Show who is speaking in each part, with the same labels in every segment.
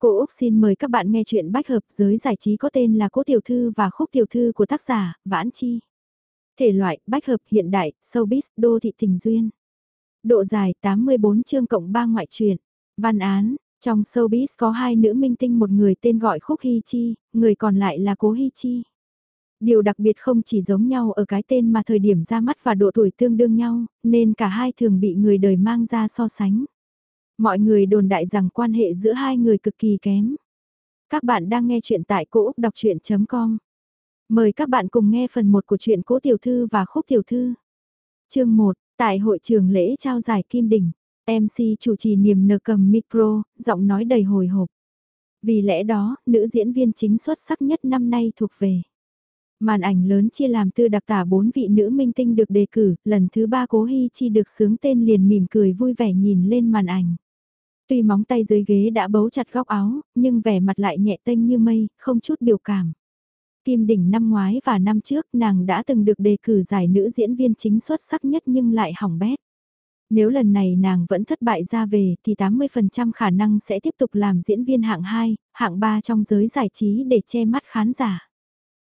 Speaker 1: Cô Úc xin mời các bạn nghe chuyện bách hợp giới giải trí có tên là Cố Tiểu Thư và Khúc Tiểu Thư của tác giả, Vãn Chi. Thể loại, bách hợp hiện đại, showbiz, đô thị tình duyên. Độ dài 84 chương cộng 3 ngoại truyện. Văn án, trong showbiz có hai nữ minh tinh một người tên gọi Khúc Hy Chi, người còn lại là Cố Hy Chi. Điều đặc biệt không chỉ giống nhau ở cái tên mà thời điểm ra mắt và độ tuổi tương đương nhau, nên cả hai thường bị người đời mang ra so sánh. Mọi người đồn đại rằng quan hệ giữa hai người cực kỳ kém. Các bạn đang nghe chuyện tại cỗ đọc chuyện.com. Mời các bạn cùng nghe phần 1 của truyện Cố Tiểu Thư và Khúc Tiểu Thư. Chương 1, tại hội trường lễ trao giải Kim Đỉnh, MC chủ trì niềm nở cầm micro, giọng nói đầy hồi hộp. Vì lẽ đó, nữ diễn viên chính xuất sắc nhất năm nay thuộc về. Màn ảnh lớn chia làm tư đặc tả bốn vị nữ minh tinh được đề cử, lần thứ ba cố Hi Chi được sướng tên liền mỉm cười vui vẻ nhìn lên màn ảnh. Tuy móng tay dưới ghế đã bấu chặt góc áo, nhưng vẻ mặt lại nhẹ tênh như mây, không chút biểu cảm. Kim đỉnh năm ngoái và năm trước nàng đã từng được đề cử giải nữ diễn viên chính xuất sắc nhất nhưng lại hỏng bét. Nếu lần này nàng vẫn thất bại ra về thì 80% khả năng sẽ tiếp tục làm diễn viên hạng 2, hạng 3 trong giới giải trí để che mắt khán giả.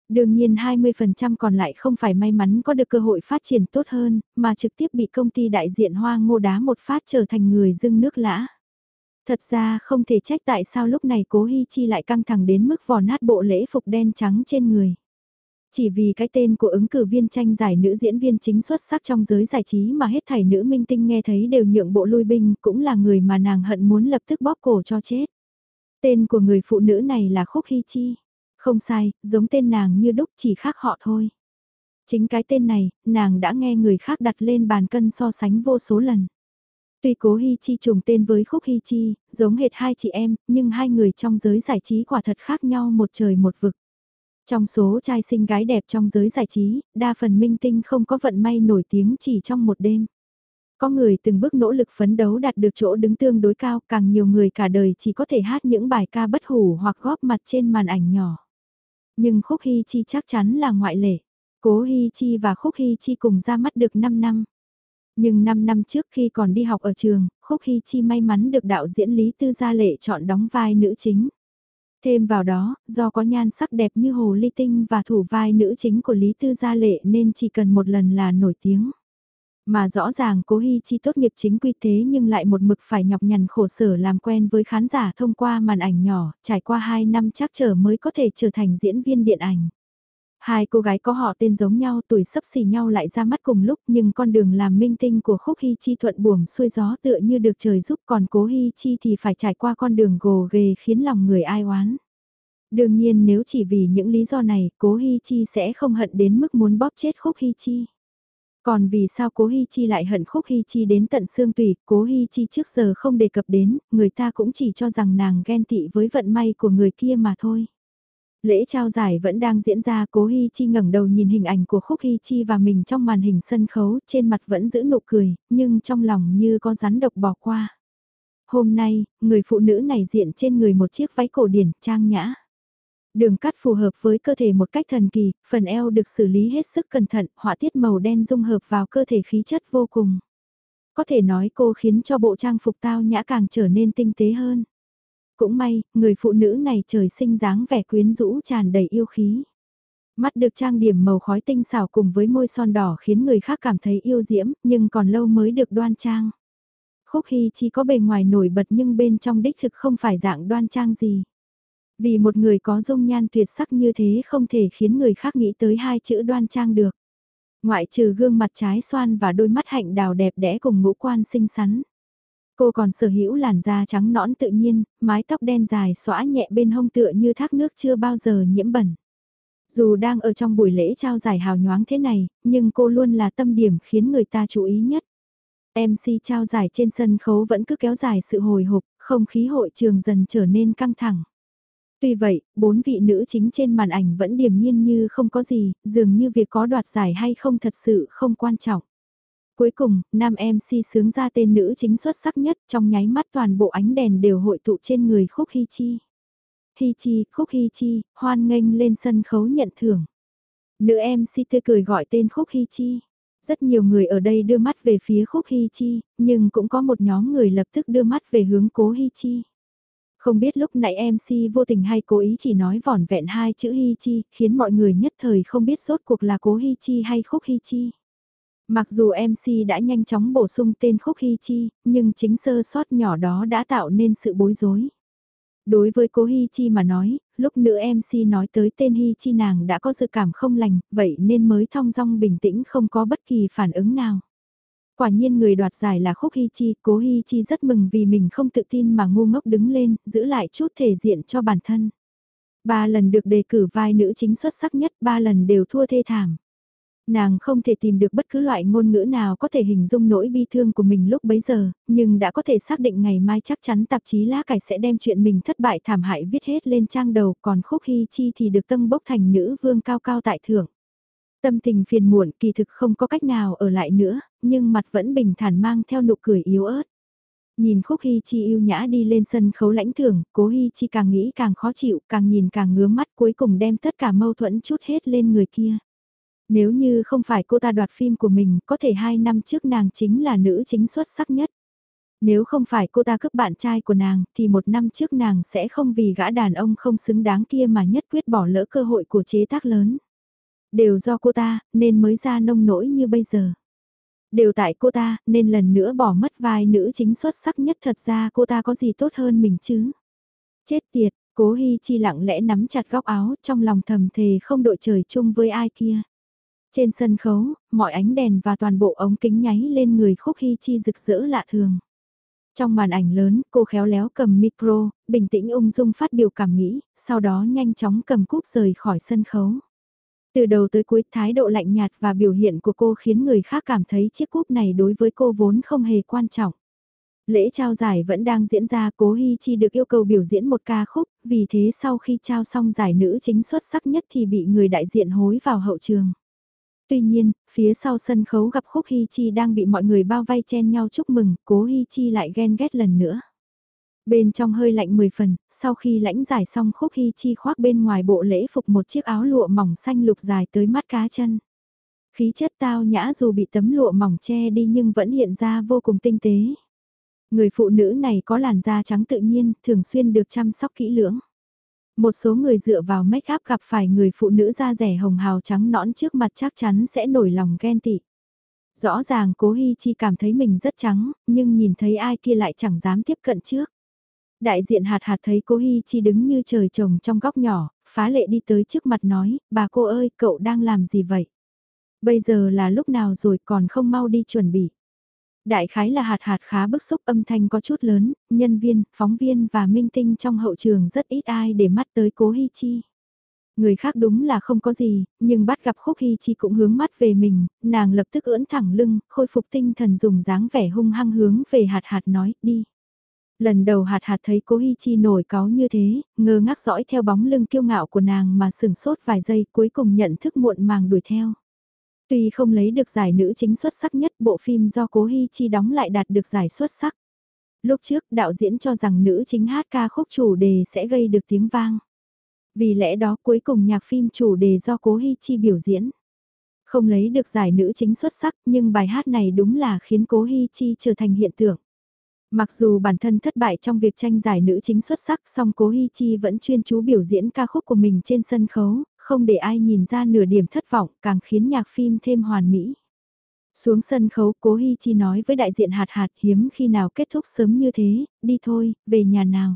Speaker 1: Đương nhiên 20% còn lại không phải may mắn có được cơ hội phát triển tốt hơn, mà trực tiếp bị công ty đại diện hoa ngô đá một phát trở thành người dưng nước lã. Thật ra không thể trách tại sao lúc này cố Hi Chi lại căng thẳng đến mức vò nát bộ lễ phục đen trắng trên người. Chỉ vì cái tên của ứng cử viên tranh giải nữ diễn viên chính xuất sắc trong giới giải trí mà hết thảy nữ minh tinh nghe thấy đều nhượng bộ lui binh cũng là người mà nàng hận muốn lập tức bóp cổ cho chết. Tên của người phụ nữ này là Khúc Hi Chi. Không sai, giống tên nàng như đúc chỉ khác họ thôi. Chính cái tên này, nàng đã nghe người khác đặt lên bàn cân so sánh vô số lần. Tuy cố Hi Chi trùng tên với Khúc Hi Chi, giống hệt hai chị em, nhưng hai người trong giới giải trí quả thật khác nhau một trời một vực. Trong số trai sinh gái đẹp trong giới giải trí, đa phần minh tinh không có vận may nổi tiếng chỉ trong một đêm. Có người từng bước nỗ lực phấn đấu đạt được chỗ đứng tương đối cao, càng nhiều người cả đời chỉ có thể hát những bài ca bất hủ hoặc góp mặt trên màn ảnh nhỏ. Nhưng Khúc Hy Chi chắc chắn là ngoại lệ. Cố Hy Chi và Khúc Hy Chi cùng ra mắt được 5 năm. Nhưng 5 năm trước khi còn đi học ở trường, Khúc Hy Chi may mắn được đạo diễn Lý Tư Gia Lệ chọn đóng vai nữ chính. Thêm vào đó, do có nhan sắc đẹp như Hồ Ly Tinh và thủ vai nữ chính của Lý Tư Gia Lệ nên chỉ cần một lần là nổi tiếng. Mà rõ ràng cố Hi Chi tốt nghiệp chính quy thế nhưng lại một mực phải nhọc nhằn khổ sở làm quen với khán giả thông qua màn ảnh nhỏ, trải qua 2 năm chắc trở mới có thể trở thành diễn viên điện ảnh. Hai cô gái có họ tên giống nhau tuổi sấp xỉ nhau lại ra mắt cùng lúc nhưng con đường làm minh tinh của Khúc Hy Chi thuận buồm xuôi gió tựa như được trời giúp còn cố Hy Chi thì phải trải qua con đường gồ ghề khiến lòng người ai oán. Đương nhiên nếu chỉ vì những lý do này cố Hy Chi sẽ không hận đến mức muốn bóp chết Khúc Hy Chi. Còn vì sao cố Hi Chi lại hận khúc Hi Chi đến tận xương tủy, cố Hi Chi trước giờ không đề cập đến, người ta cũng chỉ cho rằng nàng ghen tị với vận may của người kia mà thôi. Lễ trao giải vẫn đang diễn ra, cố Hi Chi ngẩng đầu nhìn hình ảnh của khúc Hi Chi và mình trong màn hình sân khấu, trên mặt vẫn giữ nụ cười, nhưng trong lòng như có rắn độc bỏ qua. Hôm nay, người phụ nữ này diện trên người một chiếc váy cổ điển, trang nhã. Đường cắt phù hợp với cơ thể một cách thần kỳ, phần eo được xử lý hết sức cẩn thận, họa tiết màu đen dung hợp vào cơ thể khí chất vô cùng. Có thể nói cô khiến cho bộ trang phục tao nhã càng trở nên tinh tế hơn. Cũng may, người phụ nữ này trời sinh dáng vẻ quyến rũ tràn đầy yêu khí. Mắt được trang điểm màu khói tinh xảo cùng với môi son đỏ khiến người khác cảm thấy yêu diễm, nhưng còn lâu mới được đoan trang. Khúc Hy chỉ có bề ngoài nổi bật nhưng bên trong đích thực không phải dạng đoan trang gì. Vì một người có dung nhan tuyệt sắc như thế không thể khiến người khác nghĩ tới hai chữ đoan trang được. Ngoại trừ gương mặt trái xoan và đôi mắt hạnh đào đẹp đẽ cùng ngũ quan xinh xắn. Cô còn sở hữu làn da trắng nõn tự nhiên, mái tóc đen dài xõa nhẹ bên hông tựa như thác nước chưa bao giờ nhiễm bẩn. Dù đang ở trong buổi lễ trao giải hào nhoáng thế này, nhưng cô luôn là tâm điểm khiến người ta chú ý nhất. MC trao giải trên sân khấu vẫn cứ kéo dài sự hồi hộp, không khí hội trường dần trở nên căng thẳng. Tuy vậy, bốn vị nữ chính trên màn ảnh vẫn điềm nhiên như không có gì, dường như việc có đoạt giải hay không thật sự không quan trọng. Cuối cùng, nam MC sướng ra tên nữ chính xuất sắc nhất trong nháy mắt toàn bộ ánh đèn đều hội tụ trên người Khúc Hy Chi. Hy Chi, Khúc Hy Chi, hoan nghênh lên sân khấu nhận thưởng. Nữ MC tươi cười gọi tên Khúc Hy Chi. Rất nhiều người ở đây đưa mắt về phía Khúc Hy Chi, nhưng cũng có một nhóm người lập tức đưa mắt về hướng Cố Hy Chi. Không biết lúc nãy MC vô tình hay cố ý chỉ nói vỏn vẹn hai chữ Hi Chi, khiến mọi người nhất thời không biết rốt cuộc là cố Hi Chi hay khúc Hi Chi. Mặc dù MC đã nhanh chóng bổ sung tên khúc Hi Chi, nhưng chính sơ sót nhỏ đó đã tạo nên sự bối rối. Đối với cố Hi Chi mà nói, lúc nữ MC nói tới tên Hi Chi nàng đã có dự cảm không lành, vậy nên mới thong dong bình tĩnh không có bất kỳ phản ứng nào. Quả nhiên người đoạt giải là Khúc Hi Chi, cố Hi Chi rất mừng vì mình không tự tin mà ngu ngốc đứng lên, giữ lại chút thể diện cho bản thân. Ba lần được đề cử vai nữ chính xuất sắc nhất, ba lần đều thua thê thảm. Nàng không thể tìm được bất cứ loại ngôn ngữ nào có thể hình dung nỗi bi thương của mình lúc bấy giờ, nhưng đã có thể xác định ngày mai chắc chắn tạp chí lá cải sẽ đem chuyện mình thất bại thảm hại viết hết lên trang đầu, còn Khúc Hy Chi thì được tâm bốc thành nữ vương cao cao tại thưởng. Tâm tình phiền muộn kỳ thực không có cách nào ở lại nữa, nhưng mặt vẫn bình thản mang theo nụ cười yếu ớt. Nhìn Khúc Hy Chi yêu nhã đi lên sân khấu lãnh thưởng, cố Hy Chi càng nghĩ càng khó chịu, càng nhìn càng ngứa mắt cuối cùng đem tất cả mâu thuẫn chút hết lên người kia. Nếu như không phải cô ta đoạt phim của mình, có thể hai năm trước nàng chính là nữ chính xuất sắc nhất. Nếu không phải cô ta cướp bạn trai của nàng, thì một năm trước nàng sẽ không vì gã đàn ông không xứng đáng kia mà nhất quyết bỏ lỡ cơ hội của chế tác lớn. Đều do cô ta, nên mới ra nông nỗi như bây giờ. Đều tại cô ta, nên lần nữa bỏ mất vai nữ chính xuất sắc nhất thật ra cô ta có gì tốt hơn mình chứ. Chết tiệt, cố Hi Chi lặng lẽ nắm chặt góc áo trong lòng thầm thề không đội trời chung với ai kia. Trên sân khấu, mọi ánh đèn và toàn bộ ống kính nháy lên người khúc hy chi rực rỡ lạ thường. Trong màn ảnh lớn, cô khéo léo cầm micro, bình tĩnh ung dung phát biểu cảm nghĩ, sau đó nhanh chóng cầm cúp rời khỏi sân khấu. Từ đầu tới cuối thái độ lạnh nhạt và biểu hiện của cô khiến người khác cảm thấy chiếc cúp này đối với cô vốn không hề quan trọng. Lễ trao giải vẫn đang diễn ra cố Hi Chi được yêu cầu biểu diễn một ca khúc, vì thế sau khi trao xong giải nữ chính xuất sắc nhất thì bị người đại diện hối vào hậu trường. Tuy nhiên, phía sau sân khấu gặp Khúc Hy Chi đang bị mọi người bao vây chen nhau chúc mừng, cố Hy Chi lại ghen ghét lần nữa. Bên trong hơi lạnh 10 phần, sau khi lãnh giải xong Khúc Hy Chi khoác bên ngoài bộ lễ phục một chiếc áo lụa mỏng xanh lục dài tới mắt cá chân. Khí chất tao nhã dù bị tấm lụa mỏng che đi nhưng vẫn hiện ra vô cùng tinh tế. Người phụ nữ này có làn da trắng tự nhiên, thường xuyên được chăm sóc kỹ lưỡng. Một số người dựa vào make up gặp phải người phụ nữ da rẻ hồng hào trắng nõn trước mặt chắc chắn sẽ nổi lòng ghen tị. Rõ ràng cố Hi Chi cảm thấy mình rất trắng, nhưng nhìn thấy ai kia lại chẳng dám tiếp cận trước. Đại diện hạt hạt thấy cố Hi Chi đứng như trời trồng trong góc nhỏ, phá lệ đi tới trước mặt nói, bà cô ơi, cậu đang làm gì vậy? Bây giờ là lúc nào rồi còn không mau đi chuẩn bị. Đại khái là hạt hạt khá bức xúc âm thanh có chút lớn, nhân viên, phóng viên và minh tinh trong hậu trường rất ít ai để mắt tới cố Hi Chi. Người khác đúng là không có gì, nhưng bắt gặp khúc Hi Chi cũng hướng mắt về mình, nàng lập tức ưỡn thẳng lưng, khôi phục tinh thần dùng dáng vẻ hung hăng hướng về hạt hạt nói, đi. Lần đầu hạt hạt thấy cố Hi Chi nổi cáo như thế, ngơ ngác dõi theo bóng lưng kiêu ngạo của nàng mà sừng sốt vài giây cuối cùng nhận thức muộn màng đuổi theo. Tuy không lấy được giải nữ chính xuất sắc nhất bộ phim do Cố Hi Chi đóng lại đạt được giải xuất sắc. Lúc trước đạo diễn cho rằng nữ chính hát ca khúc chủ đề sẽ gây được tiếng vang. Vì lẽ đó cuối cùng nhạc phim chủ đề do Cố Hi Chi biểu diễn. Không lấy được giải nữ chính xuất sắc nhưng bài hát này đúng là khiến Cố Hi Chi trở thành hiện tượng. Mặc dù bản thân thất bại trong việc tranh giải nữ chính xuất sắc song Cố Hi Chi vẫn chuyên chú biểu diễn ca khúc của mình trên sân khấu, không để ai nhìn ra nửa điểm thất vọng, càng khiến nhạc phim thêm hoàn mỹ. Xuống sân khấu, Cố Hi Chi nói với đại diện hạt hạt hiếm khi nào kết thúc sớm như thế, đi thôi, về nhà nào.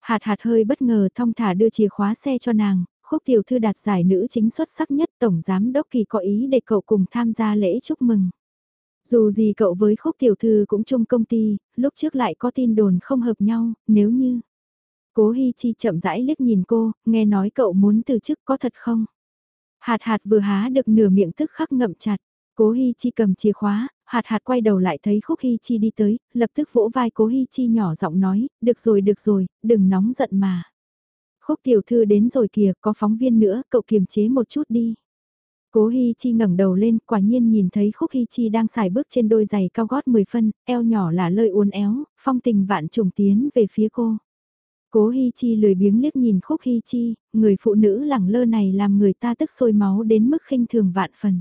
Speaker 1: Hạt hạt hơi bất ngờ thong thả đưa chìa khóa xe cho nàng, khúc tiểu thư đạt giải nữ chính xuất sắc nhất Tổng Giám Đốc Kỳ có ý để cậu cùng tham gia lễ chúc mừng. Dù gì cậu với khúc tiểu thư cũng chung công ty, lúc trước lại có tin đồn không hợp nhau, nếu như... Cố Hi Chi chậm rãi liếc nhìn cô, nghe nói cậu muốn từ chức có thật không? Hạt hạt vừa há được nửa miệng tức khắc ngậm chặt. Cố Hi Chi cầm chìa khóa, hạt hạt quay đầu lại thấy Khúc Hi Chi đi tới, lập tức vỗ vai Cố Hi Chi nhỏ giọng nói, được rồi được rồi, đừng nóng giận mà. Khúc tiểu thư đến rồi kìa, có phóng viên nữa, cậu kiềm chế một chút đi. Cố Hi Chi ngẩng đầu lên, quả nhiên nhìn thấy Khúc Hi Chi đang xài bước trên đôi giày cao gót 10 phân, eo nhỏ là lơi uốn éo, phong tình vạn trùng tiến về phía cô. Cố Hi Chi lười biếng liếc nhìn Khúc Hi Chi, người phụ nữ lẳng lơ này làm người ta tức sôi máu đến mức khinh thường vạn phần.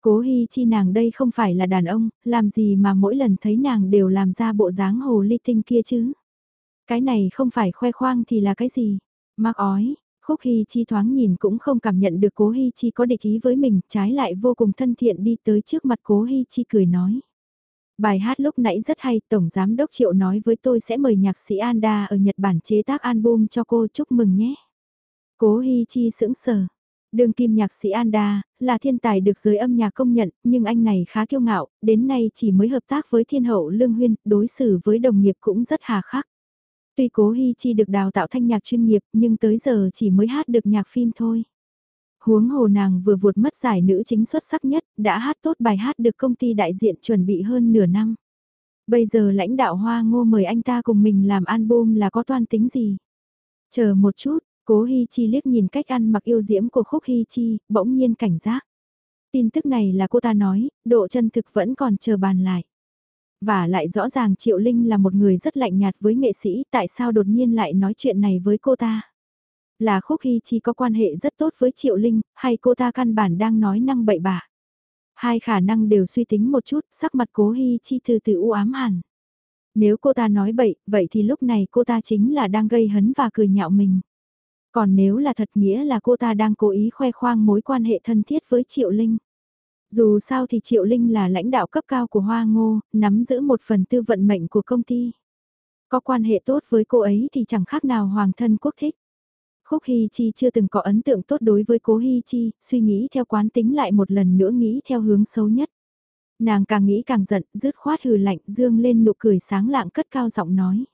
Speaker 1: Cố Hi Chi nàng đây không phải là đàn ông, làm gì mà mỗi lần thấy nàng đều làm ra bộ dáng hồ ly tinh kia chứ. Cái này không phải khoe khoang thì là cái gì? Mắc ói, Khúc Hi Chi thoáng nhìn cũng không cảm nhận được Cố Hi Chi có địch ý với mình, trái lại vô cùng thân thiện đi tới trước mặt Cố Hi Chi cười nói. Bài hát lúc nãy rất hay, Tổng Giám Đốc Triệu nói với tôi sẽ mời nhạc sĩ Anda ở Nhật Bản chế tác album cho cô chúc mừng nhé. Cố Hy Chi sững sờ. Đường kim nhạc sĩ Anda, là thiên tài được giới âm nhạc công nhận, nhưng anh này khá kiêu ngạo, đến nay chỉ mới hợp tác với thiên hậu Lương Huyên, đối xử với đồng nghiệp cũng rất hà khắc. Tuy cố Hi Chi được đào tạo thanh nhạc chuyên nghiệp nhưng tới giờ chỉ mới hát được nhạc phim thôi. Huống hồ nàng vừa vụt mất giải nữ chính xuất sắc nhất, đã hát tốt bài hát được công ty đại diện chuẩn bị hơn nửa năm. Bây giờ lãnh đạo Hoa Ngô mời anh ta cùng mình làm album là có toan tính gì? Chờ một chút, cố Hi Chi liếc nhìn cách ăn mặc yêu diễm của Khúc Hi Chi, bỗng nhiên cảnh giác. Tin tức này là cô ta nói, độ chân thực vẫn còn chờ bàn lại. Và lại rõ ràng Triệu Linh là một người rất lạnh nhạt với nghệ sĩ, tại sao đột nhiên lại nói chuyện này với cô ta? Là Khúc Hy Chi có quan hệ rất tốt với Triệu Linh, hay cô ta căn bản đang nói năng bậy bạ? Hai khả năng đều suy tính một chút, sắc mặt cố Hy Chi từ từ u ám hẳn. Nếu cô ta nói bậy, vậy thì lúc này cô ta chính là đang gây hấn và cười nhạo mình. Còn nếu là thật nghĩa là cô ta đang cố ý khoe khoang mối quan hệ thân thiết với Triệu Linh. Dù sao thì Triệu Linh là lãnh đạo cấp cao của Hoa Ngô, nắm giữ một phần tư vận mệnh của công ty. Có quan hệ tốt với cô ấy thì chẳng khác nào hoàng thân quốc thích. Khúc Hy Chi chưa từng có ấn tượng tốt đối với cố Hy Chi, suy nghĩ theo quán tính lại một lần nữa nghĩ theo hướng xấu nhất. Nàng càng nghĩ càng giận, dứt khoát hừ lạnh, dương lên nụ cười sáng lạng cất cao giọng nói.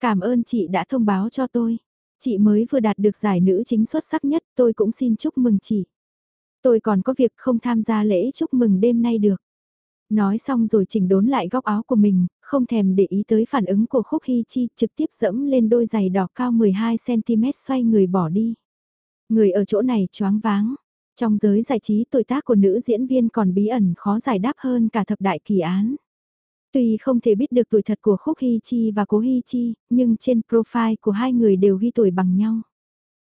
Speaker 1: Cảm ơn chị đã thông báo cho tôi. Chị mới vừa đạt được giải nữ chính xuất sắc nhất, tôi cũng xin chúc mừng chị. Tôi còn có việc không tham gia lễ chúc mừng đêm nay được. Nói xong rồi chỉnh đốn lại góc áo của mình, không thèm để ý tới phản ứng của Khúc Hy Chi, trực tiếp dẫm lên đôi giày đỏ cao 12cm xoay người bỏ đi. Người ở chỗ này choáng váng. Trong giới giải trí tuổi tác của nữ diễn viên còn bí ẩn khó giải đáp hơn cả thập đại kỳ án. Tuy không thể biết được tuổi thật của Khúc Hy Chi và Cố Hy Chi, nhưng trên profile của hai người đều ghi tuổi bằng nhau.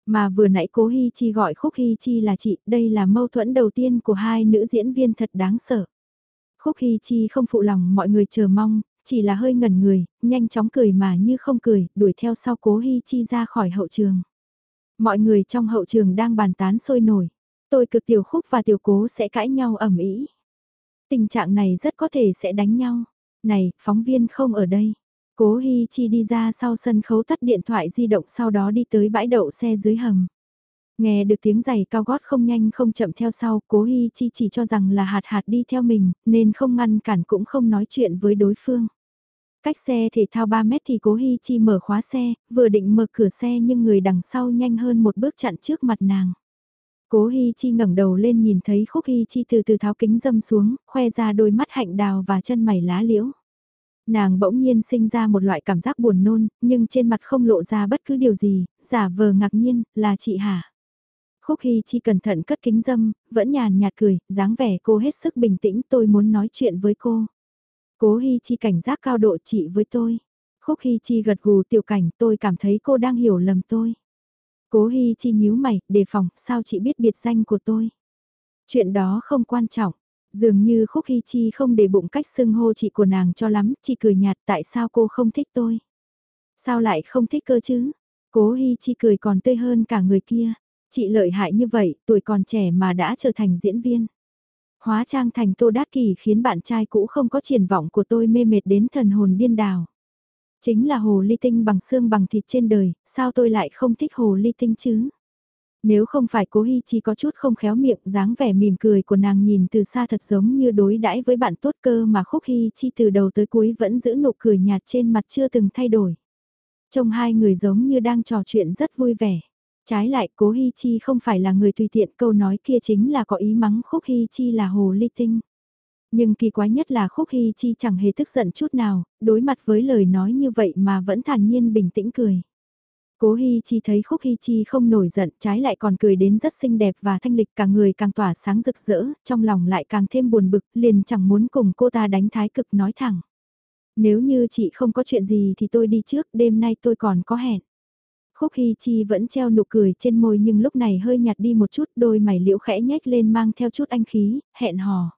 Speaker 1: Mà vừa nãy cố Hi Chi gọi Khúc Hi Chi là chị, đây là mâu thuẫn đầu tiên của hai nữ diễn viên thật đáng sợ. Khúc Hi Chi không phụ lòng mọi người chờ mong, chỉ là hơi ngẩn người, nhanh chóng cười mà như không cười, đuổi theo sau cố Hi Chi ra khỏi hậu trường. Mọi người trong hậu trường đang bàn tán sôi nổi. Tôi cực tiểu khúc và tiểu cố sẽ cãi nhau ẩm ý. Tình trạng này rất có thể sẽ đánh nhau. Này, phóng viên không ở đây. Cố Hi Chi đi ra sau sân khấu tắt điện thoại di động sau đó đi tới bãi đậu xe dưới hầm. Nghe được tiếng giày cao gót không nhanh không chậm theo sau, cố Hi Chi chỉ cho rằng là hạt hạt đi theo mình, nên không ngăn cản cũng không nói chuyện với đối phương. Cách xe thể thao 3 mét thì cố Hi Chi mở khóa xe, vừa định mở cửa xe nhưng người đằng sau nhanh hơn một bước chặn trước mặt nàng. Cố Hi Chi ngẩng đầu lên nhìn thấy khúc Hi Chi từ từ tháo kính dâm xuống, khoe ra đôi mắt hạnh đào và chân mày lá liễu. Nàng bỗng nhiên sinh ra một loại cảm giác buồn nôn, nhưng trên mặt không lộ ra bất cứ điều gì, giả vờ ngạc nhiên, là chị hả? Khúc Hy Chi cẩn thận cất kính dâm, vẫn nhàn nhạt cười, dáng vẻ cô hết sức bình tĩnh tôi muốn nói chuyện với cô. Cố Hy Chi cảnh giác cao độ chị với tôi. Khúc Hy Chi gật gù tiểu cảnh tôi cảm thấy cô đang hiểu lầm tôi. Cố Hy Chi nhíu mày, đề phòng, sao chị biết biệt danh của tôi? Chuyện đó không quan trọng. Dường như Khúc Hy Chi không để bụng cách xưng hô chị của nàng cho lắm, chị cười nhạt tại sao cô không thích tôi. Sao lại không thích cơ chứ? Cố Hy Chi cười còn tươi hơn cả người kia. Chị lợi hại như vậy, tuổi còn trẻ mà đã trở thành diễn viên. Hóa trang thành tô đát kỳ khiến bạn trai cũ không có triển vọng của tôi mê mệt đến thần hồn điên đảo. Chính là hồ ly tinh bằng xương bằng thịt trên đời, sao tôi lại không thích hồ ly tinh chứ? Nếu không phải cố Hi Chi có chút không khéo miệng, dáng vẻ mỉm cười của nàng nhìn từ xa thật giống như đối đãi với bạn tốt cơ mà khúc Hi Chi từ đầu tới cuối vẫn giữ nụ cười nhạt trên mặt chưa từng thay đổi. Trông hai người giống như đang trò chuyện rất vui vẻ. Trái lại cố Hi Chi không phải là người tùy tiện câu nói kia chính là có ý mắng khúc Hi Chi là hồ ly tinh. Nhưng kỳ quái nhất là khúc Hi Chi chẳng hề tức giận chút nào, đối mặt với lời nói như vậy mà vẫn thản nhiên bình tĩnh cười. Cố Hi Chi thấy Khúc Hi Chi không nổi giận, trái lại còn cười đến rất xinh đẹp và thanh lịch cả người càng tỏa sáng rực rỡ, trong lòng lại càng thêm buồn bực, liền chẳng muốn cùng cô ta đánh thái cực nói thẳng. Nếu như chị không có chuyện gì thì tôi đi trước, đêm nay tôi còn có hẹn. Khúc Hi Chi vẫn treo nụ cười trên môi nhưng lúc này hơi nhạt đi một chút, đôi mày liễu khẽ nhếch lên mang theo chút anh khí, hẹn hò.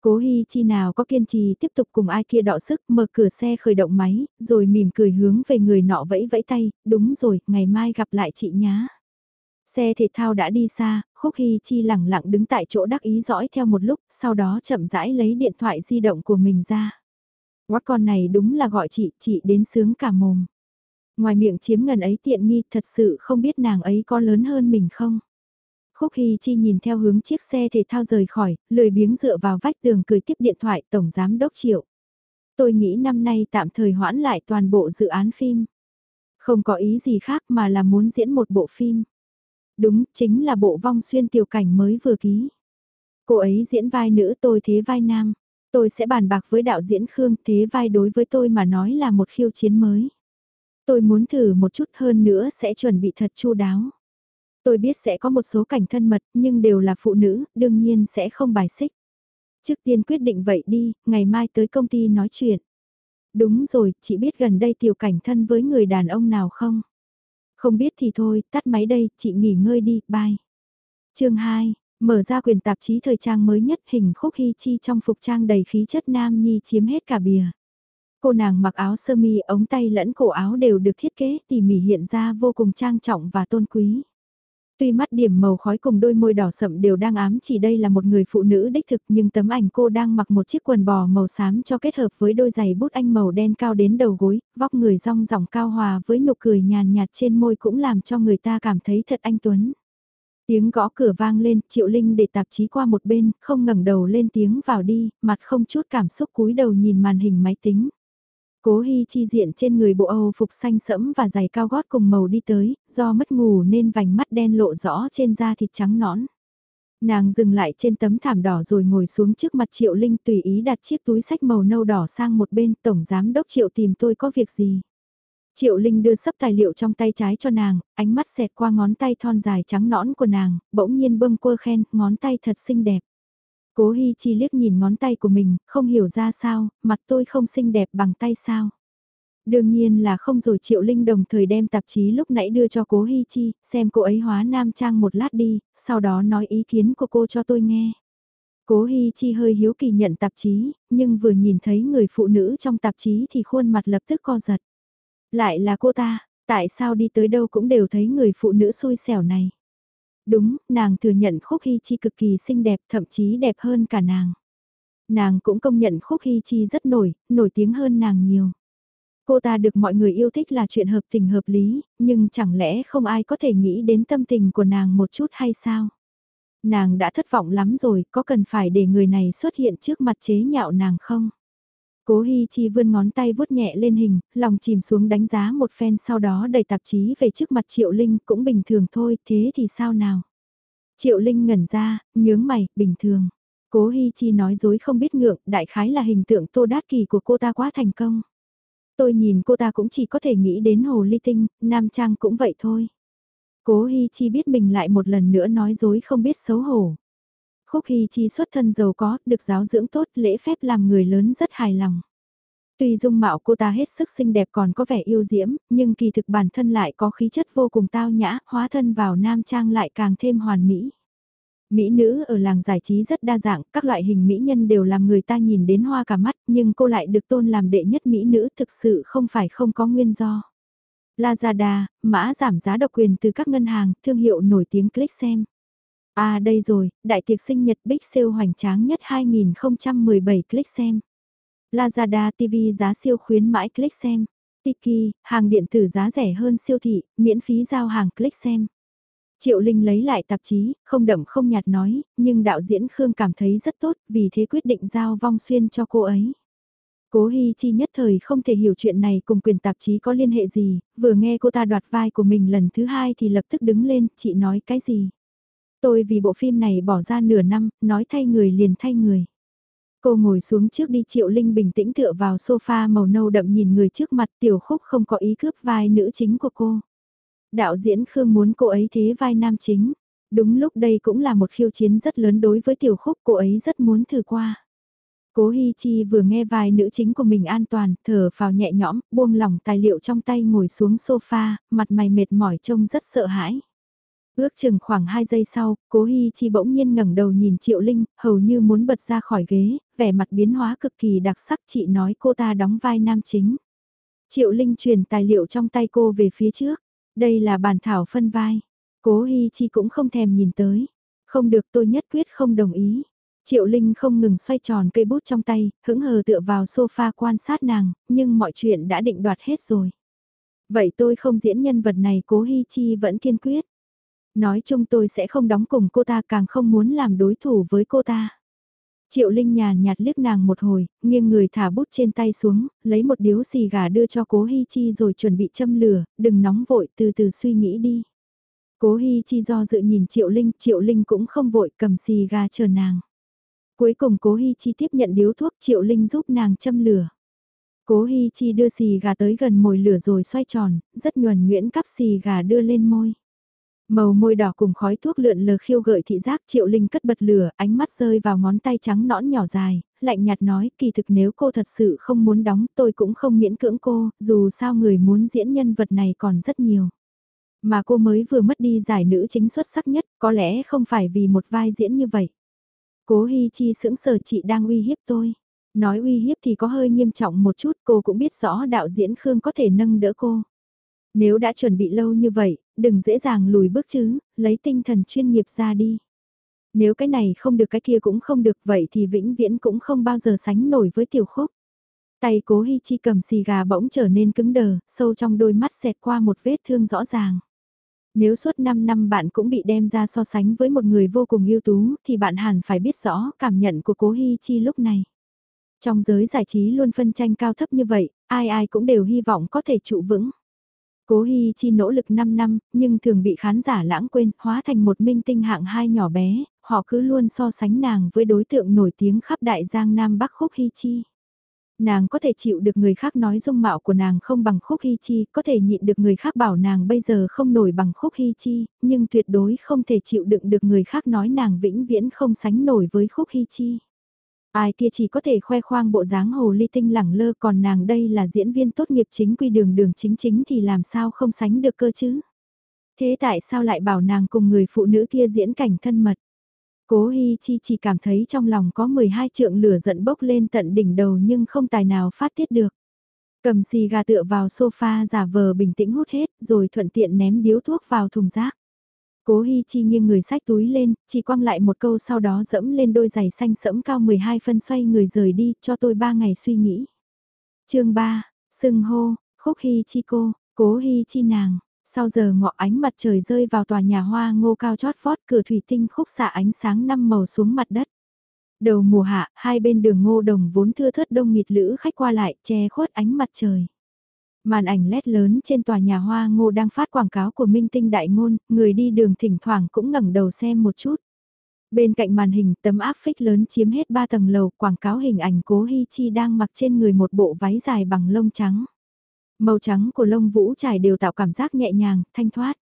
Speaker 1: Cố Hi Chi nào có kiên trì tiếp tục cùng ai kia đọ sức mở cửa xe khởi động máy, rồi mỉm cười hướng về người nọ vẫy vẫy tay, đúng rồi, ngày mai gặp lại chị nhá. Xe thể thao đã đi xa, Khúc Hi Chi lẳng lặng đứng tại chỗ đắc ý dõi theo một lúc, sau đó chậm rãi lấy điện thoại di động của mình ra. Quát con này đúng là gọi chị, chị đến sướng cả mồm. Ngoài miệng chiếm ngần ấy tiện nghi thật sự không biết nàng ấy có lớn hơn mình không. Khúc Hy Chi nhìn theo hướng chiếc xe thể thao rời khỏi, lười biếng dựa vào vách tường cười tiếp điện thoại Tổng Giám Đốc Triệu. Tôi nghĩ năm nay tạm thời hoãn lại toàn bộ dự án phim. Không có ý gì khác mà là muốn diễn một bộ phim. Đúng, chính là bộ vong xuyên tiểu cảnh mới vừa ký. Cô ấy diễn vai nữ tôi thế vai nam. Tôi sẽ bàn bạc với đạo diễn Khương thế vai đối với tôi mà nói là một khiêu chiến mới. Tôi muốn thử một chút hơn nữa sẽ chuẩn bị thật chu đáo. Tôi biết sẽ có một số cảnh thân mật nhưng đều là phụ nữ, đương nhiên sẽ không bài xích. Trước tiên quyết định vậy đi, ngày mai tới công ty nói chuyện. Đúng rồi, chị biết gần đây tiểu cảnh thân với người đàn ông nào không? Không biết thì thôi, tắt máy đây, chị nghỉ ngơi đi, bye. chương 2, mở ra quyền tạp chí thời trang mới nhất hình khúc hy chi trong phục trang đầy khí chất nam nhi chiếm hết cả bìa. Cô nàng mặc áo sơ mi ống tay lẫn cổ áo đều được thiết kế tỉ mỉ hiện ra vô cùng trang trọng và tôn quý. Tuy mắt điểm màu khói cùng đôi môi đỏ sậm đều đang ám chỉ đây là một người phụ nữ đích thực nhưng tấm ảnh cô đang mặc một chiếc quần bò màu xám cho kết hợp với đôi giày bút anh màu đen cao đến đầu gối, vóc người rong ròng cao hòa với nụ cười nhàn nhạt trên môi cũng làm cho người ta cảm thấy thật anh Tuấn. Tiếng gõ cửa vang lên, Triệu Linh để tạp chí qua một bên, không ngẩng đầu lên tiếng vào đi, mặt không chút cảm xúc cúi đầu nhìn màn hình máy tính. Cố Hi Chi diện trên người bộ Âu phục xanh sẫm và giày cao gót cùng màu đi tới, do mất ngủ nên vành mắt đen lộ rõ trên da thịt trắng nõn. Nàng dừng lại trên tấm thảm đỏ rồi ngồi xuống trước mặt Triệu Linh tùy ý đặt chiếc túi sách màu nâu đỏ sang một bên Tổng Giám Đốc Triệu tìm tôi có việc gì. Triệu Linh đưa sấp tài liệu trong tay trái cho nàng, ánh mắt xẹt qua ngón tay thon dài trắng nõn của nàng, bỗng nhiên bâng quơ khen, ngón tay thật xinh đẹp. Cố Hi Chi liếc nhìn ngón tay của mình, không hiểu ra sao, mặt tôi không xinh đẹp bằng tay sao. Đương nhiên là không rồi Triệu Linh đồng thời đem tạp chí lúc nãy đưa cho cố Hi Chi, xem cô ấy hóa nam trang một lát đi, sau đó nói ý kiến của cô cho tôi nghe. Cố Hi Chi hơi hiếu kỳ nhận tạp chí, nhưng vừa nhìn thấy người phụ nữ trong tạp chí thì khuôn mặt lập tức co giật. Lại là cô ta, tại sao đi tới đâu cũng đều thấy người phụ nữ xui xẻo này. Đúng, nàng thừa nhận Khúc Hy Chi cực kỳ xinh đẹp, thậm chí đẹp hơn cả nàng. Nàng cũng công nhận Khúc Hy Chi rất nổi, nổi tiếng hơn nàng nhiều. Cô ta được mọi người yêu thích là chuyện hợp tình hợp lý, nhưng chẳng lẽ không ai có thể nghĩ đến tâm tình của nàng một chút hay sao? Nàng đã thất vọng lắm rồi, có cần phải để người này xuất hiện trước mặt chế nhạo nàng không? Cố Hi Chi vươn ngón tay vuốt nhẹ lên hình, lòng chìm xuống đánh giá một phen sau đó đẩy tạp chí về trước mặt Triệu Linh cũng bình thường thôi, thế thì sao nào? Triệu Linh ngẩn ra, nhướng mày, bình thường. Cố Hi Chi nói dối không biết ngượng, đại khái là hình tượng tô đát kỳ của cô ta quá thành công. Tôi nhìn cô ta cũng chỉ có thể nghĩ đến hồ ly tinh, nam trang cũng vậy thôi. Cố Hi Chi biết mình lại một lần nữa nói dối không biết xấu hổ. Khúc Hy Chi xuất thân giàu có, được giáo dưỡng tốt, lễ phép làm người lớn rất hài lòng. Tuy dung mạo cô ta hết sức xinh đẹp còn có vẻ yêu diễm, nhưng kỳ thực bản thân lại có khí chất vô cùng tao nhã, hóa thân vào nam trang lại càng thêm hoàn mỹ. Mỹ nữ ở làng giải trí rất đa dạng, các loại hình mỹ nhân đều làm người ta nhìn đến hoa cả mắt, nhưng cô lại được tôn làm đệ nhất mỹ nữ thực sự không phải không có nguyên do. Lazada, mã giảm giá độc quyền từ các ngân hàng, thương hiệu nổi tiếng click xem. À đây rồi, đại tiệc sinh nhật Big Sale hoành tráng nhất 2017 click xem. Lazada TV giá siêu khuyến mãi click xem. Tiki, hàng điện tử giá rẻ hơn siêu thị, miễn phí giao hàng click xem. Triệu Linh lấy lại tạp chí, không đậm không nhạt nói, nhưng đạo diễn Khương cảm thấy rất tốt, vì thế quyết định giao vong xuyên cho cô ấy. Cố Hi Chi nhất thời không thể hiểu chuyện này cùng quyền tạp chí có liên hệ gì, vừa nghe cô ta đoạt vai của mình lần thứ hai thì lập tức đứng lên, chị nói cái gì. Tôi vì bộ phim này bỏ ra nửa năm, nói thay người liền thay người. Cô ngồi xuống trước đi Triệu Linh bình tĩnh tựa vào sofa màu nâu đậm nhìn người trước mặt tiểu khúc không có ý cướp vai nữ chính của cô. Đạo diễn Khương muốn cô ấy thế vai nam chính. Đúng lúc đây cũng là một khiêu chiến rất lớn đối với tiểu khúc cô ấy rất muốn thử qua. Cố Hi Chi vừa nghe vai nữ chính của mình an toàn, thở vào nhẹ nhõm, buông lỏng tài liệu trong tay ngồi xuống sofa, mặt mày mệt mỏi trông rất sợ hãi. Ước chừng khoảng 2 giây sau, cố Hi Chi bỗng nhiên ngẩng đầu nhìn Triệu Linh, hầu như muốn bật ra khỏi ghế, vẻ mặt biến hóa cực kỳ đặc sắc chị nói cô ta đóng vai nam chính. Triệu Linh truyền tài liệu trong tay cô về phía trước, đây là bản thảo phân vai. Cố Hi Chi cũng không thèm nhìn tới, không được tôi nhất quyết không đồng ý. Triệu Linh không ngừng xoay tròn cây bút trong tay, hững hờ tựa vào sofa quan sát nàng, nhưng mọi chuyện đã định đoạt hết rồi. Vậy tôi không diễn nhân vật này cố Hi Chi vẫn kiên quyết. Nói chung tôi sẽ không đóng cùng cô ta càng không muốn làm đối thủ với cô ta. Triệu Linh nhàn nhạt liếc nàng một hồi, nghiêng người thả bút trên tay xuống, lấy một điếu xì gà đưa cho cố Hi Chi rồi chuẩn bị châm lửa, đừng nóng vội từ từ suy nghĩ đi. Cố Hi Chi do dự nhìn Triệu Linh, Triệu Linh cũng không vội cầm xì gà chờ nàng. Cuối cùng Cố Hi Chi tiếp nhận điếu thuốc Triệu Linh giúp nàng châm lửa. Cố Hi Chi đưa xì gà tới gần mồi lửa rồi xoay tròn, rất nhuần nhuyễn cắp xì gà đưa lên môi. Màu môi đỏ cùng khói thuốc lượn lờ khiêu gợi thị giác Triệu Linh cất bật lửa, ánh mắt rơi vào ngón tay trắng nõn nhỏ dài, lạnh nhạt nói kỳ thực nếu cô thật sự không muốn đóng tôi cũng không miễn cưỡng cô, dù sao người muốn diễn nhân vật này còn rất nhiều. Mà cô mới vừa mất đi giải nữ chính xuất sắc nhất, có lẽ không phải vì một vai diễn như vậy. Cố Hi Chi sững sờ chị đang uy hiếp tôi. Nói uy hiếp thì có hơi nghiêm trọng một chút, cô cũng biết rõ đạo diễn Khương có thể nâng đỡ cô. Nếu đã chuẩn bị lâu như vậy, đừng dễ dàng lùi bước chứ, lấy tinh thần chuyên nghiệp ra đi. Nếu cái này không được cái kia cũng không được vậy thì vĩnh viễn cũng không bao giờ sánh nổi với tiểu khúc. Tay cố Hi Chi cầm xì gà bỗng trở nên cứng đờ, sâu trong đôi mắt xẹt qua một vết thương rõ ràng. Nếu suốt 5 năm bạn cũng bị đem ra so sánh với một người vô cùng ưu tú thì bạn hẳn phải biết rõ cảm nhận của cố Hi Chi lúc này. Trong giới giải trí luôn phân tranh cao thấp như vậy, ai ai cũng đều hy vọng có thể trụ vững. Cố Hi Chi nỗ lực 5 năm, nhưng thường bị khán giả lãng quên, hóa thành một minh tinh hạng hai nhỏ bé, họ cứ luôn so sánh nàng với đối tượng nổi tiếng khắp đại giang Nam Bắc Khúc Hi Chi. Nàng có thể chịu được người khác nói dung mạo của nàng không bằng Khúc Hi Chi, có thể nhịn được người khác bảo nàng bây giờ không nổi bằng Khúc Hi Chi, nhưng tuyệt đối không thể chịu đựng được người khác nói nàng vĩnh viễn không sánh nổi với Khúc Hi Chi. Ai kia chỉ có thể khoe khoang bộ dáng hồ ly tinh lẳng lơ, còn nàng đây là diễn viên tốt nghiệp chính quy đường đường chính chính thì làm sao không sánh được cơ chứ. Thế tại sao lại bảo nàng cùng người phụ nữ kia diễn cảnh thân mật? Cố Hi Chi chỉ cảm thấy trong lòng có 12 trượng lửa giận bốc lên tận đỉnh đầu nhưng không tài nào phát tiết được. Cầm xì gà tựa vào sofa giả vờ bình tĩnh hút hết, rồi thuận tiện ném điếu thuốc vào thùng rác. Cố Hi Chi nghiêng người sách túi lên, chỉ quăng lại một câu sau đó dẫm lên đôi giày xanh sẫm cao 12 phân xoay người rời đi, cho tôi 3 ngày suy nghĩ. chương 3, sưng hô, khúc Hi Chi cô, cố Hi Chi nàng. Sau giờ ngọ ánh mặt trời rơi vào tòa nhà hoa ngô cao chót vót cửa thủy tinh khúc xạ ánh sáng năm màu xuống mặt đất. Đầu mùa hạ, hai bên đường ngô đồng vốn thưa thớt đông nghịt lữ khách qua lại, che khuất ánh mặt trời. Màn ảnh LED lớn trên tòa nhà hoa ngô đang phát quảng cáo của Minh Tinh Đại Ngôn, người đi đường thỉnh thoảng cũng ngẩng đầu xem một chút. Bên cạnh màn hình tấm áp phích lớn chiếm hết 3 tầng lầu quảng cáo hình ảnh cố Hi Chi đang mặc trên người một bộ váy dài bằng lông trắng. Màu trắng của lông vũ trải đều tạo cảm giác nhẹ nhàng, thanh thoát.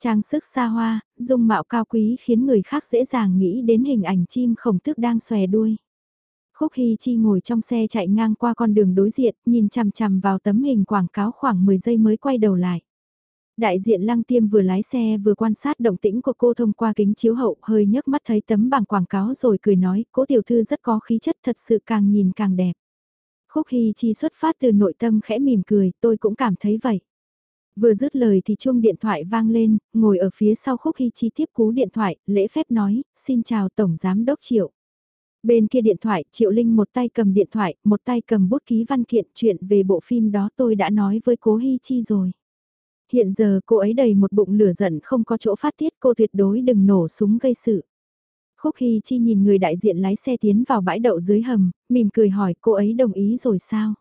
Speaker 1: Trang sức xa hoa, dung mạo cao quý khiến người khác dễ dàng nghĩ đến hình ảnh chim khổng tước đang xòe đuôi. Khúc Hy Chi ngồi trong xe chạy ngang qua con đường đối diện, nhìn chằm chằm vào tấm hình quảng cáo khoảng 10 giây mới quay đầu lại. Đại diện lăng tiêm vừa lái xe vừa quan sát động tĩnh của cô thông qua kính chiếu hậu hơi nhấc mắt thấy tấm bảng quảng cáo rồi cười nói, cố tiểu thư rất có khí chất thật sự càng nhìn càng đẹp. Khúc Hy Chi xuất phát từ nội tâm khẽ mỉm cười, tôi cũng cảm thấy vậy. Vừa dứt lời thì chuông điện thoại vang lên, ngồi ở phía sau Khúc Hy Chi tiếp cú điện thoại, lễ phép nói, xin chào Tổng Giám Đốc Triệu. Bên kia điện thoại, Triệu Linh một tay cầm điện thoại, một tay cầm bút ký văn kiện chuyện về bộ phim đó tôi đã nói với cố Hi Chi rồi. Hiện giờ cô ấy đầy một bụng lửa giận không có chỗ phát tiết cô tuyệt đối đừng nổ súng gây sự. Khúc Hi Chi nhìn người đại diện lái xe tiến vào bãi đậu dưới hầm, mỉm cười hỏi cô ấy đồng ý rồi sao?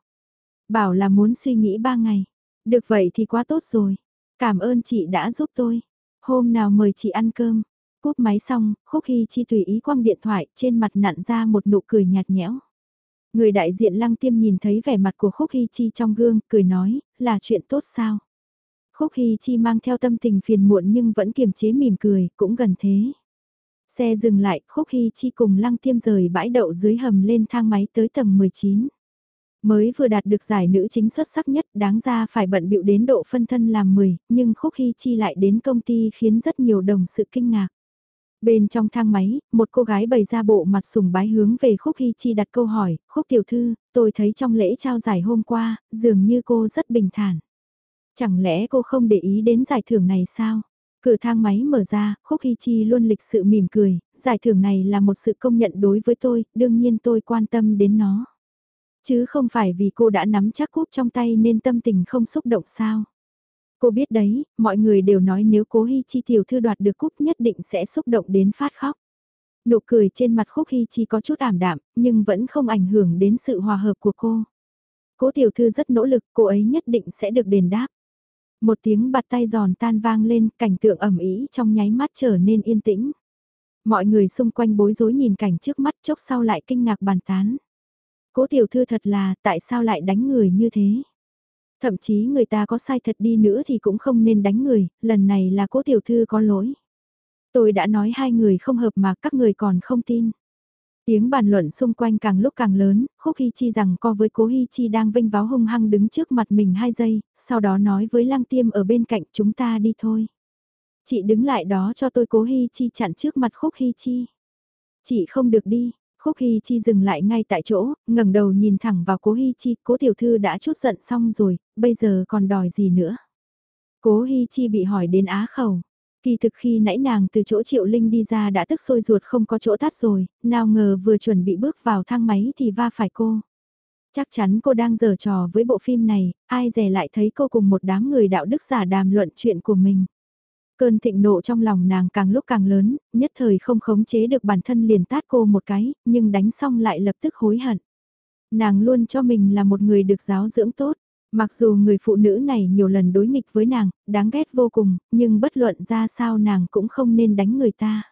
Speaker 1: Bảo là muốn suy nghĩ ba ngày. Được vậy thì quá tốt rồi. Cảm ơn chị đã giúp tôi. Hôm nào mời chị ăn cơm. Cúp máy xong, Khúc Hy Chi tùy ý quăng điện thoại trên mặt nặn ra một nụ cười nhạt nhẽo. Người đại diện lăng tiêm nhìn thấy vẻ mặt của Khúc Hy Chi trong gương, cười nói, là chuyện tốt sao? Khúc Hy Chi mang theo tâm tình phiền muộn nhưng vẫn kiềm chế mỉm cười, cũng gần thế. Xe dừng lại, Khúc Hy Chi cùng lăng tiêm rời bãi đậu dưới hầm lên thang máy tới tầng 19. Mới vừa đạt được giải nữ chính xuất sắc nhất đáng ra phải bận bịu đến độ phân thân làm 10, nhưng Khúc Hy Chi lại đến công ty khiến rất nhiều đồng sự kinh ngạc. Bên trong thang máy, một cô gái bày ra bộ mặt sùng bái hướng về Khúc Hy Chi đặt câu hỏi, Khúc Tiểu Thư, tôi thấy trong lễ trao giải hôm qua, dường như cô rất bình thản. Chẳng lẽ cô không để ý đến giải thưởng này sao? Cửa thang máy mở ra, Khúc Hy Chi luôn lịch sự mỉm cười, giải thưởng này là một sự công nhận đối với tôi, đương nhiên tôi quan tâm đến nó. Chứ không phải vì cô đã nắm chắc cúp trong tay nên tâm tình không xúc động sao. Cô biết đấy, mọi người đều nói nếu cố Hi Chi tiểu thư đoạt được cúp nhất định sẽ xúc động đến phát khóc. Nụ cười trên mặt Khúc Hi Chi có chút ảm đạm, nhưng vẫn không ảnh hưởng đến sự hòa hợp của cô. Cố tiểu thư rất nỗ lực, cô ấy nhất định sẽ được đền đáp. Một tiếng bạt tay giòn tan vang lên, cảnh tượng ẩm ý trong nháy mắt trở nên yên tĩnh. Mọi người xung quanh bối rối nhìn cảnh trước mắt chốc sau lại kinh ngạc bàn tán. Cố tiểu thư thật là, tại sao lại đánh người như thế? Thậm chí người ta có sai thật đi nữa thì cũng không nên đánh người, lần này là cố tiểu thư có lỗi. Tôi đã nói hai người không hợp mà các người còn không tin. Tiếng bàn luận xung quanh càng lúc càng lớn, Khúc Hy Chi rằng co với Cố Hy Chi đang vinh váo hung hăng đứng trước mặt mình hai giây, sau đó nói với Lăng Tiêm ở bên cạnh chúng ta đi thôi. Chị đứng lại đó cho tôi Cố Hy Chi chặn trước mặt Khúc Hy Chi. Chị không được đi, Khúc Hy Chi dừng lại ngay tại chỗ, ngẩng đầu nhìn thẳng vào Cố Hy Chi, Cố Tiểu Thư đã chút giận xong rồi, bây giờ còn đòi gì nữa. Cố Hy Chi bị hỏi đến á khẩu. Kỳ thực khi nãy nàng từ chỗ Triệu Linh đi ra đã tức sôi ruột không có chỗ tắt rồi, nào ngờ vừa chuẩn bị bước vào thang máy thì va phải cô. Chắc chắn cô đang giở trò với bộ phim này, ai dè lại thấy cô cùng một đám người đạo đức giả đàm luận chuyện của mình. Cơn thịnh nộ trong lòng nàng càng lúc càng lớn, nhất thời không khống chế được bản thân liền tát cô một cái, nhưng đánh xong lại lập tức hối hận. Nàng luôn cho mình là một người được giáo dưỡng tốt, mặc dù người phụ nữ này nhiều lần đối nghịch với nàng, đáng ghét vô cùng, nhưng bất luận ra sao nàng cũng không nên đánh người ta.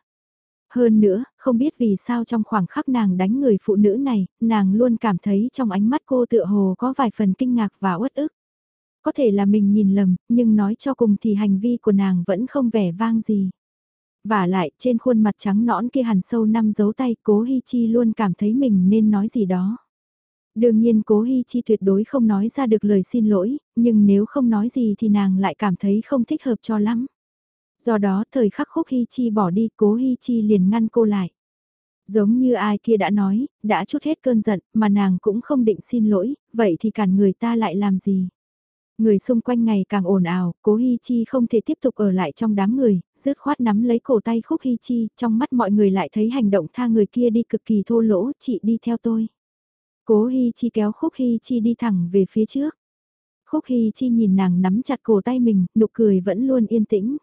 Speaker 1: Hơn nữa, không biết vì sao trong khoảng khắc nàng đánh người phụ nữ này, nàng luôn cảm thấy trong ánh mắt cô tựa hồ có vài phần kinh ngạc và uất ức. Có thể là mình nhìn lầm, nhưng nói cho cùng thì hành vi của nàng vẫn không vẻ vang gì. Và lại, trên khuôn mặt trắng nõn kia hằn sâu năm dấu tay, cố Hi Chi luôn cảm thấy mình nên nói gì đó. Đương nhiên cố Hi Chi tuyệt đối không nói ra được lời xin lỗi, nhưng nếu không nói gì thì nàng lại cảm thấy không thích hợp cho lắm. Do đó thời khắc khúc Hi Chi bỏ đi cố Hi Chi liền ngăn cô lại. Giống như ai kia đã nói, đã chút hết cơn giận mà nàng cũng không định xin lỗi, vậy thì cản người ta lại làm gì. Người xung quanh ngày càng ồn ào, cố Hi Chi không thể tiếp tục ở lại trong đám người, rứt khoát nắm lấy cổ tay khúc Hi Chi, trong mắt mọi người lại thấy hành động tha người kia đi cực kỳ thô lỗ, chị đi theo tôi. Cố Hi Chi kéo khúc Hi Chi đi thẳng về phía trước. Khúc Hi Chi nhìn nàng nắm chặt cổ tay mình, nụ cười vẫn luôn yên tĩnh.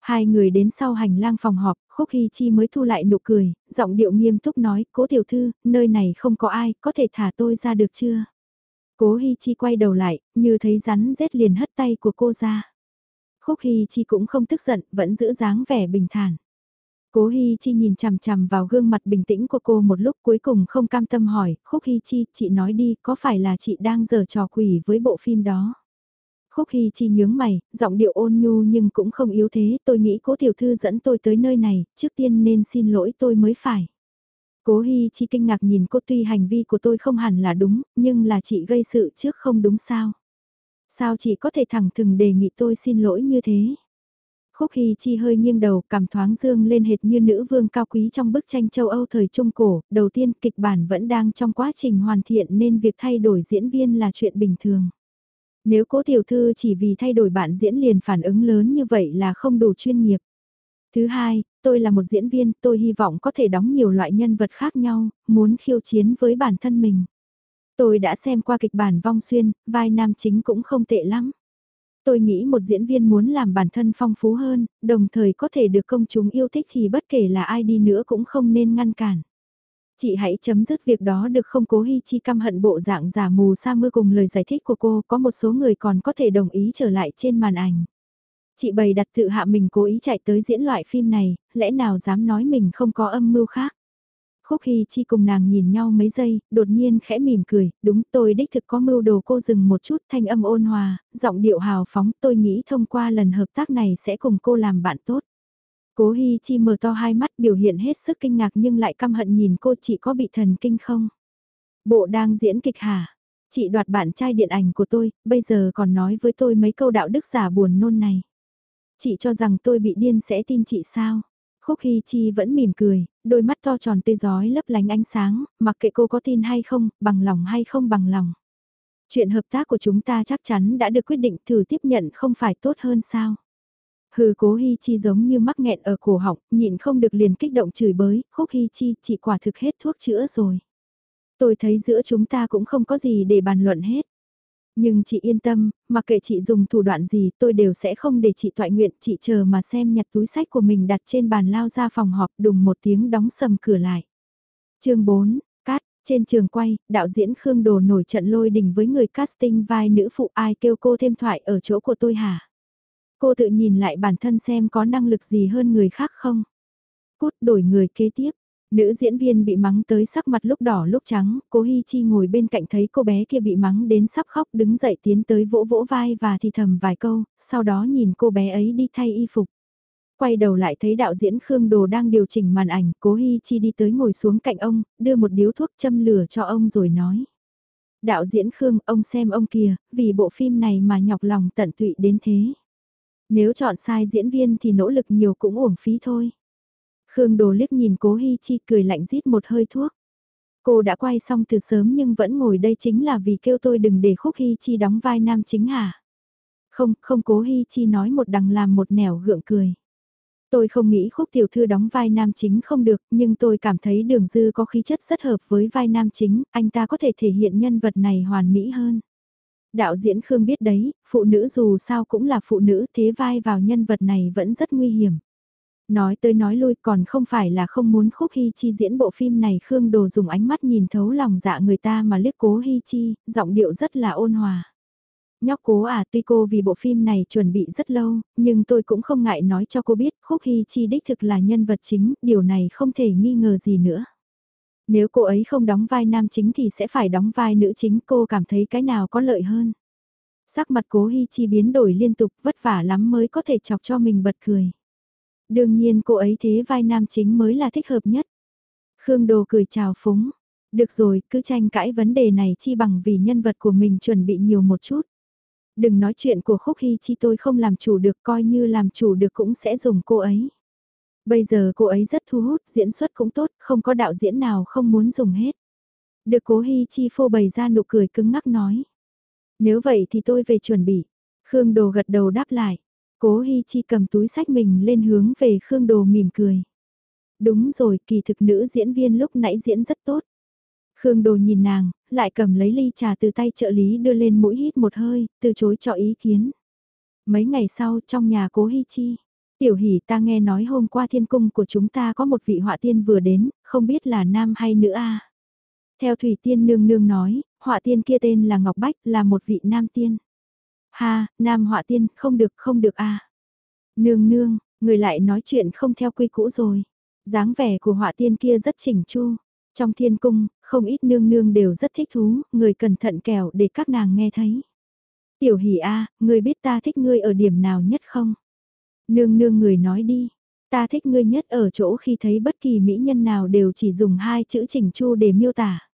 Speaker 1: Hai người đến sau hành lang phòng họp, Khúc Hi Chi mới thu lại nụ cười, giọng điệu nghiêm túc nói, cố tiểu thư, nơi này không có ai, có thể thả tôi ra được chưa? Cố Hi Chi quay đầu lại, như thấy rắn rết liền hất tay của cô ra. Khúc Hi Chi cũng không tức giận, vẫn giữ dáng vẻ bình thản. Cố Hi Chi nhìn chằm chằm vào gương mặt bình tĩnh của cô một lúc cuối cùng không cam tâm hỏi, Khúc Hi Chi, chị nói đi, có phải là chị đang giở trò quỷ với bộ phim đó? Khúc Hi Chi nhướng mày, giọng điệu ôn nhu nhưng cũng không yếu thế, tôi nghĩ cố tiểu thư dẫn tôi tới nơi này, trước tiên nên xin lỗi tôi mới phải. Cố Hi Chi kinh ngạc nhìn cô tuy hành vi của tôi không hẳn là đúng, nhưng là chị gây sự trước không đúng sao? Sao chị có thể thẳng thừng đề nghị tôi xin lỗi như thế? Khúc Hi Chi hơi nghiêng đầu, cảm thoáng dương lên hệt như nữ vương cao quý trong bức tranh châu Âu thời Trung Cổ, đầu tiên kịch bản vẫn đang trong quá trình hoàn thiện nên việc thay đổi diễn viên là chuyện bình thường. Nếu cố tiểu thư chỉ vì thay đổi bạn diễn liền phản ứng lớn như vậy là không đủ chuyên nghiệp. Thứ hai, tôi là một diễn viên, tôi hy vọng có thể đóng nhiều loại nhân vật khác nhau, muốn khiêu chiến với bản thân mình. Tôi đã xem qua kịch bản vong xuyên, vai nam chính cũng không tệ lắm. Tôi nghĩ một diễn viên muốn làm bản thân phong phú hơn, đồng thời có thể được công chúng yêu thích thì bất kể là ai đi nữa cũng không nên ngăn cản. Chị hãy chấm dứt việc đó được không cố hy Chi căm hận bộ dạng giả mù sa mưa cùng lời giải thích của cô có một số người còn có thể đồng ý trở lại trên màn ảnh. Chị bày đặt tự hạ mình cố ý chạy tới diễn loại phim này, lẽ nào dám nói mình không có âm mưu khác. Khúc Hy Chi cùng nàng nhìn nhau mấy giây, đột nhiên khẽ mỉm cười, đúng tôi đích thực có mưu đồ cô dừng một chút thanh âm ôn hòa, giọng điệu hào phóng tôi nghĩ thông qua lần hợp tác này sẽ cùng cô làm bạn tốt. Cố hy Chi mở to hai mắt biểu hiện hết sức kinh ngạc nhưng lại căm hận nhìn cô chị có bị thần kinh không? Bộ đang diễn kịch hả? Chị đoạt bạn trai điện ảnh của tôi, bây giờ còn nói với tôi mấy câu đạo đức giả buồn nôn này. Chị cho rằng tôi bị điên sẽ tin chị sao? Khúc Hy Chi vẫn mỉm cười, đôi mắt to tròn tê giói lấp lánh ánh sáng, mặc kệ cô có tin hay không, bằng lòng hay không bằng lòng. Chuyện hợp tác của chúng ta chắc chắn đã được quyết định thử tiếp nhận không phải tốt hơn sao? Hừ cố hy Chi giống như mắc nghẹn ở cổ họng, nhịn không được liền kích động chửi bới, khúc hy Chi, chỉ quả thực hết thuốc chữa rồi. Tôi thấy giữa chúng ta cũng không có gì để bàn luận hết. Nhưng chị yên tâm, mặc kệ chị dùng thủ đoạn gì tôi đều sẽ không để chị thoại nguyện, chị chờ mà xem nhặt túi sách của mình đặt trên bàn lao ra phòng họp đùng một tiếng đóng sầm cửa lại. chương 4, cát, trên trường quay, đạo diễn Khương Đồ nổi trận lôi đình với người casting vai nữ phụ ai kêu cô thêm thoại ở chỗ của tôi hả? Cô tự nhìn lại bản thân xem có năng lực gì hơn người khác không? Cút đổi người kế tiếp. Nữ diễn viên bị mắng tới sắc mặt lúc đỏ lúc trắng, cố Hi Chi ngồi bên cạnh thấy cô bé kia bị mắng đến sắp khóc đứng dậy tiến tới vỗ vỗ vai và thì thầm vài câu, sau đó nhìn cô bé ấy đi thay y phục. Quay đầu lại thấy đạo diễn Khương Đồ đang điều chỉnh màn ảnh, cố Hi Chi đi tới ngồi xuống cạnh ông, đưa một điếu thuốc châm lửa cho ông rồi nói. Đạo diễn Khương, ông xem ông kìa, vì bộ phim này mà nhọc lòng tận tụy đến thế. Nếu chọn sai diễn viên thì nỗ lực nhiều cũng uổng phí thôi. Khương Đồ liếc nhìn cố Hi Chi cười lạnh rít một hơi thuốc. Cô đã quay xong từ sớm nhưng vẫn ngồi đây chính là vì kêu tôi đừng để Khúc Hi Chi đóng vai nam chính hả? Không, không cố Hi Chi nói một đằng làm một nẻo gượng cười. Tôi không nghĩ Khúc Tiểu Thư đóng vai nam chính không được, nhưng tôi cảm thấy Đường Dư có khí chất rất hợp với vai nam chính, anh ta có thể thể hiện nhân vật này hoàn mỹ hơn. Đạo diễn Khương biết đấy, phụ nữ dù sao cũng là phụ nữ thế vai vào nhân vật này vẫn rất nguy hiểm. Nói tới nói lui còn không phải là không muốn Khúc Hy Chi diễn bộ phim này Khương Đồ dùng ánh mắt nhìn thấu lòng dạ người ta mà liếc cố Hy Chi, giọng điệu rất là ôn hòa. Nhóc cố à tuy cô vì bộ phim này chuẩn bị rất lâu, nhưng tôi cũng không ngại nói cho cô biết Khúc Hy Chi đích thực là nhân vật chính, điều này không thể nghi ngờ gì nữa. Nếu cô ấy không đóng vai nam chính thì sẽ phải đóng vai nữ chính cô cảm thấy cái nào có lợi hơn. Sắc mặt cố Hi Chi biến đổi liên tục vất vả lắm mới có thể chọc cho mình bật cười. Đương nhiên cô ấy thế vai nam chính mới là thích hợp nhất. Khương Đồ cười chào phúng. Được rồi, cứ tranh cãi vấn đề này chi bằng vì nhân vật của mình chuẩn bị nhiều một chút. Đừng nói chuyện của Khúc Hy Chi tôi không làm chủ được coi như làm chủ được cũng sẽ dùng cô ấy. Bây giờ cô ấy rất thu hút, diễn xuất cũng tốt, không có đạo diễn nào không muốn dùng hết. Được cố Hi Chi phô bày ra nụ cười cứng ngắc nói. Nếu vậy thì tôi về chuẩn bị. Khương Đồ gật đầu đáp lại. Cố Hi Chi cầm túi sách mình lên hướng về Khương Đồ mỉm cười. Đúng rồi, kỳ thực nữ diễn viên lúc nãy diễn rất tốt. Khương Đồ nhìn nàng, lại cầm lấy ly trà từ tay trợ lý đưa lên mũi hít một hơi, từ chối cho ý kiến. Mấy ngày sau trong nhà cố Hi Chi, Tiểu hỷ ta nghe nói hôm qua thiên cung của chúng ta có một vị họa tiên vừa đến, không biết là nam hay nữ a. Theo Thủy Tiên Nương Nương nói, họa tiên kia tên là Ngọc Bách, là một vị nam tiên. Ha, nam họa tiên, không được, không được a. Nương nương, người lại nói chuyện không theo quy cũ rồi. dáng vẻ của họa tiên kia rất chỉnh chu. Trong thiên cung, không ít nương nương đều rất thích thú, người cẩn thận kẻo để các nàng nghe thấy. Tiểu hỷ a, người biết ta thích ngươi ở điểm nào nhất không? Nương nương người nói đi, ta thích ngươi nhất ở chỗ khi thấy bất kỳ mỹ nhân nào đều chỉ dùng hai chữ chỉnh chu để miêu tả.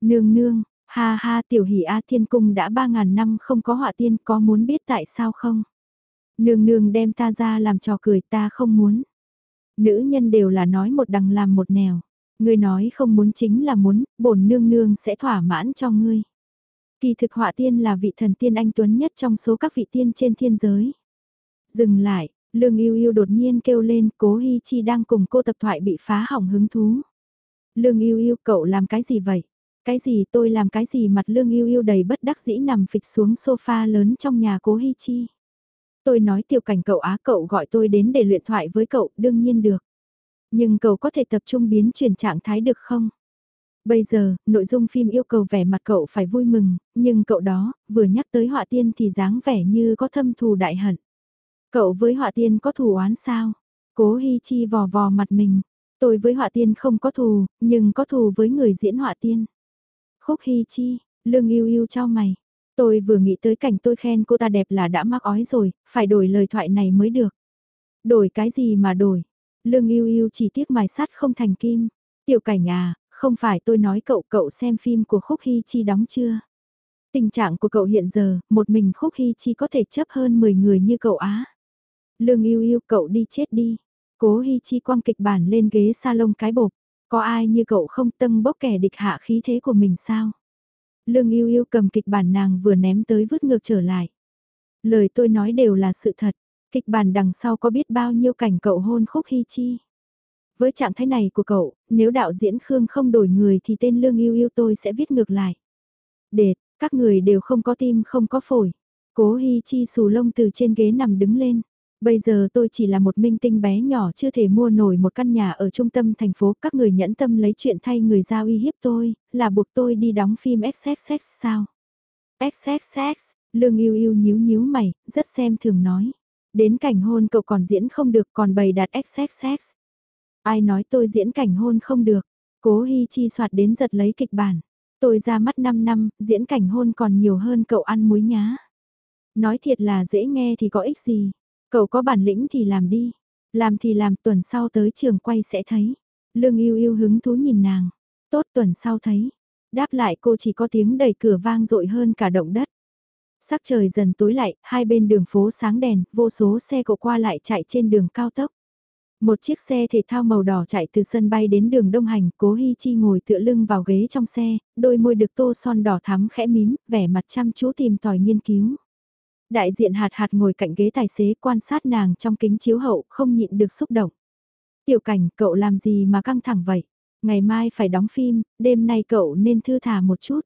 Speaker 1: Nương nương, ha ha tiểu hỷ A thiên cung đã ba ngàn năm không có họa tiên có muốn biết tại sao không? Nương nương đem ta ra làm trò cười ta không muốn. Nữ nhân đều là nói một đằng làm một nẻo. Ngươi nói không muốn chính là muốn, bổn nương nương sẽ thỏa mãn cho ngươi. Kỳ thực họa tiên là vị thần tiên anh tuấn nhất trong số các vị tiên trên thiên giới. Dừng lại, Lương Yêu Yêu đột nhiên kêu lên, Cố Hi Chi đang cùng cô tập thoại bị phá hỏng hứng thú. Lương Yêu Yêu, cậu làm cái gì vậy? Cái gì tôi làm cái gì mặt Lương Yêu Yêu đầy bất đắc dĩ nằm phịch xuống sofa lớn trong nhà Cố Hi Chi. Tôi nói tiểu cảnh cậu á cậu gọi tôi đến để luyện thoại với cậu, đương nhiên được. Nhưng cậu có thể tập trung biến chuyển trạng thái được không? Bây giờ, nội dung phim yêu cầu vẻ mặt cậu phải vui mừng, nhưng cậu đó, vừa nhắc tới họa tiên thì dáng vẻ như có thâm thù đại hận. Cậu với họa tiên có thù oán sao? Cố Hi Chi vò vò mặt mình. Tôi với họa tiên không có thù, nhưng có thù với người diễn họa tiên. Khúc Hi Chi, lương yêu yêu cho mày. Tôi vừa nghĩ tới cảnh tôi khen cô ta đẹp là đã mắc ói rồi, phải đổi lời thoại này mới được. Đổi cái gì mà đổi? Lương yêu yêu chỉ tiếc mài sắt không thành kim. Tiểu cảnh à, không phải tôi nói cậu cậu xem phim của Khúc Hi Chi đóng chưa? Tình trạng của cậu hiện giờ, một mình Khúc Hy Chi có thể chấp hơn 10 người như cậu á. Lương yêu yêu cậu đi chết đi. Cố Hy Chi quăng kịch bản lên ghế salon cái bột. Có ai như cậu không tâng bốc kẻ địch hạ khí thế của mình sao? Lương yêu yêu cầm kịch bản nàng vừa ném tới vứt ngược trở lại. Lời tôi nói đều là sự thật. Kịch bản đằng sau có biết bao nhiêu cảnh cậu hôn Khúc Hy Chi. Với trạng thái này của cậu, nếu đạo diễn Khương không đổi người thì tên Lương yêu yêu tôi sẽ viết ngược lại. Đệt, các người đều không có tim không có phổi. Cố Hi Chi xù lông từ trên ghế nằm đứng lên. Bây giờ tôi chỉ là một minh tinh bé nhỏ chưa thể mua nổi một căn nhà ở trung tâm thành phố. Các người nhẫn tâm lấy chuyện thay người ra uy hiếp tôi, là buộc tôi đi đóng phim XXX sao? XXX, Lương yêu yêu nhíu nhíu mày, rất xem thường nói. Đến cảnh hôn cậu còn diễn không được còn bày đặt XXX. Ai nói tôi diễn cảnh hôn không được? Cố Hi Chi soạt đến giật lấy kịch bản. Tôi ra mắt 5 năm, diễn cảnh hôn còn nhiều hơn cậu ăn muối nhá. Nói thiệt là dễ nghe thì có ích gì. Cậu có bản lĩnh thì làm đi. Làm thì làm tuần sau tới trường quay sẽ thấy. Lương yêu yêu hứng thú nhìn nàng. Tốt tuần sau thấy. Đáp lại cô chỉ có tiếng đẩy cửa vang dội hơn cả động đất. Sắc trời dần tối lại, hai bên đường phố sáng đèn, vô số xe cộ qua lại chạy trên đường cao tốc. Một chiếc xe thể thao màu đỏ chạy từ sân bay đến đường Đông Hành, cố Hi Chi ngồi tựa lưng vào ghế trong xe, đôi môi được tô son đỏ thắm khẽ mím, vẻ mặt chăm chú tìm tòi nghiên cứu. Đại diện hạt hạt ngồi cạnh ghế tài xế quan sát nàng trong kính chiếu hậu không nhịn được xúc động. Tiểu cảnh, cậu làm gì mà căng thẳng vậy? Ngày mai phải đóng phim, đêm nay cậu nên thư thả một chút.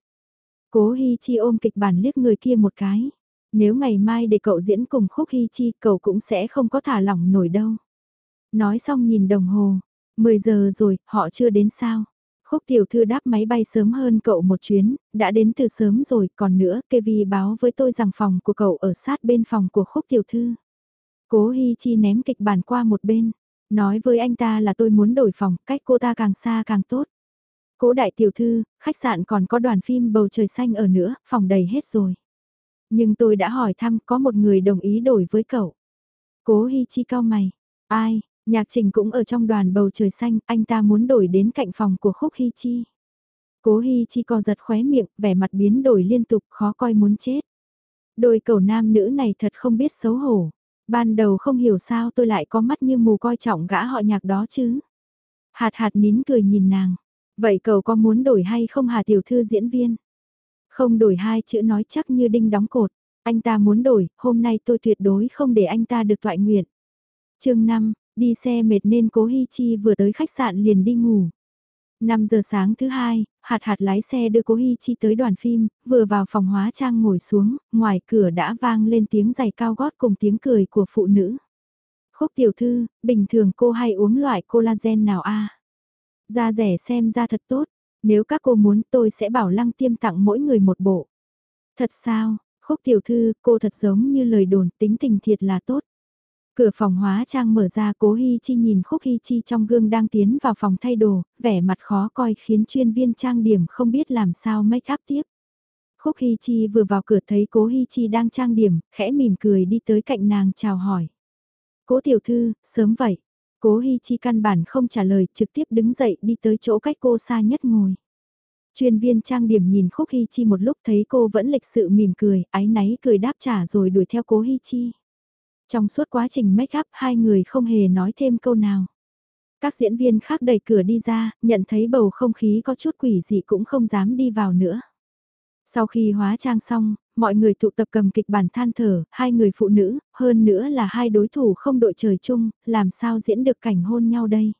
Speaker 1: Cố Hi Chi ôm kịch bản liếc người kia một cái. Nếu ngày mai để cậu diễn cùng khúc Hi Chi, cậu cũng sẽ không có thả lỏng nổi đâu. Nói xong nhìn đồng hồ, 10 giờ rồi, họ chưa đến sao. Khúc tiểu thư đáp máy bay sớm hơn cậu một chuyến, đã đến từ sớm rồi, còn nữa, Kevi báo với tôi rằng phòng của cậu ở sát bên phòng của khúc tiểu thư. Cố Hi Chi ném kịch bản qua một bên, nói với anh ta là tôi muốn đổi phòng, cách cô ta càng xa càng tốt. Cố đại tiểu thư, khách sạn còn có đoàn phim bầu trời xanh ở nữa, phòng đầy hết rồi. Nhưng tôi đã hỏi thăm có một người đồng ý đổi với cậu. Cố Hi Chi cao mày. Ai, Nhạc trình cũng ở trong đoàn bầu trời xanh, anh ta muốn đổi đến cạnh phòng của Khúc Hy Chi. Cố Hy Chi co giật khóe miệng, vẻ mặt biến đổi liên tục, khó coi muốn chết. Đôi cầu nam nữ này thật không biết xấu hổ. Ban đầu không hiểu sao tôi lại có mắt như mù coi trọng gã họ nhạc đó chứ. Hạt hạt nín cười nhìn nàng. Vậy cậu có muốn đổi hay không hà tiểu thư diễn viên? Không đổi hai chữ nói chắc như đinh đóng cột. Anh ta muốn đổi, hôm nay tôi tuyệt đối không để anh ta được toại nguyện. chương 5, Đi xe mệt nên cố Hi Chi vừa tới khách sạn liền đi ngủ. 5 giờ sáng thứ hai, hạt hạt lái xe đưa cố Hi Chi tới đoàn phim, vừa vào phòng hóa trang ngồi xuống, ngoài cửa đã vang lên tiếng giày cao gót cùng tiếng cười của phụ nữ. Khúc tiểu thư, bình thường cô hay uống loại collagen nào a? Da rẻ xem ra thật tốt, nếu các cô muốn tôi sẽ bảo lăng tiêm tặng mỗi người một bộ. Thật sao, khúc tiểu thư, cô thật giống như lời đồn tính tình thiệt là tốt. Cửa phòng hóa trang mở ra cố Hi Chi nhìn Khúc Hi Chi trong gương đang tiến vào phòng thay đồ, vẻ mặt khó coi khiến chuyên viên trang điểm không biết làm sao make up tiếp. Khúc Hi Chi vừa vào cửa thấy cố Hi Chi đang trang điểm, khẽ mỉm cười đi tới cạnh nàng chào hỏi. Cố tiểu thư, sớm vậy. Cố Hi Chi căn bản không trả lời, trực tiếp đứng dậy đi tới chỗ cách cô xa nhất ngồi. Chuyên viên trang điểm nhìn Khúc Hi Chi một lúc thấy cô vẫn lịch sự mỉm cười, ái náy cười đáp trả rồi đuổi theo Cố Hi Chi. Trong suốt quá trình make up hai người không hề nói thêm câu nào. Các diễn viên khác đẩy cửa đi ra, nhận thấy bầu không khí có chút quỷ dị cũng không dám đi vào nữa. Sau khi hóa trang xong, mọi người tụ tập cầm kịch bản than thở, hai người phụ nữ, hơn nữa là hai đối thủ không đội trời chung, làm sao diễn được cảnh hôn nhau đây.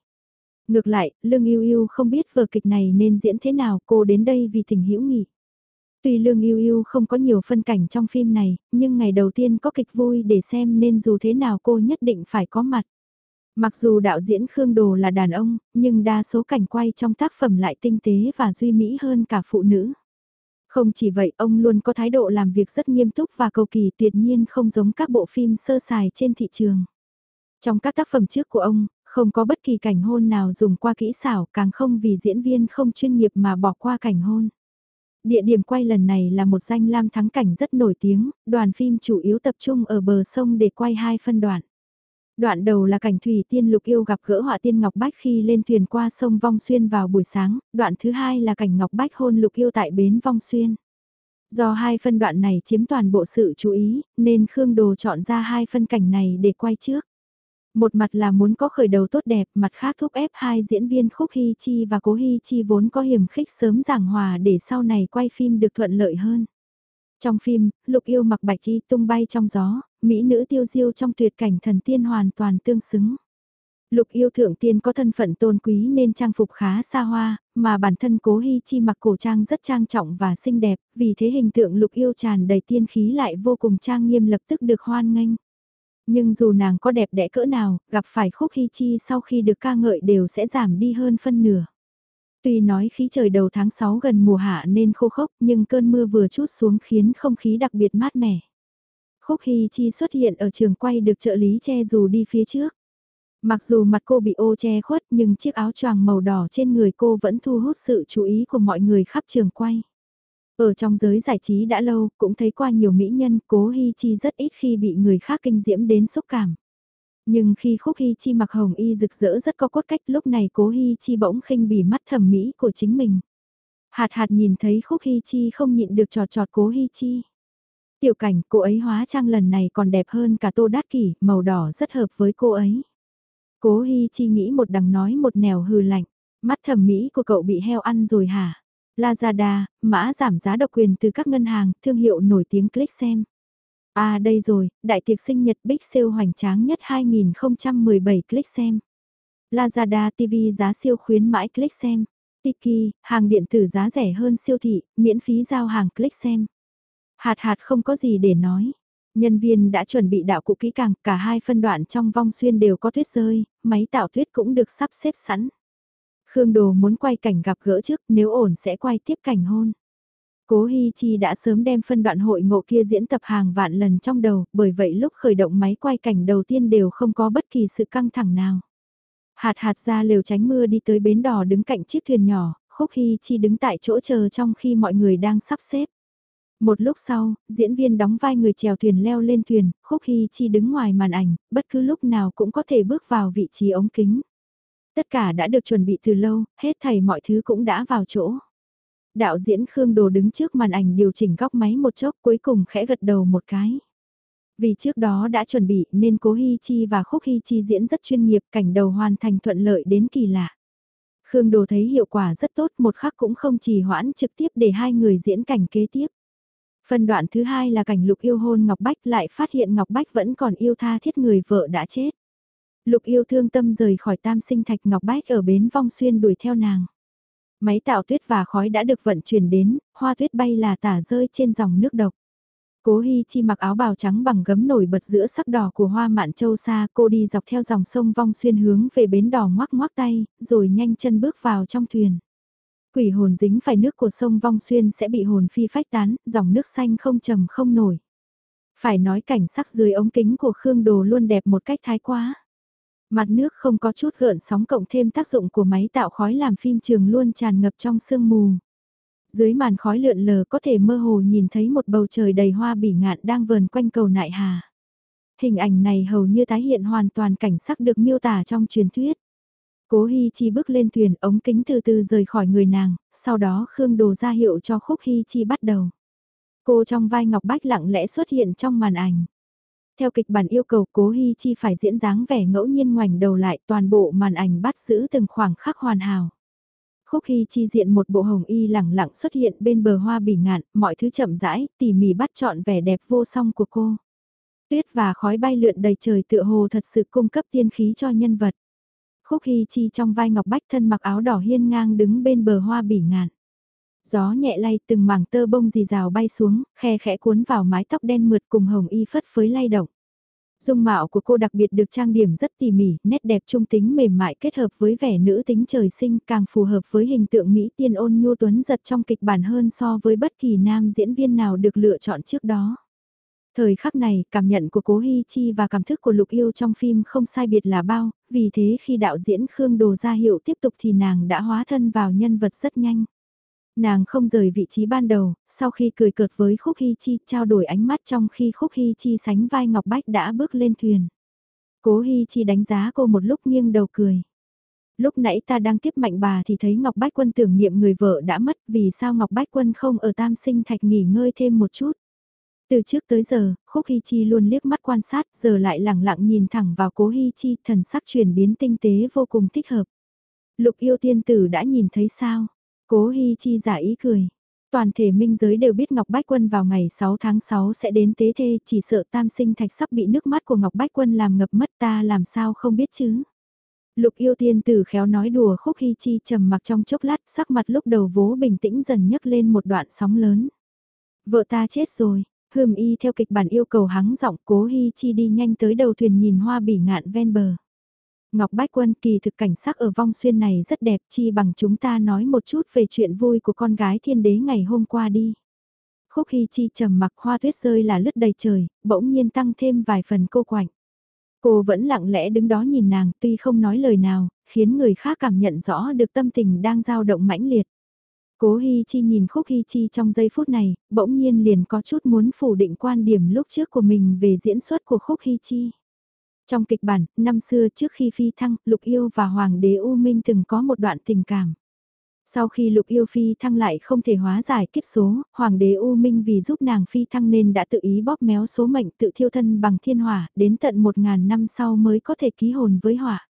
Speaker 1: Ngược lại, Lương Yêu Yêu không biết vở kịch này nên diễn thế nào, cô đến đây vì tình hữu nghị. Tuy Lương Yêu Yêu không có nhiều phân cảnh trong phim này, nhưng ngày đầu tiên có kịch vui để xem nên dù thế nào cô nhất định phải có mặt. Mặc dù đạo diễn Khương Đồ là đàn ông, nhưng đa số cảnh quay trong tác phẩm lại tinh tế và duy mỹ hơn cả phụ nữ. Không chỉ vậy, ông luôn có thái độ làm việc rất nghiêm túc và cầu kỳ tuyệt nhiên không giống các bộ phim sơ sài trên thị trường. Trong các tác phẩm trước của ông, không có bất kỳ cảnh hôn nào dùng qua kỹ xảo, càng không vì diễn viên không chuyên nghiệp mà bỏ qua cảnh hôn. Địa điểm quay lần này là một danh lam thắng cảnh rất nổi tiếng, đoàn phim chủ yếu tập trung ở bờ sông để quay hai phân đoạn. Đoạn đầu là cảnh Thủy Tiên Lục Yêu gặp gỡ họa tiên Ngọc Bách khi lên thuyền qua sông Vong Xuyên vào buổi sáng, đoạn thứ hai là cảnh Ngọc Bách hôn Lục Yêu tại bến Vong Xuyên. Do hai phân đoạn này chiếm toàn bộ sự chú ý, nên Khương Đồ chọn ra hai phân cảnh này để quay trước. Một mặt là muốn có khởi đầu tốt đẹp, mặt khác thúc ép hai diễn viên Khúc Hy Chi và Cố Hy Chi vốn có hiểm khích sớm giảng hòa để sau này quay phim được thuận lợi hơn. Trong phim, Lục Yêu mặc bạch y tung bay trong gió, mỹ nữ tiêu diêu trong tuyệt cảnh thần tiên hoàn toàn tương xứng. Lục yêu thượng tiên có thân phận tôn quý nên trang phục khá xa hoa, mà bản thân cố hy chi mặc cổ trang rất trang trọng và xinh đẹp, vì thế hình tượng lục yêu tràn đầy tiên khí lại vô cùng trang nghiêm lập tức được hoan nghênh. Nhưng dù nàng có đẹp đẽ cỡ nào, gặp phải khúc hy chi sau khi được ca ngợi đều sẽ giảm đi hơn phân nửa. Tuy nói khí trời đầu tháng 6 gần mùa hạ nên khô khốc nhưng cơn mưa vừa chút xuống khiến không khí đặc biệt mát mẻ. Khúc Hy Chi xuất hiện ở trường quay được trợ lý che dù đi phía trước. Mặc dù mặt cô bị ô che khuất nhưng chiếc áo choàng màu đỏ trên người cô vẫn thu hút sự chú ý của mọi người khắp trường quay. Ở trong giới giải trí đã lâu, cũng thấy qua nhiều mỹ nhân, cố Hi Chi rất ít khi bị người khác kinh diễm đến xúc cảm. Nhưng khi Khúc Hi Chi mặc hồng y rực rỡ rất có cốt cách lúc này cố Hi Chi bỗng khinh bỉ mắt thẩm mỹ của chính mình. Hạt hạt nhìn thấy Khúc Hi Chi không nhịn được trọt trọt cố Hi Chi. Tiểu cảnh cô ấy hóa trang lần này còn đẹp hơn cả tô đát kỷ, màu đỏ rất hợp với cô ấy. Cố Hi Chi nghĩ một đằng nói một nẻo hừ lạnh, mắt thẩm mỹ của cậu bị heo ăn rồi hả? Lazada, mã giảm giá độc quyền từ các ngân hàng, thương hiệu nổi tiếng click xem. À đây rồi, đại tiệc sinh nhật Big Sale hoành tráng nhất 2017 click xem. Lazada TV giá siêu khuyến mãi click xem. Tiki, hàng điện tử giá rẻ hơn siêu thị, miễn phí giao hàng click xem. Hạt hạt không có gì để nói. Nhân viên đã chuẩn bị đạo cụ kỹ càng, cả hai phân đoạn trong vong xuyên đều có tuyết rơi, máy tạo tuyết cũng được sắp xếp sẵn. Khương Đồ muốn quay cảnh gặp gỡ trước, nếu ổn sẽ quay tiếp cảnh hôn. Cố Hi Chi đã sớm đem phân đoạn hội ngộ kia diễn tập hàng vạn lần trong đầu, bởi vậy lúc khởi động máy quay cảnh đầu tiên đều không có bất kỳ sự căng thẳng nào. Hạt hạt ra lều tránh mưa đi tới bến đò đứng cạnh chiếc thuyền nhỏ, Khúc Hi Chi đứng tại chỗ chờ trong khi mọi người đang sắp xếp. Một lúc sau, diễn viên đóng vai người chèo thuyền leo lên thuyền, Khúc Hi Chi đứng ngoài màn ảnh, bất cứ lúc nào cũng có thể bước vào vị trí ống kính. Tất cả đã được chuẩn bị từ lâu, hết thầy mọi thứ cũng đã vào chỗ. Đạo diễn Khương Đồ đứng trước màn ảnh điều chỉnh góc máy một chốc cuối cùng khẽ gật đầu một cái. Vì trước đó đã chuẩn bị nên Cố Hi Chi và Khúc Hi Chi diễn rất chuyên nghiệp cảnh đầu hoàn thành thuận lợi đến kỳ lạ. Khương Đồ thấy hiệu quả rất tốt một khắc cũng không trì hoãn trực tiếp để hai người diễn cảnh kế tiếp. Phần đoạn thứ hai là cảnh lục yêu hôn Ngọc Bách lại phát hiện Ngọc Bách vẫn còn yêu tha thiết người vợ đã chết. Lục yêu thương tâm rời khỏi tam sinh thạch Ngọc Bách ở bến vong xuyên đuổi theo nàng. Máy tạo tuyết và khói đã được vận chuyển đến, hoa tuyết bay là tả rơi trên dòng nước độc. Cố Hi Chi mặc áo bào trắng bằng gấm nổi bật giữa sắc đỏ của hoa mạn châu xa, cô đi dọc theo dòng sông vong xuyên hướng về bến đỏ ngoắc ngoắc tay, rồi nhanh chân bước vào trong thuyền. Quỷ hồn dính phải nước của sông Vong Xuyên sẽ bị hồn phi phách tán, dòng nước xanh không trầm không nổi. Phải nói cảnh sắc dưới ống kính của Khương Đồ luôn đẹp một cách thái quá. Mặt nước không có chút gợn sóng cộng thêm tác dụng của máy tạo khói làm phim trường luôn tràn ngập trong sương mù. Dưới màn khói lượn lờ có thể mơ hồ nhìn thấy một bầu trời đầy hoa bỉ ngạn đang vờn quanh cầu nại hà. Hình ảnh này hầu như tái hiện hoàn toàn cảnh sắc được miêu tả trong truyền thuyết. Cố Hi Chi bước lên thuyền ống kính từ từ rời khỏi người nàng, sau đó Khương Đồ ra hiệu cho Khúc Hi Chi bắt đầu. Cô trong vai Ngọc Bách lặng lẽ xuất hiện trong màn ảnh. Theo kịch bản yêu cầu Cố Hi Chi phải diễn dáng vẻ ngẫu nhiên ngoảnh đầu lại toàn bộ màn ảnh bắt giữ từng khoảng khắc hoàn hảo. Khúc Hi Chi diện một bộ hồng y lẳng lặng xuất hiện bên bờ hoa bỉ ngạn, mọi thứ chậm rãi, tỉ mỉ bắt chọn vẻ đẹp vô song của cô. Tuyết và khói bay lượn đầy trời tựa hồ thật sự cung cấp tiên khí cho nhân vật. Khúc Hy Chi trong vai Ngọc Bách thân mặc áo đỏ hiên ngang đứng bên bờ hoa bỉ ngạn. Gió nhẹ lay từng mảng tơ bông dì rào bay xuống, khe khẽ cuốn vào mái tóc đen mượt cùng hồng y phất phới lay động. Dung mạo của cô đặc biệt được trang điểm rất tỉ mỉ, nét đẹp trung tính mềm mại kết hợp với vẻ nữ tính trời sinh càng phù hợp với hình tượng Mỹ tiên ôn nhu tuấn giật trong kịch bản hơn so với bất kỳ nam diễn viên nào được lựa chọn trước đó. Thời khắc này, cảm nhận của Cố Hi Chi và cảm thức của Lục Yêu trong phim không sai biệt là bao, vì thế khi đạo diễn Khương Đồ ra hiệu tiếp tục thì nàng đã hóa thân vào nhân vật rất nhanh. Nàng không rời vị trí ban đầu, sau khi cười cợt với Khúc hy Chi trao đổi ánh mắt trong khi Khúc hy Chi sánh vai Ngọc Bách đã bước lên thuyền. Cố hy Chi đánh giá cô một lúc nghiêng đầu cười. Lúc nãy ta đang tiếp mạnh bà thì thấy Ngọc Bách Quân tưởng niệm người vợ đã mất vì sao Ngọc Bách Quân không ở tam sinh thạch nghỉ ngơi thêm một chút. Từ trước tới giờ, Khúc Hy Chi luôn liếc mắt quan sát giờ lại lẳng lặng nhìn thẳng vào cố Hy Chi thần sắc chuyển biến tinh tế vô cùng thích hợp. Lục yêu tiên tử đã nhìn thấy sao? Cố Hi Chi giả ý cười. Toàn thể minh giới đều biết Ngọc Bách Quân vào ngày 6 tháng 6 sẽ đến tế thê, chỉ sợ tam sinh thạch sắp bị nước mắt của Ngọc Bách Quân làm ngập mất ta làm sao không biết chứ. Lục yêu tiên tử khéo nói đùa khúc hy chi trầm mặc trong chốc lát sắc mặt lúc đầu vố bình tĩnh dần nhấc lên một đoạn sóng lớn. Vợ ta chết rồi, hừm y theo kịch bản yêu cầu hắng giọng cố hy chi đi nhanh tới đầu thuyền nhìn hoa bỉ ngạn ven bờ. Ngọc Bách Quân kỳ thực cảnh sắc ở vong xuyên này rất đẹp chi bằng chúng ta nói một chút về chuyện vui của con gái thiên đế ngày hôm qua đi. Khúc Hy Chi trầm mặc hoa tuyết rơi là lướt đầy trời, bỗng nhiên tăng thêm vài phần cô quạnh. Cô vẫn lặng lẽ đứng đó nhìn nàng tuy không nói lời nào, khiến người khác cảm nhận rõ được tâm tình đang dao động mãnh liệt. Cố Hi Chi nhìn Khúc Hi Chi trong giây phút này, bỗng nhiên liền có chút muốn phủ định quan điểm lúc trước của mình về diễn xuất của Khúc Hi Chi. Trong kịch bản, năm xưa trước khi phi thăng, Lục Yêu và Hoàng đế U Minh từng có một đoạn tình cảm. Sau khi Lục Yêu phi thăng lại không thể hóa giải kiếp số, Hoàng đế U Minh vì giúp nàng phi thăng nên đã tự ý bóp méo số mệnh tự thiêu thân bằng thiên hỏa, đến tận một ngàn năm sau mới có thể ký hồn với hỏa.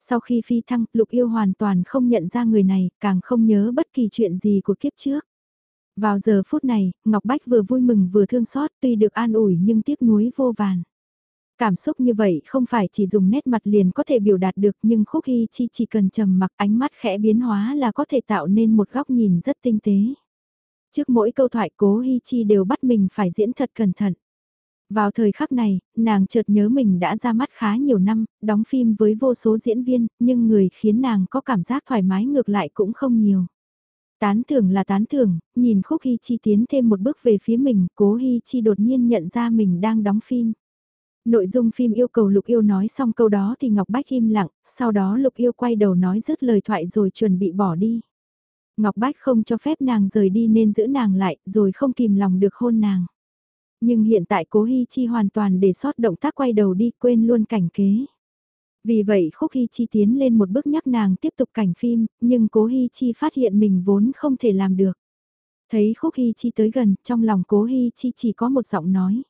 Speaker 1: Sau khi phi thăng, Lục Yêu hoàn toàn không nhận ra người này, càng không nhớ bất kỳ chuyện gì của kiếp trước. Vào giờ phút này, Ngọc Bách vừa vui mừng vừa thương xót tuy được an ủi nhưng tiếc nuối vô vàn. Cảm xúc như vậy không phải chỉ dùng nét mặt liền có thể biểu đạt được nhưng Khúc Hy Chi chỉ cần trầm mặc ánh mắt khẽ biến hóa là có thể tạo nên một góc nhìn rất tinh tế. Trước mỗi câu thoại cố Hy Chi đều bắt mình phải diễn thật cẩn thận. Vào thời khắc này, nàng chợt nhớ mình đã ra mắt khá nhiều năm, đóng phim với vô số diễn viên, nhưng người khiến nàng có cảm giác thoải mái ngược lại cũng không nhiều. Tán thưởng là tán thưởng, nhìn Khúc Hy Chi tiến thêm một bước về phía mình, cố Hy Chi đột nhiên nhận ra mình đang đóng phim. Nội dung phim yêu cầu Lục Yêu nói xong câu đó thì Ngọc Bách im lặng, sau đó Lục Yêu quay đầu nói dứt lời thoại rồi chuẩn bị bỏ đi. Ngọc Bách không cho phép nàng rời đi nên giữ nàng lại, rồi không kìm lòng được hôn nàng. Nhưng hiện tại Cố Hi Chi hoàn toàn để sót động tác quay đầu đi quên luôn cảnh kế. Vì vậy Khúc Hi Chi tiến lên một bước nhắc nàng tiếp tục cảnh phim, nhưng Cố Hi Chi phát hiện mình vốn không thể làm được. Thấy Khúc Hi Chi tới gần, trong lòng Cố Hi Chi chỉ có một giọng nói.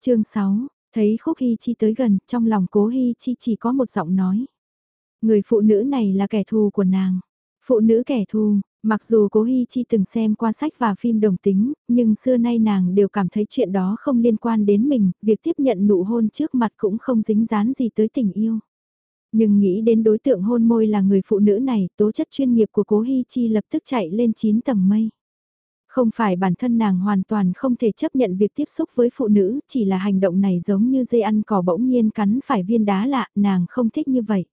Speaker 1: chương 6, Thấy Khúc Hy Chi tới gần, trong lòng cố Hy Chi chỉ có một giọng nói. Người phụ nữ này là kẻ thù của nàng. Phụ nữ kẻ thù, mặc dù cố Hy Chi từng xem qua sách và phim đồng tính, nhưng xưa nay nàng đều cảm thấy chuyện đó không liên quan đến mình, việc tiếp nhận nụ hôn trước mặt cũng không dính dán gì tới tình yêu. Nhưng nghĩ đến đối tượng hôn môi là người phụ nữ này, tố chất chuyên nghiệp của cố Hy Chi lập tức chạy lên 9 tầng mây. Không phải bản thân nàng hoàn toàn không thể chấp nhận việc tiếp xúc với phụ nữ, chỉ là hành động này giống như dây ăn cỏ bỗng nhiên cắn phải viên đá lạ, nàng không thích như vậy.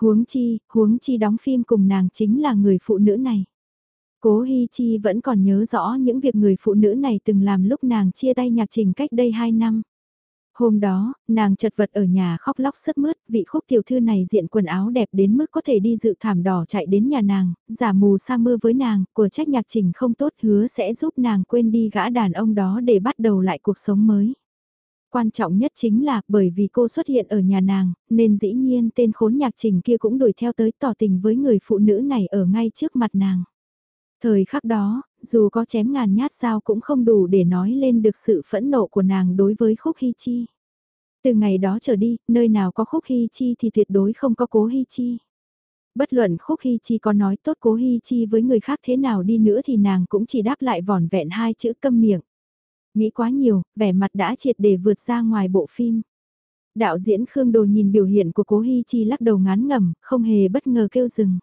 Speaker 1: Huống chi, huống chi đóng phim cùng nàng chính là người phụ nữ này. Cố Hi Chi vẫn còn nhớ rõ những việc người phụ nữ này từng làm lúc nàng chia tay nhạc trình cách đây 2 năm. Hôm đó, nàng chật vật ở nhà khóc lóc sứt mướt, vị khúc tiểu thư này diện quần áo đẹp đến mức có thể đi dự thảm đỏ chạy đến nhà nàng, giả mù sa mưa với nàng, của trách nhạc trình không tốt hứa sẽ giúp nàng quên đi gã đàn ông đó để bắt đầu lại cuộc sống mới. Quan trọng nhất chính là bởi vì cô xuất hiện ở nhà nàng, nên dĩ nhiên tên khốn nhạc trình kia cũng đuổi theo tới tỏ tình với người phụ nữ này ở ngay trước mặt nàng. Thời khắc đó, dù có chém ngàn nhát dao cũng không đủ để nói lên được sự phẫn nộ của nàng đối với Khúc Hy Chi. Từ ngày đó trở đi, nơi nào có Khúc Hy Chi thì tuyệt đối không có Cố Hy Chi. Bất luận Khúc Hy Chi có nói tốt Cố Hy Chi với người khác thế nào đi nữa thì nàng cũng chỉ đáp lại vỏn vẹn hai chữ câm miệng. Nghĩ quá nhiều, vẻ mặt đã triệt để vượt ra ngoài bộ phim. Đạo diễn Khương Đồ nhìn biểu hiện của Cố Hy Chi lắc đầu ngán ngẩm, không hề bất ngờ kêu dừng.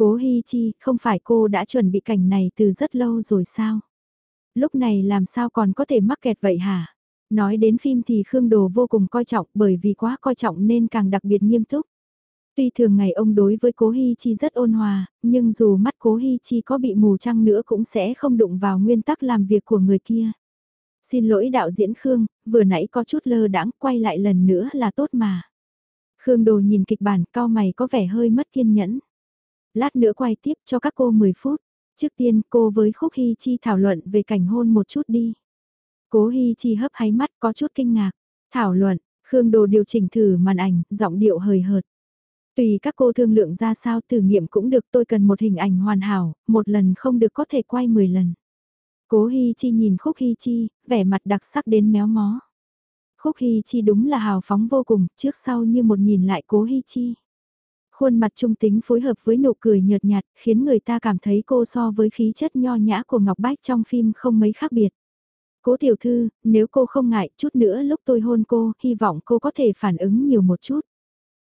Speaker 1: Cố Hi Chi, không phải cô đã chuẩn bị cảnh này từ rất lâu rồi sao? Lúc này làm sao còn có thể mắc kẹt vậy hả? Nói đến phim thì Khương Đồ vô cùng coi trọng bởi vì quá coi trọng nên càng đặc biệt nghiêm túc. Tuy thường ngày ông đối với Cố Hi Chi rất ôn hòa, nhưng dù mắt Cố Hi Chi có bị mù trăng nữa cũng sẽ không đụng vào nguyên tắc làm việc của người kia. Xin lỗi đạo diễn Khương, vừa nãy có chút lơ đãng quay lại lần nữa là tốt mà. Khương Đồ nhìn kịch bản cao mày có vẻ hơi mất kiên nhẫn. Lát nữa quay tiếp cho các cô 10 phút. Trước tiên cô với Khúc Hy Chi thảo luận về cảnh hôn một chút đi. Cố Hy Chi hấp háy mắt có chút kinh ngạc. Thảo luận, Khương Đồ điều chỉnh thử màn ảnh, giọng điệu hời hợt. Tùy các cô thương lượng ra sao thử nghiệm cũng được tôi cần một hình ảnh hoàn hảo, một lần không được có thể quay 10 lần. Cố Hi Chi nhìn Khúc Hi Chi, vẻ mặt đặc sắc đến méo mó. Khúc Hi Chi đúng là hào phóng vô cùng, trước sau như một nhìn lại Cố Hi Chi. Khuôn mặt trung tính phối hợp với nụ cười nhợt nhạt, khiến người ta cảm thấy cô so với khí chất nho nhã của Ngọc Bách trong phim không mấy khác biệt. Cố tiểu thư, nếu cô không ngại, chút nữa lúc tôi hôn cô, hy vọng cô có thể phản ứng nhiều một chút.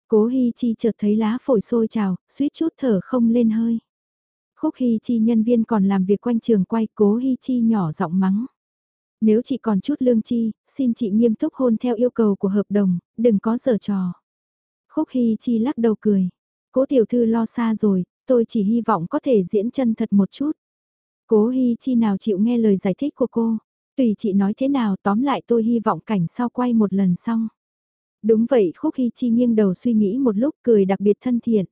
Speaker 1: Cố Hi Chi chợt thấy lá phổi sôi trào, suýt chút thở không lên hơi. Khúc Hi Chi nhân viên còn làm việc quanh trường quay, Cố Hi Chi nhỏ giọng mắng. Nếu chị còn chút lương chi, xin chị nghiêm túc hôn theo yêu cầu của hợp đồng, đừng có giở trò. Khúc Hi Chi lắc đầu cười. Cố tiểu thư lo xa rồi, tôi chỉ hy vọng có thể diễn chân thật một chút. Cố Hi Chi nào chịu nghe lời giải thích của cô. Tùy chị nói thế nào tóm lại tôi hy vọng cảnh sau quay một lần xong. Đúng vậy Khúc Hy Chi nghiêng đầu suy nghĩ một lúc cười đặc biệt thân thiện.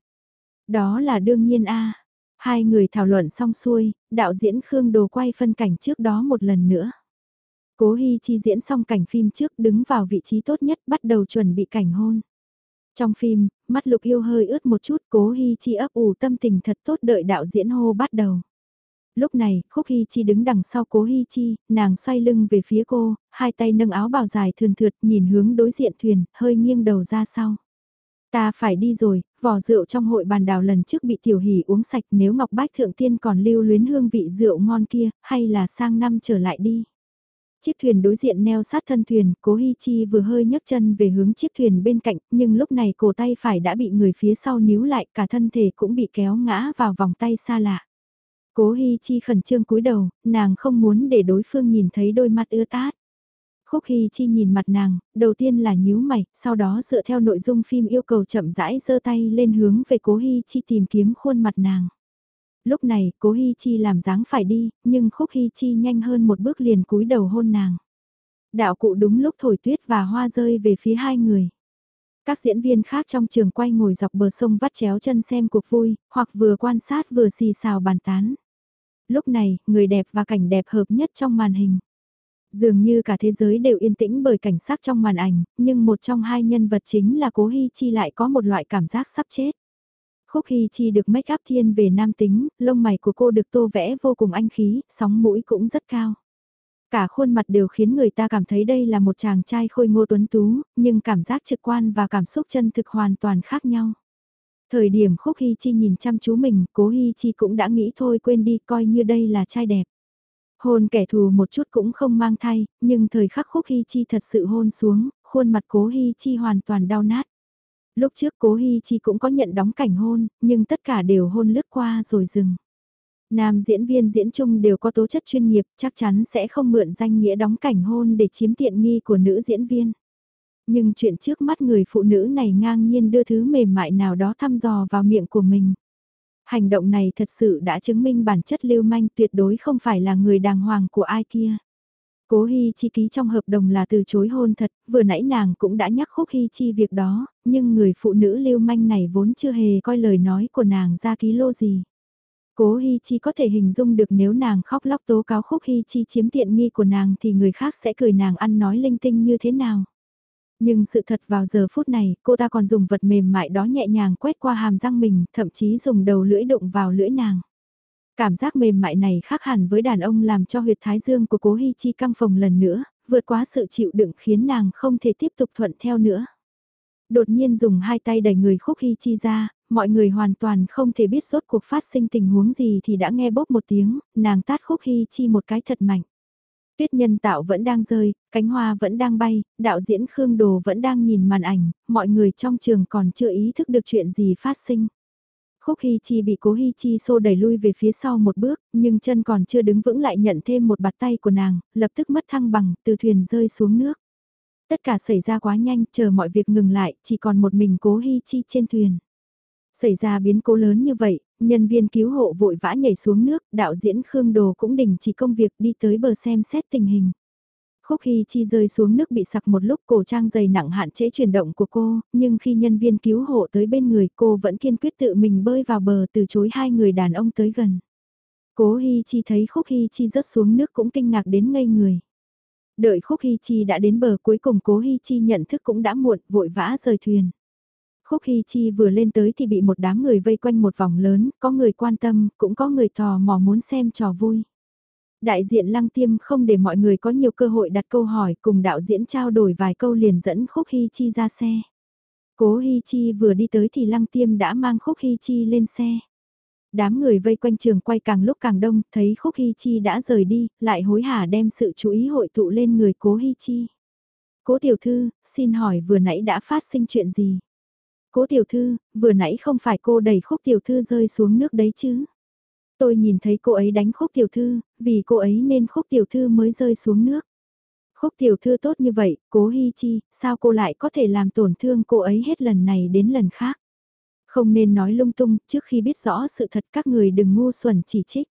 Speaker 1: Đó là đương nhiên a Hai người thảo luận xong xuôi, đạo diễn Khương Đồ quay phân cảnh trước đó một lần nữa. Cố Hy Chi diễn xong cảnh phim trước đứng vào vị trí tốt nhất bắt đầu chuẩn bị cảnh hôn. Trong phim, mắt lục yêu hơi ướt một chút cố hi Chi ấp ủ tâm tình thật tốt đợi đạo diễn hô bắt đầu. Lúc này, Khúc hi Chi đứng đằng sau cố hi Chi, nàng xoay lưng về phía cô, hai tay nâng áo bào dài thườn thượt nhìn hướng đối diện thuyền, hơi nghiêng đầu ra sau. Ta phải đi rồi, vò rượu trong hội bàn đào lần trước bị tiểu hỉ uống sạch nếu Ngọc Bách Thượng Tiên còn lưu luyến hương vị rượu ngon kia, hay là sang năm trở lại đi. Chiếc thuyền đối diện neo sát thân thuyền, cố Hi Chi vừa hơi nhấc chân về hướng chiếc thuyền bên cạnh, nhưng lúc này cổ tay phải đã bị người phía sau níu lại, cả thân thể cũng bị kéo ngã vào vòng tay xa lạ. Cố Hi Chi khẩn trương cúi đầu, nàng không muốn để đối phương nhìn thấy đôi mắt ưa tát. Khúc Hi Chi nhìn mặt nàng, đầu tiên là nhíu mày, sau đó dựa theo nội dung phim yêu cầu chậm rãi giơ tay lên hướng về Cố Hi Chi tìm kiếm khuôn mặt nàng. Lúc này, Cố Hi Chi làm dáng phải đi, nhưng Khúc Hi Chi nhanh hơn một bước liền cúi đầu hôn nàng. Đạo cụ đúng lúc thổi tuyết và hoa rơi về phía hai người. Các diễn viên khác trong trường quay ngồi dọc bờ sông vắt chéo chân xem cuộc vui, hoặc vừa quan sát vừa xì xào bàn tán. Lúc này, người đẹp và cảnh đẹp hợp nhất trong màn hình. Dường như cả thế giới đều yên tĩnh bởi cảnh sắc trong màn ảnh, nhưng một trong hai nhân vật chính là Cố Hi Chi lại có một loại cảm giác sắp chết. Khúc Hi Chi được make up thiên về nam tính, lông mày của cô được tô vẽ vô cùng anh khí, sóng mũi cũng rất cao. Cả khuôn mặt đều khiến người ta cảm thấy đây là một chàng trai khôi ngô tuấn tú, nhưng cảm giác trực quan và cảm xúc chân thực hoàn toàn khác nhau. Thời điểm Khúc Hy Chi nhìn chăm chú mình, cố Hy Chi cũng đã nghĩ thôi quên đi coi như đây là trai đẹp. Hôn kẻ thù một chút cũng không mang thay, nhưng thời khắc Khúc Hy Chi thật sự hôn xuống, khuôn mặt cố Hy Chi hoàn toàn đau nát. Lúc trước cố Hi Chi cũng có nhận đóng cảnh hôn, nhưng tất cả đều hôn lướt qua rồi dừng. Nam diễn viên diễn chung đều có tố chất chuyên nghiệp, chắc chắn sẽ không mượn danh nghĩa đóng cảnh hôn để chiếm tiện nghi của nữ diễn viên. Nhưng chuyện trước mắt người phụ nữ này ngang nhiên đưa thứ mềm mại nào đó thăm dò vào miệng của mình. Hành động này thật sự đã chứng minh bản chất lưu manh tuyệt đối không phải là người đàng hoàng của ai kia. Cố Hi Chi ký trong hợp đồng là từ chối hôn thật, vừa nãy nàng cũng đã nhắc Khúc Hi Chi việc đó, nhưng người phụ nữ lưu manh này vốn chưa hề coi lời nói của nàng ra ký lô gì. Cố Hi Chi có thể hình dung được nếu nàng khóc lóc tố cáo Khúc Hi Chi chiếm tiện nghi của nàng thì người khác sẽ cười nàng ăn nói linh tinh như thế nào. Nhưng sự thật vào giờ phút này, cô ta còn dùng vật mềm mại đó nhẹ nhàng quét qua hàm răng mình, thậm chí dùng đầu lưỡi đụng vào lưỡi nàng. Cảm giác mềm mại này khác hẳn với đàn ông làm cho huyệt thái dương của cố Hi Chi căng phồng lần nữa, vượt quá sự chịu đựng khiến nàng không thể tiếp tục thuận theo nữa. Đột nhiên dùng hai tay đẩy người khúc Hi Chi ra, mọi người hoàn toàn không thể biết rốt cuộc phát sinh tình huống gì thì đã nghe bốp một tiếng, nàng tát khúc Hi Chi một cái thật mạnh. Tuyết nhân tạo vẫn đang rơi, cánh hoa vẫn đang bay, đạo diễn Khương Đồ vẫn đang nhìn màn ảnh, mọi người trong trường còn chưa ý thức được chuyện gì phát sinh. Khúc Hi Chi bị cố Hi Chi xô đẩy lui về phía sau một bước, nhưng chân còn chưa đứng vững lại nhận thêm một bạt tay của nàng, lập tức mất thăng bằng, từ thuyền rơi xuống nước. Tất cả xảy ra quá nhanh, chờ mọi việc ngừng lại, chỉ còn một mình cố Hi Chi trên thuyền. Xảy ra biến cố lớn như vậy, nhân viên cứu hộ vội vã nhảy xuống nước, đạo diễn Khương Đồ cũng đình chỉ công việc đi tới bờ xem xét tình hình. Khúc Hy Chi rơi xuống nước bị sặc một lúc cổ trang dày nặng hạn chế chuyển động của cô, nhưng khi nhân viên cứu hộ tới bên người cô vẫn kiên quyết tự mình bơi vào bờ từ chối hai người đàn ông tới gần. Cố Hy Chi thấy Khúc Hy Chi rớt xuống nước cũng kinh ngạc đến ngây người. Đợi Khúc Hy Chi đã đến bờ cuối cùng Cố Hy Chi nhận thức cũng đã muộn vội vã rời thuyền. Khúc Hy Chi vừa lên tới thì bị một đám người vây quanh một vòng lớn, có người quan tâm, cũng có người tò mò muốn xem trò vui. Đại diện Lăng Tiêm không để mọi người có nhiều cơ hội đặt câu hỏi cùng đạo diễn trao đổi vài câu liền dẫn Khúc Hy Chi ra xe. Cố Hy Chi vừa đi tới thì Lăng Tiêm đã mang Khúc Hy Chi lên xe. Đám người vây quanh trường quay càng lúc càng đông, thấy Khúc Hy Chi đã rời đi, lại hối hả đem sự chú ý hội tụ lên người Cố Hy Chi. Cố tiểu thư, xin hỏi vừa nãy đã phát sinh chuyện gì? Cố tiểu thư, vừa nãy không phải cô đẩy khúc tiểu thư rơi xuống nước đấy chứ? Tôi nhìn thấy cô ấy đánh khúc tiểu thư, vì cô ấy nên khúc tiểu thư mới rơi xuống nước. Khúc tiểu thư tốt như vậy, cố hy chi, sao cô lại có thể làm tổn thương cô ấy hết lần này đến lần khác? Không nên nói lung tung, trước khi biết rõ sự thật các người đừng ngu xuẩn chỉ trích.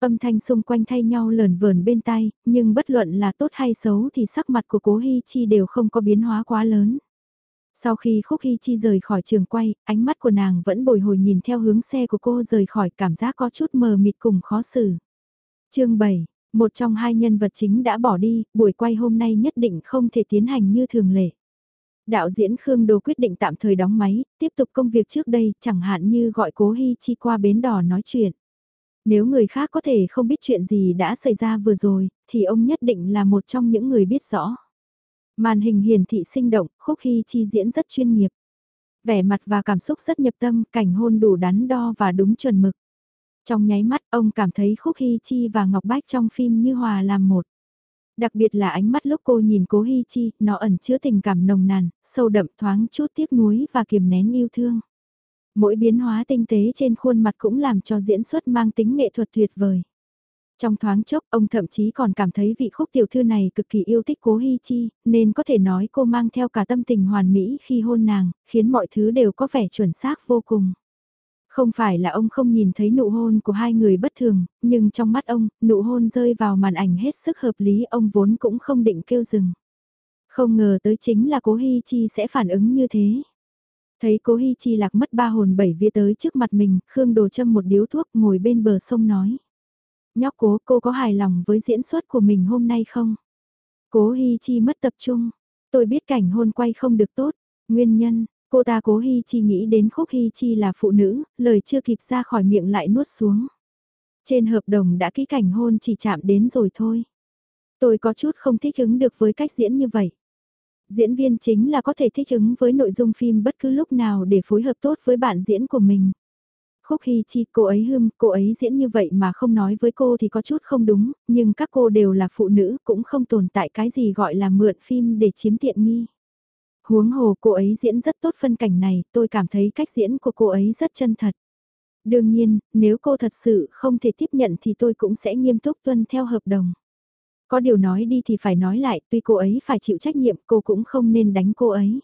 Speaker 1: Âm thanh xung quanh thay nhau lờn vờn bên tai, nhưng bất luận là tốt hay xấu thì sắc mặt của cố Hi Chi đều không có biến hóa quá lớn. Sau khi Khúc Hi Chi rời khỏi trường quay, ánh mắt của nàng vẫn bồi hồi nhìn theo hướng xe của cô rời khỏi cảm giác có chút mờ mịt cùng khó xử. chương 7, một trong hai nhân vật chính đã bỏ đi, buổi quay hôm nay nhất định không thể tiến hành như thường lệ. Đạo diễn Khương Đồ quyết định tạm thời đóng máy, tiếp tục công việc trước đây, chẳng hạn như gọi cố Hi Chi qua bến đỏ nói chuyện. Nếu người khác có thể không biết chuyện gì đã xảy ra vừa rồi, thì ông nhất định là một trong những người biết rõ. Màn hình hiển thị sinh động, khúc hy chi diễn rất chuyên nghiệp. Vẻ mặt và cảm xúc rất nhập tâm, cảnh hôn đủ đắn đo và đúng chuẩn mực. Trong nháy mắt ông cảm thấy khúc hy chi và Ngọc Bách trong phim như hòa làm một. Đặc biệt là ánh mắt lúc cô nhìn cố hy chi, nó ẩn chứa tình cảm nồng nàn, sâu đậm thoáng chút tiếc nuối và kiềm nén yêu thương. Mỗi biến hóa tinh tế trên khuôn mặt cũng làm cho diễn xuất mang tính nghệ thuật tuyệt vời. Trong thoáng chốc, ông thậm chí còn cảm thấy vị khúc tiểu thư này cực kỳ yêu thích cố Hi Chi, nên có thể nói cô mang theo cả tâm tình hoàn mỹ khi hôn nàng, khiến mọi thứ đều có vẻ chuẩn xác vô cùng. Không phải là ông không nhìn thấy nụ hôn của hai người bất thường, nhưng trong mắt ông, nụ hôn rơi vào màn ảnh hết sức hợp lý ông vốn cũng không định kêu dừng. Không ngờ tới chính là cố Hi Chi sẽ phản ứng như thế. Thấy cố Hi Chi lạc mất ba hồn bảy vía tới trước mặt mình, Khương Đồ châm một điếu thuốc ngồi bên bờ sông nói. Nhóc cố cô có hài lòng với diễn xuất của mình hôm nay không? Cố Hi Chi mất tập trung. Tôi biết cảnh hôn quay không được tốt. Nguyên nhân, cô ta cố Hi Chi nghĩ đến khúc Hi Chi là phụ nữ, lời chưa kịp ra khỏi miệng lại nuốt xuống. Trên hợp đồng đã ký cảnh hôn chỉ chạm đến rồi thôi. Tôi có chút không thích ứng được với cách diễn như vậy. Diễn viên chính là có thể thích ứng với nội dung phim bất cứ lúc nào để phối hợp tốt với bạn diễn của mình. Khúc Hy Chi, cô ấy hưng, cô ấy diễn như vậy mà không nói với cô thì có chút không đúng, nhưng các cô đều là phụ nữ, cũng không tồn tại cái gì gọi là mượn phim để chiếm tiện nghi. Huống hồ cô ấy diễn rất tốt phân cảnh này, tôi cảm thấy cách diễn của cô ấy rất chân thật. Đương nhiên, nếu cô thật sự không thể tiếp nhận thì tôi cũng sẽ nghiêm túc tuân theo hợp đồng. Có điều nói đi thì phải nói lại, tuy cô ấy phải chịu trách nhiệm cô cũng không nên đánh cô ấy.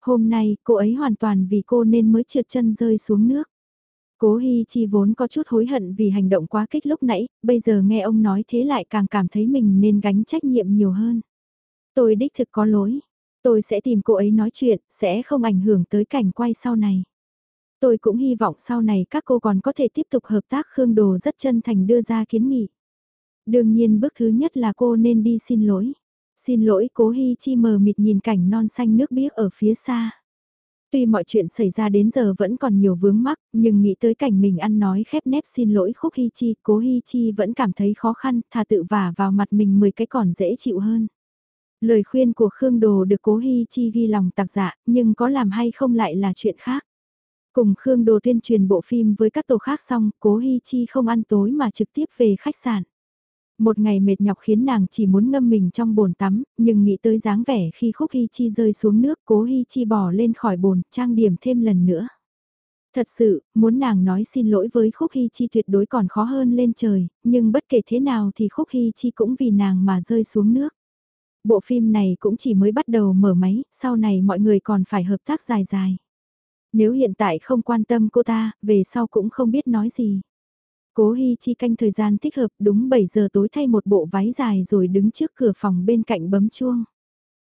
Speaker 1: Hôm nay, cô ấy hoàn toàn vì cô nên mới trượt chân rơi xuống nước. Cố Hi Chi vốn có chút hối hận vì hành động quá kích lúc nãy, bây giờ nghe ông nói thế lại càng cảm thấy mình nên gánh trách nhiệm nhiều hơn. Tôi đích thực có lỗi. Tôi sẽ tìm cô ấy nói chuyện, sẽ không ảnh hưởng tới cảnh quay sau này. Tôi cũng hy vọng sau này các cô còn có thể tiếp tục hợp tác Khương Đồ rất chân thành đưa ra kiến nghị. Đương nhiên bước thứ nhất là cô nên đi xin lỗi. Xin lỗi cố Hi Chi mờ mịt nhìn cảnh non xanh nước biếc ở phía xa. Tuy mọi chuyện xảy ra đến giờ vẫn còn nhiều vướng mắc, nhưng nghĩ tới cảnh mình ăn nói khép nép xin lỗi khúc Hi Chi, cố Hi Chi vẫn cảm thấy khó khăn, thà tự vả vào mặt mình 10 cái còn dễ chịu hơn. Lời khuyên của Khương Đồ được cố Hi Chi ghi lòng tạc dạ, nhưng có làm hay không lại là chuyện khác. Cùng Khương Đồ tuyên truyền bộ phim với các tổ khác xong, cố Hi Chi không ăn tối mà trực tiếp về khách sạn. Một ngày mệt nhọc khiến nàng chỉ muốn ngâm mình trong bồn tắm, nhưng nghĩ tới dáng vẻ khi khúc Hi Chi rơi xuống nước cố Hi Chi bỏ lên khỏi bồn, trang điểm thêm lần nữa. Thật sự, muốn nàng nói xin lỗi với khúc Hi Chi tuyệt đối còn khó hơn lên trời, nhưng bất kể thế nào thì khúc Hi Chi cũng vì nàng mà rơi xuống nước. Bộ phim này cũng chỉ mới bắt đầu mở máy, sau này mọi người còn phải hợp tác dài dài. Nếu hiện tại không quan tâm cô ta, về sau cũng không biết nói gì. Cố Hi Chi canh thời gian thích hợp đúng 7 giờ tối thay một bộ váy dài rồi đứng trước cửa phòng bên cạnh bấm chuông.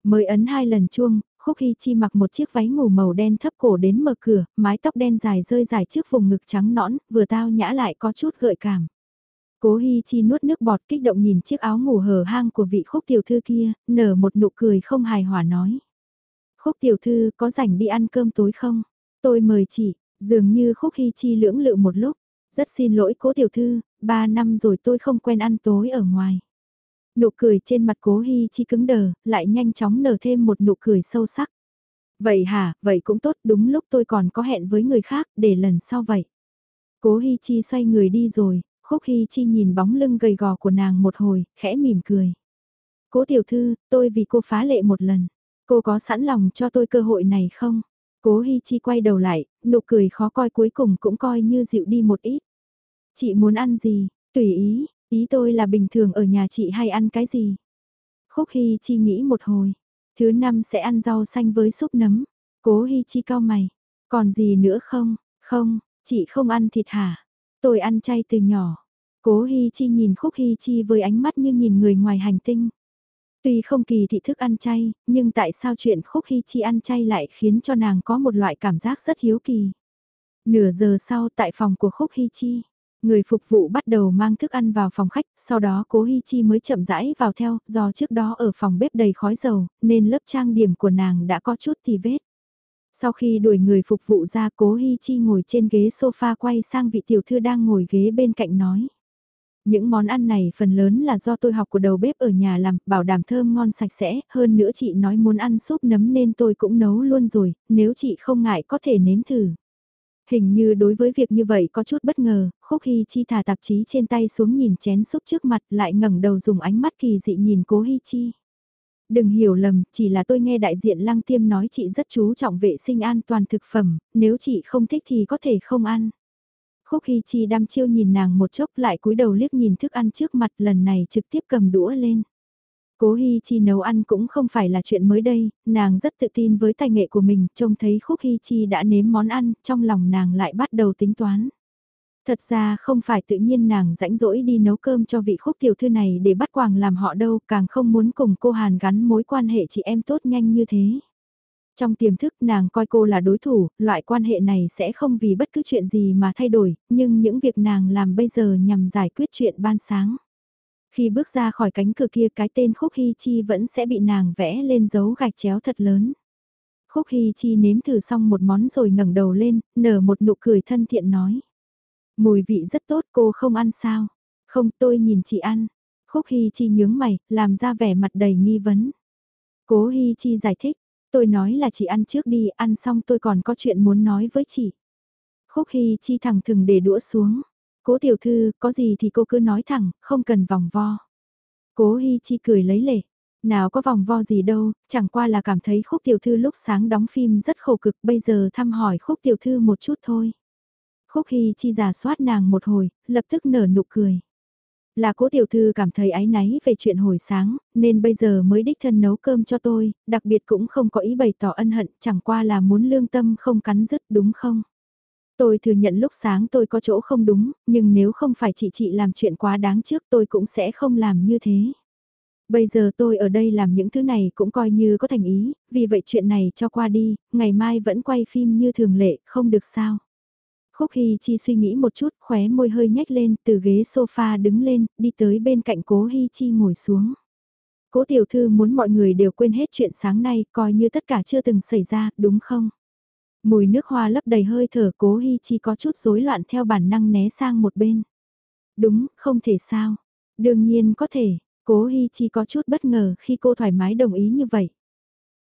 Speaker 1: Mới ấn hai lần chuông, Khúc Hi Chi mặc một chiếc váy ngủ màu đen thấp cổ đến mở cửa, mái tóc đen dài rơi dài trước vùng ngực trắng nõn, vừa tao nhã lại có chút gợi cảm. Cố Hi Chi nuốt nước bọt kích động nhìn chiếc áo ngủ hở hang của vị khúc tiểu thư kia, nở một nụ cười không hài hòa nói. Khúc tiểu thư có rảnh đi ăn cơm tối không? Tôi mời chị, dường như khúc Hi chi lưỡng lự một lúc. Rất xin lỗi cố tiểu thư, ba năm rồi tôi không quen ăn tối ở ngoài. Nụ cười trên mặt cố hy chi cứng đờ, lại nhanh chóng nở thêm một nụ cười sâu sắc. Vậy hả, vậy cũng tốt, đúng lúc tôi còn có hẹn với người khác, để lần sau vậy. Cố Hi Chi xoay người đi rồi, Khúc Hi Chi nhìn bóng lưng gầy gò của nàng một hồi, khẽ mỉm cười. Cố tiểu thư, tôi vì cô phá lệ một lần. Cô có sẵn lòng cho tôi cơ hội này không? Cố Hi Chi quay đầu lại, nụ cười khó coi cuối cùng cũng coi như dịu đi một ít. Chị muốn ăn gì? Tùy ý, ý tôi là bình thường ở nhà chị hay ăn cái gì? Khúc Hi Chi nghĩ một hồi. Thứ năm sẽ ăn rau xanh với súp nấm. Cố Hi Chi cao mày. Còn gì nữa không? Không, chị không ăn thịt hả? Tôi ăn chay từ nhỏ. Cố Hi Chi nhìn Khúc Hi Chi với ánh mắt như nhìn người ngoài hành tinh. Tuy không kỳ thị thức ăn chay, nhưng tại sao chuyện Khúc hy Chi ăn chay lại khiến cho nàng có một loại cảm giác rất hiếu kỳ. Nửa giờ sau tại phòng của Khúc hy Chi, người phục vụ bắt đầu mang thức ăn vào phòng khách, sau đó cố hy Chi mới chậm rãi vào theo, do trước đó ở phòng bếp đầy khói dầu, nên lớp trang điểm của nàng đã có chút thì vết. Sau khi đuổi người phục vụ ra cố Hi Chi ngồi trên ghế sofa quay sang vị tiểu thư đang ngồi ghế bên cạnh nói. Những món ăn này phần lớn là do tôi học của đầu bếp ở nhà làm, bảo đảm thơm ngon sạch sẽ, hơn nữa chị nói muốn ăn súp nấm nên tôi cũng nấu luôn rồi, nếu chị không ngại có thể nếm thử. Hình như đối với việc như vậy có chút bất ngờ, Khúc Hy Chi thả tạp chí trên tay xuống nhìn chén súp trước mặt lại ngẩng đầu dùng ánh mắt kỳ dị nhìn cố Hy Chi. Đừng hiểu lầm, chỉ là tôi nghe đại diện lăng tiêm nói chị rất chú trọng vệ sinh an toàn thực phẩm, nếu chị không thích thì có thể không ăn. Khúc Hy Chi đăm chiêu nhìn nàng một chốc lại cúi đầu liếc nhìn thức ăn trước mặt lần này trực tiếp cầm đũa lên. Cố Hi Chi nấu ăn cũng không phải là chuyện mới đây, nàng rất tự tin với tài nghệ của mình, trông thấy Khúc Hi Chi đã nếm món ăn, trong lòng nàng lại bắt đầu tính toán. Thật ra không phải tự nhiên nàng rãnh rỗi đi nấu cơm cho vị khúc tiểu thư này để bắt quàng làm họ đâu, càng không muốn cùng cô Hàn gắn mối quan hệ chị em tốt nhanh như thế. Trong tiềm thức nàng coi cô là đối thủ, loại quan hệ này sẽ không vì bất cứ chuyện gì mà thay đổi, nhưng những việc nàng làm bây giờ nhằm giải quyết chuyện ban sáng. Khi bước ra khỏi cánh cửa kia cái tên Khúc Hy Chi vẫn sẽ bị nàng vẽ lên dấu gạch chéo thật lớn. Khúc Hy Chi nếm thử xong một món rồi ngẩng đầu lên, nở một nụ cười thân thiện nói. Mùi vị rất tốt cô không ăn sao? Không tôi nhìn chị ăn. Khúc Hy Chi nhướng mày, làm ra vẻ mặt đầy nghi vấn. Cố Hy Chi giải thích, tôi nói là chị ăn trước đi, ăn xong tôi còn có chuyện muốn nói với chị. Khúc Hy Chi thẳng thừng để đũa xuống. Cố tiểu thư, có gì thì cô cứ nói thẳng, không cần vòng vo. Cố hy Chi cười lấy lệ. Nào có vòng vo gì đâu, chẳng qua là cảm thấy khúc tiểu thư lúc sáng đóng phim rất khổ cực, bây giờ thăm hỏi khúc tiểu thư một chút thôi. Khúc hy Chi giả soát nàng một hồi, lập tức nở nụ cười. Là cố tiểu thư cảm thấy ái náy về chuyện hồi sáng, nên bây giờ mới đích thân nấu cơm cho tôi, đặc biệt cũng không có ý bày tỏ ân hận, chẳng qua là muốn lương tâm không cắn rứt đúng không? Tôi thừa nhận lúc sáng tôi có chỗ không đúng, nhưng nếu không phải chị chị làm chuyện quá đáng trước tôi cũng sẽ không làm như thế. Bây giờ tôi ở đây làm những thứ này cũng coi như có thành ý, vì vậy chuyện này cho qua đi, ngày mai vẫn quay phim như thường lệ, không được sao. Khúc Hy Chi suy nghĩ một chút, khóe môi hơi nhếch lên, từ ghế sofa đứng lên, đi tới bên cạnh cố Hy Chi ngồi xuống. Cố tiểu thư muốn mọi người đều quên hết chuyện sáng nay, coi như tất cả chưa từng xảy ra, đúng không? Mùi nước hoa lấp đầy hơi thở cố Hi Chi có chút rối loạn theo bản năng né sang một bên. Đúng, không thể sao. Đương nhiên có thể, cố Hi Chi có chút bất ngờ khi cô thoải mái đồng ý như vậy.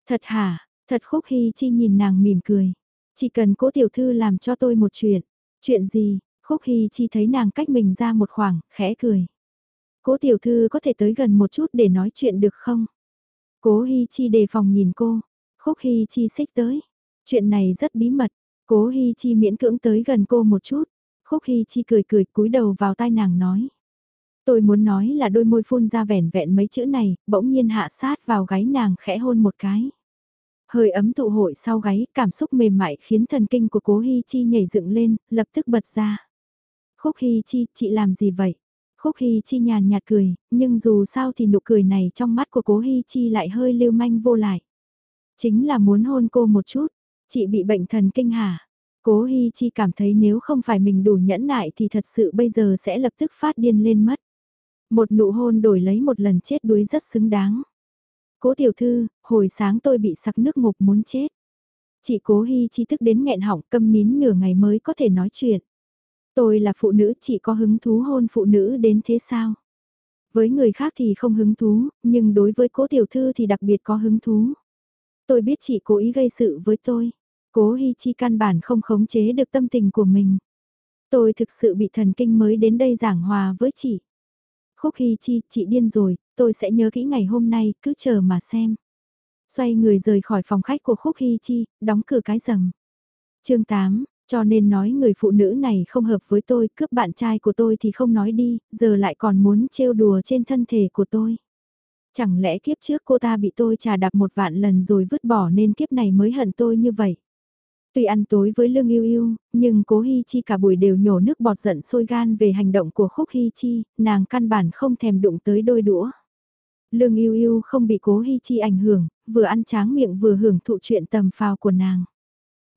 Speaker 1: Thật hả, thật khúc Hi Chi nhìn nàng mỉm cười. Chỉ cần cố tiểu thư làm cho tôi một chuyện. Chuyện gì, khúc hy Chi thấy nàng cách mình ra một khoảng, khẽ cười. Cố tiểu thư có thể tới gần một chút để nói chuyện được không? Cố hy Chi đề phòng nhìn cô. Khúc hy Chi xích tới. Chuyện này rất bí mật, cố hy Chi miễn cưỡng tới gần cô một chút. Khúc hy Chi cười cười cúi đầu vào tai nàng nói. Tôi muốn nói là đôi môi phun ra vẻn vẹn mấy chữ này, bỗng nhiên hạ sát vào gáy nàng khẽ hôn một cái. Hơi ấm tụ hội sau gáy, cảm xúc mềm mại khiến thần kinh của cố Hi Chi nhảy dựng lên, lập tức bật ra. Khúc Hi Chi, chị làm gì vậy? Khúc Hi Chi nhàn nhạt cười, nhưng dù sao thì nụ cười này trong mắt của cố Hi Chi lại hơi lưu manh vô lại. Chính là muốn hôn cô một chút, Chị bị bệnh thần kinh hả? Cố Hi Chi cảm thấy nếu không phải mình đủ nhẫn nại thì thật sự bây giờ sẽ lập tức phát điên lên mất. Một nụ hôn đổi lấy một lần chết đuối rất xứng đáng. Cố tiểu thư, hồi sáng tôi bị sặc nước ngục muốn chết. Chị cố hy chi thức đến nghẹn họng câm nín nửa ngày mới có thể nói chuyện. Tôi là phụ nữ chị có hứng thú hôn phụ nữ đến thế sao? Với người khác thì không hứng thú, nhưng đối với cố tiểu thư thì đặc biệt có hứng thú. Tôi biết chị cố ý gây sự với tôi. Cố Hi Chi căn bản không khống chế được tâm tình của mình. Tôi thực sự bị thần kinh mới đến đây giảng hòa với chị. Khúc Hi Chi, chị điên rồi, tôi sẽ nhớ kỹ ngày hôm nay, cứ chờ mà xem. Xoay người rời khỏi phòng khách của Khúc Hi Chi, đóng cửa cái rầm. chương 8, cho nên nói người phụ nữ này không hợp với tôi, cướp bạn trai của tôi thì không nói đi, giờ lại còn muốn trêu đùa trên thân thể của tôi. Chẳng lẽ kiếp trước cô ta bị tôi trà đạp một vạn lần rồi vứt bỏ nên kiếp này mới hận tôi như vậy. Tuy ăn tối với Lương Yêu Yêu, nhưng cố Hi Chi cả buổi đều nhổ nước bọt giận sôi gan về hành động của Khúc Hi Chi, nàng căn bản không thèm đụng tới đôi đũa. Lương Yêu Yêu không bị cố Hi Chi ảnh hưởng, vừa ăn tráng miệng vừa hưởng thụ chuyện tầm phào của nàng.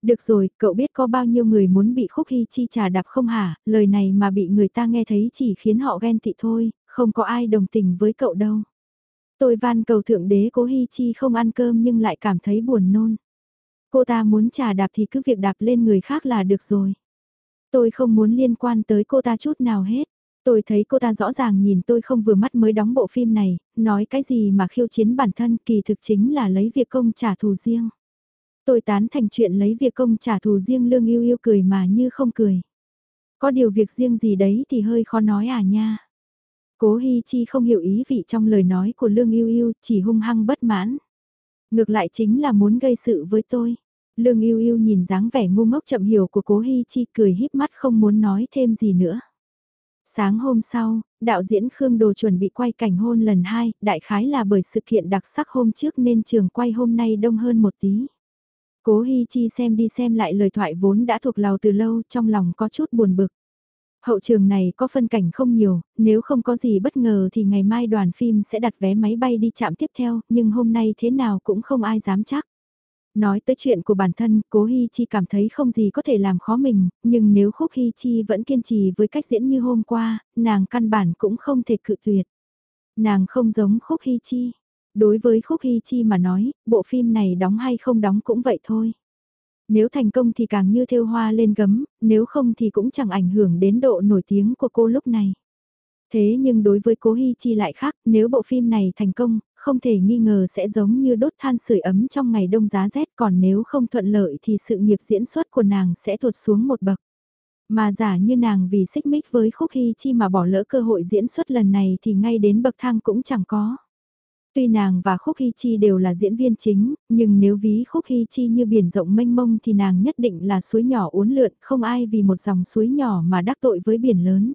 Speaker 1: Được rồi, cậu biết có bao nhiêu người muốn bị Khúc Hi Chi trà đạp không hả, lời này mà bị người ta nghe thấy chỉ khiến họ ghen tị thôi, không có ai đồng tình với cậu đâu. Tôi van cầu thượng đế cố Hi Chi không ăn cơm nhưng lại cảm thấy buồn nôn. Cô ta muốn trà đạp thì cứ việc đạp lên người khác là được rồi. Tôi không muốn liên quan tới cô ta chút nào hết. Tôi thấy cô ta rõ ràng nhìn tôi không vừa mắt mới đóng bộ phim này, nói cái gì mà khiêu chiến bản thân kỳ thực chính là lấy việc công trả thù riêng. Tôi tán thành chuyện lấy việc công trả thù riêng lương yêu yêu cười mà như không cười. Có điều việc riêng gì đấy thì hơi khó nói à nha. Cố Hi Chi không hiểu ý vị trong lời nói của Lương Yêu Yêu, chỉ hung hăng bất mãn. Ngược lại chính là muốn gây sự với tôi. Lương Yêu Yêu nhìn dáng vẻ ngu ngốc chậm hiểu của Cố Hi Chi cười híp mắt không muốn nói thêm gì nữa. Sáng hôm sau, đạo diễn Khương Đồ chuẩn bị quay cảnh hôn lần hai, đại khái là bởi sự kiện đặc sắc hôm trước nên trường quay hôm nay đông hơn một tí. Cố Hi Chi xem đi xem lại lời thoại vốn đã thuộc lầu từ lâu trong lòng có chút buồn bực. Hậu trường này có phân cảnh không nhiều, nếu không có gì bất ngờ thì ngày mai đoàn phim sẽ đặt vé máy bay đi chạm tiếp theo, nhưng hôm nay thế nào cũng không ai dám chắc. Nói tới chuyện của bản thân, cố Hi Chi cảm thấy không gì có thể làm khó mình, nhưng nếu Khúc Hi Chi vẫn kiên trì với cách diễn như hôm qua, nàng căn bản cũng không thể cự tuyệt. Nàng không giống Khúc Hi Chi. Đối với Khúc Hi Chi mà nói, bộ phim này đóng hay không đóng cũng vậy thôi. Nếu thành công thì càng như thêu hoa lên gấm, nếu không thì cũng chẳng ảnh hưởng đến độ nổi tiếng của cô lúc này. Thế nhưng đối với cố Hi Chi lại khác, nếu bộ phim này thành công, không thể nghi ngờ sẽ giống như đốt than sưởi ấm trong ngày đông giá rét còn nếu không thuận lợi thì sự nghiệp diễn xuất của nàng sẽ tuột xuống một bậc. Mà giả như nàng vì xích mích với Khúc Hy Chi mà bỏ lỡ cơ hội diễn xuất lần này thì ngay đến bậc thang cũng chẳng có. Tuy nàng và Khúc Hy Chi đều là diễn viên chính, nhưng nếu ví Khúc Hy Chi như biển rộng mênh mông thì nàng nhất định là suối nhỏ uốn lượn, không ai vì một dòng suối nhỏ mà đắc tội với biển lớn.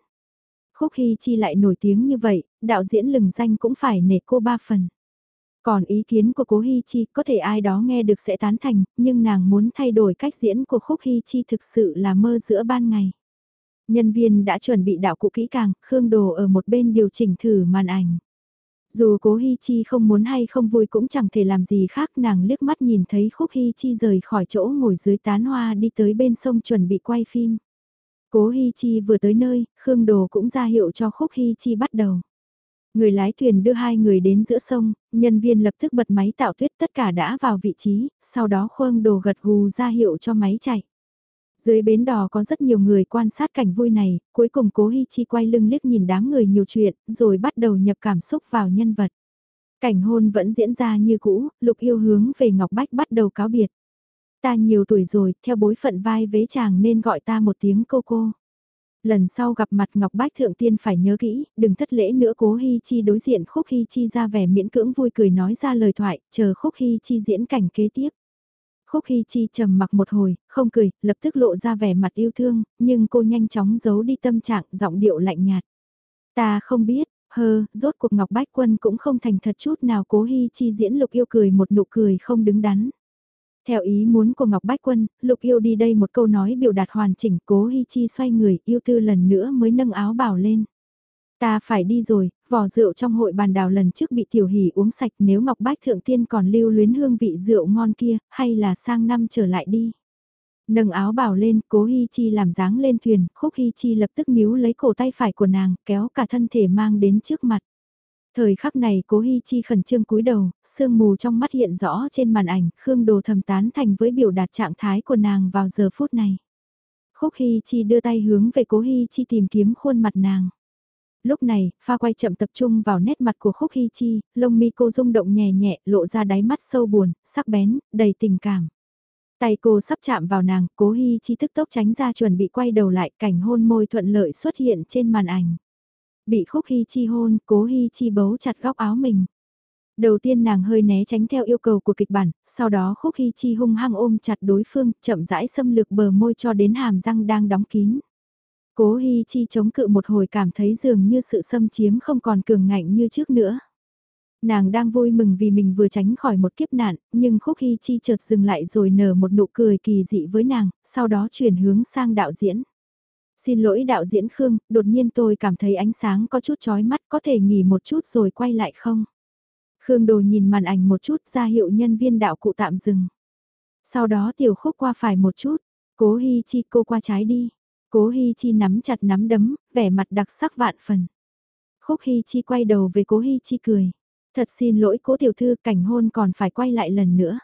Speaker 1: Khúc Hy Chi lại nổi tiếng như vậy, đạo diễn lừng danh cũng phải nể cô ba phần. Còn ý kiến của cố Hi Chi có thể ai đó nghe được sẽ tán thành, nhưng nàng muốn thay đổi cách diễn của Khúc Hi Chi thực sự là mơ giữa ban ngày. Nhân viên đã chuẩn bị đạo cụ kỹ càng, Khương Đồ ở một bên điều chỉnh thử màn ảnh. Dù cố Hi Chi không muốn hay không vui cũng chẳng thể làm gì khác nàng liếc mắt nhìn thấy Khúc Hi Chi rời khỏi chỗ ngồi dưới tán hoa đi tới bên sông chuẩn bị quay phim. Cố Hi Chi vừa tới nơi, Khương Đồ cũng ra hiệu cho Khúc Hi Chi bắt đầu. Người lái thuyền đưa hai người đến giữa sông, nhân viên lập tức bật máy tạo tuyết tất cả đã vào vị trí, sau đó khuâng Đồ gật gù ra hiệu cho máy chạy. Dưới bến đò có rất nhiều người quan sát cảnh vui này, cuối cùng cố Hi Chi quay lưng liếc nhìn đám người nhiều chuyện, rồi bắt đầu nhập cảm xúc vào nhân vật. Cảnh hôn vẫn diễn ra như cũ, lục yêu hướng về Ngọc Bách bắt đầu cáo biệt. Ta nhiều tuổi rồi, theo bối phận vai vế chàng nên gọi ta một tiếng cô cô. Lần sau gặp mặt Ngọc Bách Thượng Tiên phải nhớ kỹ, đừng thất lễ nữa cố Hi Chi đối diện Khúc Hi Chi ra vẻ miễn cưỡng vui cười nói ra lời thoại, chờ Khúc Hi Chi diễn cảnh kế tiếp. Khúc Hi Chi trầm mặc một hồi, không cười, lập tức lộ ra vẻ mặt yêu thương, nhưng cô nhanh chóng giấu đi tâm trạng, giọng điệu lạnh nhạt. Ta không biết, hơ, rốt cuộc Ngọc Bách Quân cũng không thành thật chút nào cố Hi Chi diễn lục yêu cười một nụ cười không đứng đắn. Theo ý muốn của Ngọc Bách Quân, Lục Yêu đi đây một câu nói biểu đạt hoàn chỉnh cố Hi Chi xoay người yêu tư lần nữa mới nâng áo bảo lên. Ta phải đi rồi, vò rượu trong hội bàn đào lần trước bị tiểu hỉ uống sạch nếu Ngọc Bách Thượng Tiên còn lưu luyến hương vị rượu ngon kia, hay là sang năm trở lại đi. Nâng áo bảo lên, cố Hi Chi làm dáng lên thuyền, khúc Hi Chi lập tức níu lấy cổ tay phải của nàng, kéo cả thân thể mang đến trước mặt. Thời khắc này cố Hi Chi khẩn trương cúi đầu, sương mù trong mắt hiện rõ trên màn ảnh, Khương Đồ thầm tán thành với biểu đạt trạng thái của nàng vào giờ phút này. Khúc Hi Chi đưa tay hướng về cố Hi Chi tìm kiếm khuôn mặt nàng. Lúc này, pha quay chậm tập trung vào nét mặt của Khúc Hi Chi, lông mi cô rung động nhẹ nhẹ, lộ ra đáy mắt sâu buồn, sắc bén, đầy tình cảm. Tay cô sắp chạm vào nàng, cố Hi Chi tức tốc tránh ra chuẩn bị quay đầu lại, cảnh hôn môi thuận lợi xuất hiện trên màn ảnh. Bị Khúc hy Chi hôn, cố hy Chi bấu chặt góc áo mình. Đầu tiên nàng hơi né tránh theo yêu cầu của kịch bản, sau đó Khúc hy Chi hung hăng ôm chặt đối phương, chậm rãi xâm lược bờ môi cho đến hàm răng đang đóng kín. Cố Hi Chi chống cự một hồi cảm thấy dường như sự xâm chiếm không còn cường ngạnh như trước nữa. Nàng đang vui mừng vì mình vừa tránh khỏi một kiếp nạn, nhưng Khúc Hi Chi chợt dừng lại rồi nở một nụ cười kỳ dị với nàng, sau đó chuyển hướng sang đạo diễn. Xin lỗi đạo diễn Khương, đột nhiên tôi cảm thấy ánh sáng có chút chói mắt có thể nghỉ một chút rồi quay lại không? Khương Đồ nhìn màn ảnh một chút ra hiệu nhân viên đạo cụ tạm dừng. Sau đó tiểu khúc qua phải một chút, cố Hi Chi cô qua trái đi. Cố Hi Chi nắm chặt nắm đấm, vẻ mặt đặc sắc vạn phần. Khúc Hi Chi quay đầu về cố Hi Chi cười. Thật xin lỗi cố tiểu thư cảnh hôn còn phải quay lại lần nữa.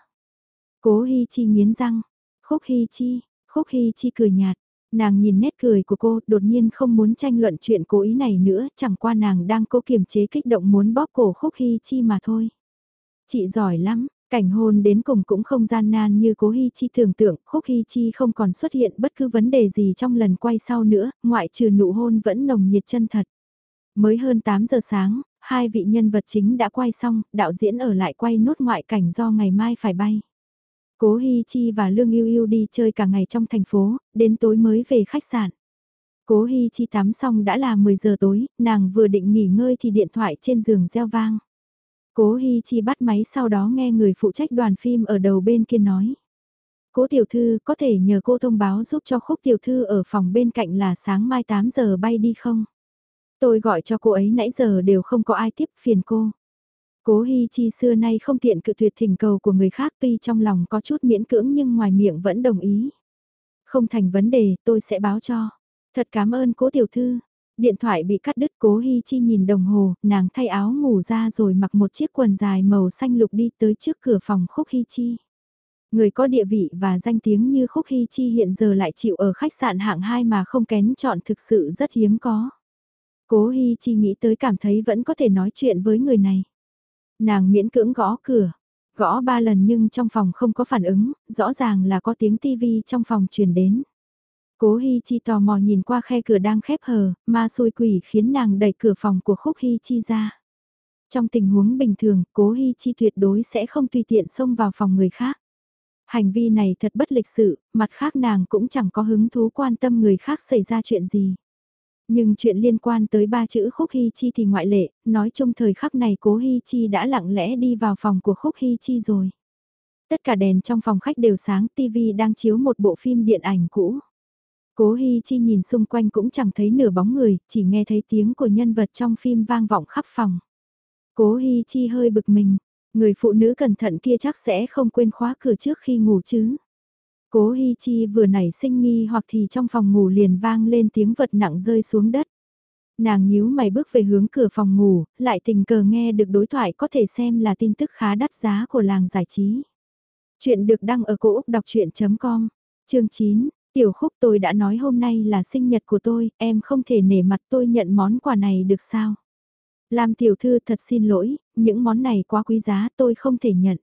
Speaker 1: Cố Hi Chi nghiến răng. Khúc Hi Chi, Khúc Hi Chi cười nhạt. Nàng nhìn nét cười của cô, đột nhiên không muốn tranh luận chuyện cố ý này nữa, chẳng qua nàng đang cố kiềm chế kích động muốn bóp cổ Khúc hy Chi mà thôi. Chị giỏi lắm, cảnh hôn đến cùng cũng không gian nan như cố Hi Chi tưởng tượng, Khúc Hi Chi không còn xuất hiện bất cứ vấn đề gì trong lần quay sau nữa, ngoại trừ nụ hôn vẫn nồng nhiệt chân thật. Mới hơn 8 giờ sáng, hai vị nhân vật chính đã quay xong, đạo diễn ở lại quay nốt ngoại cảnh do ngày mai phải bay. Cố Hi Chi và Lương Yêu Yêu đi chơi cả ngày trong thành phố, đến tối mới về khách sạn. Cố Hi Chi tắm xong đã là 10 giờ tối, nàng vừa định nghỉ ngơi thì điện thoại trên giường reo vang. Cố Hi Chi bắt máy sau đó nghe người phụ trách đoàn phim ở đầu bên kia nói. Cố tiểu thư có thể nhờ cô thông báo giúp cho khúc tiểu thư ở phòng bên cạnh là sáng mai 8 giờ bay đi không? Tôi gọi cho cô ấy nãy giờ đều không có ai tiếp phiền cô. Cố Hi Chi xưa nay không tiện cự tuyệt thỉnh cầu của người khác tuy trong lòng có chút miễn cưỡng nhưng ngoài miệng vẫn đồng ý. Không thành vấn đề, tôi sẽ báo cho. Thật cảm ơn cố tiểu thư. Điện thoại bị cắt đứt cố Hi Chi nhìn đồng hồ, nàng thay áo ngủ ra rồi mặc một chiếc quần dài màu xanh lục đi tới trước cửa phòng Khúc Hi Chi. Người có địa vị và danh tiếng như Khúc Hi Chi hiện giờ lại chịu ở khách sạn hạng 2 mà không kén chọn thực sự rất hiếm có. Cố Hi Chi nghĩ tới cảm thấy vẫn có thể nói chuyện với người này. Nàng miễn cưỡng gõ cửa, gõ ba lần nhưng trong phòng không có phản ứng, rõ ràng là có tiếng tivi trong phòng truyền đến. Cố Hi Chi tò mò nhìn qua khe cửa đang khép hờ, ma xui quỷ khiến nàng đẩy cửa phòng của Khúc Hi Chi ra. Trong tình huống bình thường, Cố Hi Chi tuyệt đối sẽ không tùy tiện xông vào phòng người khác. Hành vi này thật bất lịch sự, mặt khác nàng cũng chẳng có hứng thú quan tâm người khác xảy ra chuyện gì. Nhưng chuyện liên quan tới ba chữ Khúc Hy Chi thì ngoại lệ, nói chung thời khắc này cố Hy Chi đã lặng lẽ đi vào phòng của Khúc Hy Chi rồi. Tất cả đèn trong phòng khách đều sáng, TV đang chiếu một bộ phim điện ảnh cũ. Cố hy Chi nhìn xung quanh cũng chẳng thấy nửa bóng người, chỉ nghe thấy tiếng của nhân vật trong phim vang vọng khắp phòng. Cố hy Chi hơi bực mình, người phụ nữ cẩn thận kia chắc sẽ không quên khóa cửa trước khi ngủ chứ. Cố Hi Chi vừa nảy sinh nghi hoặc thì trong phòng ngủ liền vang lên tiếng vật nặng rơi xuống đất. Nàng nhíu mày bước về hướng cửa phòng ngủ, lại tình cờ nghe được đối thoại có thể xem là tin tức khá đắt giá của làng giải trí. Chuyện được đăng ở cổ Úc đọc chuyện.com, chương 9, tiểu khúc tôi đã nói hôm nay là sinh nhật của tôi, em không thể nể mặt tôi nhận món quà này được sao? Lam tiểu thư thật xin lỗi, những món này quá quý giá tôi không thể nhận.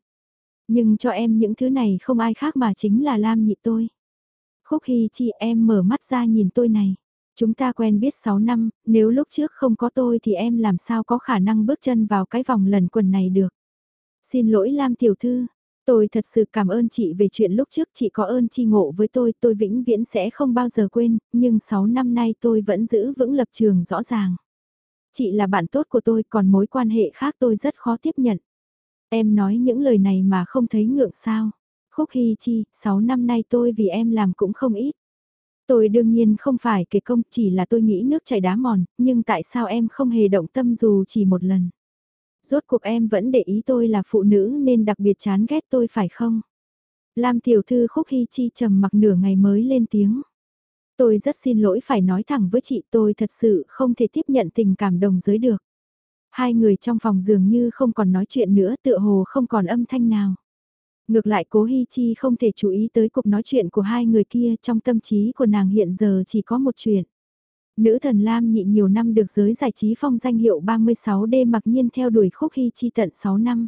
Speaker 1: Nhưng cho em những thứ này không ai khác mà chính là Lam nhị tôi. Khúc Hy chị em mở mắt ra nhìn tôi này. Chúng ta quen biết 6 năm, nếu lúc trước không có tôi thì em làm sao có khả năng bước chân vào cái vòng lần quần này được. Xin lỗi Lam tiểu thư, tôi thật sự cảm ơn chị về chuyện lúc trước chị có ơn chi ngộ với tôi, tôi vĩnh viễn sẽ không bao giờ quên, nhưng 6 năm nay tôi vẫn giữ vững lập trường rõ ràng. Chị là bạn tốt của tôi còn mối quan hệ khác tôi rất khó tiếp nhận. Em nói những lời này mà không thấy ngượng sao. Khúc Hy Chi, 6 năm nay tôi vì em làm cũng không ít. Tôi đương nhiên không phải kể công chỉ là tôi nghĩ nước chảy đá mòn, nhưng tại sao em không hề động tâm dù chỉ một lần. Rốt cuộc em vẫn để ý tôi là phụ nữ nên đặc biệt chán ghét tôi phải không? Lam tiểu thư khúc hy chi trầm mặc nửa ngày mới lên tiếng. Tôi rất xin lỗi phải nói thẳng với chị tôi thật sự không thể tiếp nhận tình cảm đồng giới được. Hai người trong phòng dường như không còn nói chuyện nữa tựa hồ không còn âm thanh nào. Ngược lại cố Hi Chi không thể chú ý tới cuộc nói chuyện của hai người kia trong tâm trí của nàng hiện giờ chỉ có một chuyện. Nữ thần Lam nhị nhiều năm được giới giải trí phong danh hiệu 36D mặc nhiên theo đuổi khúc Hi Chi tận 6 năm.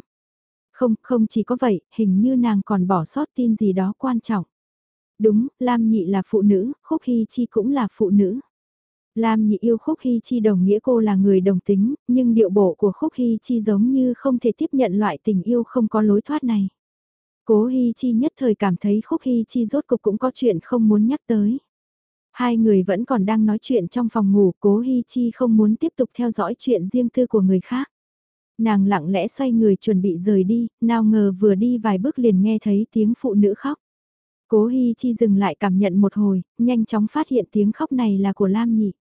Speaker 1: Không, không chỉ có vậy, hình như nàng còn bỏ sót tin gì đó quan trọng. Đúng, Lam nhị là phụ nữ, khúc Hi Chi cũng là phụ nữ. Lam nhị yêu Khúc Hy Chi đồng nghĩa cô là người đồng tính, nhưng điệu bộ của Khúc Hy Chi giống như không thể tiếp nhận loại tình yêu không có lối thoát này. Cố Hy Chi nhất thời cảm thấy Khúc Hy Chi rốt cục cũng có chuyện không muốn nhắc tới. Hai người vẫn còn đang nói chuyện trong phòng ngủ, Cố Hy Chi không muốn tiếp tục theo dõi chuyện riêng tư của người khác. Nàng lặng lẽ xoay người chuẩn bị rời đi, nào ngờ vừa đi vài bước liền nghe thấy tiếng phụ nữ khóc. Cố Hi Chi dừng lại cảm nhận một hồi, nhanh chóng phát hiện tiếng khóc này là của Lam Nhị.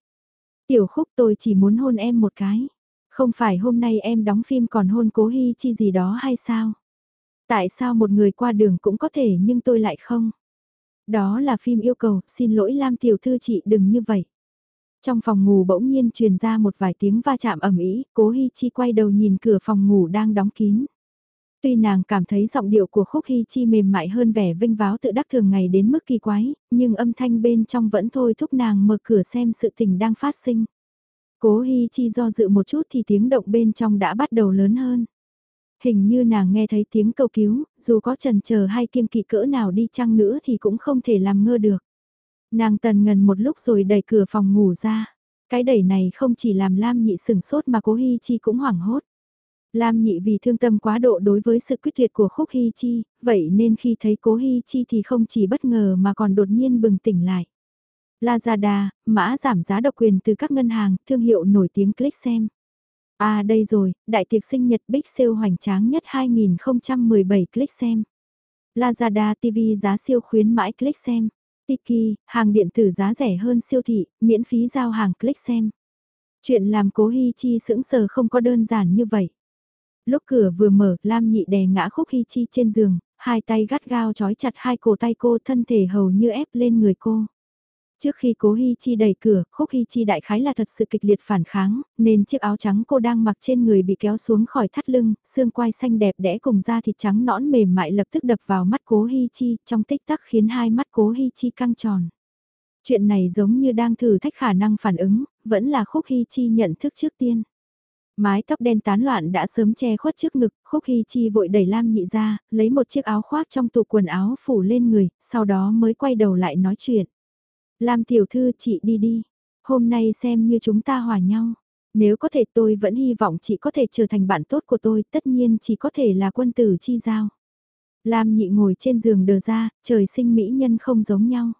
Speaker 1: Tiểu khúc tôi chỉ muốn hôn em một cái. Không phải hôm nay em đóng phim còn hôn cố Hi Chi gì đó hay sao? Tại sao một người qua đường cũng có thể nhưng tôi lại không? Đó là phim yêu cầu, xin lỗi Lam tiểu thư chị đừng như vậy. Trong phòng ngủ bỗng nhiên truyền ra một vài tiếng va chạm ầm ĩ, Cố Hi Chi quay đầu nhìn cửa phòng ngủ đang đóng kín. Tuy nàng cảm thấy giọng điệu của Khúc hy Chi mềm mại hơn vẻ vinh váo tự đắc thường ngày đến mức kỳ quái, nhưng âm thanh bên trong vẫn thôi thúc nàng mở cửa xem sự tình đang phát sinh. Cố hy Chi do dự một chút thì tiếng động bên trong đã bắt đầu lớn hơn. Hình như nàng nghe thấy tiếng cầu cứu, dù có trần chờ hay kiêng kỵ cỡ nào đi chăng nữa thì cũng không thể làm ngơ được. Nàng tần ngần một lúc rồi đẩy cửa phòng ngủ ra. Cái đẩy này không chỉ làm Lam nhị sừng sốt mà cố Hi Chi cũng hoảng hốt. Lam nhị vì thương tâm quá độ đối với sự quyết liệt của Khúc Hy Chi, vậy nên khi thấy cố Hy Chi thì không chỉ bất ngờ mà còn đột nhiên bừng tỉnh lại. Lazada, mã giảm giá độc quyền từ các ngân hàng, thương hiệu nổi tiếng click xem. À đây rồi, đại tiệc sinh nhật Big Sale hoành tráng nhất 2017 click xem. Lazada TV giá siêu khuyến mãi click xem. Tiki, hàng điện tử giá rẻ hơn siêu thị, miễn phí giao hàng click xem. Chuyện làm cố Hi Chi sững sờ không có đơn giản như vậy. Lúc cửa vừa mở, Lam nhị đè ngã khúc hy chi trên giường, hai tay gắt gao trói chặt hai cổ tay cô thân thể hầu như ép lên người cô. Trước khi cố Hi Chi đẩy cửa, khúc Hi Chi đại khái là thật sự kịch liệt phản kháng, nên chiếc áo trắng cô đang mặc trên người bị kéo xuống khỏi thắt lưng, xương quai xanh đẹp đẽ cùng da thịt trắng nõn mềm mại lập tức đập vào mắt cố Hi Chi, trong tích tắc khiến hai mắt cố Hi Chi căng tròn. Chuyện này giống như đang thử thách khả năng phản ứng, vẫn là khúc Hi Chi nhận thức trước tiên. Mái tóc đen tán loạn đã sớm che khuất trước ngực, khúc hy chi vội đẩy Lam nhị ra, lấy một chiếc áo khoác trong tủ quần áo phủ lên người, sau đó mới quay đầu lại nói chuyện. Lam tiểu thư chị đi đi, hôm nay xem như chúng ta hòa nhau. Nếu có thể tôi vẫn hy vọng chị có thể trở thành bạn tốt của tôi, tất nhiên chỉ có thể là quân tử chi giao. Lam nhị ngồi trên giường đờ ra, trời sinh mỹ nhân không giống nhau.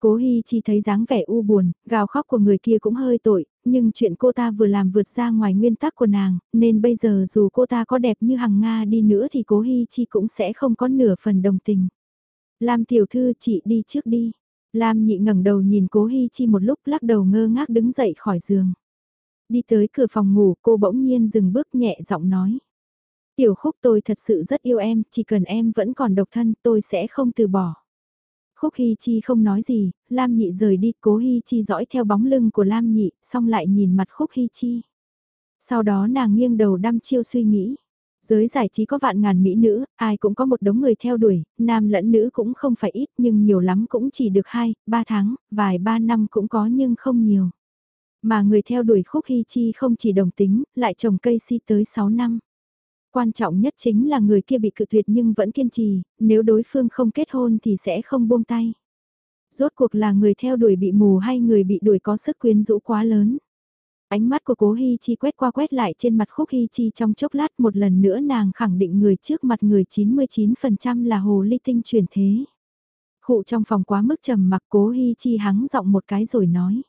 Speaker 1: Cố Hi Chi thấy dáng vẻ u buồn, gào khóc của người kia cũng hơi tội, nhưng chuyện cô ta vừa làm vượt ra ngoài nguyên tắc của nàng, nên bây giờ dù cô ta có đẹp như hằng Nga đi nữa thì Cố Hi Chi cũng sẽ không có nửa phần đồng tình. Lam tiểu thư chị đi trước đi. Lam nhị ngẩng đầu nhìn Cố Hi Chi một lúc lắc đầu ngơ ngác đứng dậy khỏi giường. Đi tới cửa phòng ngủ cô bỗng nhiên dừng bước nhẹ giọng nói. Tiểu khúc tôi thật sự rất yêu em, chỉ cần em vẫn còn độc thân tôi sẽ không từ bỏ. Khúc Hy Chi không nói gì, Lam Nhị rời đi, cố Hy Chi dõi theo bóng lưng của Lam Nhị, xong lại nhìn mặt Khúc Hy Chi. Sau đó nàng nghiêng đầu đăm chiêu suy nghĩ. Giới giải trí có vạn ngàn mỹ nữ, ai cũng có một đống người theo đuổi, nam lẫn nữ cũng không phải ít nhưng nhiều lắm cũng chỉ được 2, 3 tháng, vài ba năm cũng có nhưng không nhiều. Mà người theo đuổi Khúc Hy Chi không chỉ đồng tính, lại trồng cây si tới 6 năm. Quan trọng nhất chính là người kia bị cự tuyệt nhưng vẫn kiên trì, nếu đối phương không kết hôn thì sẽ không buông tay. Rốt cuộc là người theo đuổi bị mù hay người bị đuổi có sức quyến rũ quá lớn. Ánh mắt của cố Hi Chi quét qua quét lại trên mặt khúc Hi Chi trong chốc lát một lần nữa nàng khẳng định người trước mặt người 99% là hồ ly tinh chuyển thế. Khụ trong phòng quá mức trầm mặc cố Hi Chi hắng giọng một cái rồi nói.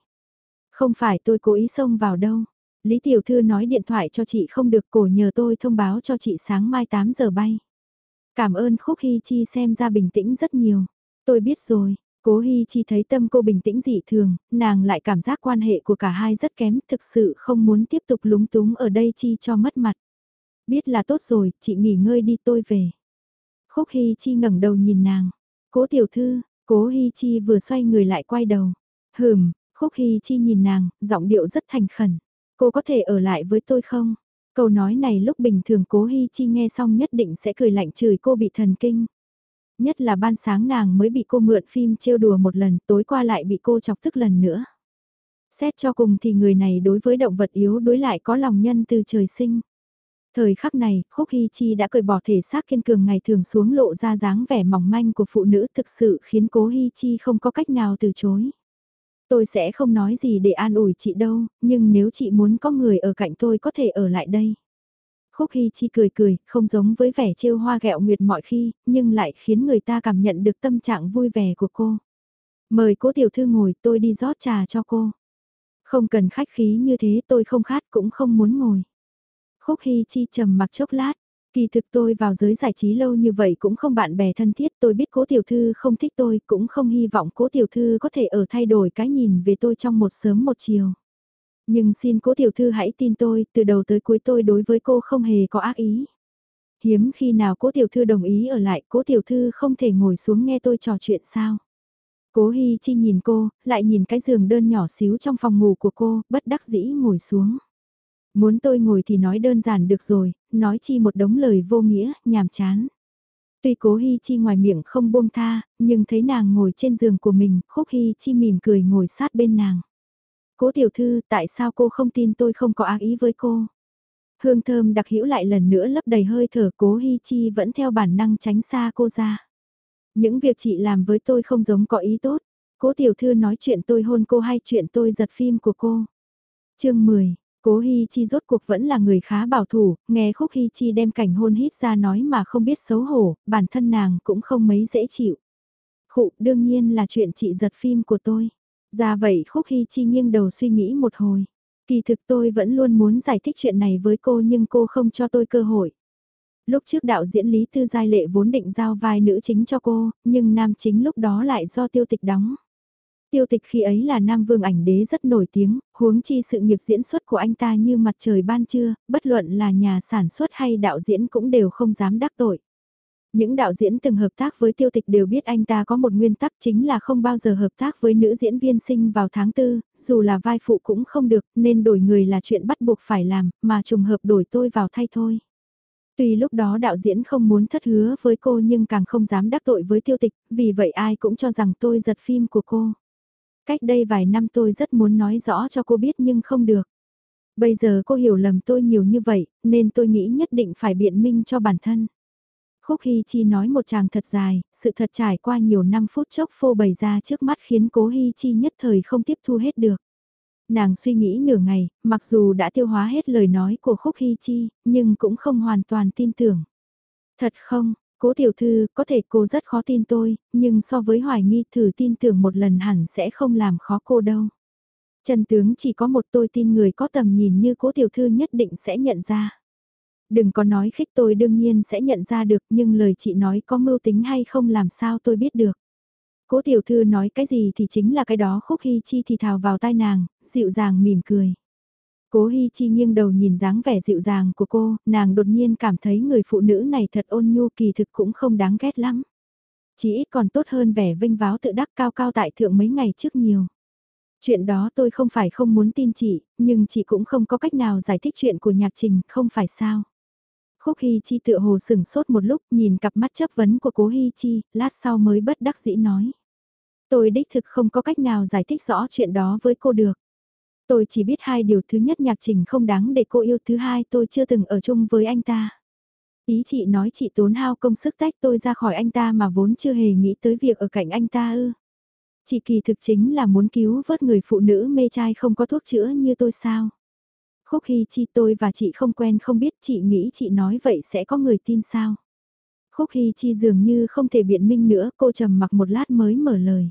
Speaker 1: Không phải tôi cố ý xông vào đâu. Lý Tiểu Thư nói điện thoại cho chị không được cổ nhờ tôi thông báo cho chị sáng mai 8 giờ bay. Cảm ơn Khúc Hy Chi xem ra bình tĩnh rất nhiều. Tôi biết rồi, Cố Hy Chi thấy tâm cô bình tĩnh dị thường, nàng lại cảm giác quan hệ của cả hai rất kém, thực sự không muốn tiếp tục lúng túng ở đây Chi cho mất mặt. Biết là tốt rồi, chị nghỉ ngơi đi tôi về. Khúc Hy Chi ngẩng đầu nhìn nàng. Cố Tiểu Thư, Cố Hy Chi vừa xoay người lại quay đầu. Hừm, Khúc Hy Chi nhìn nàng, giọng điệu rất thành khẩn. Cô có thể ở lại với tôi không? Câu nói này lúc bình thường cố Hi Chi nghe xong nhất định sẽ cười lạnh chửi cô bị thần kinh. Nhất là ban sáng nàng mới bị cô mượn phim trêu đùa một lần, tối qua lại bị cô chọc tức lần nữa. Xét cho cùng thì người này đối với động vật yếu đối lại có lòng nhân từ trời sinh. Thời khắc này, Khúc Hy Chi đã cởi bỏ thể xác kiên cường ngày thường xuống lộ ra dáng vẻ mỏng manh của phụ nữ thực sự khiến cố Hy Chi không có cách nào từ chối. Tôi sẽ không nói gì để an ủi chị đâu, nhưng nếu chị muốn có người ở cạnh tôi có thể ở lại đây. Khúc Hy Chi cười cười, không giống với vẻ trêu hoa gẹo nguyệt mọi khi, nhưng lại khiến người ta cảm nhận được tâm trạng vui vẻ của cô. Mời cô tiểu thư ngồi tôi đi rót trà cho cô. Không cần khách khí như thế tôi không khát cũng không muốn ngồi. Khúc Hy Chi trầm mặc chốc lát. Kỳ thực tôi vào giới giải trí lâu như vậy cũng không bạn bè thân thiết tôi biết cố tiểu thư không thích tôi cũng không hy vọng cố tiểu thư có thể ở thay đổi cái nhìn về tôi trong một sớm một chiều. Nhưng xin cố tiểu thư hãy tin tôi, từ đầu tới cuối tôi đối với cô không hề có ác ý. Hiếm khi nào cố tiểu thư đồng ý ở lại, cố tiểu thư không thể ngồi xuống nghe tôi trò chuyện sao. Cố Hi Chi nhìn cô, lại nhìn cái giường đơn nhỏ xíu trong phòng ngủ của cô, bất đắc dĩ ngồi xuống. Muốn tôi ngồi thì nói đơn giản được rồi, nói chi một đống lời vô nghĩa, nhàm chán. Tuy cố Hi Chi ngoài miệng không buông tha, nhưng thấy nàng ngồi trên giường của mình, khúc Hi Chi mỉm cười ngồi sát bên nàng. Cố tiểu thư, tại sao cô không tin tôi không có ác ý với cô? Hương thơm đặc hữu lại lần nữa lấp đầy hơi thở cố Hi Chi vẫn theo bản năng tránh xa cô ra. Những việc chị làm với tôi không giống có ý tốt. Cố tiểu thư nói chuyện tôi hôn cô hay chuyện tôi giật phim của cô. chương 10, Cố Hi Chi rốt cuộc vẫn là người khá bảo thủ, nghe Khúc Hi Chi đem cảnh hôn hít ra nói mà không biết xấu hổ, bản thân nàng cũng không mấy dễ chịu. Khụ, đương nhiên là chuyện chị giật phim của tôi. Ra vậy Khúc Hi Chi nghiêng đầu suy nghĩ một hồi. Kỳ thực tôi vẫn luôn muốn giải thích chuyện này với cô nhưng cô không cho tôi cơ hội. Lúc trước đạo diễn Lý Tư Giai Lệ vốn định giao vai nữ chính cho cô, nhưng nam chính lúc đó lại do tiêu tịch đóng. Tiêu tịch khi ấy là nam vương ảnh đế rất nổi tiếng, huống chi sự nghiệp diễn xuất của anh ta như mặt trời ban trưa, bất luận là nhà sản xuất hay đạo diễn cũng đều không dám đắc tội. Những đạo diễn từng hợp tác với tiêu tịch đều biết anh ta có một nguyên tắc chính là không bao giờ hợp tác với nữ diễn viên sinh vào tháng tư, dù là vai phụ cũng không được nên đổi người là chuyện bắt buộc phải làm, mà trùng hợp đổi tôi vào thay thôi. Tuy lúc đó đạo diễn không muốn thất hứa với cô nhưng càng không dám đắc tội với tiêu tịch, vì vậy ai cũng cho rằng tôi giật phim của cô. Cách đây vài năm tôi rất muốn nói rõ cho cô biết nhưng không được. Bây giờ cô hiểu lầm tôi nhiều như vậy, nên tôi nghĩ nhất định phải biện minh cho bản thân. Khúc Hy Chi nói một chàng thật dài, sự thật trải qua nhiều năm phút chốc phô bày ra trước mắt khiến cố Hy Chi nhất thời không tiếp thu hết được. Nàng suy nghĩ nửa ngày, mặc dù đã tiêu hóa hết lời nói của Khúc Hy Chi, nhưng cũng không hoàn toàn tin tưởng. Thật không, Cố tiểu thư, có thể cô rất khó tin tôi, nhưng so với hoài nghi thử tin tưởng một lần hẳn sẽ không làm khó cô đâu. Trần tướng chỉ có một tôi tin người có tầm nhìn như cố tiểu thư nhất định sẽ nhận ra. Đừng có nói khích tôi đương nhiên sẽ nhận ra được nhưng lời chị nói có mưu tính hay không làm sao tôi biết được. Cố tiểu thư nói cái gì thì chính là cái đó khúc hy chi thì thào vào tai nàng, dịu dàng mỉm cười. Cố Hi Chi nghiêng đầu nhìn dáng vẻ dịu dàng của cô, nàng đột nhiên cảm thấy người phụ nữ này thật ôn nhu kỳ thực cũng không đáng ghét lắm. Chỉ ít còn tốt hơn vẻ vinh váo tự đắc cao cao tại thượng mấy ngày trước nhiều. Chuyện đó tôi không phải không muốn tin chị, nhưng chị cũng không có cách nào giải thích chuyện của nhạc trình, không phải sao. Khúc Hi Chi tựa hồ sửng sốt một lúc nhìn cặp mắt chấp vấn của cố Hi Chi, lát sau mới bất đắc dĩ nói. Tôi đích thực không có cách nào giải thích rõ chuyện đó với cô được. Tôi chỉ biết hai điều, thứ nhất nhạc trình không đáng để cô yêu, thứ hai tôi chưa từng ở chung với anh ta. Ý chị nói chị tốn hao công sức tách tôi ra khỏi anh ta mà vốn chưa hề nghĩ tới việc ở cạnh anh ta ư. Chị kỳ thực chính là muốn cứu vớt người phụ nữ mê trai không có thuốc chữa như tôi sao. Khúc Hy Chi, tôi và chị không quen, không biết chị nghĩ chị nói vậy sẽ có người tin sao. Khúc Hy Chi dường như không thể biện minh nữa, cô trầm mặc một lát mới mở lời.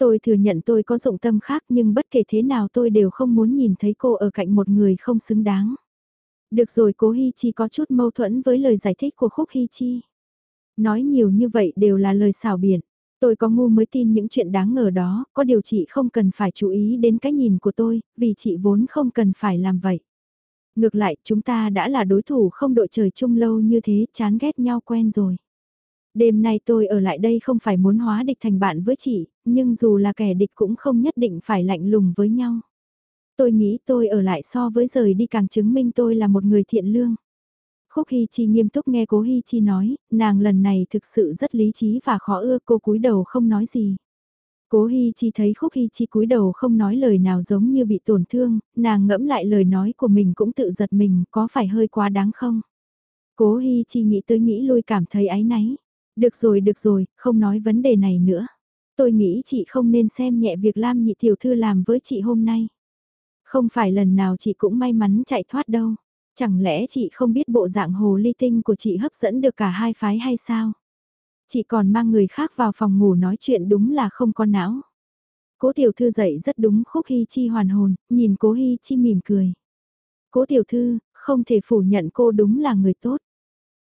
Speaker 1: Tôi thừa nhận tôi có dụng tâm khác nhưng bất kể thế nào tôi đều không muốn nhìn thấy cô ở cạnh một người không xứng đáng. Được rồi cố Hi Chi có chút mâu thuẫn với lời giải thích của Khúc Hi Chi. Nói nhiều như vậy đều là lời xảo biển. Tôi có ngu mới tin những chuyện đáng ngờ đó, có điều chị không cần phải chú ý đến cái nhìn của tôi, vì chị vốn không cần phải làm vậy. Ngược lại, chúng ta đã là đối thủ không đội trời chung lâu như thế, chán ghét nhau quen rồi. Đêm nay tôi ở lại đây không phải muốn hóa địch thành bạn với chị, nhưng dù là kẻ địch cũng không nhất định phải lạnh lùng với nhau. Tôi nghĩ tôi ở lại so với rời đi càng chứng minh tôi là một người thiện lương. Khúc Hy Chi nghiêm túc nghe cố Hy Chi nói, nàng lần này thực sự rất lý trí và khó ưa cô cúi đầu không nói gì. Cố Hi Chi thấy Khúc Hi Chi cúi đầu không nói lời nào giống như bị tổn thương, nàng ngẫm lại lời nói của mình cũng tự giật mình, có phải hơi quá đáng không? Cố Hi Chi nghĩ tới nghĩ lui cảm thấy áy náy. Được rồi, được rồi, không nói vấn đề này nữa. Tôi nghĩ chị không nên xem nhẹ việc Lam nhị tiểu thư làm với chị hôm nay. Không phải lần nào chị cũng may mắn chạy thoát đâu. Chẳng lẽ chị không biết bộ dạng hồ ly tinh của chị hấp dẫn được cả hai phái hay sao? Chị còn mang người khác vào phòng ngủ nói chuyện đúng là không có não. Cố tiểu thư dậy rất đúng khúc hy chi hoàn hồn, nhìn cố hy chi mỉm cười. Cố tiểu thư, không thể phủ nhận cô đúng là người tốt.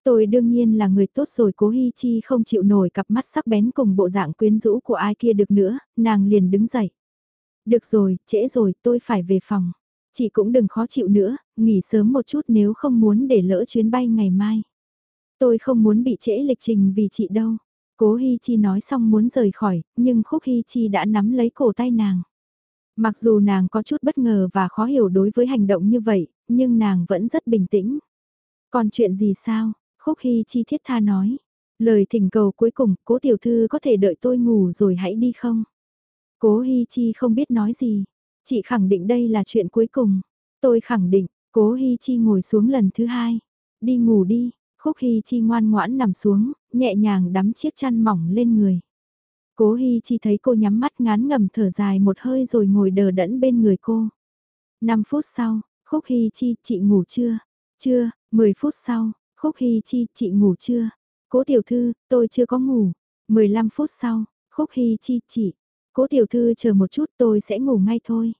Speaker 1: Tôi đương nhiên là người tốt rồi cố Hi Chi không chịu nổi cặp mắt sắc bén cùng bộ dạng quyến rũ của ai kia được nữa, nàng liền đứng dậy. Được rồi, trễ rồi, tôi phải về phòng. Chị cũng đừng khó chịu nữa, nghỉ sớm một chút nếu không muốn để lỡ chuyến bay ngày mai. Tôi không muốn bị trễ lịch trình vì chị đâu. Cố Hi Chi nói xong muốn rời khỏi, nhưng Khúc Hi Chi đã nắm lấy cổ tay nàng. Mặc dù nàng có chút bất ngờ và khó hiểu đối với hành động như vậy, nhưng nàng vẫn rất bình tĩnh. Còn chuyện gì sao? Khúc Hi Chi thiết tha nói. Lời thỉnh cầu cuối cùng, cố tiểu thư có thể đợi tôi ngủ rồi hãy đi không? Cố Hi Chi không biết nói gì. Chị khẳng định đây là chuyện cuối cùng. Tôi khẳng định, cố Hi Chi ngồi xuống lần thứ hai. Đi ngủ đi, Khúc Hi Chi ngoan ngoãn nằm xuống, nhẹ nhàng đắm chiếc chăn mỏng lên người. Cố Hi Chi thấy cô nhắm mắt ngán ngầm thở dài một hơi rồi ngồi đờ đẫn bên người cô. 5 phút sau, Khúc Hi Chi, chị ngủ chưa? Chưa, 10 phút sau, Khúc Hi Chi, chị ngủ chưa? Cố tiểu thư, tôi chưa có ngủ. 15 phút sau, Khúc Hi Chi, chị. Cố tiểu thư chờ một chút tôi sẽ ngủ ngay thôi.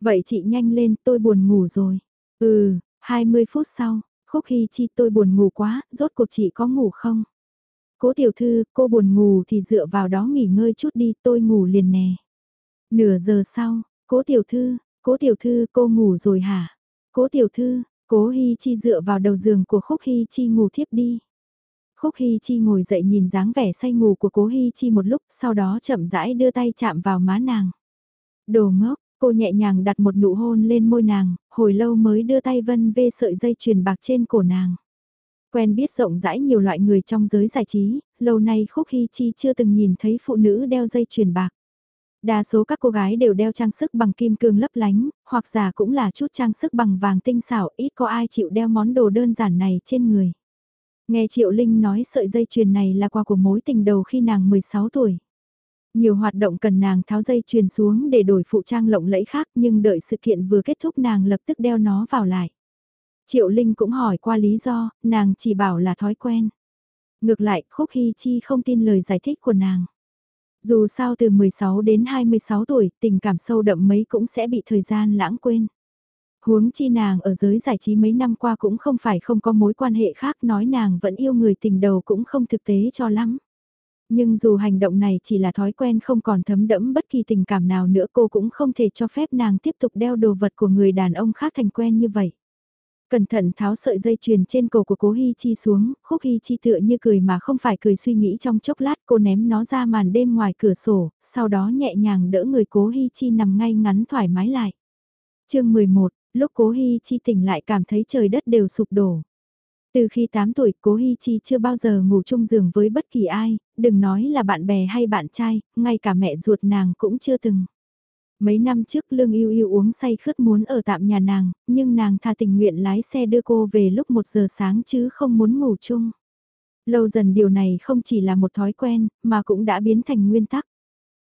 Speaker 1: Vậy chị nhanh lên, tôi buồn ngủ rồi. Ừ, 20 phút sau, Khúc Hi Chi tôi buồn ngủ quá, rốt cuộc chị có ngủ không? Cố tiểu thư, cô buồn ngủ thì dựa vào đó nghỉ ngơi chút đi, tôi ngủ liền nè. Nửa giờ sau, cố tiểu thư, cố tiểu thư cô ngủ rồi hả? Cố tiểu thư, cố Hi Chi dựa vào đầu giường của Khúc Hi Chi ngủ thiếp đi. Khúc Hi Chi ngồi dậy nhìn dáng vẻ say ngủ của cố Hi Chi một lúc sau đó chậm rãi đưa tay chạm vào má nàng. Đồ ngốc, Cô nhẹ nhàng đặt một nụ hôn lên môi nàng, hồi lâu mới đưa tay vân vê sợi dây chuyền bạc trên cổ nàng. Quen biết rộng rãi nhiều loại người trong giới giải trí, lâu nay Khúc Hi Chi chưa từng nhìn thấy phụ nữ đeo dây chuyền bạc. Đa số các cô gái đều đeo trang sức bằng kim cương lấp lánh, hoặc giả cũng là chút trang sức bằng vàng tinh xảo, ít có ai chịu đeo món đồ đơn giản này trên người. Nghe Triệu Linh nói sợi dây chuyền này là quà của mối tình đầu khi nàng 16 tuổi. Nhiều hoạt động cần nàng tháo dây chuyền xuống để đổi phụ trang lộng lẫy khác nhưng đợi sự kiện vừa kết thúc nàng lập tức đeo nó vào lại. Triệu Linh cũng hỏi qua lý do, nàng chỉ bảo là thói quen. Ngược lại, Khúc Hy Chi không tin lời giải thích của nàng. Dù sao từ 16 đến 26 tuổi, tình cảm sâu đậm mấy cũng sẽ bị thời gian lãng quên. Huống chi nàng ở giới giải trí mấy năm qua cũng không phải không có mối quan hệ khác nói nàng vẫn yêu người tình đầu cũng không thực tế cho lắm. Nhưng dù hành động này chỉ là thói quen không còn thấm đẫm bất kỳ tình cảm nào nữa cô cũng không thể cho phép nàng tiếp tục đeo đồ vật của người đàn ông khác thành quen như vậy. Cẩn thận tháo sợi dây chuyền trên cổ của cố Hi Chi xuống, khúc Hi Chi tựa như cười mà không phải cười suy nghĩ trong chốc lát cô ném nó ra màn đêm ngoài cửa sổ, sau đó nhẹ nhàng đỡ người cố Hi Chi nằm ngay ngắn thoải mái lại. chương 11, lúc cố Hi Chi tỉnh lại cảm thấy trời đất đều sụp đổ. Từ khi 8 tuổi, Cố Hi Chi chưa bao giờ ngủ chung giường với bất kỳ ai, đừng nói là bạn bè hay bạn trai, ngay cả mẹ ruột nàng cũng chưa từng. Mấy năm trước Lương Yêu Yêu uống say khướt muốn ở tạm nhà nàng, nhưng nàng tha tình nguyện lái xe đưa cô về lúc 1 giờ sáng chứ không muốn ngủ chung. Lâu dần điều này không chỉ là một thói quen, mà cũng đã biến thành nguyên tắc.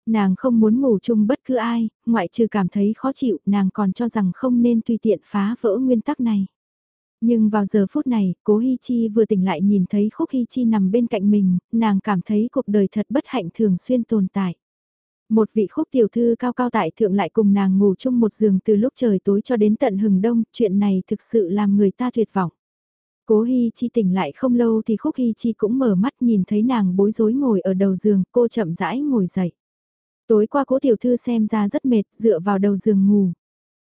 Speaker 1: Nàng không muốn ngủ chung bất cứ ai, ngoại trừ cảm thấy khó chịu, nàng còn cho rằng không nên tùy tiện phá vỡ nguyên tắc này. Nhưng vào giờ phút này, cố Hi Chi vừa tỉnh lại nhìn thấy Khúc Hi Chi nằm bên cạnh mình, nàng cảm thấy cuộc đời thật bất hạnh thường xuyên tồn tại. Một vị khúc tiểu thư cao cao tại thượng lại cùng nàng ngủ chung một giường từ lúc trời tối cho đến tận hừng đông, chuyện này thực sự làm người ta tuyệt vọng. Cố Hi Chi tỉnh lại không lâu thì Khúc Hi Chi cũng mở mắt nhìn thấy nàng bối rối ngồi ở đầu giường, cô chậm rãi ngồi dậy. Tối qua cố tiểu thư xem ra rất mệt, dựa vào đầu giường ngủ.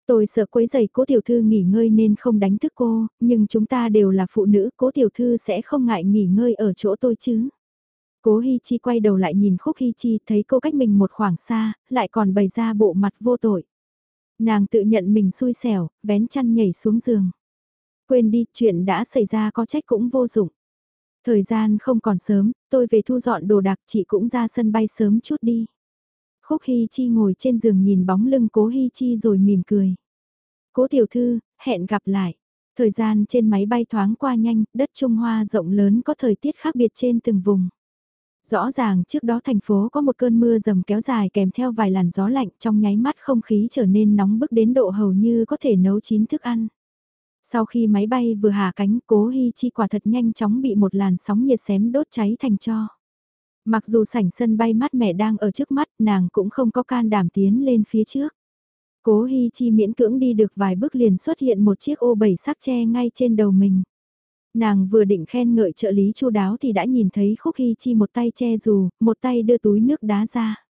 Speaker 1: Tôi sợ quấy giày cố tiểu thư nghỉ ngơi nên không đánh thức cô, nhưng chúng ta đều là phụ nữ, cố tiểu thư sẽ không ngại nghỉ ngơi ở chỗ tôi chứ. Cố Hi Chi quay đầu lại nhìn Khúc Hi Chi thấy cô cách mình một khoảng xa, lại còn bày ra bộ mặt vô tội. Nàng tự nhận mình xui xẻo, vén chăn nhảy xuống giường. Quên đi, chuyện đã xảy ra có trách cũng vô dụng. Thời gian không còn sớm, tôi về thu dọn đồ đạc chị cũng ra sân bay sớm chút đi. Khúc Hy Chi ngồi trên giường nhìn bóng lưng cố Hy Chi rồi mỉm cười. Cố tiểu thư, hẹn gặp lại. Thời gian trên máy bay thoáng qua nhanh, đất Trung Hoa rộng lớn có thời tiết khác biệt trên từng vùng. Rõ ràng trước đó thành phố có một cơn mưa dầm kéo dài kèm theo vài làn gió lạnh, trong nháy mắt không khí trở nên nóng bức đến độ hầu như có thể nấu chín thức ăn. Sau khi máy bay vừa hạ cánh, cố Hi Chi quả thật nhanh chóng bị một làn sóng nhiệt xém đốt cháy thành cho. Mặc dù sảnh sân bay mát mẻ đang ở trước mắt, nàng cũng không có can đảm tiến lên phía trước. Cố Hi Chi miễn cưỡng đi được vài bước liền xuất hiện một chiếc ô bảy sắc tre ngay trên đầu mình. Nàng vừa định khen ngợi trợ lý chu đáo thì đã nhìn thấy Khúc hy Chi một tay che dù, một tay đưa túi nước đá ra.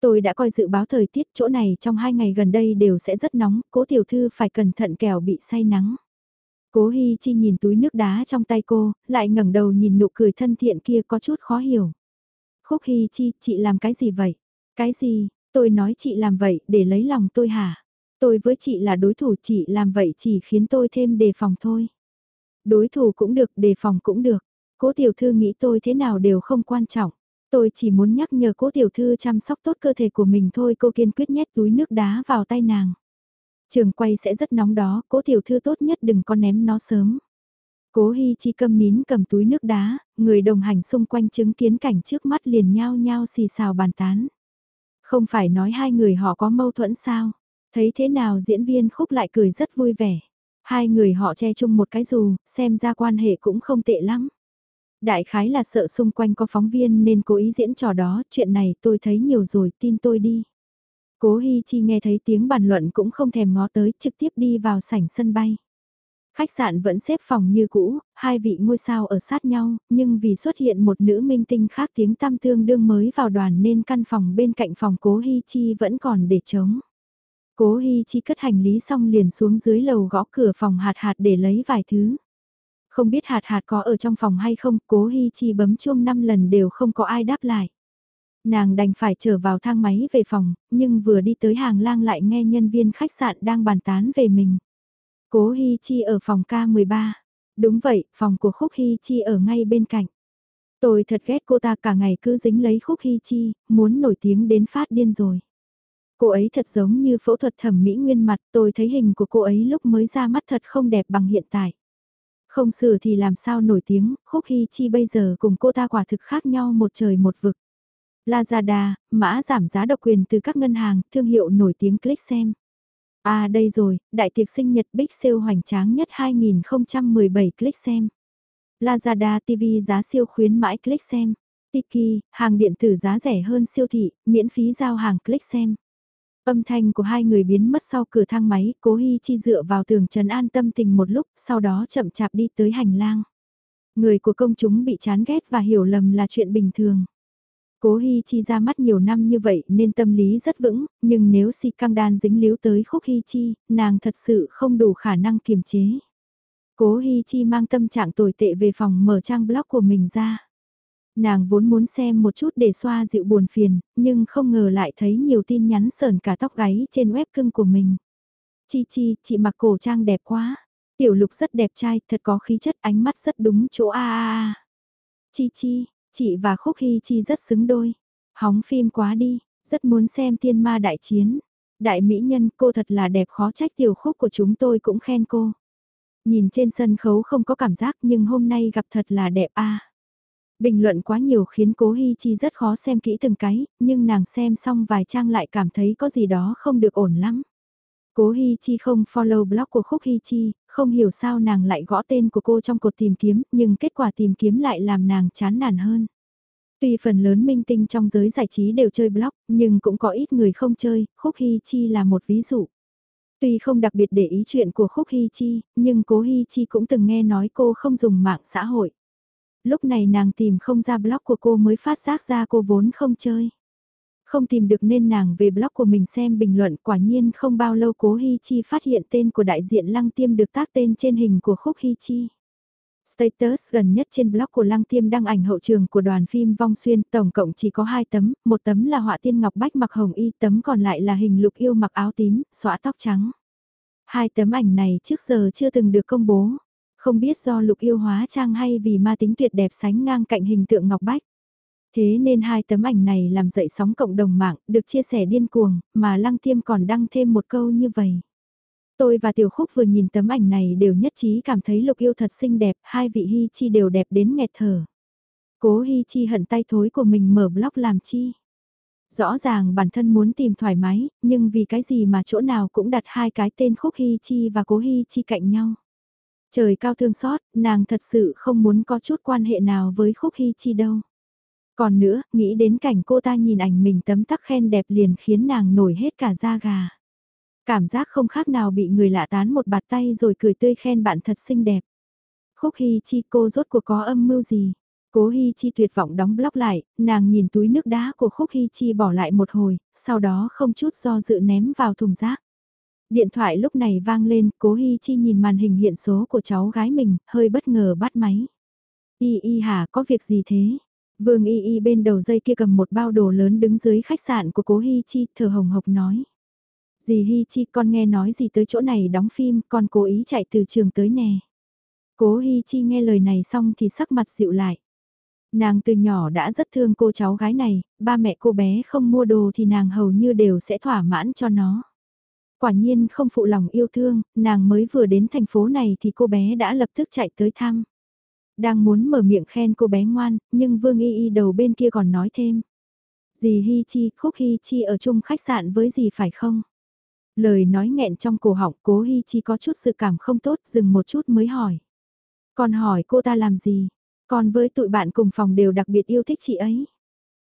Speaker 1: Tôi đã coi dự báo thời tiết chỗ này trong hai ngày gần đây đều sẽ rất nóng, cố tiểu thư phải cẩn thận kẻo bị say nắng. Cố Hy Chi nhìn túi nước đá trong tay cô, lại ngẩng đầu nhìn nụ cười thân thiện kia có chút khó hiểu. Khúc Hy Chi, chị làm cái gì vậy? Cái gì, tôi nói chị làm vậy để lấy lòng tôi hả? Tôi với chị là đối thủ chị làm vậy chỉ khiến tôi thêm đề phòng thôi. Đối thủ cũng được, đề phòng cũng được. Cố tiểu thư nghĩ tôi thế nào đều không quan trọng. Tôi chỉ muốn nhắc nhở cố tiểu thư chăm sóc tốt cơ thể của mình thôi cô kiên quyết nhét túi nước đá vào tay nàng. Trường quay sẽ rất nóng đó, cố tiểu thư tốt nhất đừng có ném nó sớm. Cố Hi Chi câm nín cầm túi nước đá, người đồng hành xung quanh chứng kiến cảnh trước mắt liền nhao nhao xì xào bàn tán. Không phải nói hai người họ có mâu thuẫn sao? Thấy thế nào diễn viên khúc lại cười rất vui vẻ. Hai người họ che chung một cái dù, xem ra quan hệ cũng không tệ lắm. Đại khái là sợ xung quanh có phóng viên nên cố ý diễn trò đó, chuyện này tôi thấy nhiều rồi, tin tôi đi. Cố Hi Chi nghe thấy tiếng bàn luận cũng không thèm ngó tới, trực tiếp đi vào sảnh sân bay. Khách sạn vẫn xếp phòng như cũ, hai vị ngôi sao ở sát nhau, nhưng vì xuất hiện một nữ minh tinh khác tiếng tam tương đương mới vào đoàn nên căn phòng bên cạnh phòng cố Hi Chi vẫn còn để trống. Cố Hi Chi cất hành lý xong liền xuống dưới lầu gõ cửa phòng hạt hạt để lấy vài thứ. Không biết hạt hạt có ở trong phòng hay không, cố Hi Chi bấm chuông 5 lần đều không có ai đáp lại. Nàng đành phải trở vào thang máy về phòng, nhưng vừa đi tới hàng lang lại nghe nhân viên khách sạn đang bàn tán về mình. Cố Hi Chi ở phòng K13. Đúng vậy, phòng của Khúc Hi Chi ở ngay bên cạnh. Tôi thật ghét cô ta cả ngày cứ dính lấy Khúc Hi Chi, muốn nổi tiếng đến phát điên rồi. Cô ấy thật giống như phẫu thuật thẩm mỹ nguyên mặt, tôi thấy hình của cô ấy lúc mới ra mắt thật không đẹp bằng hiện tại. Không sửa thì làm sao nổi tiếng, Khúc Hy Chi bây giờ cùng cô ta quả thực khác nhau một trời một vực. Lazada, mã giảm giá độc quyền từ các ngân hàng, thương hiệu nổi tiếng click xem. À đây rồi, đại tiệc sinh nhật Big Sale hoành tráng nhất 2017 click xem. Lazada TV giá siêu khuyến mãi click xem. Tiki, hàng điện tử giá rẻ hơn siêu thị, miễn phí giao hàng click xem. Âm thanh của hai người biến mất sau cửa thang máy, cố Hi Chi dựa vào tường trần an tâm tình một lúc, sau đó chậm chạp đi tới hành lang. Người của công chúng bị chán ghét và hiểu lầm là chuyện bình thường. Cố Hi Chi ra mắt nhiều năm như vậy nên tâm lý rất vững, nhưng nếu si căng đan dính líu tới khúc Hi Chi, nàng thật sự không đủ khả năng kiềm chế. Cố Hi Chi mang tâm trạng tồi tệ về phòng mở trang blog của mình ra. Nàng vốn muốn xem một chút để xoa dịu buồn phiền, nhưng không ngờ lại thấy nhiều tin nhắn sờn cả tóc gáy trên web cưng của mình. Chi Chi, chị mặc cổ trang đẹp quá. Tiểu lục rất đẹp trai, thật có khí chất ánh mắt rất đúng chỗ a a a. Chi Chi, chị và Khúc Hy Chi rất xứng đôi. Hóng phim quá đi, rất muốn xem tiên ma đại chiến. Đại mỹ nhân cô thật là đẹp khó trách tiểu khúc của chúng tôi cũng khen cô. Nhìn trên sân khấu không có cảm giác nhưng hôm nay gặp thật là đẹp a. Bình luận quá nhiều khiến cố Hi Chi rất khó xem kỹ từng cái, nhưng nàng xem xong vài trang lại cảm thấy có gì đó không được ổn lắm. Cố Hi Chi không follow blog của Khúc Hi Chi, không hiểu sao nàng lại gõ tên của cô trong cột tìm kiếm, nhưng kết quả tìm kiếm lại làm nàng chán nản hơn. Tuy phần lớn minh tinh trong giới giải trí đều chơi blog, nhưng cũng có ít người không chơi, Khúc Hi Chi là một ví dụ. Tuy không đặc biệt để ý chuyện của Khúc Hi Chi, nhưng cố Hi Chi cũng từng nghe nói cô không dùng mạng xã hội lúc này nàng tìm không ra blog của cô mới phát giác ra cô vốn không chơi. Không tìm được nên nàng về blog của mình xem bình luận quả nhiên không bao lâu cố Hi Chi phát hiện tên của đại diện lăng tiêm được tác tên trên hình của khúc Hi Chi. Status gần nhất trên blog của Lăng Tiêm đăng ảnh hậu trường của đoàn phim Vong Xuyên, tổng cộng chỉ có 2 tấm, một tấm là họa tiên ngọc bách mặc hồng y, tấm còn lại là hình lục yêu mặc áo tím, xõa tóc trắng. Hai tấm ảnh này trước giờ chưa từng được công bố, không biết do lục yêu hóa trang hay vì ma tính tuyệt đẹp sánh ngang cạnh hình tượng ngọc bách. Thế nên hai tấm ảnh này làm dậy sóng cộng đồng mạng, được chia sẻ điên cuồng, mà Lăng Tiêm còn đăng thêm một câu như vậy. Tôi và Tiểu Khúc vừa nhìn tấm ảnh này đều nhất trí cảm thấy Lục Yêu thật xinh đẹp, hai vị Hi Chi đều đẹp đến nghẹt thở. Cố Hi Chi hận tay thối của mình mở blog làm chi. Rõ ràng bản thân muốn tìm thoải mái, nhưng vì cái gì mà chỗ nào cũng đặt hai cái tên Khúc Hi Chi và Cố Hi Chi cạnh nhau. Trời cao thương xót, nàng thật sự không muốn có chút quan hệ nào với Khúc hy Chi đâu. Còn nữa, nghĩ đến cảnh cô ta nhìn ảnh mình tấm tắc khen đẹp liền khiến nàng nổi hết cả da gà. Cảm giác không khác nào bị người lạ tán một bạt tay rồi cười tươi khen bạn thật xinh đẹp. Khúc Hy Chi cô rốt cuộc có âm mưu gì? Cố Hy Chi tuyệt vọng đóng blog lại, nàng nhìn túi nước đá của Khúc Hy Chi bỏ lại một hồi, sau đó không chút do dự ném vào thùng rác. Điện thoại lúc này vang lên, Cố Hi Chi nhìn màn hình hiện số của cháu gái mình, hơi bất ngờ bắt máy. Y Y hả, có việc gì thế? Vương Y Y bên đầu dây kia cầm một bao đồ lớn đứng dưới khách sạn của Cố Hi Chi, thở hồng hộc nói. Dì Hi Chi con nghe nói gì tới chỗ này đóng phim, con cố ý chạy từ trường tới nè. Cố Hi Chi nghe lời này xong thì sắc mặt dịu lại. Nàng từ nhỏ đã rất thương cô cháu gái này, ba mẹ cô bé không mua đồ thì nàng hầu như đều sẽ thỏa mãn cho nó. Quả nhiên không phụ lòng yêu thương, nàng mới vừa đến thành phố này thì cô bé đã lập tức chạy tới thăm. Đang muốn mở miệng khen cô bé ngoan, nhưng Vương Y Y đầu bên kia còn nói thêm. Dì Hi Chi, Khúc Hi Chi ở chung khách sạn với dì phải không? Lời nói nghẹn trong cổ họng cố Hi Chi có chút sự cảm không tốt dừng một chút mới hỏi. Còn hỏi cô ta làm gì? Còn với tụi bạn cùng phòng đều đặc biệt yêu thích chị ấy.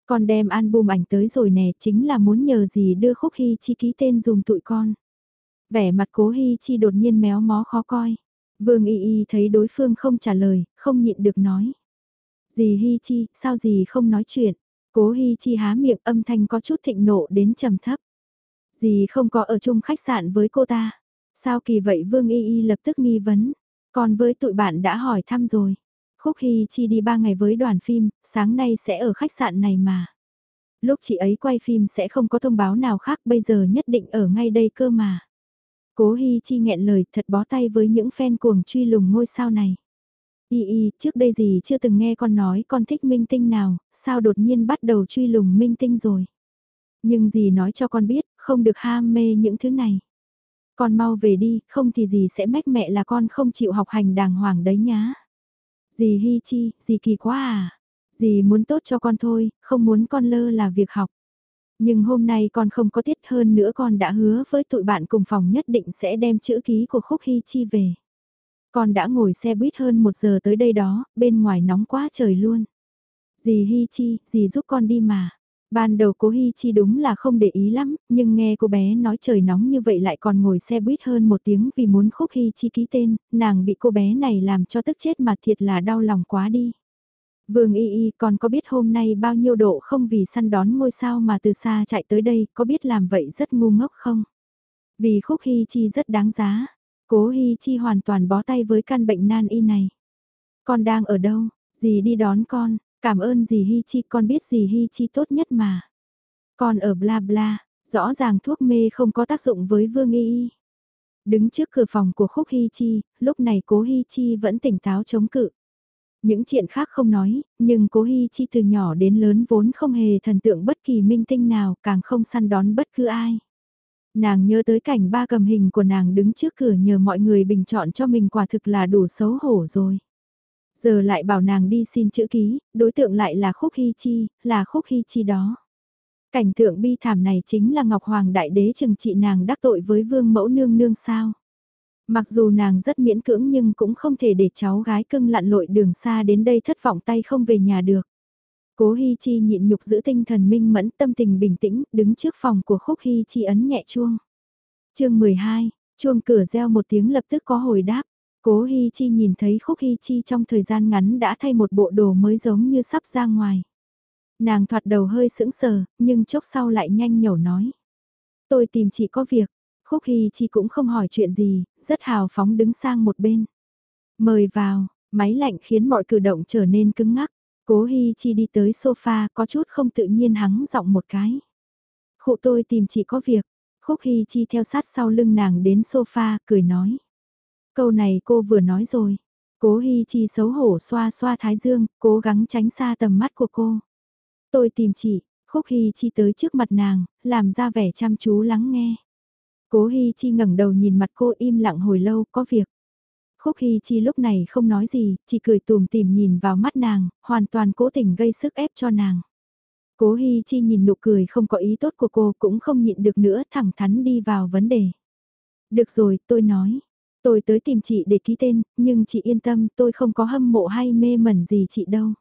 Speaker 1: Con đem album ảnh tới rồi nè chính là muốn nhờ gì đưa khúc Hi Chi ký tên dùng tụi con. Vẻ mặt cố Hi Chi đột nhiên méo mó khó coi. Vương Y Y thấy đối phương không trả lời, không nhịn được nói. Dì Hi Chi, sao dì không nói chuyện? Cố Hi Chi há miệng âm thanh có chút thịnh nộ đến trầm thấp. Dì không có ở chung khách sạn với cô ta. Sao kỳ vậy Vương Y Y lập tức nghi vấn. Còn với tụi bạn đã hỏi thăm rồi. Khúc Hy Chi đi 3 ngày với đoàn phim, sáng nay sẽ ở khách sạn này mà. Lúc chị ấy quay phim sẽ không có thông báo nào khác bây giờ nhất định ở ngay đây cơ mà. Cố Hy Chi nghẹn lời thật bó tay với những fan cuồng truy lùng ngôi sao này. Y y, trước đây gì chưa từng nghe con nói con thích minh tinh nào, sao đột nhiên bắt đầu truy lùng minh tinh rồi. Nhưng gì nói cho con biết, không được ham mê những thứ này. Con mau về đi, không thì gì sẽ mách mẹ là con không chịu học hành đàng hoàng đấy nhá. Dì Hi Chi, dì kỳ quá à. Dì muốn tốt cho con thôi, không muốn con lơ là việc học. Nhưng hôm nay con không có tiết hơn nữa con đã hứa với tụi bạn cùng phòng nhất định sẽ đem chữ ký của Khúc Hi Chi về. Con đã ngồi xe buýt hơn một giờ tới đây đó, bên ngoài nóng quá trời luôn. Dì Hi Chi, dì giúp con đi mà. Ban đầu cố Hi Chi đúng là không để ý lắm, nhưng nghe cô bé nói trời nóng như vậy lại còn ngồi xe buýt hơn một tiếng vì muốn khúc Hi Chi ký tên, nàng bị cô bé này làm cho tức chết mà thiệt là đau lòng quá đi. Vương Y Y còn có biết hôm nay bao nhiêu độ không vì săn đón ngôi sao mà từ xa chạy tới đây, có biết làm vậy rất ngu ngốc không? Vì khúc Hi Chi rất đáng giá, cố Hi Chi hoàn toàn bó tay với căn bệnh nan y này. Con đang ở đâu, gì đi đón con, Cảm ơn dì Hi Chi, con biết dì Hi Chi tốt nhất mà. con ở bla bla, rõ ràng thuốc mê không có tác dụng với Vương Y Y. Đứng trước cửa phòng của Khúc Hi Chi, lúc này cố Hi Chi vẫn tỉnh táo chống cự. Những chuyện khác không nói, nhưng cố Hi Chi từ nhỏ đến lớn vốn không hề thần tượng bất kỳ minh tinh nào, càng không săn đón bất cứ ai. Nàng nhớ tới cảnh ba cầm hình của nàng đứng trước cửa nhờ mọi người bình chọn cho mình quả thực là đủ xấu hổ rồi. Giờ lại bảo nàng đi xin chữ ký, đối tượng lại là Khúc Hy Chi, là Khúc Hy Chi đó. Cảnh tượng bi thảm này chính là Ngọc Hoàng Đại Đế trừng trị nàng đắc tội với vương mẫu nương nương sao. Mặc dù nàng rất miễn cưỡng nhưng cũng không thể để cháu gái cưng lặn lội đường xa đến đây thất vọng tay không về nhà được. Cố Hi Chi nhịn nhục giữ tinh thần minh mẫn tâm tình bình tĩnh, đứng trước phòng của Khúc Hi Chi ấn nhẹ chuông. chương 12, chuông cửa reo một tiếng lập tức có hồi đáp. Cố Hi Chi nhìn thấy Khúc Hi Chi trong thời gian ngắn đã thay một bộ đồ mới giống như sắp ra ngoài. Nàng thoạt đầu hơi sững sờ, nhưng chốc sau lại nhanh nhẩu nói. Tôi tìm chị có việc. Khúc Hi Chi cũng không hỏi chuyện gì, rất hào phóng đứng sang một bên. Mời vào, Máy lạnh khiến mọi cử động trở nên cứng ngắc. Cố Hi Chi đi tới sofa có chút không tự nhiên hắng giọng một cái. Khụ tôi tìm chị có việc. Khúc Hi Chi theo sát sau lưng nàng đến sofa, cười nói. Câu này cô vừa nói rồi. Cố Hi Chi xấu hổ xoa xoa thái dương, cố gắng tránh xa tầm mắt của cô. Tôi tìm chị, Khúc Hi Chi tới trước mặt nàng, làm ra vẻ chăm chú lắng nghe. Cố Hi Chi ngẩng đầu nhìn mặt cô im lặng hồi lâu, có việc. Khúc Hi Chi lúc này không nói gì, chỉ cười tùm tìm nhìn vào mắt nàng, hoàn toàn cố tình gây sức ép cho nàng. Cố Hi Chi nhìn nụ cười không có ý tốt của cô cũng không nhịn được nữa thẳng thắn đi vào vấn đề. Được rồi, tôi nói. Tôi tới tìm chị để ký tên, nhưng chị yên tâm tôi không có hâm mộ hay mê mẩn gì chị đâu.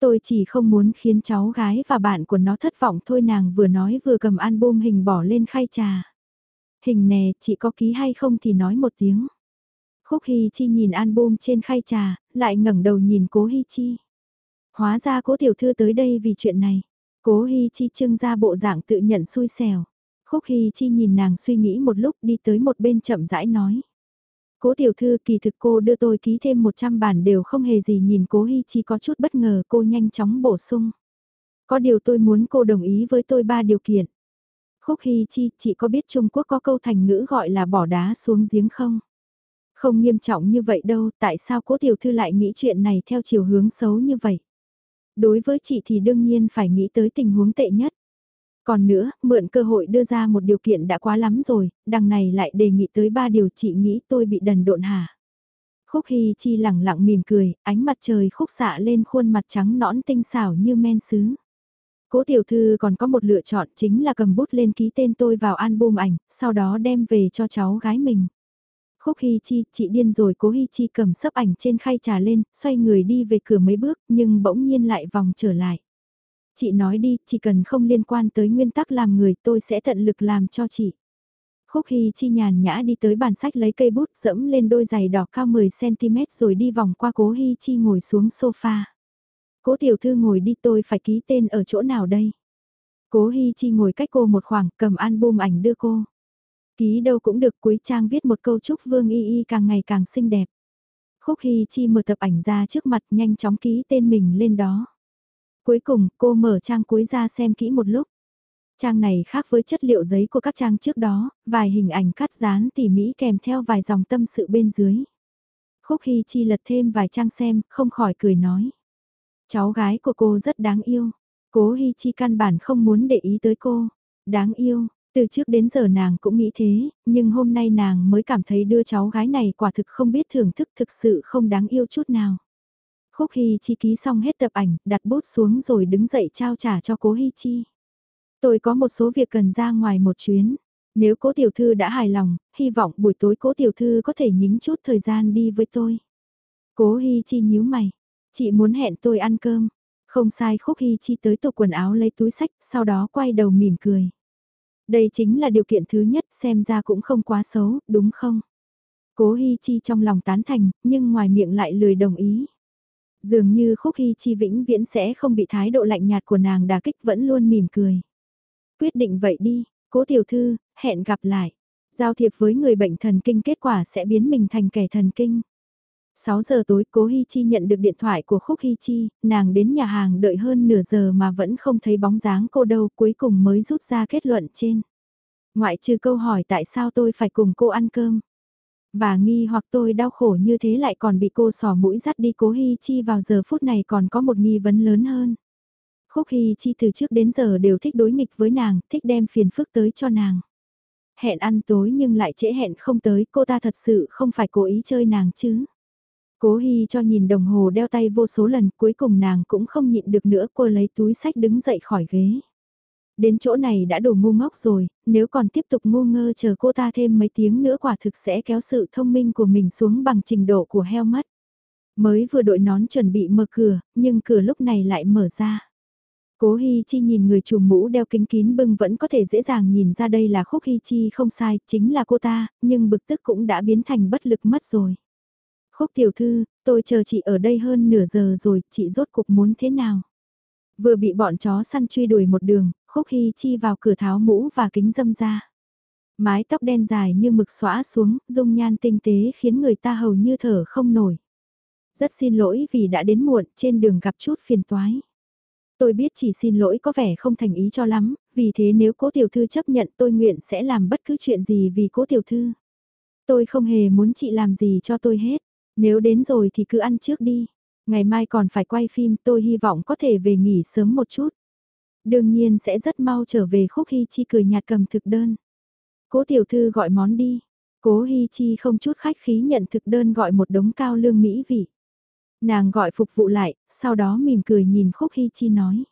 Speaker 1: Tôi chỉ không muốn khiến cháu gái và bạn của nó thất vọng thôi nàng vừa nói vừa cầm album hình bỏ lên khay trà. Hình nè, chị có ký hay không thì nói một tiếng. Khúc Hy Chi nhìn album trên khay trà, lại ngẩng đầu nhìn cố Hy Chi. Hóa ra cố tiểu thư tới đây vì chuyện này. Cố Hy Chi trưng ra bộ dạng tự nhận xui xẻo. Khúc Hy Chi nhìn nàng suy nghĩ một lúc đi tới một bên chậm rãi nói. Cố tiểu thư kỳ thực cô đưa tôi ký thêm 100 bản đều không hề gì nhìn cố Hi Chi có chút bất ngờ cô nhanh chóng bổ sung. Có điều tôi muốn cô đồng ý với tôi ba điều kiện. Khúc Hi Chi, chị có biết Trung Quốc có câu thành ngữ gọi là bỏ đá xuống giếng không? Không nghiêm trọng như vậy đâu, tại sao cố tiểu thư lại nghĩ chuyện này theo chiều hướng xấu như vậy? Đối với chị thì đương nhiên phải nghĩ tới tình huống tệ nhất. Còn nữa, mượn cơ hội đưa ra một điều kiện đã quá lắm rồi, đằng này lại đề nghị tới ba điều chị nghĩ tôi bị đần độn hả? Khúc Hy Chi lẳng lặng mỉm cười, ánh mặt trời khúc xạ lên khuôn mặt trắng nõn tinh xảo như men sứ. Cố tiểu thư còn có một lựa chọn chính là cầm bút lên ký tên tôi vào album ảnh, sau đó đem về cho cháu gái mình. Khúc Hy Chi, chị điên rồi cố Hy Chi cầm sấp ảnh trên khay trà lên, xoay người đi về cửa mấy bước nhưng bỗng nhiên lại vòng trở lại. Chị nói đi, chỉ cần không liên quan tới nguyên tắc làm người tôi sẽ tận lực làm cho chị. Khúc Hy Chi nhàn nhã đi tới bàn sách lấy cây bút dẫm lên đôi giày đỏ cao 10cm rồi đi vòng qua cố Hy Chi ngồi xuống sofa. Cố tiểu thư ngồi đi tôi phải ký tên ở chỗ nào đây? Cố Hy Chi ngồi cách cô một khoảng cầm album ảnh đưa cô. Ký đâu cũng được cuối trang viết một câu chúc Vương Y Y càng ngày càng xinh đẹp. Khúc Hy Chi mở tập ảnh ra trước mặt nhanh chóng ký tên mình lên đó. Cuối cùng, cô mở trang cuối ra xem kỹ một lúc. Trang này khác với chất liệu giấy của các trang trước đó, vài hình ảnh cắt dán tỉ mỉ kèm theo vài dòng tâm sự bên dưới. Khúc Hy Chi lật thêm vài trang xem, không khỏi cười nói. Cháu gái của cô rất đáng yêu. Cố Hy Chi căn bản không muốn để ý tới cô. Đáng yêu, từ trước đến giờ nàng cũng nghĩ thế, nhưng hôm nay nàng mới cảm thấy đưa cháu gái này quả thực không biết thưởng thức thực sự không đáng yêu chút nào. Khúc Hy Chi ký xong hết tập ảnh, đặt bút xuống rồi đứng dậy trao trả cho cố Hy Chi. Tôi có một số việc cần ra ngoài một chuyến. Nếu cố tiểu thư đã hài lòng, hy vọng buổi tối cố tiểu thư có thể nhính chút thời gian đi với tôi. Cố Hy Chi nhíu mày. Chị muốn hẹn tôi ăn cơm. Không sai Khúc Hy Chi tới tủ quần áo lấy túi sách, sau đó quay đầu mỉm cười. Đây chính là điều kiện thứ nhất xem ra cũng không quá xấu, đúng không? Cố Hy Chi trong lòng tán thành, nhưng ngoài miệng lại lười đồng ý. Dường như khúc hy chi vĩnh viễn sẽ không bị thái độ lạnh nhạt của nàng đà kích vẫn luôn mỉm cười. Quyết định vậy đi, cố tiểu thư, hẹn gặp lại. Giao thiệp với người bệnh thần kinh kết quả sẽ biến mình thành kẻ thần kinh. 6 giờ tối cố Hi Chi nhận được điện thoại của Khúc Hi Chi, nàng đến nhà hàng đợi hơn nửa giờ mà vẫn không thấy bóng dáng cô đâu cuối cùng mới rút ra kết luận trên. Ngoại trừ câu hỏi tại sao tôi phải cùng cô ăn cơm. Và nghi hoặc tôi đau khổ như thế lại còn bị cô sò mũi dắt đi cố Hi Chi vào giờ phút này còn có một nghi vấn lớn hơn. Khúc Hi Chi từ trước đến giờ đều thích đối nghịch với nàng, thích đem phiền phức tới cho nàng. Hẹn ăn tối nhưng lại trễ hẹn không tới, cô ta thật sự không phải cố ý chơi nàng chứ. Cố Hi cho nhìn đồng hồ đeo tay vô số lần, cuối cùng nàng cũng không nhịn được nữa, cô lấy túi sách đứng dậy khỏi ghế. Đến chỗ này đã đủ ngu ngốc rồi, nếu còn tiếp tục ngu ngơ chờ cô ta thêm mấy tiếng nữa quả thực sẽ kéo sự thông minh của mình xuống bằng trình độ của heo mất. Mới vừa đội nón chuẩn bị mở cửa, nhưng cửa lúc này lại mở ra. Cố Hi Chi nhìn người chùm mũ đeo kính kín bưng vẫn có thể dễ dàng nhìn ra đây là Khúc Hi Chi không sai, chính là cô ta, nhưng bực tức cũng đã biến thành bất lực mất rồi. Khúc tiểu thư, tôi chờ chị ở đây hơn nửa giờ rồi, chị rốt cuộc muốn thế nào? Vừa bị bọn chó săn truy đuổi một đường, Khúc Hy Chi vào cửa tháo mũ và kính dâm ra. Mái tóc đen dài như mực xõa xuống, dung nhan tinh tế khiến người ta hầu như thở không nổi. Rất xin lỗi vì đã đến muộn, trên đường gặp chút phiền toái. Tôi biết chỉ xin lỗi có vẻ không thành ý cho lắm, vì thế nếu cố tiểu thư chấp nhận tôi nguyện sẽ làm bất cứ chuyện gì vì cố tiểu thư. Tôi không hề muốn chị làm gì cho tôi hết, nếu đến rồi thì cứ ăn trước đi. Ngày mai còn phải quay phim tôi hy vọng có thể về nghỉ sớm một chút. Đương nhiên sẽ rất mau trở về khúc hy chi cười nhạt cầm thực đơn. Cố tiểu thư gọi món đi. Cố Hi Chi không chút khách khí nhận thực đơn gọi một đống cao lương mỹ vị. Nàng gọi phục vụ lại, sau đó mỉm cười nhìn Khúc Hi Chi nói.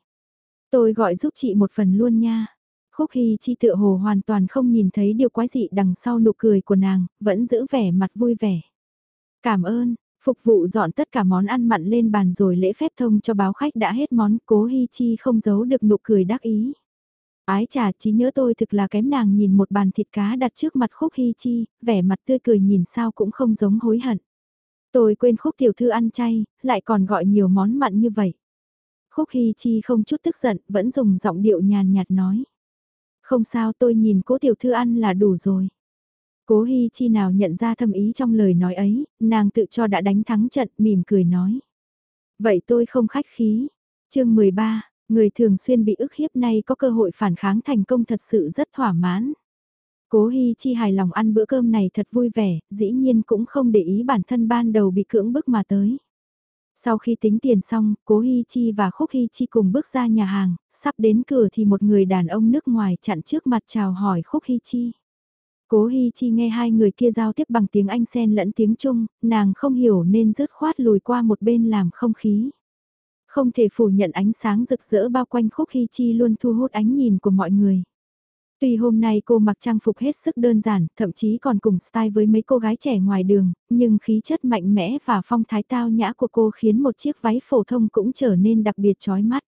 Speaker 1: Tôi gọi giúp chị một phần luôn nha. Khúc Hi Chi tựa hồ hoàn toàn không nhìn thấy điều quái dị đằng sau nụ cười của nàng, vẫn giữ vẻ mặt vui vẻ. Cảm ơn, phục vụ dọn tất cả món ăn mặn lên bàn rồi lễ phép thông cho báo khách đã hết món, cố Hi Chi không giấu được nụ cười đắc ý. Ái trà trí nhớ tôi thực là kém nàng nhìn một bàn thịt cá đặt trước mặt khúc hy chi, vẻ mặt tươi cười nhìn sao cũng không giống hối hận. Tôi quên khúc tiểu thư ăn chay, lại còn gọi nhiều món mặn như vậy. Khúc hy chi không chút tức giận, vẫn dùng giọng điệu nhàn nhạt nói. Không sao tôi nhìn cố tiểu thư ăn là đủ rồi. Cố Hi Chi nào nhận ra thâm ý trong lời nói ấy, nàng tự cho đã đánh thắng trận, mỉm cười nói. Vậy tôi không khách khí. chương 13, Người thường xuyên bị ức hiếp này có cơ hội phản kháng thành công thật sự rất thỏa mãn. Cố Hi Chi hài lòng ăn bữa cơm này thật vui vẻ, dĩ nhiên cũng không để ý bản thân ban đầu bị cưỡng bức mà tới. Sau khi tính tiền xong, Cố Hi Chi và Khúc Hi Chi cùng bước ra nhà hàng, sắp đến cửa thì một người đàn ông nước ngoài chặn trước mặt chào hỏi Khúc Hi Chi. Cố Hi Chi nghe hai người kia giao tiếp bằng tiếng Anh xen lẫn tiếng Trung, nàng không hiểu nên rớt khoát lùi qua một bên làm không khí. Không thể phủ nhận ánh sáng rực rỡ bao quanh khúc Hi chi luôn thu hút ánh nhìn của mọi người. Tuy hôm nay cô mặc trang phục hết sức đơn giản, thậm chí còn cùng style với mấy cô gái trẻ ngoài đường, nhưng khí chất mạnh mẽ và phong thái tao nhã của cô khiến một chiếc váy phổ thông cũng trở nên đặc biệt chói mắt.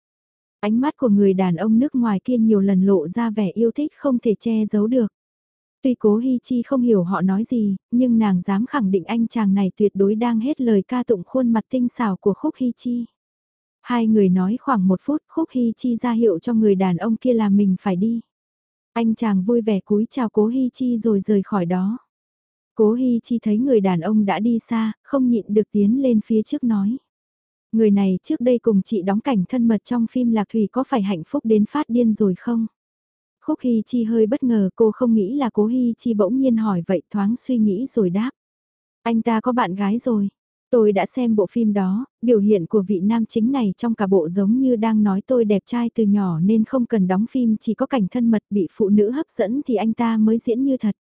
Speaker 1: Ánh mắt của người đàn ông nước ngoài kia nhiều lần lộ ra vẻ yêu thích không thể che giấu được. Tuy cố Hi Chi không hiểu họ nói gì, nhưng nàng dám khẳng định anh chàng này tuyệt đối đang hết lời ca tụng khuôn mặt tinh xảo của Khúc Hi Chi. Hai người nói khoảng một phút Khúc Hi Chi ra hiệu cho người đàn ông kia là mình phải đi. Anh chàng vui vẻ cúi chào Cố Hi Chi rồi rời khỏi đó. Cố Hi Chi thấy người đàn ông đã đi xa, không nhịn được tiến lên phía trước nói. Người này trước đây cùng chị đóng cảnh thân mật trong phim Lạc Thủy có phải hạnh phúc đến phát điên rồi không? Khúc Hy Chi hơi bất ngờ cô không nghĩ là Cố Hy Chi bỗng nhiên hỏi vậy thoáng suy nghĩ rồi đáp. Anh ta có bạn gái rồi. Tôi đã xem bộ phim đó, biểu hiện của vị nam chính này trong cả bộ giống như đang nói tôi đẹp trai từ nhỏ nên không cần đóng phim chỉ có cảnh thân mật bị phụ nữ hấp dẫn thì anh ta mới diễn như thật.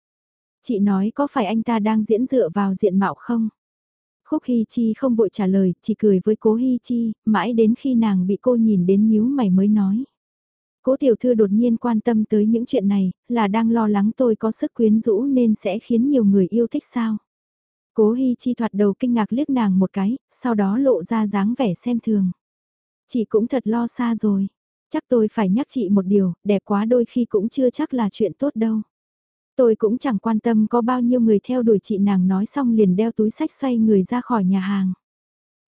Speaker 1: Chị nói có phải anh ta đang diễn dựa vào diện mạo không? Khúc Hy Chi không vội trả lời, chỉ cười với cố Hy Chi, mãi đến khi nàng bị cô nhìn đến nhíu mày mới nói. Cố tiểu thư đột nhiên quan tâm tới những chuyện này, là đang lo lắng tôi có sức quyến rũ nên sẽ khiến nhiều người yêu thích sao? Cố Hi Chi thoạt đầu kinh ngạc liếc nàng một cái, sau đó lộ ra dáng vẻ xem thường. Chị cũng thật lo xa rồi. Chắc tôi phải nhắc chị một điều, đẹp quá đôi khi cũng chưa chắc là chuyện tốt đâu. Tôi cũng chẳng quan tâm có bao nhiêu người theo đuổi chị nàng nói xong liền đeo túi sách xoay người ra khỏi nhà hàng.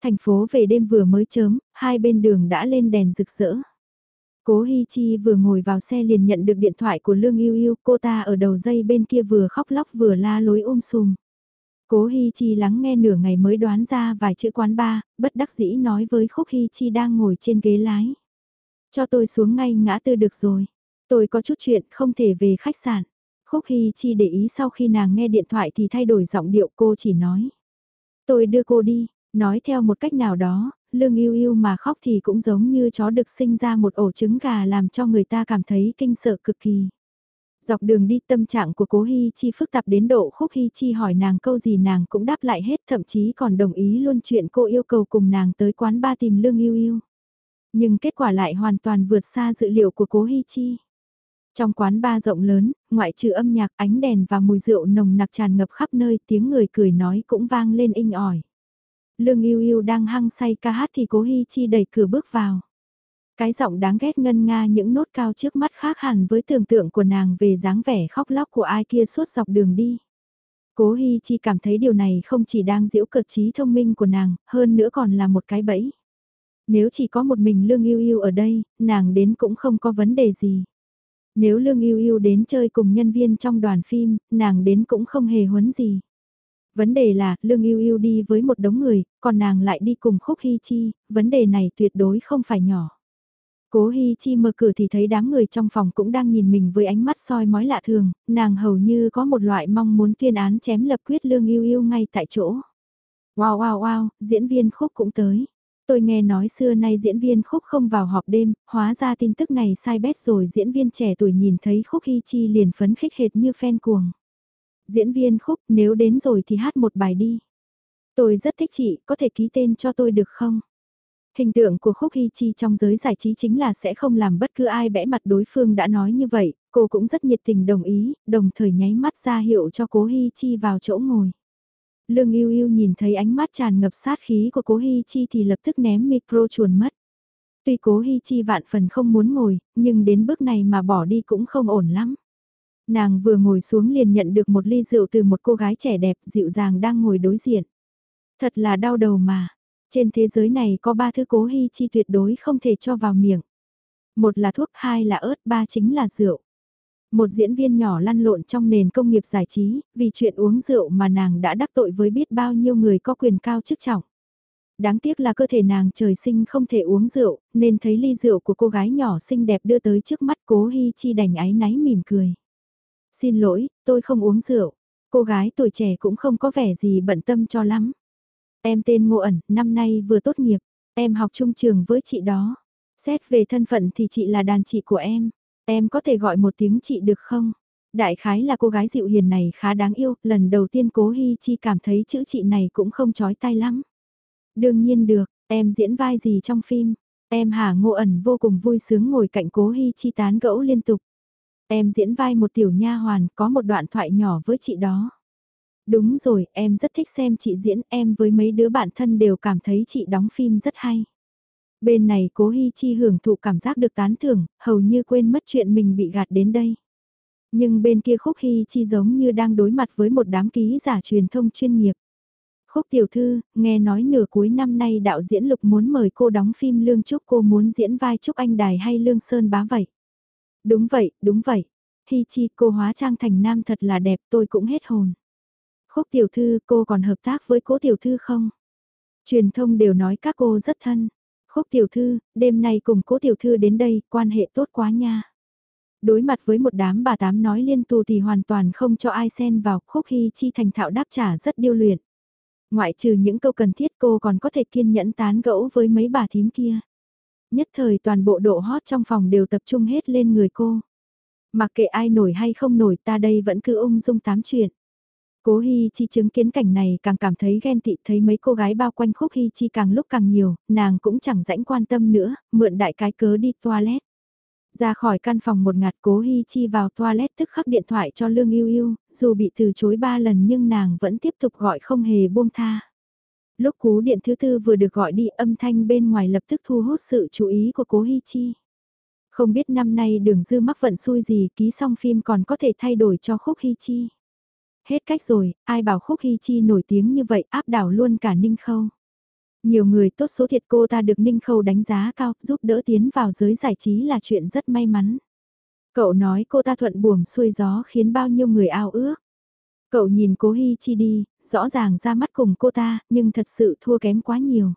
Speaker 1: Thành phố về đêm vừa mới chớm, hai bên đường đã lên đèn rực rỡ. Cố Hi Chi vừa ngồi vào xe liền nhận được điện thoại của Lương Yêu Yêu, cô ta ở đầu dây bên kia vừa khóc lóc vừa la lối ôm sùm. Cố Hi Chi lắng nghe nửa ngày mới đoán ra vài chữ quán ba, bất đắc dĩ nói với Khúc Hi Chi đang ngồi trên ghế lái. Cho tôi xuống ngay ngã tư được rồi. Tôi có chút chuyện không thể về khách sạn. Khúc Hi Chi để ý sau khi nàng nghe điện thoại thì thay đổi giọng điệu cô chỉ nói. Tôi đưa cô đi, nói theo một cách nào đó, lương yêu yêu mà khóc thì cũng giống như chó được sinh ra một ổ trứng gà làm cho người ta cảm thấy kinh sợ cực kỳ. Dọc đường đi tâm trạng của cố Hi Chi phức tạp đến độ khúc Hi Chi hỏi nàng câu gì nàng cũng đáp lại hết thậm chí còn đồng ý luôn chuyện cô yêu cầu cùng nàng tới quán ba tìm lương yêu yêu. Nhưng kết quả lại hoàn toàn vượt xa dự liệu của cố Hi Chi. Trong quán ba rộng lớn, ngoại trừ âm nhạc ánh đèn và mùi rượu nồng nặc tràn ngập khắp nơi tiếng người cười nói cũng vang lên inh ỏi. Lương yêu yêu đang hăng say ca hát thì cố Hi Chi đẩy cửa bước vào. Cái giọng đáng ghét ngân nga những nốt cao trước mắt khác hẳn với tưởng tượng của nàng về dáng vẻ khóc lóc của ai kia suốt dọc đường đi. Cố Hi Chi cảm thấy điều này không chỉ đang giễu cợt trí thông minh của nàng, hơn nữa còn là một cái bẫy. Nếu chỉ có một mình Lương Yêu Yêu ở đây, nàng đến cũng không có vấn đề gì. Nếu Lương Yêu Yêu đến chơi cùng nhân viên trong đoàn phim, nàng đến cũng không hề huấn gì. Vấn đề là, Lương yêu yêu đi với một đống người, còn nàng lại đi cùng Khúc Hy Chi, vấn đề này tuyệt đối không phải nhỏ. Cố Hi Chi mở cửa thì thấy đám người trong phòng cũng đang nhìn mình với ánh mắt soi mói lạ thường, nàng hầu như có một loại mong muốn tuyên án chém lập quyết lương yêu yêu ngay tại chỗ. Wow wow wow, diễn viên khúc cũng tới. Tôi nghe nói xưa nay diễn viên khúc không vào họp đêm, hóa ra tin tức này sai bét rồi diễn viên trẻ tuổi nhìn thấy khúc Hi Chi liền phấn khích hệt như fan cuồng. Diễn viên khúc nếu đến rồi thì hát một bài đi. Tôi rất thích chị, có thể ký tên cho tôi được không? Hình tượng của Khúc Hy Chi trong giới giải trí chính là sẽ không làm bất cứ ai bẽ mặt đối phương đã nói như vậy, cô cũng rất nhiệt tình đồng ý, đồng thời nháy mắt ra hiệu cho cố Hy Chi vào chỗ ngồi. Lương yêu yêu nhìn thấy ánh mắt tràn ngập sát khí của cố Hy Chi thì lập tức ném micro chuồn mất. Tuy cố Hy Chi vạn phần không muốn ngồi, nhưng đến bước này mà bỏ đi cũng không ổn lắm. Nàng vừa ngồi xuống liền nhận được một ly rượu từ một cô gái trẻ đẹp dịu dàng đang ngồi đối diện. Thật là đau đầu mà, trên thế giới này có ba thứ cố hy chi tuyệt đối không thể cho vào miệng. Một là thuốc, hai là ớt, ba chính là rượu. Một diễn viên nhỏ lăn lộn trong nền công nghiệp giải trí, vì chuyện uống rượu mà nàng đã đắc tội với biết bao nhiêu người có quyền cao chức trọng. Đáng tiếc là cơ thể nàng trời sinh không thể uống rượu, nên thấy ly rượu của cô gái nhỏ xinh đẹp đưa tới trước mắt cố hy chi đành áy náy mỉm cười. Xin lỗi, tôi không uống rượu. Cô gái tuổi trẻ cũng không có vẻ gì bận tâm cho lắm. Em tên Ngô ẩn, năm nay vừa tốt nghiệp, em học trung trường với chị đó. Xét về thân phận thì chị là đàn chị của em, em có thể gọi một tiếng chị được không? Đại khái là cô gái dịu hiền này khá đáng yêu, lần đầu tiên cố Hi Chi cảm thấy chữ chị này cũng không chói tai lắm. Đương nhiên được, em diễn vai gì trong phim? Em Hà Ngô ẩn vô cùng vui sướng ngồi cạnh cố Hi Chi tán gẫu liên tục. Em diễn vai một tiểu nha hoàn, có một đoạn thoại nhỏ với chị đó. Đúng rồi, em rất thích xem chị diễn, em với mấy đứa bạn thân đều cảm thấy chị đóng phim rất hay. Bên này cố Hi Chi hưởng thụ cảm giác được tán thưởng, hầu như quên mất chuyện mình bị gạt đến đây. Nhưng bên kia Khúc Hi Chi giống như đang đối mặt với một đám ký giả truyền thông chuyên nghiệp. Khúc tiểu thư, nghe nói nửa cuối năm nay đạo diễn Lục muốn mời cô đóng phim Lương Trúc cô muốn diễn vai Trúc Anh Đài hay Lương Sơn bá vậy? Đúng vậy, đúng vậy. Hi Chi cô hóa trang thành nam thật là đẹp tôi cũng hết hồn. Khúc tiểu thư cô còn hợp tác với cố tiểu thư không? Truyền thông đều nói các cô rất thân. Khúc tiểu thư, đêm nay cùng cố tiểu thư đến đây, quan hệ tốt quá nha. Đối mặt với một đám bà tám nói liên tù thì hoàn toàn không cho ai xen vào, khúc hy chi thành thạo đáp trả rất điêu luyện. Ngoại trừ những câu cần thiết cô còn có thể kiên nhẫn tán gẫu với mấy bà thím kia. Nhất thời toàn bộ độ hot trong phòng đều tập trung hết lên người cô. Mặc kệ ai nổi hay không nổi ta đây vẫn cứ ung dung tám chuyện. Cố Hi Chi chứng kiến cảnh này càng cảm thấy ghen tị thấy mấy cô gái bao quanh khúc Hi Chi càng lúc càng nhiều, nàng cũng chẳng rãnh quan tâm nữa, mượn đại cái cớ đi toilet. Ra khỏi căn phòng một ngạt cố Hi Chi vào toilet tức khắc điện thoại cho Lương Yêu Yêu, dù bị từ chối ba lần nhưng nàng vẫn tiếp tục gọi không hề buông tha. Lúc cú điện thứ tư vừa được gọi đi âm thanh bên ngoài lập tức thu hút sự chú ý của cố Hi Chi. Không biết năm nay đường dư mắc vận xui gì ký xong phim còn có thể thay đổi cho khúc Hi Chi. Hết cách rồi, ai bảo Khúc Hi Chi nổi tiếng như vậy áp đảo luôn cả Ninh Khâu. Nhiều người tốt số thiệt cô ta được Ninh Khâu đánh giá cao, giúp đỡ tiến vào giới giải trí là chuyện rất may mắn. Cậu nói cô ta thuận buồm xuôi gió khiến bao nhiêu người ao ước. Cậu nhìn cố Hi Chi đi, rõ ràng ra mắt cùng cô ta, nhưng thật sự thua kém quá nhiều.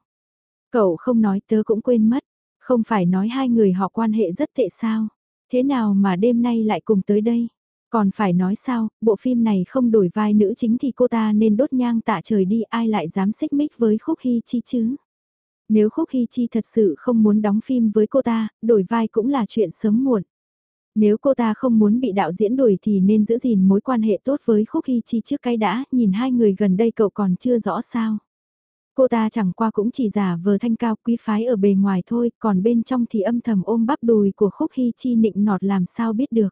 Speaker 1: Cậu không nói tớ cũng quên mất, không phải nói hai người họ quan hệ rất tệ sao, thế nào mà đêm nay lại cùng tới đây. Còn phải nói sao, bộ phim này không đổi vai nữ chính thì cô ta nên đốt nhang tạ trời đi ai lại dám xích mích với Khúc Hy Chi chứ. Nếu Khúc Hy Chi thật sự không muốn đóng phim với cô ta, đổi vai cũng là chuyện sớm muộn. Nếu cô ta không muốn bị đạo diễn đuổi thì nên giữ gìn mối quan hệ tốt với Khúc Hy Chi trước cái đã, nhìn hai người gần đây cậu còn chưa rõ sao. Cô ta chẳng qua cũng chỉ giả vờ thanh cao quý phái ở bề ngoài thôi, còn bên trong thì âm thầm ôm bắp đùi của Khúc Hy Chi nịnh nọt làm sao biết được.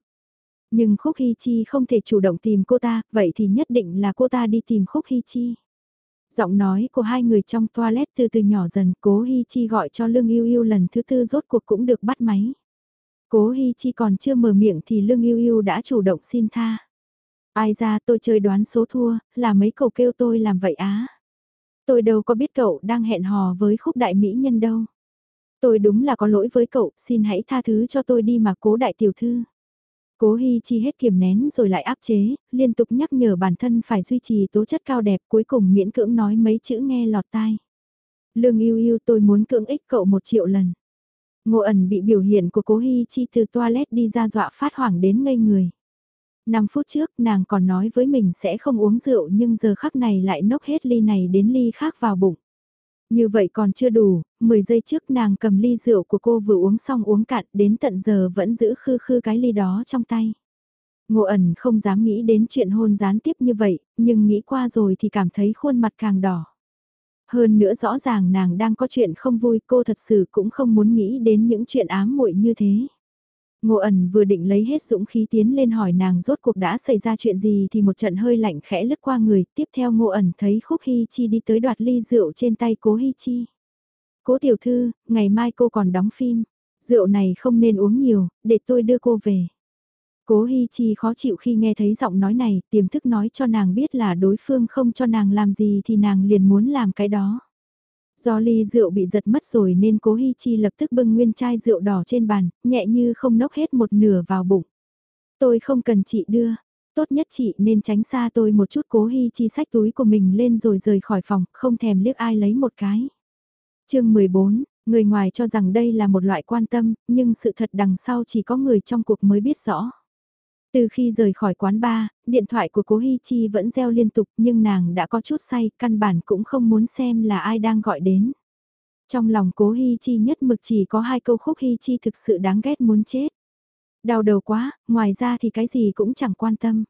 Speaker 1: Nhưng Khúc Hy Chi không thể chủ động tìm cô ta, vậy thì nhất định là cô ta đi tìm Khúc Hy Chi. Giọng nói của hai người trong toilet từ từ nhỏ dần, cố Hy Chi gọi cho Lương Yêu Yêu lần thứ tư rốt cuộc cũng được bắt máy. Cố Hy Chi còn chưa mở miệng thì Lương Yêu Yêu đã chủ động xin tha. Ai ra tôi chơi đoán số thua, là mấy cậu kêu tôi làm vậy á. Tôi đâu có biết cậu đang hẹn hò với khúc đại mỹ nhân đâu. Tôi đúng là có lỗi với cậu, xin hãy tha thứ cho tôi đi mà cố đại tiểu thư. Cố Hi Chi hết kiềm nén rồi lại áp chế, liên tục nhắc nhở bản thân phải duy trì tố chất cao đẹp cuối cùng miễn cưỡng nói mấy chữ nghe lọt tai. Lương yêu yêu tôi muốn cưỡng ích cậu một triệu lần. Ngô ẩn bị biểu hiện của cố Hi Chi từ toilet đi ra dọa phát hoảng đến ngây người. 5 phút trước nàng còn nói với mình sẽ không uống rượu nhưng giờ khắc này lại nốc hết ly này đến ly khác vào bụng. Như vậy còn chưa đủ, 10 giây trước nàng cầm ly rượu của cô vừa uống xong uống cạn đến tận giờ vẫn giữ khư khư cái ly đó trong tay. Ngô ẩn không dám nghĩ đến chuyện hôn gián tiếp như vậy, nhưng nghĩ qua rồi thì cảm thấy khuôn mặt càng đỏ. Hơn nữa rõ ràng nàng đang có chuyện không vui cô thật sự cũng không muốn nghĩ đến những chuyện ám muội như thế. Ngô ẩn vừa định lấy hết dũng khí tiến lên hỏi nàng rốt cuộc đã xảy ra chuyện gì thì một trận hơi lạnh khẽ lướt qua người, tiếp theo ngô ẩn thấy khúc Hy Chi đi tới đoạt ly rượu trên tay cố Hy Chi. Cố tiểu thư, ngày mai cô còn đóng phim, rượu này không nên uống nhiều, để tôi đưa cô về. Cố Hi Chi khó chịu khi nghe thấy giọng nói này, tiềm thức nói cho nàng biết là đối phương không cho nàng làm gì thì nàng liền muốn làm cái đó. Do ly rượu bị giật mất rồi nên cố Hi Chi lập tức bưng nguyên chai rượu đỏ trên bàn, nhẹ như không nốc hết một nửa vào bụng. Tôi không cần chị đưa, tốt nhất chị nên tránh xa tôi một chút cố Hi Chi xách túi của mình lên rồi rời khỏi phòng, không thèm liếc ai lấy một cái. chương 14, người ngoài cho rằng đây là một loại quan tâm, nhưng sự thật đằng sau chỉ có người trong cuộc mới biết rõ. Từ khi rời khỏi quán bar, điện thoại của cố Hi Chi vẫn reo liên tục nhưng nàng đã có chút say, căn bản cũng không muốn xem là ai đang gọi đến. Trong lòng cố Hi Chi nhất mực chỉ có hai câu khúc Hi Chi thực sự đáng ghét muốn chết. Đau đầu quá, ngoài ra thì cái gì cũng chẳng quan tâm.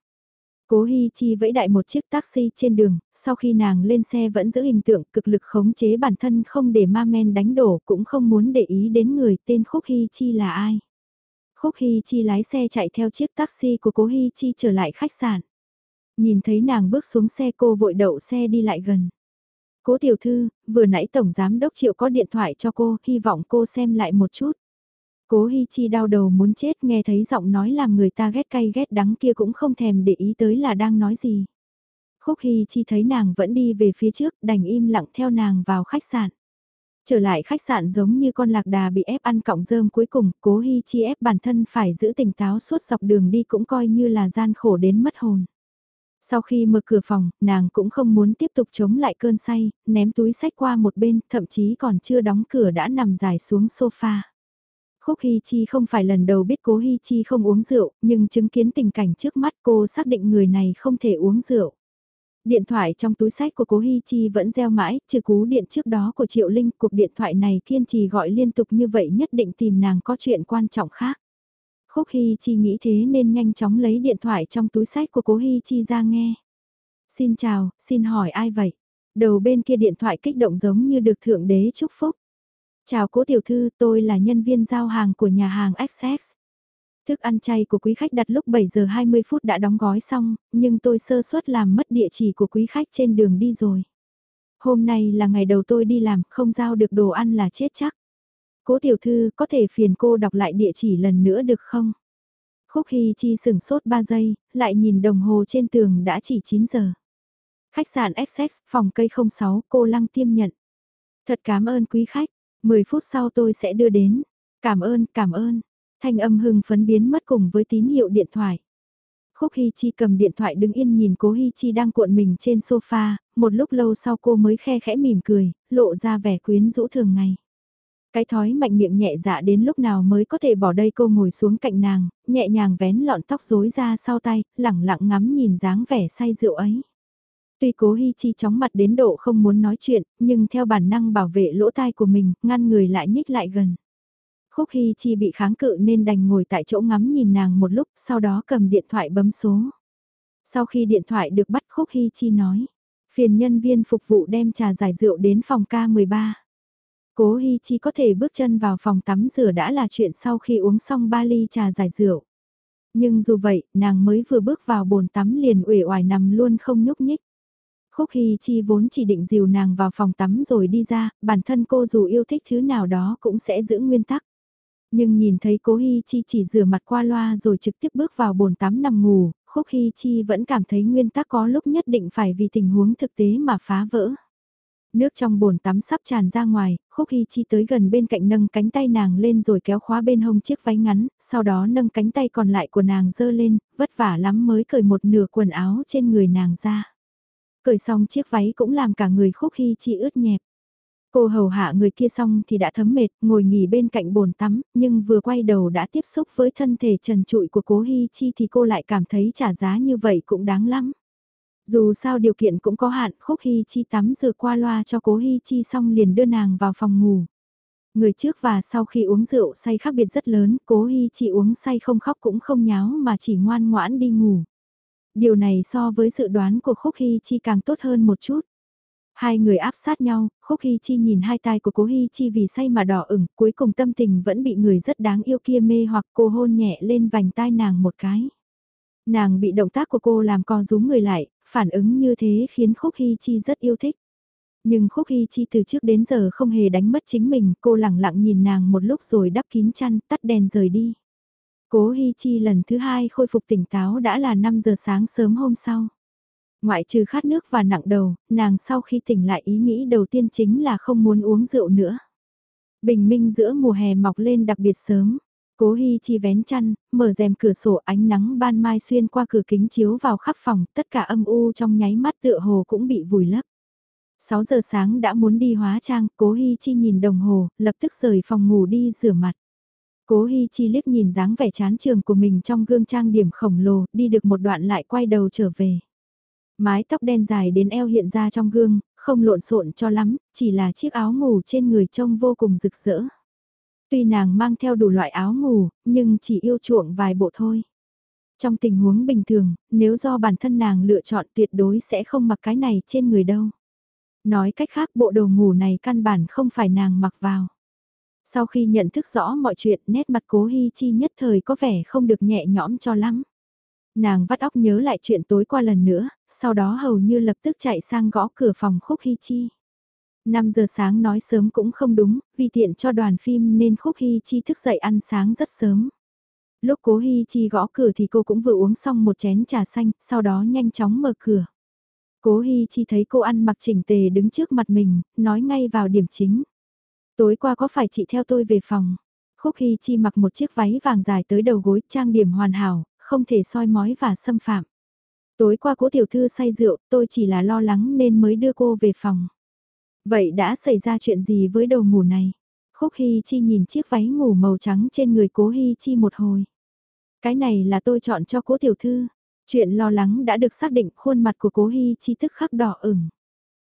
Speaker 1: Cố Hi Chi vẫy đại một chiếc taxi trên đường, sau khi nàng lên xe vẫn giữ hình tượng cực lực khống chế bản thân không để ma men đánh đổ cũng không muốn để ý đến người tên Khúc Hi Chi là ai. Khúc Hy Chi lái xe chạy theo chiếc taxi của cố Hy Chi trở lại khách sạn. Nhìn thấy nàng bước xuống xe cô vội đậu xe đi lại gần. Cố tiểu thư, vừa nãy Tổng Giám Đốc Triệu có điện thoại cho cô, hy vọng cô xem lại một chút. Cố Hi Chi đau đầu muốn chết nghe thấy giọng nói làm người ta ghét cay ghét đắng kia cũng không thèm để ý tới là đang nói gì. Khúc Hi Chi thấy nàng vẫn đi về phía trước đành im lặng theo nàng vào khách sạn. Trở lại khách sạn giống như con lạc đà bị ép ăn cọng rơm cuối cùng, cố Hi Chi ép bản thân phải giữ tỉnh táo suốt dọc đường đi cũng coi như là gian khổ đến mất hồn. Sau khi mở cửa phòng, nàng cũng không muốn tiếp tục chống lại cơn say, ném túi sách qua một bên, thậm chí còn chưa đóng cửa đã nằm dài xuống sofa. Khúc Hi Chi không phải lần đầu biết cố Hi Chi không uống rượu, nhưng chứng kiến tình cảnh trước mắt cô xác định người này không thể uống rượu. Điện thoại trong túi sách của cố Hi Chi vẫn reo mãi, trừ cú điện trước đó của Triệu Linh, cuộc điện thoại này kiên trì gọi liên tục như vậy nhất định tìm nàng có chuyện quan trọng khác. Khúc Hi Chi nghĩ thế nên nhanh chóng lấy điện thoại trong túi sách của cố Hi Chi ra nghe. Xin chào, xin hỏi ai vậy? Đầu bên kia điện thoại kích động giống như được thượng đế chúc phúc. Chào cố tiểu thư, tôi là nhân viên giao hàng của nhà hàng XX. Thức ăn chay của quý khách đặt lúc 7 giờ 20 phút đã đóng gói xong, nhưng tôi sơ suất làm mất địa chỉ của quý khách trên đường đi rồi. Hôm nay là ngày đầu tôi đi làm, không giao được đồ ăn là chết chắc. Cố tiểu thư có thể phiền cô đọc lại địa chỉ lần nữa được không? Khúc Hy Chi sửng sốt 3 giây, lại nhìn đồng hồ trên tường đã chỉ 9 giờ. Khách sạn XX, phòng cây 06, cô Lăng tiêm nhận. Thật cảm ơn quý khách, 10 phút sau tôi sẽ đưa đến. Cảm ơn, cảm ơn thanh âm hưng phấn biến mất cùng với tín hiệu điện thoại. Khúc Hy Chi cầm điện thoại đứng yên nhìn cố Hy Chi đang cuộn mình trên sofa, một lúc lâu sau cô mới khe khẽ mỉm cười, lộ ra vẻ quyến rũ thường ngày. Cái thói mạnh miệng nhẹ dạ đến lúc nào mới có thể bỏ đây cô ngồi xuống cạnh nàng, nhẹ nhàng vén lọn tóc rối ra sau tay, lẳng lặng ngắm nhìn dáng vẻ say rượu ấy. Tuy cố Hi Chi chóng mặt đến độ không muốn nói chuyện, nhưng theo bản năng bảo vệ lỗ tai của mình, ngăn người lại nhích lại gần. Khúc Hy Chi bị kháng cự nên đành ngồi tại chỗ ngắm nhìn nàng một lúc, sau đó cầm điện thoại bấm số. Sau khi điện thoại được bắt Khúc Hy Chi nói, phiền nhân viên phục vụ đem trà giải rượu đến phòng K13. Cố Hy Chi có thể bước chân vào phòng tắm rửa đã là chuyện sau khi uống xong ba ly trà giải rượu. Nhưng dù vậy, nàng mới vừa bước vào bồn tắm liền uể oải nằm luôn không nhúc nhích. Khúc Hy Chi vốn chỉ định dìu nàng vào phòng tắm rồi đi ra, bản thân cô dù yêu thích thứ nào đó cũng sẽ giữ nguyên tắc. Nhưng nhìn thấy cố Hi Chi chỉ rửa mặt qua loa rồi trực tiếp bước vào bồn tắm nằm ngủ, Khúc Hi Chi vẫn cảm thấy nguyên tắc có lúc nhất định phải vì tình huống thực tế mà phá vỡ. Nước trong bồn tắm sắp tràn ra ngoài, Khúc Hi Chi tới gần bên cạnh nâng cánh tay nàng lên rồi kéo khóa bên hông chiếc váy ngắn, sau đó nâng cánh tay còn lại của nàng dơ lên, vất vả lắm mới cởi một nửa quần áo trên người nàng ra. Cởi xong chiếc váy cũng làm cả người Khúc Hi Chi ướt nhẹp. Cô hầu hạ người kia xong thì đã thấm mệt, ngồi nghỉ bên cạnh bồn tắm, nhưng vừa quay đầu đã tiếp xúc với thân thể trần trụi của cố Hi Chi thì cô lại cảm thấy trả giá như vậy cũng đáng lắm. Dù sao điều kiện cũng có hạn, Khúc Hi Chi tắm rửa qua loa cho cố Hi Chi xong liền đưa nàng vào phòng ngủ. Người trước và sau khi uống rượu say khác biệt rất lớn, cố Hi Chi uống say không khóc cũng không nháo mà chỉ ngoan ngoãn đi ngủ. Điều này so với dự đoán của Khúc Hi Chi càng tốt hơn một chút. Hai người áp sát nhau, Khúc Hy Chi nhìn hai tai của cố Hy Chi vì say mà đỏ ửng, cuối cùng tâm tình vẫn bị người rất đáng yêu kia mê hoặc cô hôn nhẹ lên vành tai nàng một cái. Nàng bị động tác của cô làm co rúm người lại, phản ứng như thế khiến Khúc Hy Chi rất yêu thích. Nhưng Khúc Hy Chi từ trước đến giờ không hề đánh mất chính mình, cô lặng lặng nhìn nàng một lúc rồi đắp kín chăn, tắt đèn rời đi. Cố Hy Chi lần thứ hai khôi phục tỉnh táo đã là 5 giờ sáng sớm hôm sau. Ngoại trừ khát nước và nặng đầu, nàng sau khi tỉnh lại ý nghĩ đầu tiên chính là không muốn uống rượu nữa. Bình minh giữa mùa hè mọc lên đặc biệt sớm. Cố Hi Chi vén chăn, mở rèm cửa sổ ánh nắng ban mai xuyên qua cửa kính chiếu vào khắp phòng, tất cả âm u trong nháy mắt tựa hồ cũng bị vùi lấp. 6 giờ sáng đã muốn đi hóa trang, Cố Hi Chi nhìn đồng hồ, lập tức rời phòng ngủ đi rửa mặt. Cố Hi Chi liếc nhìn dáng vẻ chán trường của mình trong gương trang điểm khổng lồ, đi được một đoạn lại quay đầu trở về. Mái tóc đen dài đến eo hiện ra trong gương, không lộn xộn cho lắm, chỉ là chiếc áo ngủ trên người trông vô cùng rực rỡ. Tuy nàng mang theo đủ loại áo ngủ, nhưng chỉ yêu chuộng vài bộ thôi. Trong tình huống bình thường, nếu do bản thân nàng lựa chọn tuyệt đối sẽ không mặc cái này trên người đâu. Nói cách khác bộ đồ ngủ này căn bản không phải nàng mặc vào. Sau khi nhận thức rõ mọi chuyện nét mặt cố hy chi nhất thời có vẻ không được nhẹ nhõm cho lắm. Nàng vắt óc nhớ lại chuyện tối qua lần nữa, sau đó hầu như lập tức chạy sang gõ cửa phòng Khúc Hy Chi. 5 giờ sáng nói sớm cũng không đúng, vì tiện cho đoàn phim nên Khúc Hy Chi thức dậy ăn sáng rất sớm. Lúc cố Hy Chi gõ cửa thì cô cũng vừa uống xong một chén trà xanh, sau đó nhanh chóng mở cửa. Cố Hy Chi thấy cô ăn mặc chỉnh tề đứng trước mặt mình, nói ngay vào điểm chính. Tối qua có phải chị theo tôi về phòng? Khúc Hy Chi mặc một chiếc váy vàng dài tới đầu gối trang điểm hoàn hảo, không thể soi mói và xâm phạm. Tối qua cố tiểu thư say rượu, tôi chỉ là lo lắng nên mới đưa cô về phòng. Vậy đã xảy ra chuyện gì với đầu ngủ này? Khúc Hy Chi nhìn chiếc váy ngủ màu trắng trên người cố Hy Chi một hồi. Cái này là tôi chọn cho cố tiểu thư. Chuyện lo lắng đã được xác định khuôn mặt của cố Hy Chi tức khắc đỏ ửng.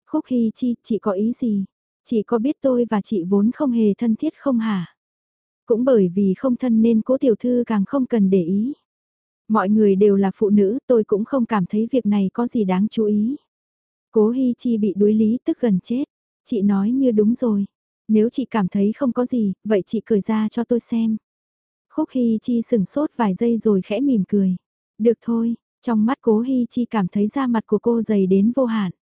Speaker 1: Khúc Hy Chi, chị có ý gì? Chị có biết tôi và chị vốn không hề thân thiết không hả? Cũng bởi vì không thân nên cố tiểu thư càng không cần để ý. Mọi người đều là phụ nữ, tôi cũng không cảm thấy việc này có gì đáng chú ý. Cố Hi Chi bị đuối lý tức gần chết. Chị nói như đúng rồi. Nếu chị cảm thấy không có gì, vậy chị cười ra cho tôi xem. Khúc Hi Chi sừng sốt vài giây rồi khẽ mỉm cười. Được thôi, trong mắt cố Hi Chi cảm thấy da mặt của cô dày đến vô hạn.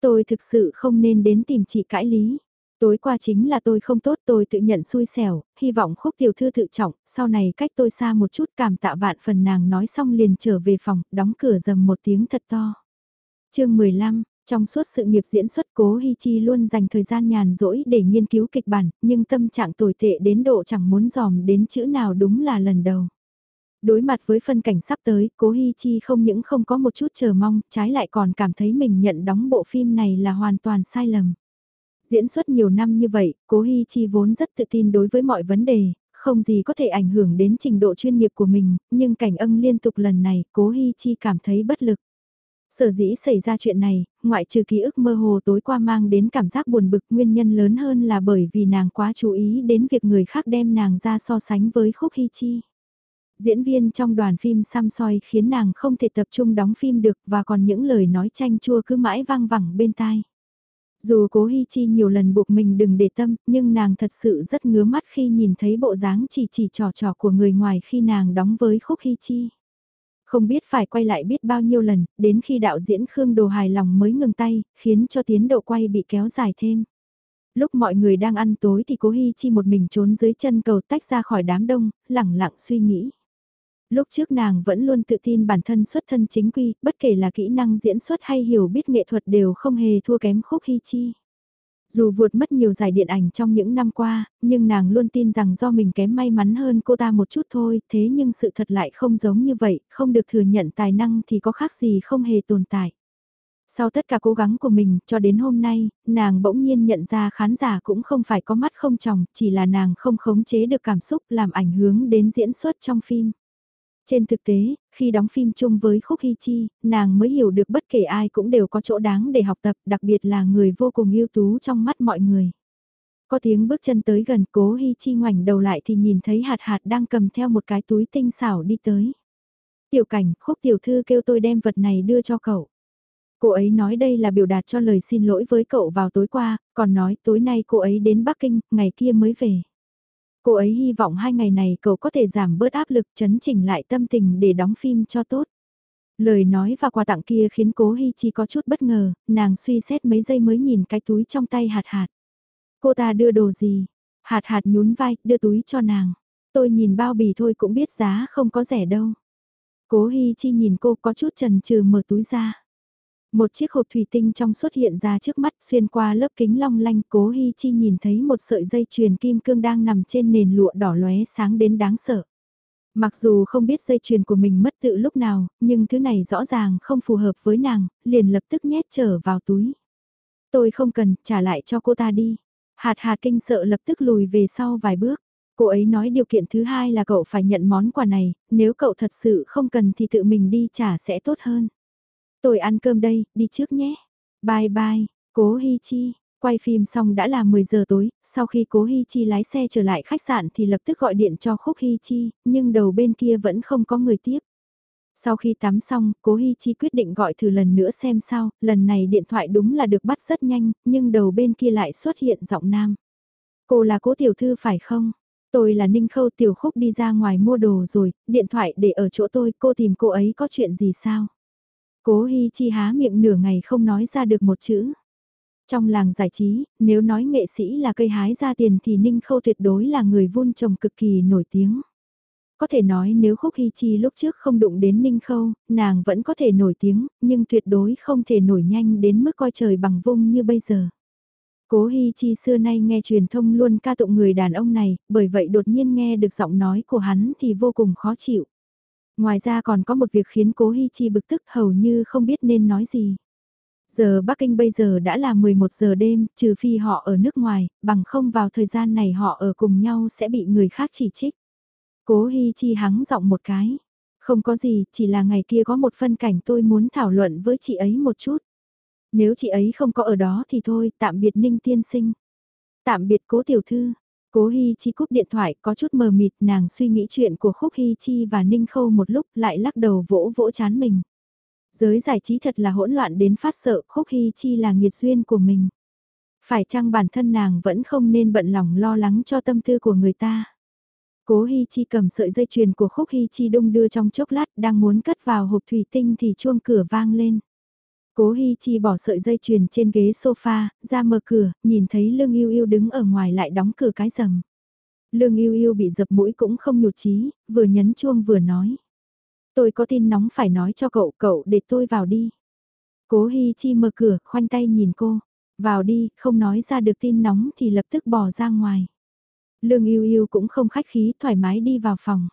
Speaker 1: Tôi thực sự không nên đến tìm chị cãi lý. Tối qua chính là tôi không tốt tôi tự nhận xui xẻo, hy vọng khúc tiểu thư tự trọng, sau này cách tôi xa một chút cảm tạ vạn phần nàng nói xong liền trở về phòng, đóng cửa dầm một tiếng thật to. chương 15, trong suốt sự nghiệp diễn xuất cố Hi Chi luôn dành thời gian nhàn rỗi để nghiên cứu kịch bản, nhưng tâm trạng tồi tệ đến độ chẳng muốn dòm đến chữ nào đúng là lần đầu. Đối mặt với phân cảnh sắp tới, cố Hi Chi không những không có một chút chờ mong, trái lại còn cảm thấy mình nhận đóng bộ phim này là hoàn toàn sai lầm. Diễn xuất nhiều năm như vậy, cố Hi Chi vốn rất tự tin đối với mọi vấn đề, không gì có thể ảnh hưởng đến trình độ chuyên nghiệp của mình, nhưng cảnh ân liên tục lần này, cố Hi Chi cảm thấy bất lực. Sở dĩ xảy ra chuyện này, ngoại trừ ký ức mơ hồ tối qua mang đến cảm giác buồn bực nguyên nhân lớn hơn là bởi vì nàng quá chú ý đến việc người khác đem nàng ra so sánh với khúc Hi Chi. Diễn viên trong đoàn phim xăm soi khiến nàng không thể tập trung đóng phim được và còn những lời nói chanh chua cứ mãi vang vẳng bên tai. Dù cố Hi Chi nhiều lần buộc mình đừng để tâm, nhưng nàng thật sự rất ngứa mắt khi nhìn thấy bộ dáng chỉ chỉ trò trò của người ngoài khi nàng đóng với khúc Hi Chi. Không biết phải quay lại biết bao nhiêu lần, đến khi đạo diễn Khương Đồ hài lòng mới ngừng tay, khiến cho tiến độ quay bị kéo dài thêm. Lúc mọi người đang ăn tối thì cố Hi Chi một mình trốn dưới chân cầu tách ra khỏi đám đông, lẳng lặng suy nghĩ lúc trước nàng vẫn luôn tự tin bản thân xuất thân chính quy, bất kể là kỹ năng diễn xuất hay hiểu biết nghệ thuật đều không hề thua kém khúc hy chi. Dù vượt mất nhiều giải điện ảnh trong những năm qua, nhưng nàng luôn tin rằng do mình kém may mắn hơn cô ta một chút thôi, thế nhưng sự thật lại không giống như vậy, không được thừa nhận tài năng thì có khác gì không hề tồn tại. Sau tất cả cố gắng của mình, cho đến hôm nay, nàng bỗng nhiên nhận ra khán giả cũng không phải có mắt không tròng, chỉ là nàng không khống chế được cảm xúc làm ảnh hưởng đến diễn xuất trong phim. Trên thực tế, khi đóng phim chung với Khúc Hy Chi, nàng mới hiểu được bất kể ai cũng đều có chỗ đáng để học tập, đặc biệt là người vô cùng ưu tú trong mắt mọi người. Có tiếng bước chân tới gần cố Hy Chi ngoảnh đầu lại thì nhìn thấy hạt hạt đang cầm theo một cái túi tinh xảo đi tới. Tiểu cảnh, Khúc Tiểu Thư kêu tôi đem vật này đưa cho cậu. Cô ấy nói đây là biểu đạt cho lời xin lỗi với cậu vào tối qua, còn nói tối nay cô ấy đến Bắc Kinh, ngày kia mới về. Cô ấy hy vọng hai ngày này cậu có thể giảm bớt áp lực chấn chỉnh lại tâm tình để đóng phim cho tốt. Lời nói và quà tặng kia khiến cố Hi Chi có chút bất ngờ, nàng suy xét mấy giây mới nhìn cái túi trong tay hạt hạt. Cô ta đưa đồ gì? Hạt hạt nhún vai, đưa túi cho nàng. Tôi nhìn bao bì thôi cũng biết giá không có rẻ đâu. Cố Hi Chi nhìn cô có chút chần chừ mở túi ra. Một chiếc hộp thủy tinh trong xuất hiện ra trước mắt xuyên qua lớp kính long lanh cố Hi Chi nhìn thấy một sợi dây chuyền kim cương đang nằm trên nền lụa đỏ lóe sáng đến đáng sợ. Mặc dù không biết dây chuyền của mình mất tự lúc nào, nhưng thứ này rõ ràng không phù hợp với nàng, liền lập tức nhét trở vào túi. Tôi không cần, trả lại cho cô ta đi. Hạt hạt kinh sợ lập tức lùi về sau vài bước. Cô ấy nói điều kiện thứ hai là cậu phải nhận món quà này, nếu cậu thật sự không cần thì tự mình đi trả sẽ tốt hơn. Tôi ăn cơm đây, đi trước nhé. Bye bye, cố Hi Chi. Quay phim xong đã là 10 giờ tối, sau khi cố Hi Chi lái xe trở lại khách sạn thì lập tức gọi điện cho Khúc Hi Chi, nhưng đầu bên kia vẫn không có người tiếp. Sau khi tắm xong, cố Hi Chi quyết định gọi thử lần nữa xem sao, lần này điện thoại đúng là được bắt rất nhanh, nhưng đầu bên kia lại xuất hiện giọng nam. Cô là cố tiểu thư phải không? Tôi là Ninh Khâu tiểu khúc đi ra ngoài mua đồ rồi, điện thoại để ở chỗ tôi, cô tìm cô ấy có chuyện gì sao? Cố Hi Chi há miệng nửa ngày không nói ra được một chữ. Trong làng giải trí, nếu nói nghệ sĩ là cây hái ra tiền thì Ninh Khâu tuyệt đối là người vun trồng cực kỳ nổi tiếng. Có thể nói nếu Khúc Hi Chi lúc trước không đụng đến Ninh Khâu, nàng vẫn có thể nổi tiếng, nhưng tuyệt đối không thể nổi nhanh đến mức coi trời bằng vung như bây giờ. Cố Hi Chi xưa nay nghe truyền thông luôn ca tụng người đàn ông này, bởi vậy đột nhiên nghe được giọng nói của hắn thì vô cùng khó chịu. Ngoài ra còn có một việc khiến cố Hi Chi bực tức hầu như không biết nên nói gì. Giờ Bắc Kinh bây giờ đã là 11 giờ đêm, trừ phi họ ở nước ngoài, bằng không vào thời gian này họ ở cùng nhau sẽ bị người khác chỉ trích. Cố Hi Chi hắng giọng một cái. Không có gì, chỉ là ngày kia có một phân cảnh tôi muốn thảo luận với chị ấy một chút. Nếu chị ấy không có ở đó thì thôi, tạm biệt Ninh Tiên Sinh. Tạm biệt cố tiểu thư, Cố Hi Chi cúp điện thoại, có chút mờ mịt, nàng suy nghĩ chuyện của Khúc Hi Chi và Ninh Khâu một lúc, lại lắc đầu vỗ vỗ chán mình. Giới giải trí thật là hỗn loạn đến phát sợ Khúc Hi Chi là nghiệt duyên của mình. Phải chăng bản thân nàng vẫn không nên bận lòng lo lắng cho tâm tư của người ta. Cố Hi Chi cầm sợi dây chuyền của Khúc Hi Chi đung đưa trong chốc lát, đang muốn cất vào hộp thủy tinh thì chuông cửa vang lên. Cố Hi Chi bỏ sợi dây chuyền trên ghế sofa, ra mở cửa, nhìn thấy Lương Yêu Yêu đứng ở ngoài lại đóng cửa cái rầm. Lương Yêu Yêu bị dập mũi cũng không nhụt chí, vừa nhấn chuông vừa nói. Tôi có tin nóng phải nói cho cậu, cậu để tôi vào đi. Cố Hi Chi mở cửa, khoanh tay nhìn cô. Vào đi, không nói ra được tin nóng thì lập tức bỏ ra ngoài. Lương Yêu Yêu cũng không khách khí, thoải mái đi vào phòng.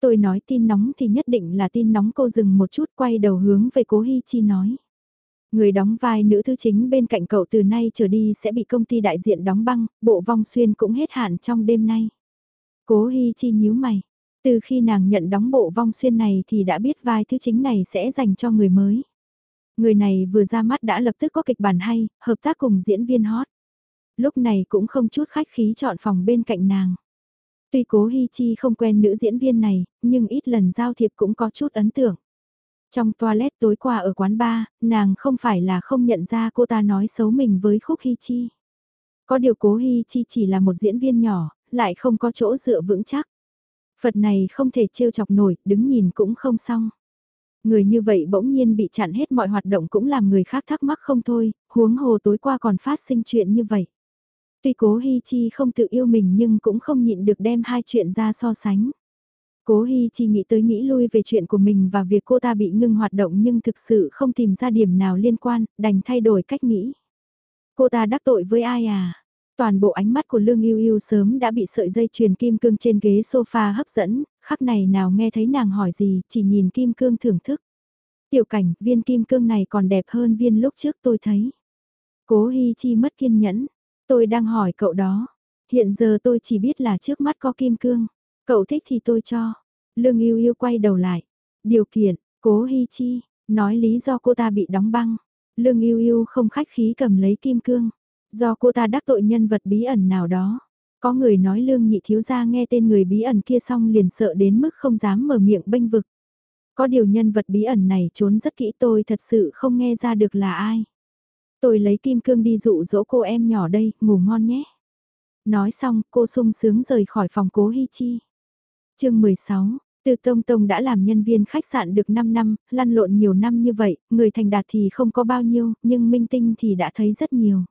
Speaker 1: Tôi nói tin nóng thì nhất định là tin nóng cô dừng một chút quay đầu hướng về cố Hi Chi nói. Người đóng vai nữ thứ chính bên cạnh cậu từ nay trở đi sẽ bị công ty đại diện đóng băng, bộ vong xuyên cũng hết hạn trong đêm nay. Cố Hi Chi nhíu mày. Từ khi nàng nhận đóng bộ vong xuyên này thì đã biết vai thứ chính này sẽ dành cho người mới. Người này vừa ra mắt đã lập tức có kịch bản hay, hợp tác cùng diễn viên hot. Lúc này cũng không chút khách khí chọn phòng bên cạnh nàng. Tuy cố Hi Chi không quen nữ diễn viên này, nhưng ít lần giao thiệp cũng có chút ấn tượng. Trong toilet tối qua ở quán bar, nàng không phải là không nhận ra cô ta nói xấu mình với Khúc Hy Chi. Có điều cố Hy Chi chỉ là một diễn viên nhỏ, lại không có chỗ dựa vững chắc. Phật này không thể trêu chọc nổi, đứng nhìn cũng không xong. Người như vậy bỗng nhiên bị chặn hết mọi hoạt động cũng làm người khác thắc mắc không thôi, huống hồ tối qua còn phát sinh chuyện như vậy. Tuy cố Hi Chi không tự yêu mình nhưng cũng không nhịn được đem hai chuyện ra so sánh. Cố Hi Chi nghĩ tới nghĩ lui về chuyện của mình và việc cô ta bị ngưng hoạt động nhưng thực sự không tìm ra điểm nào liên quan, đành thay đổi cách nghĩ. Cô ta đắc tội với ai à? Toàn bộ ánh mắt của Lương Yêu Yêu sớm đã bị sợi dây chuyền kim cương trên ghế sofa hấp dẫn, khắc này nào nghe thấy nàng hỏi gì, chỉ nhìn kim cương thưởng thức. Tiểu cảnh, viên kim cương này còn đẹp hơn viên lúc trước tôi thấy. Cố Hi Chi mất kiên nhẫn, tôi đang hỏi cậu đó. Hiện giờ tôi chỉ biết là trước mắt có kim cương, cậu thích thì tôi cho. Lương Yêu Yêu quay đầu lại. Điều kiện, Cố Hi Chi, nói lý do cô ta bị đóng băng. Lương Yêu Yêu không khách khí cầm lấy kim cương. Do cô ta đắc tội nhân vật bí ẩn nào đó. Có người nói lương nhị thiếu gia nghe tên người bí ẩn kia xong liền sợ đến mức không dám mở miệng bênh vực. Có điều nhân vật bí ẩn này trốn rất kỹ tôi thật sự không nghe ra được là ai. Tôi lấy kim cương đi dụ dỗ cô em nhỏ đây, ngủ ngon nhé. Nói xong cô sung sướng rời khỏi phòng cố Hi Chi chương 16, từ Tông Tông đã làm nhân viên khách sạn được 5 năm, lăn lộn nhiều năm như vậy, người thành đạt thì không có bao nhiêu, nhưng minh tinh thì đã thấy rất nhiều.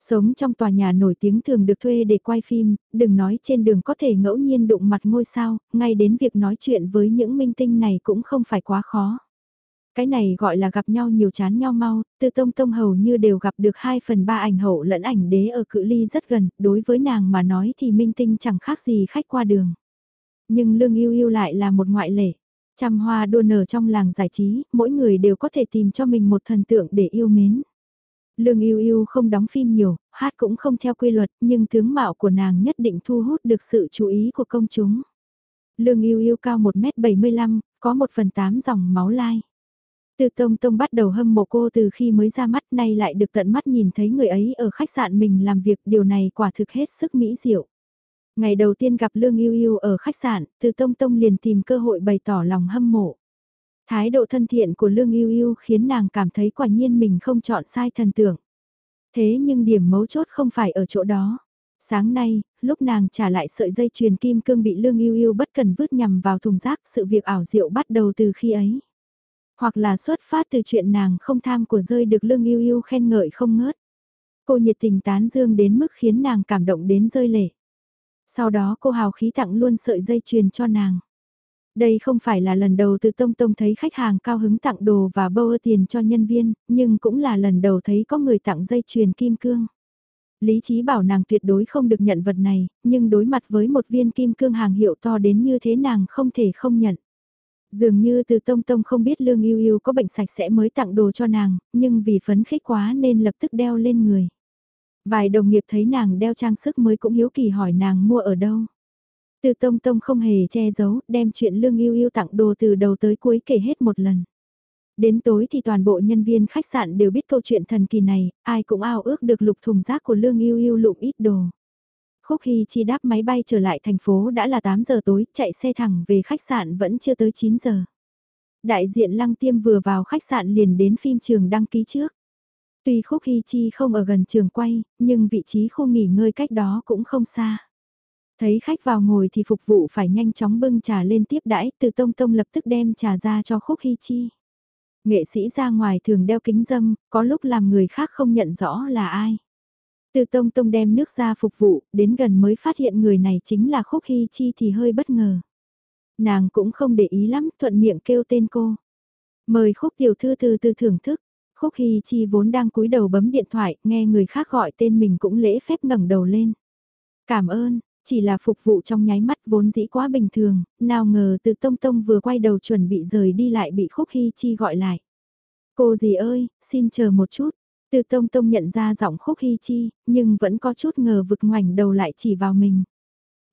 Speaker 1: Sống trong tòa nhà nổi tiếng thường được thuê để quay phim, đừng nói trên đường có thể ngẫu nhiên đụng mặt ngôi sao, ngay đến việc nói chuyện với những minh tinh này cũng không phải quá khó. Cái này gọi là gặp nhau nhiều chán nhau mau, từ tông tông hầu như đều gặp được 2 phần 3 ảnh hậu lẫn ảnh đế ở cự ly rất gần, đối với nàng mà nói thì minh tinh chẳng khác gì khách qua đường. Nhưng lương yêu yêu lại là một ngoại lệ. Trăm hoa đua nở trong làng giải trí, mỗi người đều có thể tìm cho mình một thần tượng để yêu mến. Lương yêu yêu không đóng phim nhiều, hát cũng không theo quy luật, nhưng tướng mạo của nàng nhất định thu hút được sự chú ý của công chúng. Lương yêu yêu cao 1m75, có 1 phần 8 dòng máu lai. Từ Tông Tông bắt đầu hâm mộ cô từ khi mới ra mắt nay lại được tận mắt nhìn thấy người ấy ở khách sạn mình làm việc, điều này quả thực hết sức mỹ diệu. Ngày đầu tiên gặp Lương Yêu Yêu ở khách sạn, Từ Tông Tông liền tìm cơ hội bày tỏ lòng hâm mộ. Thái độ thân thiện của Lương Yêu Yêu khiến nàng cảm thấy quả nhiên mình không chọn sai thần tượng. Thế nhưng điểm mấu chốt không phải ở chỗ đó. Sáng nay, lúc nàng trả lại sợi dây chuyền kim cương bị Lương Yêu Yêu bất cần vứt nhằm vào thùng rác, sự việc ảo diệu bắt đầu từ khi ấy. Hoặc là xuất phát từ chuyện nàng không tham của rơi được Lương Yêu Yêu khen ngợi không ngớt. Cô nhiệt tình tán dương đến mức khiến nàng cảm động đến rơi lệ. Sau đó cô hào khí tặng luôn sợi dây chuyền cho nàng. Đây không phải là lần đầu từ Tông Tông thấy khách hàng cao hứng tặng đồ và bâu tiền cho nhân viên, nhưng cũng là lần đầu thấy có người tặng dây chuyền kim cương. Lý trí bảo nàng tuyệt đối không được nhận vật này, nhưng đối mặt với một viên kim cương hàng hiệu to đến như thế nàng không thể không nhận. Dường như từ Tông Tông không biết Lương Yêu Yêu có bệnh sạch sẽ mới tặng đồ cho nàng, nhưng vì phấn khích quá nên lập tức đeo lên người. Vài đồng nghiệp thấy nàng đeo trang sức mới cũng hiếu kỳ hỏi nàng mua ở đâu. Từ Tông Tông không hề che giấu, đem chuyện Lương Yêu Yêu tặng đồ từ đầu tới cuối kể hết một lần. Đến tối thì toàn bộ nhân viên khách sạn đều biết câu chuyện thần kỳ này, ai cũng ao ước được lục thùng rác của Lương Yêu Yêu lụm ít đồ. Khúc Hy Chi đáp máy bay trở lại thành phố đã là 8 giờ tối, chạy xe thẳng về khách sạn vẫn chưa tới 9 giờ. Đại diện Lăng Tiêm vừa vào khách sạn liền đến phim trường đăng ký trước. Tuy Khúc Hy Chi không ở gần trường quay, nhưng vị trí khu nghỉ ngơi cách đó cũng không xa. Thấy khách vào ngồi thì phục vụ phải nhanh chóng bưng trà lên tiếp đãi, từ tông tông lập tức đem trà ra cho Khúc Hy Chi. Nghệ sĩ ra ngoài thường đeo kính dâm, có lúc làm người khác không nhận rõ là ai. Từ tông tông đem nước ra phục vụ, đến gần mới phát hiện người này chính là Khúc Hy Chi thì hơi bất ngờ. Nàng cũng không để ý lắm, thuận miệng kêu tên cô. Mời Khúc tiểu thư từ từ thưởng thức. Khúc Hy Chi vốn đang cúi đầu bấm điện thoại, nghe người khác gọi tên mình cũng lễ phép ngẩng đầu lên. Cảm ơn, chỉ là phục vụ trong nháy mắt vốn dĩ quá bình thường, nào ngờ từ Tông Tông vừa quay đầu chuẩn bị rời đi lại bị Khúc Hy Chi gọi lại. Cô gì ơi, xin chờ một chút. Từ Tông Tông nhận ra giọng Khúc Hy Chi, nhưng vẫn có chút ngờ vực ngoảnh đầu lại chỉ vào mình.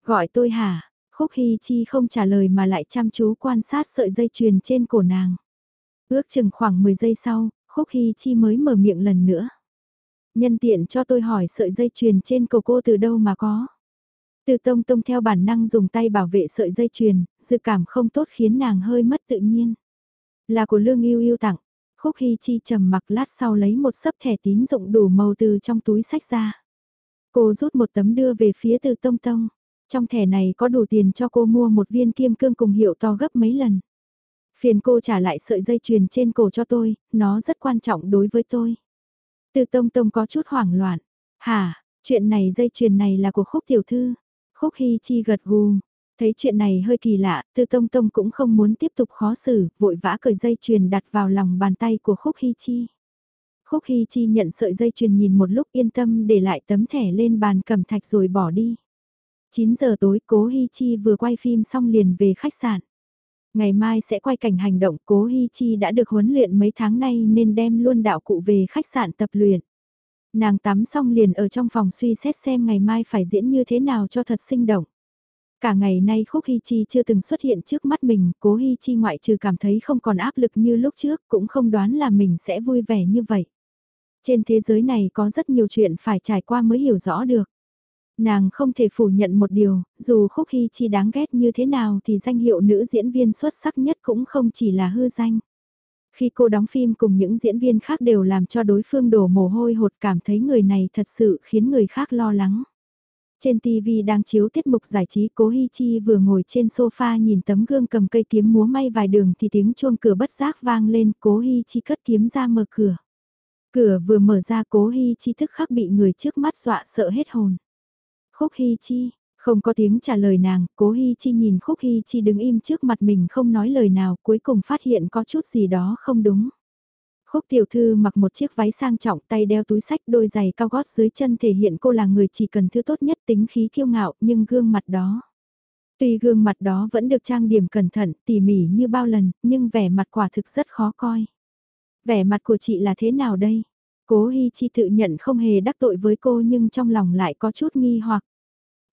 Speaker 1: Gọi tôi hả? Khúc Hy Chi không trả lời mà lại chăm chú quan sát sợi dây chuyền trên cổ nàng. Ước chừng khoảng 10 giây sau, Khúc Hy Chi mới mở miệng lần nữa. Nhân tiện cho tôi hỏi sợi dây chuyền trên cổ cô từ đâu mà có. Từ tông tông theo bản năng dùng tay bảo vệ sợi dây chuyền, dự cảm không tốt khiến nàng hơi mất tự nhiên. Là của Lương Yêu Yêu tặng, Khúc Hy Chi trầm mặc lát sau lấy một sấp thẻ tín dụng đủ màu từ trong túi sách ra. Cô rút một tấm đưa về phía từ tông tông. Trong thẻ này có đủ tiền cho cô mua một viên kim cương cùng hiệu to gấp mấy lần. Phiền cô trả lại sợi dây chuyền trên cổ cho tôi, nó rất quan trọng đối với tôi. Từ tông tông có chút hoảng loạn. Hả, chuyện này dây chuyền này là của khúc tiểu thư. Khúc Hy Chi gật gù. Thấy chuyện này hơi kỳ lạ, Tư Tông Tông cũng không muốn tiếp tục khó xử, vội vã cởi dây chuyền đặt vào lòng bàn tay của Khúc Hy Chi. Khúc Hy Chi nhận sợi dây chuyền nhìn một lúc yên tâm để lại tấm thẻ lên bàn cầm thạch rồi bỏ đi. 9 giờ tối Cố Hy Chi vừa quay phim xong liền về khách sạn. Ngày mai sẽ quay cảnh hành động Cố Hi Chi đã được huấn luyện mấy tháng nay nên đem luôn đạo cụ về khách sạn tập luyện. Nàng tắm xong liền ở trong phòng suy xét xem ngày mai phải diễn như thế nào cho thật sinh động. Cả ngày nay Khúc Hi Chi chưa từng xuất hiện trước mắt mình, cố Hi Chi ngoại trừ cảm thấy không còn áp lực như lúc trước, cũng không đoán là mình sẽ vui vẻ như vậy. Trên thế giới này có rất nhiều chuyện phải trải qua mới hiểu rõ được. Nàng không thể phủ nhận một điều, dù Khúc Hy Chi đáng ghét như thế nào thì danh hiệu nữ diễn viên xuất sắc nhất cũng không chỉ là hư danh. Khi cô đóng phim cùng những diễn viên khác đều làm cho đối phương đổ mồ hôi hột cảm thấy người này thật sự khiến người khác lo lắng. Trên TV đang chiếu tiết mục giải trí Cố Hi Chi vừa ngồi trên sofa nhìn tấm gương cầm cây kiếm múa may vài đường thì tiếng chuông cửa bất giác vang lên Cố Hi Chi cất kiếm ra mở cửa. Cửa vừa mở ra Cố Hi Chi thức khắc bị người trước mắt dọa sợ hết hồn. Khúc Hi Chi, không có tiếng trả lời nàng, Cố Hi Chi nhìn Khúc Hi Chi đứng im trước mặt mình không nói lời nào cuối cùng phát hiện có chút gì đó không đúng. Khúc tiểu thư mặc một chiếc váy sang trọng tay đeo túi sách đôi giày cao gót dưới chân thể hiện cô là người chỉ cần thứ tốt nhất tính khí kiêu ngạo nhưng gương mặt đó. Tuy gương mặt đó vẫn được trang điểm cẩn thận, tỉ mỉ như bao lần, nhưng vẻ mặt quả thực rất khó coi. Vẻ mặt của chị là thế nào đây? Cố Hi Chi tự nhận không hề đắc tội với cô nhưng trong lòng lại có chút nghi hoặc.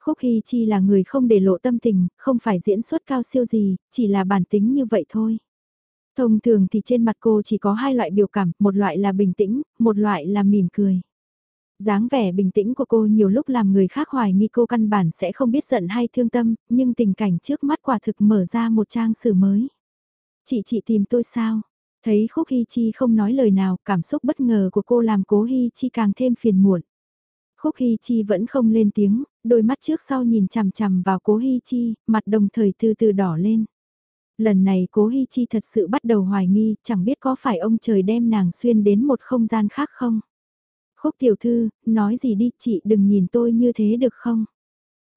Speaker 1: Khúc Hi Chi là người không để lộ tâm tình, không phải diễn xuất cao siêu gì, chỉ là bản tính như vậy thôi. Thông thường thì trên mặt cô chỉ có hai loại biểu cảm, một loại là bình tĩnh, một loại là mỉm cười. dáng vẻ bình tĩnh của cô nhiều lúc làm người khác hoài nghi cô căn bản sẽ không biết giận hay thương tâm, nhưng tình cảnh trước mắt quả thực mở ra một trang sử mới. Chị chị tìm tôi sao? Thấy Khúc Hy Chi không nói lời nào, cảm xúc bất ngờ của cô làm cố Hy Chi càng thêm phiền muộn. Khúc Hy Chi vẫn không lên tiếng, đôi mắt trước sau nhìn chằm chằm vào cố Hy Chi, mặt đồng thời từ từ đỏ lên. Lần này cố hy Chi thật sự bắt đầu hoài nghi, chẳng biết có phải ông trời đem nàng xuyên đến một không gian khác không? Khúc tiểu thư, nói gì đi, chị đừng nhìn tôi như thế được không?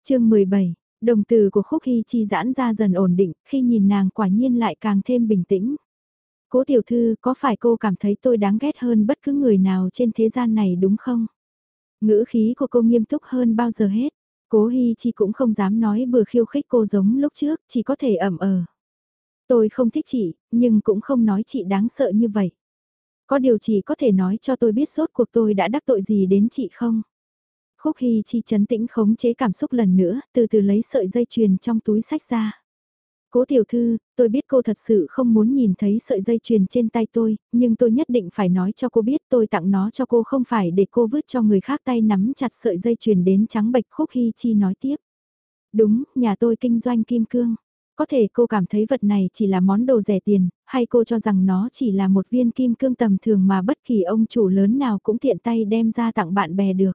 Speaker 1: chương 17, đồng từ của Khúc hy Chi giãn ra dần ổn định, khi nhìn nàng quả nhiên lại càng thêm bình tĩnh. Cố tiểu thư, có phải cô cảm thấy tôi đáng ghét hơn bất cứ người nào trên thế gian này đúng không? Ngữ khí của cô nghiêm túc hơn bao giờ hết. Cố Hi Chi cũng không dám nói bừa khiêu khích cô giống lúc trước, chỉ có thể ẩm ờ. Tôi không thích chị, nhưng cũng không nói chị đáng sợ như vậy. Có điều chị có thể nói cho tôi biết sốt cuộc tôi đã đắc tội gì đến chị không? Khúc Hi Chi chấn tĩnh khống chế cảm xúc lần nữa, từ từ lấy sợi dây chuyền trong túi sách ra. Cố tiểu thư, tôi biết cô thật sự không muốn nhìn thấy sợi dây chuyền trên tay tôi, nhưng tôi nhất định phải nói cho cô biết tôi tặng nó cho cô không phải để cô vứt cho người khác tay nắm chặt sợi dây chuyền đến trắng bệch Khúc Hy Chi nói tiếp. Đúng, nhà tôi kinh doanh kim cương. Có thể cô cảm thấy vật này chỉ là món đồ rẻ tiền, hay cô cho rằng nó chỉ là một viên kim cương tầm thường mà bất kỳ ông chủ lớn nào cũng tiện tay đem ra tặng bạn bè được.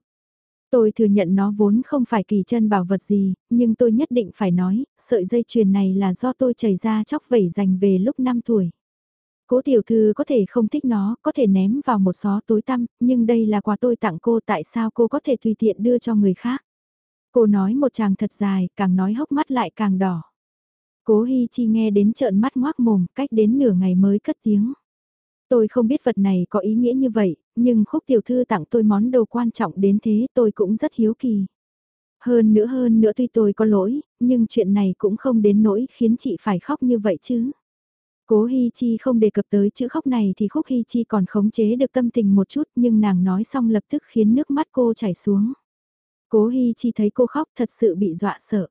Speaker 1: Tôi thừa nhận nó vốn không phải kỳ chân bảo vật gì, nhưng tôi nhất định phải nói, sợi dây chuyền này là do tôi chảy ra chóc vẩy dành về lúc 5 tuổi. Cố tiểu thư có thể không thích nó, có thể ném vào một xó tối tăm, nhưng đây là quà tôi tặng cô tại sao cô có thể tùy tiện đưa cho người khác. Cô nói một chàng thật dài, càng nói hốc mắt lại càng đỏ. Cố Hi Chi nghe đến trợn mắt ngoác mồm, cách đến nửa ngày mới cất tiếng. Tôi không biết vật này có ý nghĩa như vậy, nhưng khúc tiểu thư tặng tôi món đồ quan trọng đến thế tôi cũng rất hiếu kỳ. Hơn nữa hơn nữa tuy tôi có lỗi, nhưng chuyện này cũng không đến nỗi khiến chị phải khóc như vậy chứ. Cố Hi Chi không đề cập tới chữ khóc này thì Khúc Hi Chi còn khống chế được tâm tình một chút nhưng nàng nói xong lập tức khiến nước mắt cô chảy xuống. Cố Hi Chi thấy cô khóc thật sự bị dọa sợ.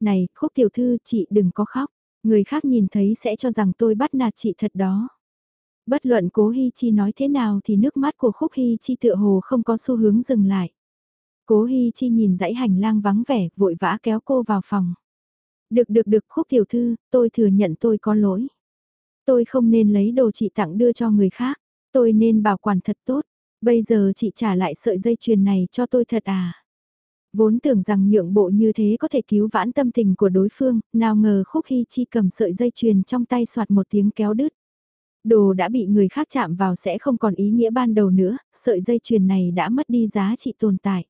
Speaker 1: Này, khúc tiểu thư, chị đừng có khóc. Người khác nhìn thấy sẽ cho rằng tôi bắt nạt chị thật đó. Bất luận cố Hi Chi nói thế nào thì nước mắt của khúc Hi Chi tựa hồ không có xu hướng dừng lại. Cố Hi Chi nhìn dãy hành lang vắng vẻ, vội vã kéo cô vào phòng. Được được được khúc tiểu thư, tôi thừa nhận tôi có lỗi. Tôi không nên lấy đồ chị tặng đưa cho người khác, tôi nên bảo quản thật tốt. Bây giờ chị trả lại sợi dây chuyền này cho tôi thật à? Vốn tưởng rằng nhượng bộ như thế có thể cứu vãn tâm tình của đối phương, nào ngờ khúc hy chi cầm sợi dây chuyền trong tay soạt một tiếng kéo đứt. Đồ đã bị người khác chạm vào sẽ không còn ý nghĩa ban đầu nữa, sợi dây chuyền này đã mất đi giá trị tồn tại.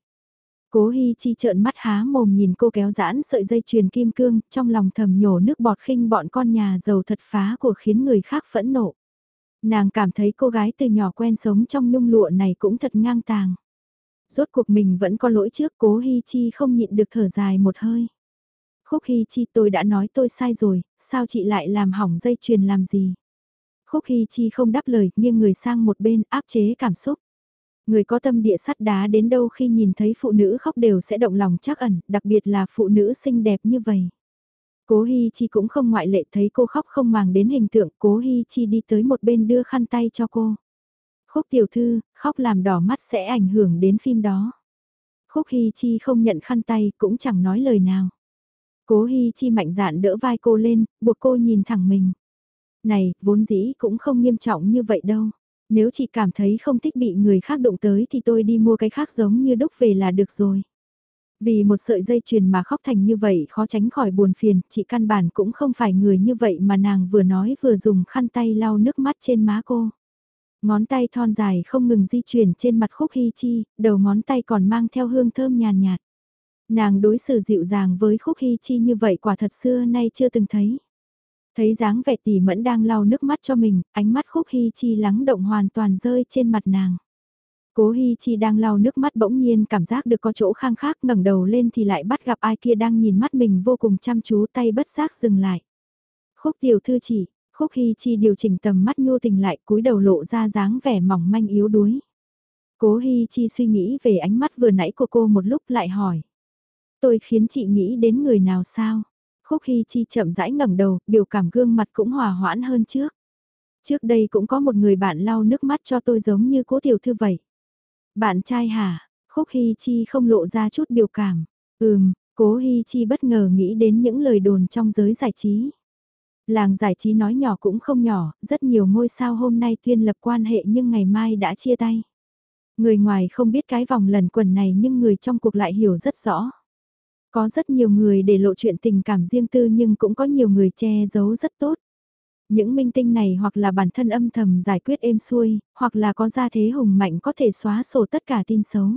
Speaker 1: Cố Hi Chi trợn mắt há mồm nhìn cô kéo giãn sợi dây chuyền kim cương, trong lòng thầm nhổ nước bọt khinh bọn con nhà giàu thật phá của khiến người khác phẫn nộ. Nàng cảm thấy cô gái từ nhỏ quen sống trong nhung lụa này cũng thật ngang tàng. Rốt cuộc mình vẫn có lỗi trước cố Hi Chi không nhịn được thở dài một hơi. Khúc Hi Chi tôi đã nói tôi sai rồi, sao chị lại làm hỏng dây chuyền làm gì? Khúc Hi Chi không đáp lời, nghiêng người sang một bên áp chế cảm xúc. Người có tâm địa sắt đá đến đâu khi nhìn thấy phụ nữ khóc đều sẽ động lòng chắc ẩn, đặc biệt là phụ nữ xinh đẹp như vậy. Cố Hi Chi cũng không ngoại lệ thấy cô khóc không màng đến hình tượng, Cố Hi Chi đi tới một bên đưa khăn tay cho cô. Khúc tiểu thư, khóc làm đỏ mắt sẽ ảnh hưởng đến phim đó. Khúc Hi Chi không nhận khăn tay cũng chẳng nói lời nào. Cố Hi Chi mạnh dạn đỡ vai cô lên, buộc cô nhìn thẳng mình. Này, vốn dĩ cũng không nghiêm trọng như vậy đâu. Nếu chị cảm thấy không thích bị người khác đụng tới thì tôi đi mua cái khác giống như đúc về là được rồi. Vì một sợi dây chuyền mà khóc thành như vậy khó tránh khỏi buồn phiền, chị căn bản cũng không phải người như vậy mà nàng vừa nói vừa dùng khăn tay lau nước mắt trên má cô. Ngón tay thon dài không ngừng di chuyển trên mặt khúc hy chi, đầu ngón tay còn mang theo hương thơm nhàn nhạt, Nàng đối xử dịu dàng với khúc hy chi như vậy quả thật xưa nay chưa từng thấy. Thấy dáng vẻ tỉ mẫn đang lau nước mắt cho mình, ánh mắt khúc hy chi lắng động hoàn toàn rơi trên mặt nàng. Cố Hi Chi đang lau nước mắt bỗng nhiên cảm giác được có chỗ khang khác ngẩng đầu lên thì lại bắt gặp ai kia đang nhìn mắt mình vô cùng chăm chú tay bất giác dừng lại. Khúc tiểu thư chỉ, Khúc Hi Chi điều chỉnh tầm mắt nhu tình lại cúi đầu lộ ra dáng vẻ mỏng manh yếu đuối. Cố Hi Chi suy nghĩ về ánh mắt vừa nãy của cô một lúc lại hỏi. Tôi khiến chị nghĩ đến người nào sao? Khúc Hi Chi chậm rãi ngẩng đầu, biểu cảm gương mặt cũng hòa hoãn hơn trước. Trước đây cũng có một người bạn lau nước mắt cho tôi giống như cố tiểu thư vậy. Bạn trai hả? Khúc Hi Chi không lộ ra chút biểu cảm. Ừm, cố Hi Chi bất ngờ nghĩ đến những lời đồn trong giới giải trí. Làng giải trí nói nhỏ cũng không nhỏ, rất nhiều ngôi sao hôm nay tuyên lập quan hệ nhưng ngày mai đã chia tay. Người ngoài không biết cái vòng lần quần này nhưng người trong cuộc lại hiểu rất rõ. Có rất nhiều người để lộ chuyện tình cảm riêng tư nhưng cũng có nhiều người che giấu rất tốt. Những minh tinh này hoặc là bản thân âm thầm giải quyết êm xuôi, hoặc là có gia thế hùng mạnh có thể xóa sổ tất cả tin xấu.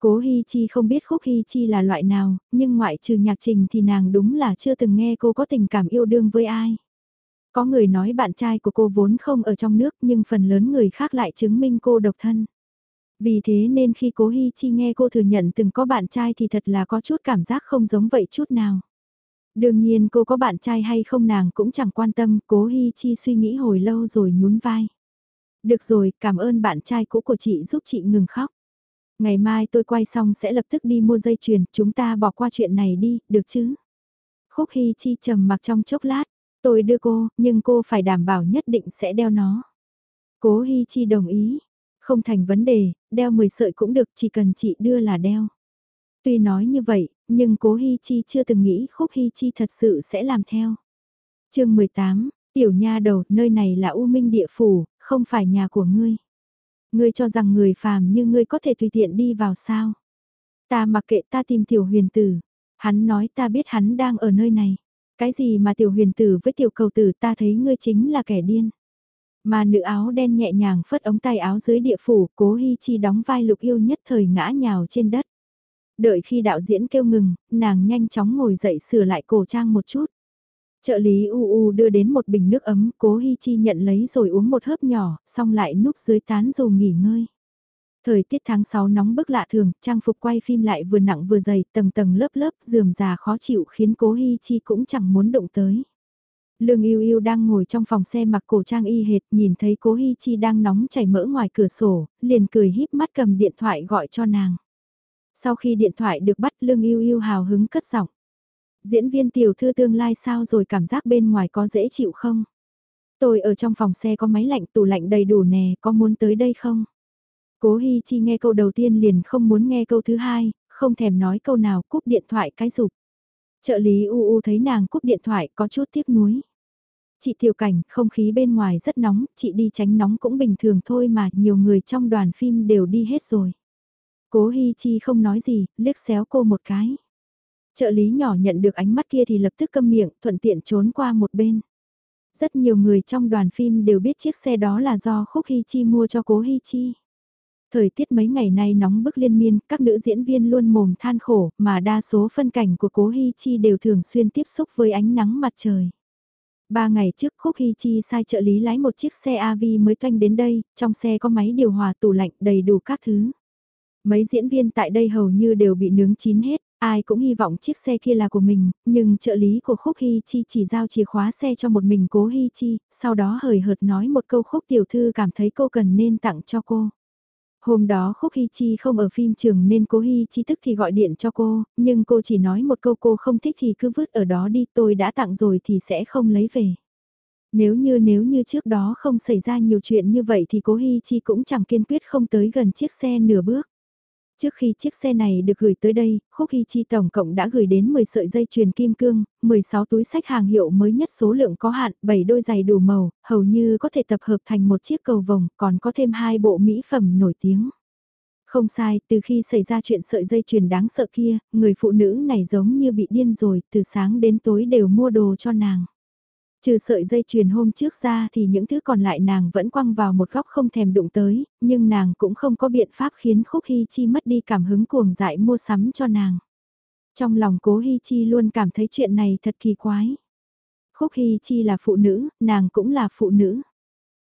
Speaker 1: Cố Hi Chi không biết Khúc Hi Chi là loại nào, nhưng ngoại trừ nhạc trình thì nàng đúng là chưa từng nghe cô có tình cảm yêu đương với ai. Có người nói bạn trai của cô vốn không ở trong nước nhưng phần lớn người khác lại chứng minh cô độc thân. Vì thế nên khi cố Hi Chi nghe cô thừa nhận từng có bạn trai thì thật là có chút cảm giác không giống vậy chút nào. Đương nhiên cô có bạn trai hay không nàng cũng chẳng quan tâm, cố Hi Chi suy nghĩ hồi lâu rồi nhún vai. Được rồi, cảm ơn bạn trai cũ của chị giúp chị ngừng khóc. Ngày mai tôi quay xong sẽ lập tức đi mua dây chuyền, chúng ta bỏ qua chuyện này đi, được chứ? Khúc Hi Chi trầm mặc trong chốc lát, tôi đưa cô, nhưng cô phải đảm bảo nhất định sẽ đeo nó. Cố Hi Chi đồng ý, không thành vấn đề, đeo 10 sợi cũng được, chỉ cần chị đưa là đeo. Tuy nói như vậy, nhưng cố Hi Chi chưa từng nghĩ khúc Hi Chi thật sự sẽ làm theo. chương 18, tiểu nha đầu, nơi này là U Minh địa phủ, không phải nhà của ngươi. Ngươi cho rằng người phàm như ngươi có thể tùy tiện đi vào sao? Ta mặc kệ ta tìm tiểu huyền tử. Hắn nói ta biết hắn đang ở nơi này. Cái gì mà tiểu huyền tử với tiểu cầu tử ta thấy ngươi chính là kẻ điên. Mà nữ áo đen nhẹ nhàng phất ống tay áo dưới địa phủ, cố Hi Chi đóng vai lục yêu nhất thời ngã nhào trên đất. Đợi khi đạo diễn kêu ngừng, nàng nhanh chóng ngồi dậy sửa lại cổ trang một chút. Trợ lý U U đưa đến một bình nước ấm, cố Hi Chi nhận lấy rồi uống một hớp nhỏ, xong lại núp dưới tán dù nghỉ ngơi. Thời tiết tháng 6 nóng bức lạ thường, trang phục quay phim lại vừa nặng vừa dày, tầng tầng lớp lớp, dườm già khó chịu khiến cố Hi Chi cũng chẳng muốn động tới. Lương yêu yêu đang ngồi trong phòng xe mặc cổ trang y hệt, nhìn thấy cố Hi Chi đang nóng chảy mỡ ngoài cửa sổ, liền cười híp mắt cầm điện thoại gọi cho nàng. Sau khi điện thoại được bắt Lương yêu yêu hào hứng cất giọng. Diễn viên tiểu thư tương lai sao rồi cảm giác bên ngoài có dễ chịu không? Tôi ở trong phòng xe có máy lạnh tủ lạnh đầy đủ nè, có muốn tới đây không? Cố Hi Chi nghe câu đầu tiên liền không muốn nghe câu thứ hai, không thèm nói câu nào cúp điện thoại cái dục. Trợ lý u u thấy nàng cúp điện thoại có chút tiếc nuối. Chị tiểu cảnh, không khí bên ngoài rất nóng, chị đi tránh nóng cũng bình thường thôi mà, nhiều người trong đoàn phim đều đi hết rồi. Cố Hi Chi không nói gì, liếc xéo cô một cái. Trợ lý nhỏ nhận được ánh mắt kia thì lập tức câm miệng, thuận tiện trốn qua một bên. Rất nhiều người trong đoàn phim đều biết chiếc xe đó là do Khúc Hi Chi mua cho Cố Hi Chi. Thời tiết mấy ngày nay nóng bức liên miên, các nữ diễn viên luôn mồm than khổ, mà đa số phân cảnh của Cố Hi Chi đều thường xuyên tiếp xúc với ánh nắng mặt trời. Ba ngày trước Khúc Hy Chi sai trợ lý lái một chiếc xe AV mới toanh đến đây, trong xe có máy điều hòa tủ lạnh đầy đủ các thứ. Mấy diễn viên tại đây hầu như đều bị nướng chín hết, ai cũng hy vọng chiếc xe kia là của mình, nhưng trợ lý của Khúc Hy Chi chỉ giao chìa khóa xe cho một mình cố Hy Chi, sau đó hời hợt nói một câu Khúc tiểu thư cảm thấy cô cần nên tặng cho cô. Hôm đó Khúc Hy Chi không ở phim trường nên cố Hy Chi tức thì gọi điện cho cô, nhưng cô chỉ nói một câu cô không thích thì cứ vứt ở đó đi tôi đã tặng rồi thì sẽ không lấy về. Nếu như nếu như trước đó không xảy ra nhiều chuyện như vậy thì cố Hy Chi cũng chẳng kiên quyết không tới gần chiếc xe nửa bước. Trước khi chiếc xe này được gửi tới đây, Khúc Hy Chi tổng cộng đã gửi đến 10 sợi dây chuyền kim cương, 16 túi sách hàng hiệu mới nhất số lượng có hạn, 7 đôi giày đủ màu, hầu như có thể tập hợp thành một chiếc cầu vồng, còn có thêm hai bộ mỹ phẩm nổi tiếng. Không sai, từ khi xảy ra chuyện sợi dây chuyền đáng sợ kia, người phụ nữ này giống như bị điên rồi, từ sáng đến tối đều mua đồ cho nàng. Trừ sợi dây chuyền hôm trước ra thì những thứ còn lại nàng vẫn quăng vào một góc không thèm đụng tới, nhưng nàng cũng không có biện pháp khiến Khúc Hy Chi mất đi cảm hứng cuồng dại mua sắm cho nàng. Trong lòng cố Hy Chi luôn cảm thấy chuyện này thật kỳ quái. Khúc Hy Chi là phụ nữ, nàng cũng là phụ nữ.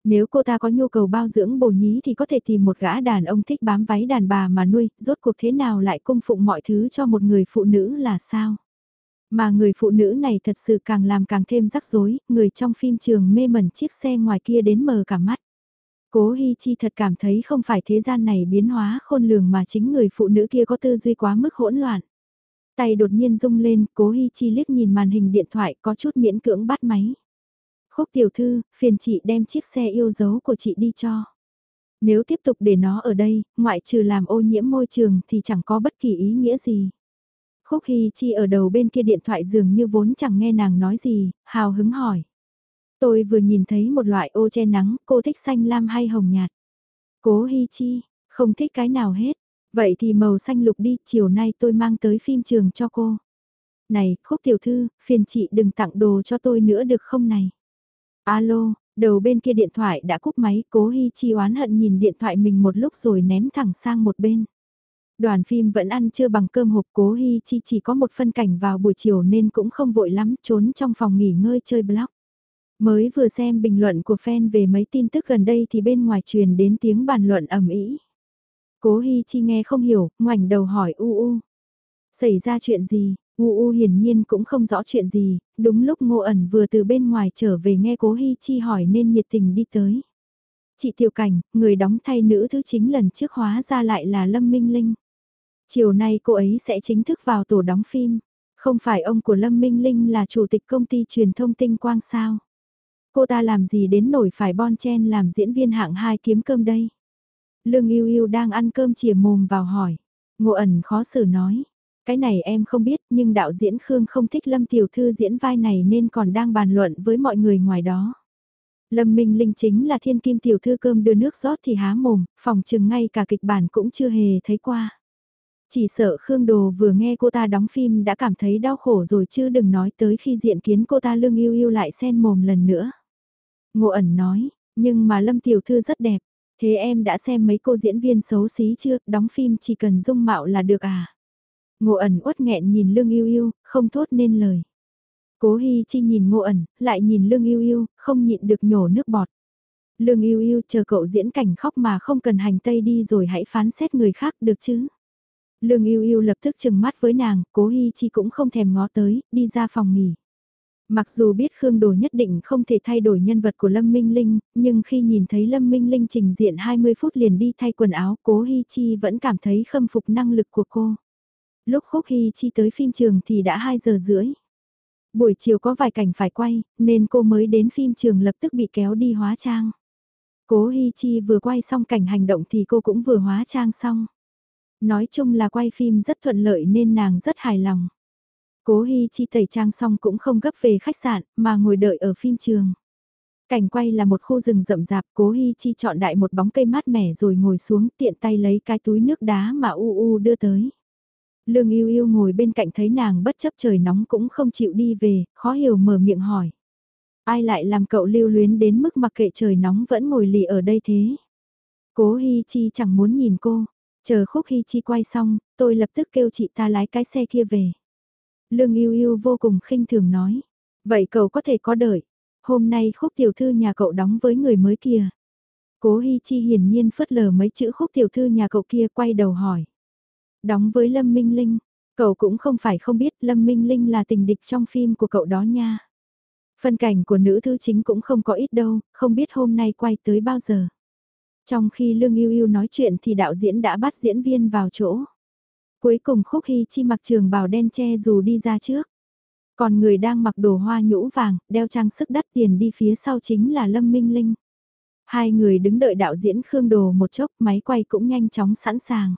Speaker 1: Nếu cô ta có nhu cầu bao dưỡng bổ nhí thì có thể tìm một gã đàn ông thích bám váy đàn bà mà nuôi, rốt cuộc thế nào lại cung phụng mọi thứ cho một người phụ nữ là sao? Mà người phụ nữ này thật sự càng làm càng thêm rắc rối, người trong phim trường mê mẩn chiếc xe ngoài kia đến mờ cả mắt. Cố Hi Chi thật cảm thấy không phải thế gian này biến hóa khôn lường mà chính người phụ nữ kia có tư duy quá mức hỗn loạn. Tay đột nhiên rung lên, cố Hi Chi liếc nhìn màn hình điện thoại có chút miễn cưỡng bắt máy. Khúc tiểu thư, phiền chị đem chiếc xe yêu dấu của chị đi cho. Nếu tiếp tục để nó ở đây, ngoại trừ làm ô nhiễm môi trường thì chẳng có bất kỳ ý nghĩa gì. Khúc Hy Chi ở đầu bên kia điện thoại dường như vốn chẳng nghe nàng nói gì, hào hứng hỏi. Tôi vừa nhìn thấy một loại ô che nắng, cô thích xanh lam hay hồng nhạt. Cố Hy Chi, không thích cái nào hết. Vậy thì màu xanh lục đi, chiều nay tôi mang tới phim trường cho cô. Này, Khúc Tiểu Thư, phiền chị đừng tặng đồ cho tôi nữa được không này? Alo, đầu bên kia điện thoại đã cúp máy, cố Hy Chi oán hận nhìn điện thoại mình một lúc rồi ném thẳng sang một bên. Đoàn phim vẫn ăn chưa bằng cơm hộp cố Hi Chi chỉ có một phân cảnh vào buổi chiều nên cũng không vội lắm trốn trong phòng nghỉ ngơi chơi blog. Mới vừa xem bình luận của fan về mấy tin tức gần đây thì bên ngoài truyền đến tiếng bàn luận ầm ĩ. Cố Hi Chi nghe không hiểu, ngoảnh đầu hỏi U U. Xảy ra chuyện gì? U U hiển nhiên cũng không rõ chuyện gì, đúng lúc ngô ẩn vừa từ bên ngoài trở về nghe cố Hi Chi hỏi nên nhiệt tình đi tới. Chị Tiểu Cảnh, người đóng thay nữ thứ chính lần trước hóa ra lại là Lâm Minh Linh. Chiều nay cô ấy sẽ chính thức vào tổ đóng phim. Không phải ông của Lâm Minh Linh là chủ tịch công ty truyền thông tinh quang sao? Cô ta làm gì đến nổi phải bon chen làm diễn viên hạng hai kiếm cơm đây? Lương yêu yêu đang ăn cơm chìa mồm vào hỏi. Ngộ ẩn khó xử nói. Cái này em không biết nhưng đạo diễn Khương không thích Lâm Tiểu Thư diễn vai này nên còn đang bàn luận với mọi người ngoài đó. Lâm Minh Linh chính là thiên kim tiểu thư cơm đưa nước rót thì há mồm, phòng chừng ngay cả kịch bản cũng chưa hề thấy qua. Chỉ sợ Khương Đồ vừa nghe cô ta đóng phim đã cảm thấy đau khổ rồi chứ đừng nói tới khi diện kiến cô ta lương yêu yêu lại sen mồm lần nữa. Ngộ ẩn nói, nhưng mà Lâm Tiểu Thư rất đẹp, thế em đã xem mấy cô diễn viên xấu xí chưa, đóng phim chỉ cần dung mạo là được à. Ngộ ẩn uất nghẹn nhìn lương yêu yêu, không thốt nên lời. Cố Hi Chi nhìn ngộ ẩn, lại nhìn lương yêu yêu, không nhịn được nhổ nước bọt. Lương yêu yêu chờ cậu diễn cảnh khóc mà không cần hành tây đi rồi hãy phán xét người khác được chứ. Lương yêu yêu lập tức chừng mắt với nàng, cố Hi Chi cũng không thèm ngó tới, đi ra phòng nghỉ. Mặc dù biết Khương Đồ nhất định không thể thay đổi nhân vật của Lâm Minh Linh, nhưng khi nhìn thấy Lâm Minh Linh trình diện 20 phút liền đi thay quần áo, cố Hi Chi vẫn cảm thấy khâm phục năng lực của cô. Lúc Khúc Hi Chi tới phim trường thì đã 2 giờ rưỡi. Buổi chiều có vài cảnh phải quay, nên cô mới đến phim trường lập tức bị kéo đi hóa trang. Cố Hi Chi vừa quay xong cảnh hành động thì cô cũng vừa hóa trang xong. Nói chung là quay phim rất thuận lợi nên nàng rất hài lòng. Cố Hi Chi tẩy trang xong cũng không gấp về khách sạn mà ngồi đợi ở phim trường. Cảnh quay là một khu rừng rậm rạp, Cố Hi Chi chọn đại một bóng cây mát mẻ rồi ngồi xuống tiện tay lấy cái túi nước đá mà U U đưa tới. Lương yêu yêu ngồi bên cạnh thấy nàng bất chấp trời nóng cũng không chịu đi về, khó hiểu mở miệng hỏi. Ai lại làm cậu lưu luyến đến mức mặc kệ trời nóng vẫn ngồi lì ở đây thế? Cố Hi Chi chẳng muốn nhìn cô, Chờ khúc Hi Chi quay xong, tôi lập tức kêu chị ta lái cái xe kia về. Lương yêu yêu vô cùng khinh thường nói. Vậy cậu có thể có đợi. Hôm nay khúc tiểu thư nhà cậu đóng với người mới kia. Cố Hi Chi hiển nhiên phớt lờ mấy chữ khúc tiểu thư nhà cậu kia quay đầu hỏi. Đóng với Lâm Minh Linh, cậu cũng không phải không biết Lâm Minh Linh là tình địch trong phim của cậu đó nha. Phân cảnh của nữ thư chính cũng không có ít đâu, không biết hôm nay quay tới bao giờ. Trong khi Lương Yêu Yêu nói chuyện thì đạo diễn đã bắt diễn viên vào chỗ. Cuối cùng Khúc Hy Chi mặc trường bào đen che dù đi ra trước. Còn người đang mặc đồ hoa nhũ vàng, đeo trang sức đắt tiền đi phía sau chính là Lâm Minh Linh. Hai người đứng đợi đạo diễn Khương Đồ một chốc, máy quay cũng nhanh chóng sẵn sàng.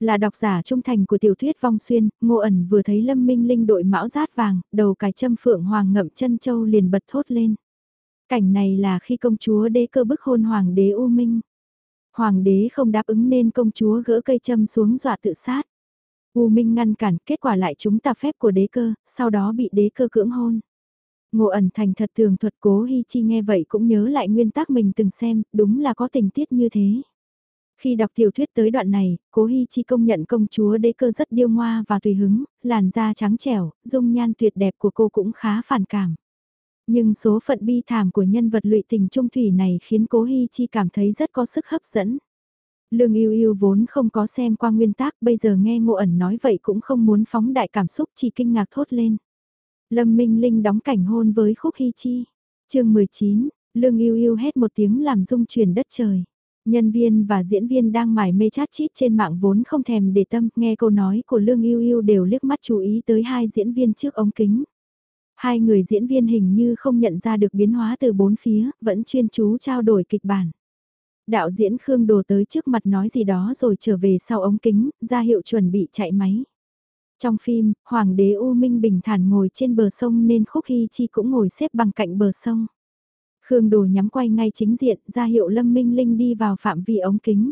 Speaker 1: Là độc giả trung thành của tiểu thuyết vong xuyên, ngô ẩn vừa thấy Lâm Minh Linh đội mão rát vàng, đầu cài châm phượng hoàng ngậm chân châu liền bật thốt lên. Cảnh này là khi công chúa đế cơ bức hôn hoàng đế U Minh. Hoàng đế không đáp ứng nên công chúa gỡ cây châm xuống dọa tự sát. U Minh ngăn cản, kết quả lại chúng ta phép của đế cơ, sau đó bị đế cơ cưỡng hôn. Ngộ ẩn thành thật tường thuật cố Hi Chi nghe vậy cũng nhớ lại nguyên tắc mình từng xem, đúng là có tình tiết như thế. Khi đọc tiểu thuyết tới đoạn này, cố Hi Chi công nhận công chúa đế cơ rất điêu ngoa và tùy hứng, làn da trắng trẻo, dung nhan tuyệt đẹp của cô cũng khá phản cảm. Nhưng số phận bi thảm của nhân vật lụy tình trung thủy này khiến cố Hi Chi cảm thấy rất có sức hấp dẫn. Lương yêu yêu vốn không có xem qua nguyên tác, bây giờ nghe ngộ ẩn nói vậy cũng không muốn phóng đại cảm xúc chỉ kinh ngạc thốt lên. Lâm Minh Linh đóng cảnh hôn với Khúc Hi Chi. chương 19, Lương yêu yêu hét một tiếng làm rung chuyển đất trời. Nhân viên và diễn viên đang mải mê chat chít trên mạng vốn không thèm để tâm, nghe câu nói của Lương yêu yêu đều liếc mắt chú ý tới hai diễn viên trước ống kính. Hai người diễn viên hình như không nhận ra được biến hóa từ bốn phía, vẫn chuyên chú trao đổi kịch bản. Đạo diễn Khương Đồ tới trước mặt nói gì đó rồi trở về sau ống kính, ra hiệu chuẩn bị chạy máy. Trong phim, Hoàng đế U Minh bình thản ngồi trên bờ sông nên Khúc Hy Chi cũng ngồi xếp bằng cạnh bờ sông. Khương Đồ nhắm quay ngay chính diện, ra hiệu Lâm Minh Linh đi vào phạm vi ống kính.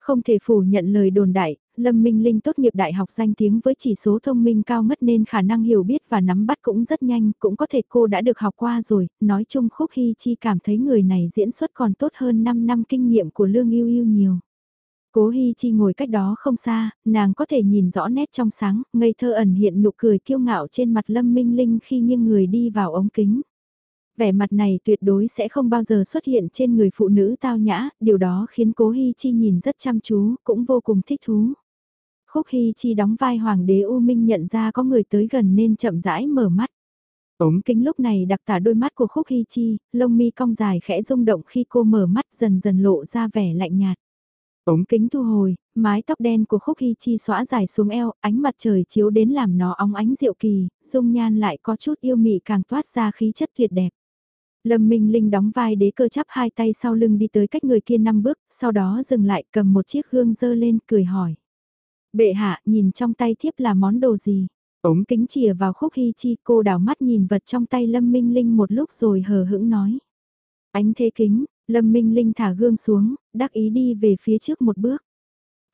Speaker 1: Không thể phủ nhận lời đồn đại, Lâm Minh Linh tốt nghiệp đại học danh tiếng với chỉ số thông minh cao mất nên khả năng hiểu biết và nắm bắt cũng rất nhanh, cũng có thể cô đã được học qua rồi, nói chung Khúc Hy Chi cảm thấy người này diễn xuất còn tốt hơn 5 năm kinh nghiệm của Lương Yêu Yêu nhiều. Cố Hi Chi ngồi cách đó không xa, nàng có thể nhìn rõ nét trong sáng, ngây thơ ẩn hiện nụ cười kiêu ngạo trên mặt Lâm Minh Linh khi nghiêng người đi vào ống kính. Vẻ mặt này tuyệt đối sẽ không bao giờ xuất hiện trên người phụ nữ tao nhã, điều đó khiến Cố Hi Chi nhìn rất chăm chú, cũng vô cùng thích thú. Khúc Hi Chi đóng vai Hoàng đế U Minh nhận ra có người tới gần nên chậm rãi mở mắt. Ống kính lúc này đặc tả đôi mắt của Khúc Hi Chi, lông mi cong dài khẽ rung động khi cô mở mắt dần dần lộ ra vẻ lạnh nhạt. Ống kính thu hồi, mái tóc đen của Khúc Hy Chi xõa dài xuống eo, ánh mặt trời chiếu đến làm nó óng ánh diệu kỳ, dung nhan lại có chút yêu mị càng toát ra khí chất tuyệt đẹp. Lâm Minh Linh đóng vai đế cơ chắp hai tay sau lưng đi tới cách người kia năm bước, sau đó dừng lại cầm một chiếc gương dơ lên cười hỏi. Bệ hạ, nhìn trong tay thiếp là món đồ gì? Ống kính chìa vào khúc hy chi cô đảo mắt nhìn vật trong tay Lâm Minh Linh một lúc rồi hờ hững nói. Ánh thế kính, Lâm Minh Linh thả gương xuống, đắc ý đi về phía trước một bước.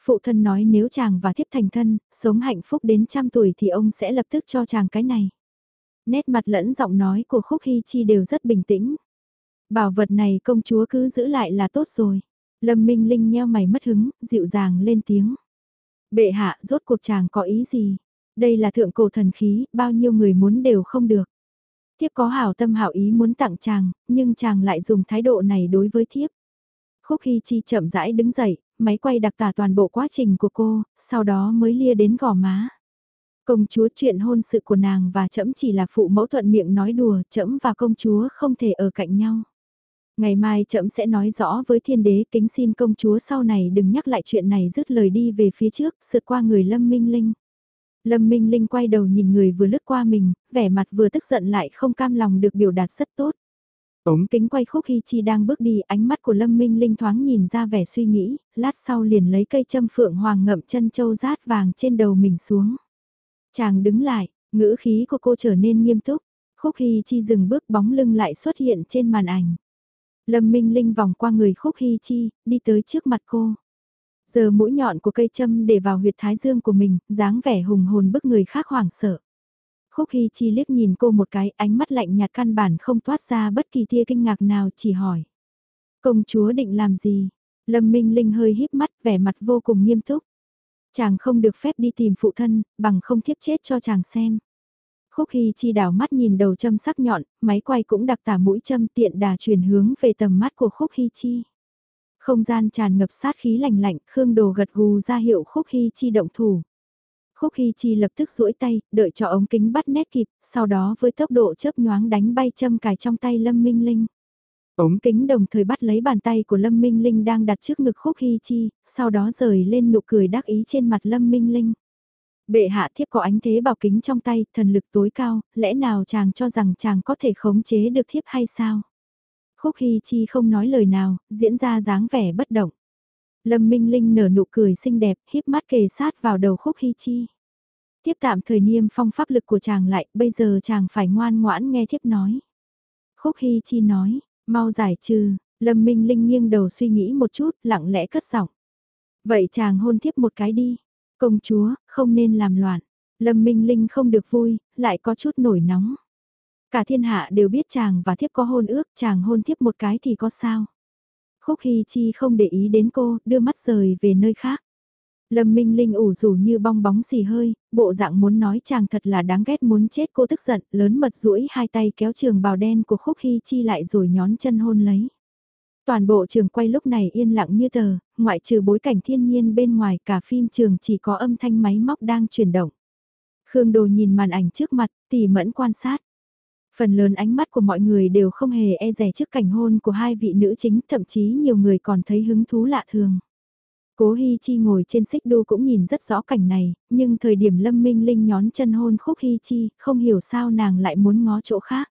Speaker 1: Phụ thân nói nếu chàng và thiếp thành thân, sống hạnh phúc đến trăm tuổi thì ông sẽ lập tức cho chàng cái này. Nét mặt lẫn giọng nói của Khúc Hy Chi đều rất bình tĩnh. Bảo vật này công chúa cứ giữ lại là tốt rồi. Lâm Minh Linh nheo mày mất hứng, dịu dàng lên tiếng. Bệ hạ, rốt cuộc chàng có ý gì? Đây là thượng cổ thần khí, bao nhiêu người muốn đều không được. Thiếp có hảo tâm hảo ý muốn tặng chàng, nhưng chàng lại dùng thái độ này đối với thiếp. Khúc Hy Chi chậm rãi đứng dậy, máy quay đặc tả toàn bộ quá trình của cô, sau đó mới lia đến gò má. Công chúa chuyện hôn sự của nàng và trẫm chỉ là phụ mẫu thuận miệng nói đùa, trẫm và công chúa không thể ở cạnh nhau. Ngày mai trẫm sẽ nói rõ với thiên đế kính xin công chúa sau này đừng nhắc lại chuyện này dứt lời đi về phía trước, sượt qua người lâm minh linh. Lâm Minh Linh quay đầu nhìn người vừa lướt qua mình, vẻ mặt vừa tức giận lại không cam lòng được biểu đạt rất tốt. Ống kính quay khúc Hi Chi đang bước đi, ánh mắt của Lâm Minh Linh thoáng nhìn ra vẻ suy nghĩ, lát sau liền lấy cây châm phượng hoàng ngậm chân châu rát vàng trên đầu mình xuống. Chàng đứng lại, ngữ khí của cô trở nên nghiêm túc, khúc Hi Chi dừng bước bóng lưng lại xuất hiện trên màn ảnh. Lâm Minh Linh vòng qua người khúc hy Chi, đi tới trước mặt cô. Giờ mũi nhọn của cây châm để vào huyệt thái dương của mình, dáng vẻ hùng hồn bức người khác hoảng sợ. Khúc Hy Chi liếc nhìn cô một cái, ánh mắt lạnh nhạt căn bản không toát ra bất kỳ tia kinh ngạc nào, chỉ hỏi. Công chúa định làm gì? Lâm Minh Linh hơi híp mắt, vẻ mặt vô cùng nghiêm túc. Chàng không được phép đi tìm phụ thân, bằng không thiếp chết cho chàng xem. Khúc Hy Chi đảo mắt nhìn đầu châm sắc nhọn, máy quay cũng đặc tả mũi châm tiện đà chuyển hướng về tầm mắt của Khúc Hy Chi. Không gian tràn ngập sát khí lạnh lạnh, Khương Đồ gật gù ra hiệu Khúc Hy Chi động thủ. Khúc Hy Chi lập tức duỗi tay, đợi cho ống kính bắt nét kịp, sau đó với tốc độ chớp nhoáng đánh bay châm cài trong tay Lâm Minh Linh. Ống kính đồng thời bắt lấy bàn tay của Lâm Minh Linh đang đặt trước ngực Khúc Hy Chi, sau đó rời lên nụ cười đắc ý trên mặt Lâm Minh Linh. Bệ hạ thiếp có ánh thế bảo kính trong tay, thần lực tối cao, lẽ nào chàng cho rằng chàng có thể khống chế được thiếp hay sao? Khúc Hy Chi không nói lời nào, diễn ra dáng vẻ bất động. Lâm Minh Linh nở nụ cười xinh đẹp, híp mắt kề sát vào đầu Khúc Hy Chi. thiếp tạm thời niêm phong pháp lực của chàng lại, bây giờ chàng phải ngoan ngoãn nghe thiếp nói. Khúc Hy Chi nói, mau giải trừ, Lâm Minh Linh nghiêng đầu suy nghĩ một chút, lặng lẽ cất giọng. Vậy chàng hôn thiếp một cái đi. Công chúa, không nên làm loạn. Lâm Minh Linh không được vui, lại có chút nổi nóng. Cả thiên hạ đều biết chàng và thiếp có hôn ước, chàng hôn thiếp một cái thì có sao. Khúc Hy Chi không để ý đến cô, đưa mắt rời về nơi khác. Lâm Minh Linh ủ rủ như bong bóng xì hơi, bộ dạng muốn nói chàng thật là đáng ghét muốn chết cô tức giận, lớn mật duỗi hai tay kéo trường bào đen của Khúc Hy Chi lại rồi nhón chân hôn lấy. Toàn bộ trường quay lúc này yên lặng như tờ, ngoại trừ bối cảnh thiên nhiên bên ngoài cả phim trường chỉ có âm thanh máy móc đang chuyển động. Khương Đồ nhìn màn ảnh trước mặt, tỉ mẫn quan sát. Phần lớn ánh mắt của mọi người đều không hề e rẻ trước cảnh hôn của hai vị nữ chính, thậm chí nhiều người còn thấy hứng thú lạ thường. Cố Hi Chi ngồi trên xích đu cũng nhìn rất rõ cảnh này, nhưng thời điểm Lâm Minh Linh nhón chân hôn khúc Hi Chi, không hiểu sao nàng lại muốn ngó chỗ khác.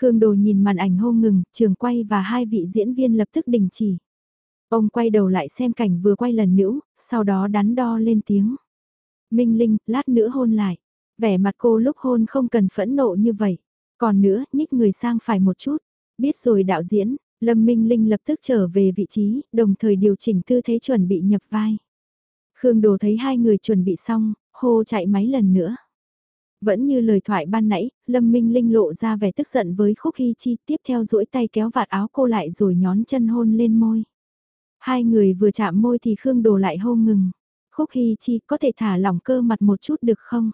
Speaker 1: Khương Đồ nhìn màn ảnh hôn ngừng, trường quay và hai vị diễn viên lập tức đình chỉ. Ông quay đầu lại xem cảnh vừa quay lần nữa, sau đó đắn đo lên tiếng. Minh Linh, lát nữa hôn lại. Vẻ mặt cô lúc hôn không cần phẫn nộ như vậy. Còn nữa, nhích người sang phải một chút. Biết rồi đạo diễn, Lâm Minh Linh lập tức trở về vị trí, đồng thời điều chỉnh tư thế chuẩn bị nhập vai. Khương Đồ thấy hai người chuẩn bị xong, hô chạy máy lần nữa. Vẫn như lời thoại ban nãy, Lâm Minh Linh lộ ra vẻ tức giận với Khúc Hy Chi tiếp theo duỗi tay kéo vạt áo cô lại rồi nhón chân hôn lên môi. Hai người vừa chạm môi thì Khương Đồ lại hôn ngừng. Khúc Hy Chi có thể thả lỏng cơ mặt một chút được không?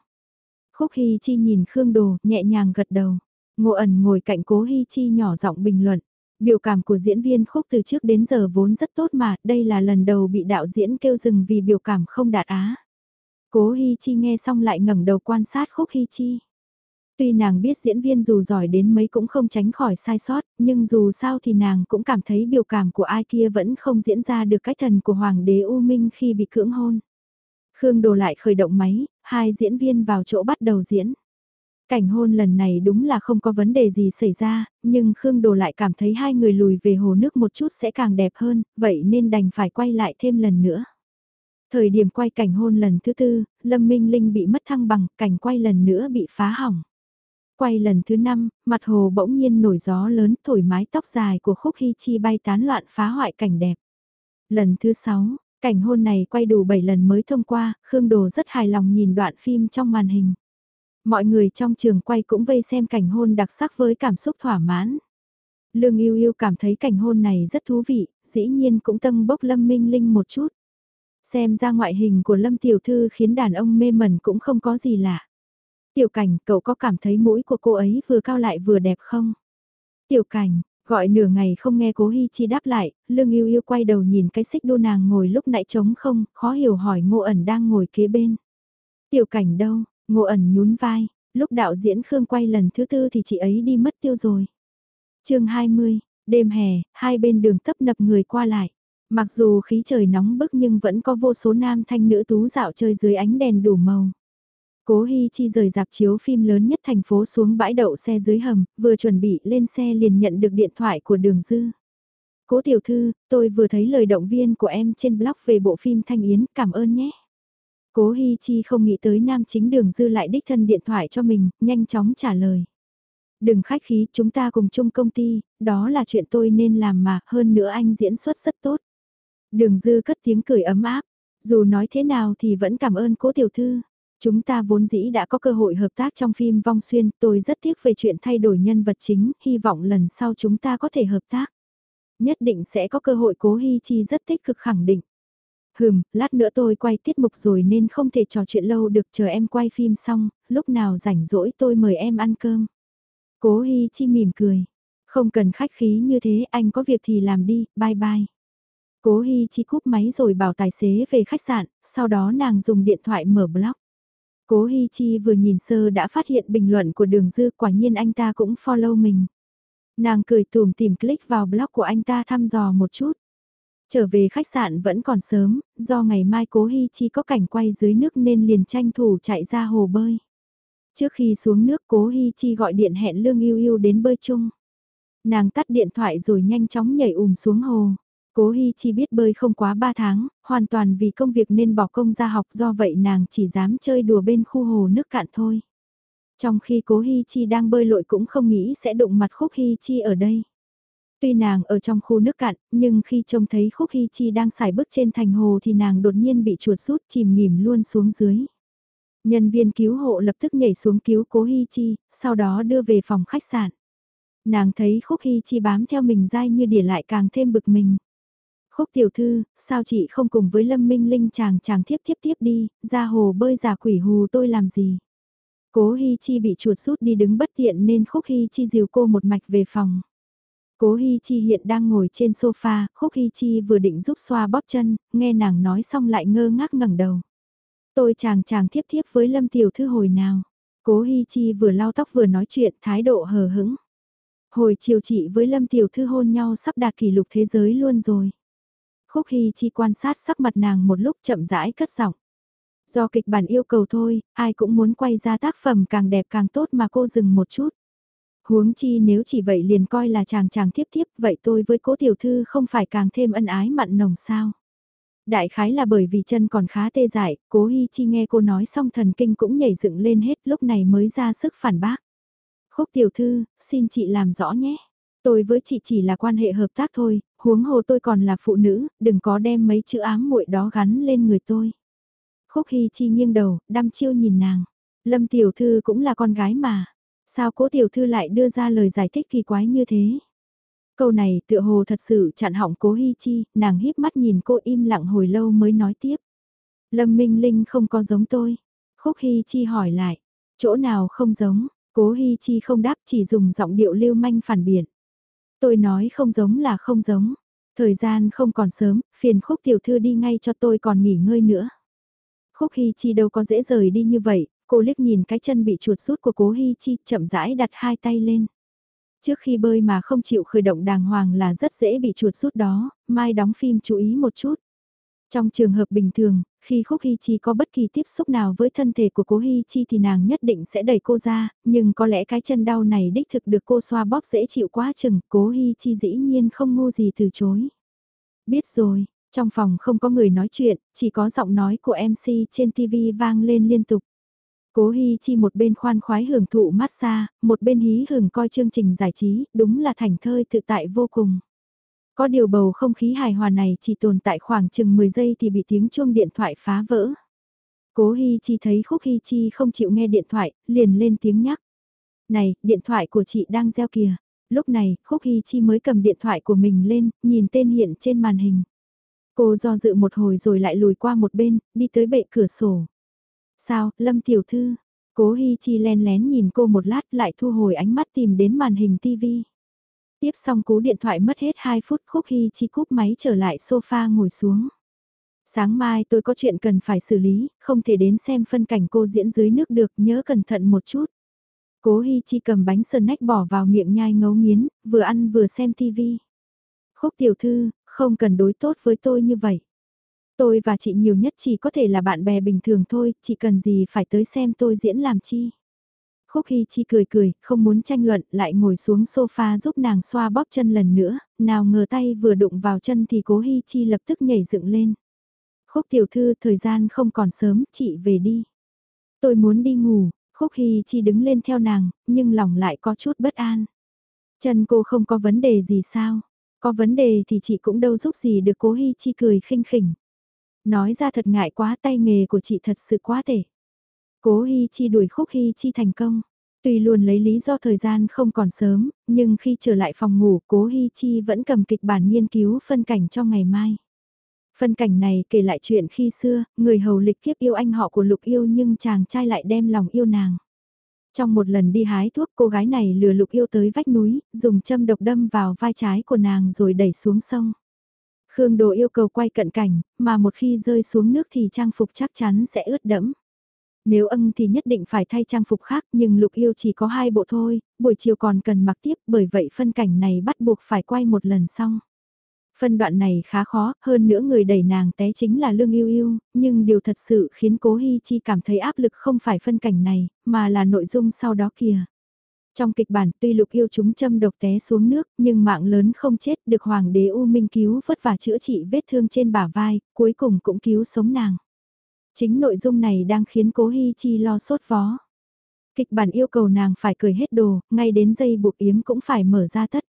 Speaker 1: Khúc Hy Chi nhìn Khương Đồ nhẹ nhàng gật đầu. Ngô ẩn ngồi cạnh cố Hy Chi nhỏ giọng bình luận. Biểu cảm của diễn viên khúc từ trước đến giờ vốn rất tốt mà, đây là lần đầu bị đạo diễn kêu dừng vì biểu cảm không đạt á. Cố Hi Chi nghe xong lại ngẩng đầu quan sát khúc Hi Chi. Tuy nàng biết diễn viên dù giỏi đến mấy cũng không tránh khỏi sai sót, nhưng dù sao thì nàng cũng cảm thấy biểu cảm của ai kia vẫn không diễn ra được cái thần của Hoàng đế U Minh khi bị cưỡng hôn. Khương Đồ lại khởi động máy, hai diễn viên vào chỗ bắt đầu diễn. Cảnh hôn lần này đúng là không có vấn đề gì xảy ra, nhưng Khương Đồ lại cảm thấy hai người lùi về hồ nước một chút sẽ càng đẹp hơn, vậy nên đành phải quay lại thêm lần nữa. Thời điểm quay cảnh hôn lần thứ tư, Lâm Minh Linh bị mất thăng bằng, cảnh quay lần nữa bị phá hỏng. Quay lần thứ năm, mặt hồ bỗng nhiên nổi gió lớn thổi mái tóc dài của Khúc Hy Chi bay tán loạn phá hoại cảnh đẹp. Lần thứ sáu, cảnh hôn này quay đủ 7 lần mới thông qua, Khương Đồ rất hài lòng nhìn đoạn phim trong màn hình. Mọi người trong trường quay cũng vây xem cảnh hôn đặc sắc với cảm xúc thỏa mãn. Lương yêu yêu cảm thấy cảnh hôn này rất thú vị, dĩ nhiên cũng tâng bốc Lâm Minh Linh một chút. Xem ra ngoại hình của Lâm Tiểu Thư khiến đàn ông mê mẩn cũng không có gì lạ. Tiểu cảnh, cậu có cảm thấy mũi của cô ấy vừa cao lại vừa đẹp không? Tiểu cảnh, gọi nửa ngày không nghe cố Hi Chi đáp lại, lương yêu yêu quay đầu nhìn cái xích đô nàng ngồi lúc nãy trống không, khó hiểu hỏi ngô ẩn đang ngồi kế bên. Tiểu cảnh đâu, Ngô ẩn nhún vai, lúc đạo diễn Khương quay lần thứ tư thì chị ấy đi mất tiêu rồi. chương 20, đêm hè, hai bên đường tấp nập người qua lại. Mặc dù khí trời nóng bức nhưng vẫn có vô số nam thanh nữ tú dạo chơi dưới ánh đèn đủ màu. Cố Hi Chi rời dạp chiếu phim lớn nhất thành phố xuống bãi đậu xe dưới hầm, vừa chuẩn bị lên xe liền nhận được điện thoại của Đường Dư. Cố tiểu thư, tôi vừa thấy lời động viên của em trên blog về bộ phim Thanh Yến, cảm ơn nhé. Cố Hi Chi không nghĩ tới nam chính đường dư lại đích thân điện thoại cho mình, nhanh chóng trả lời. Đừng khách khí, chúng ta cùng chung công ty, đó là chuyện tôi nên làm mà, hơn nữa anh diễn xuất rất tốt. Đường dư cất tiếng cười ấm áp, dù nói thế nào thì vẫn cảm ơn cố tiểu thư. Chúng ta vốn dĩ đã có cơ hội hợp tác trong phim Vong Xuyên, tôi rất tiếc về chuyện thay đổi nhân vật chính, hy vọng lần sau chúng ta có thể hợp tác. Nhất định sẽ có cơ hội cố Hi Chi rất tích cực khẳng định. Hừm, lát nữa tôi quay tiết mục rồi nên không thể trò chuyện lâu được chờ em quay phim xong, lúc nào rảnh rỗi tôi mời em ăn cơm. Cố Hi Chi mỉm cười. Không cần khách khí như thế, anh có việc thì làm đi, bye bye. Cố Hi Chi cúp máy rồi bảo tài xế về khách sạn, sau đó nàng dùng điện thoại mở blog. Cố Hi Chi vừa nhìn sơ đã phát hiện bình luận của đường dư quả nhiên anh ta cũng follow mình. Nàng cười tùm tìm click vào blog của anh ta thăm dò một chút. Trở về khách sạn vẫn còn sớm, do ngày mai cố Hi Chi có cảnh quay dưới nước nên liền tranh thủ chạy ra hồ bơi. Trước khi xuống nước cố Hi Chi gọi điện hẹn Lương Yêu Yêu đến bơi chung. Nàng tắt điện thoại rồi nhanh chóng nhảy ùm xuống hồ. Cố Hi Chi biết bơi không quá 3 tháng, hoàn toàn vì công việc nên bỏ công ra học do vậy nàng chỉ dám chơi đùa bên khu hồ nước cạn thôi. Trong khi Cố Hi Chi đang bơi lội cũng không nghĩ sẽ đụng mặt Khúc Hi Chi ở đây. Tuy nàng ở trong khu nước cạn, nhưng khi trông thấy Khúc Hi Chi đang xài bước trên thành hồ thì nàng đột nhiên bị chuột rút chìm nghỉm luôn xuống dưới. Nhân viên cứu hộ lập tức nhảy xuống cứu Cố Hi Chi, sau đó đưa về phòng khách sạn. Nàng thấy Khúc Hi Chi bám theo mình dai như đỉa lại càng thêm bực mình. Khúc tiểu thư, sao chị không cùng với Lâm Minh Linh chàng chàng tiếp tiếp tiếp đi, ra hồ bơi giả quỷ hù tôi làm gì. Cố Hi Chi bị chuột rút đi đứng bất tiện nên Khúc Hi Chi dìu cô một mạch về phòng. Cố Hi Chi hiện đang ngồi trên sofa, Khúc Hi Chi vừa định giúp xoa bóp chân, nghe nàng nói xong lại ngơ ngác ngẩng đầu. Tôi chàng chàng tiếp tiếp với Lâm Tiểu Thư hồi nào. Cố Hi Chi vừa lau tóc vừa nói chuyện, thái độ hờ hững. Hồi chiều chị với Lâm Tiểu Thư hôn nhau sắp đạt kỷ lục thế giới luôn rồi. Khúc Hy Chi quan sát sắc mặt nàng một lúc chậm rãi cất giọng. Do kịch bản yêu cầu thôi, ai cũng muốn quay ra tác phẩm càng đẹp càng tốt mà cô dừng một chút. Huống chi nếu chỉ vậy liền coi là chàng chàng tiếp tiếp, vậy tôi với cố tiểu thư không phải càng thêm ân ái mặn nồng sao. Đại khái là bởi vì chân còn khá tê dại, cố Hi Chi nghe cô nói xong thần kinh cũng nhảy dựng lên hết lúc này mới ra sức phản bác. Khúc tiểu thư, xin chị làm rõ nhé. Tôi với chị chỉ là quan hệ hợp tác thôi, huống hồ tôi còn là phụ nữ, đừng có đem mấy chữ ám muội đó gắn lên người tôi. Khúc Hy Chi nghiêng đầu, đăm chiêu nhìn nàng. Lâm tiểu thư cũng là con gái mà. Sao cố tiểu thư lại đưa ra lời giải thích kỳ quái như thế? Câu này tựa hồ thật sự chặn hỏng cố Hy Chi, nàng híp mắt nhìn cô im lặng hồi lâu mới nói tiếp. Lâm Minh Linh không có giống tôi. Khúc Hy Chi hỏi lại, chỗ nào không giống, cố Hy Chi không đáp chỉ dùng giọng điệu lưu manh phản biện. Tôi nói không giống là không giống. Thời gian không còn sớm, phiền khúc tiểu thư đi ngay cho tôi còn nghỉ ngơi nữa. Khúc Hy Chi đâu có dễ rời đi như vậy, cô liếc nhìn cái chân bị chuột rút của cố Hy Chi chậm rãi đặt hai tay lên. Trước khi bơi mà không chịu khởi động đàng hoàng là rất dễ bị chuột rút đó, mai đóng phim chú ý một chút. Trong trường hợp bình thường, khi Khúc Hy Chi có bất kỳ tiếp xúc nào với thân thể của cố Hy Chi thì nàng nhất định sẽ đẩy cô ra, nhưng có lẽ cái chân đau này đích thực được cô xoa bóp dễ chịu quá chừng, cố Hy Chi dĩ nhiên không ngu gì từ chối. Biết rồi, trong phòng không có người nói chuyện, chỉ có giọng nói của MC trên TV vang lên liên tục. Cố Hi Chi một bên khoan khoái hưởng thụ massage, một bên hí hưởng coi chương trình giải trí, đúng là thành thơi tự tại vô cùng. Có điều bầu không khí hài hòa này chỉ tồn tại khoảng chừng 10 giây thì bị tiếng chuông điện thoại phá vỡ. Cố Hi Chi thấy Khúc Hi Chi không chịu nghe điện thoại, liền lên tiếng nhắc. Này, điện thoại của chị đang reo kìa. Lúc này, Khúc Hi Chi mới cầm điện thoại của mình lên, nhìn tên hiện trên màn hình. Cô do dự một hồi rồi lại lùi qua một bên, đi tới bệ cửa sổ. Sao, Lâm Tiểu Thư? Cố Hi Chi len lén nhìn cô một lát lại thu hồi ánh mắt tìm đến màn hình TV. Tiếp xong cú điện thoại mất hết 2 phút Khúc Hy Chi cúp máy trở lại sofa ngồi xuống. Sáng mai tôi có chuyện cần phải xử lý, không thể đến xem phân cảnh cô diễn dưới nước được, nhớ cẩn thận một chút. Cố Hi Chi cầm bánh snack bỏ vào miệng nhai ngấu nghiến, vừa ăn vừa xem TV. Khúc tiểu thư, không cần đối tốt với tôi như vậy. Tôi và chị nhiều nhất chỉ có thể là bạn bè bình thường thôi, chị cần gì phải tới xem tôi diễn làm chi. Khúc Hy Chi cười cười, không muốn tranh luận, lại ngồi xuống sofa giúp nàng xoa bóp chân lần nữa, nào ngờ tay vừa đụng vào chân thì cố Hy Chi lập tức nhảy dựng lên. Khúc tiểu thư, thời gian không còn sớm, chị về đi. Tôi muốn đi ngủ, Khúc Hy Chi đứng lên theo nàng, nhưng lòng lại có chút bất an. Chân cô không có vấn đề gì sao? Có vấn đề thì chị cũng đâu giúp gì được cố Hy Chi cười khinh khỉnh. Nói ra thật ngại quá tay nghề của chị thật sự quá tệ. Cố Hi Chi đuổi Khúc Hi Chi thành công. Tuy luôn lấy lý do thời gian không còn sớm, nhưng khi trở lại phòng ngủ Cố Hi Chi vẫn cầm kịch bản nghiên cứu phân cảnh cho ngày mai. Phân cảnh này kể lại chuyện khi xưa, người hầu lịch kiếp yêu anh họ của lục yêu nhưng chàng trai lại đem lòng yêu nàng. Trong một lần đi hái thuốc cô gái này lừa lục yêu tới vách núi, dùng châm độc đâm vào vai trái của nàng rồi đẩy xuống sông. Khương Đồ yêu cầu quay cận cảnh, mà một khi rơi xuống nước thì trang phục chắc chắn sẽ ướt đẫm. Nếu ân thì nhất định phải thay trang phục khác nhưng lục yêu chỉ có hai bộ thôi, buổi chiều còn cần mặc tiếp bởi vậy phân cảnh này bắt buộc phải quay một lần xong. Phân đoạn này khá khó, hơn nữa người đẩy nàng té chính là Lương Yêu Yêu, nhưng điều thật sự khiến Cố Hi Chi cảm thấy áp lực không phải phân cảnh này, mà là nội dung sau đó kìa. Trong kịch bản tuy lục yêu chúng châm độc té xuống nước nhưng mạng lớn không chết được hoàng đế U Minh cứu vất và chữa trị vết thương trên bả vai, cuối cùng cũng cứu sống nàng. Chính nội dung này đang khiến cố Hi Chi lo sốt vó. Kịch bản yêu cầu nàng phải cười hết đồ, ngay đến dây buộc yếm cũng phải mở ra tất.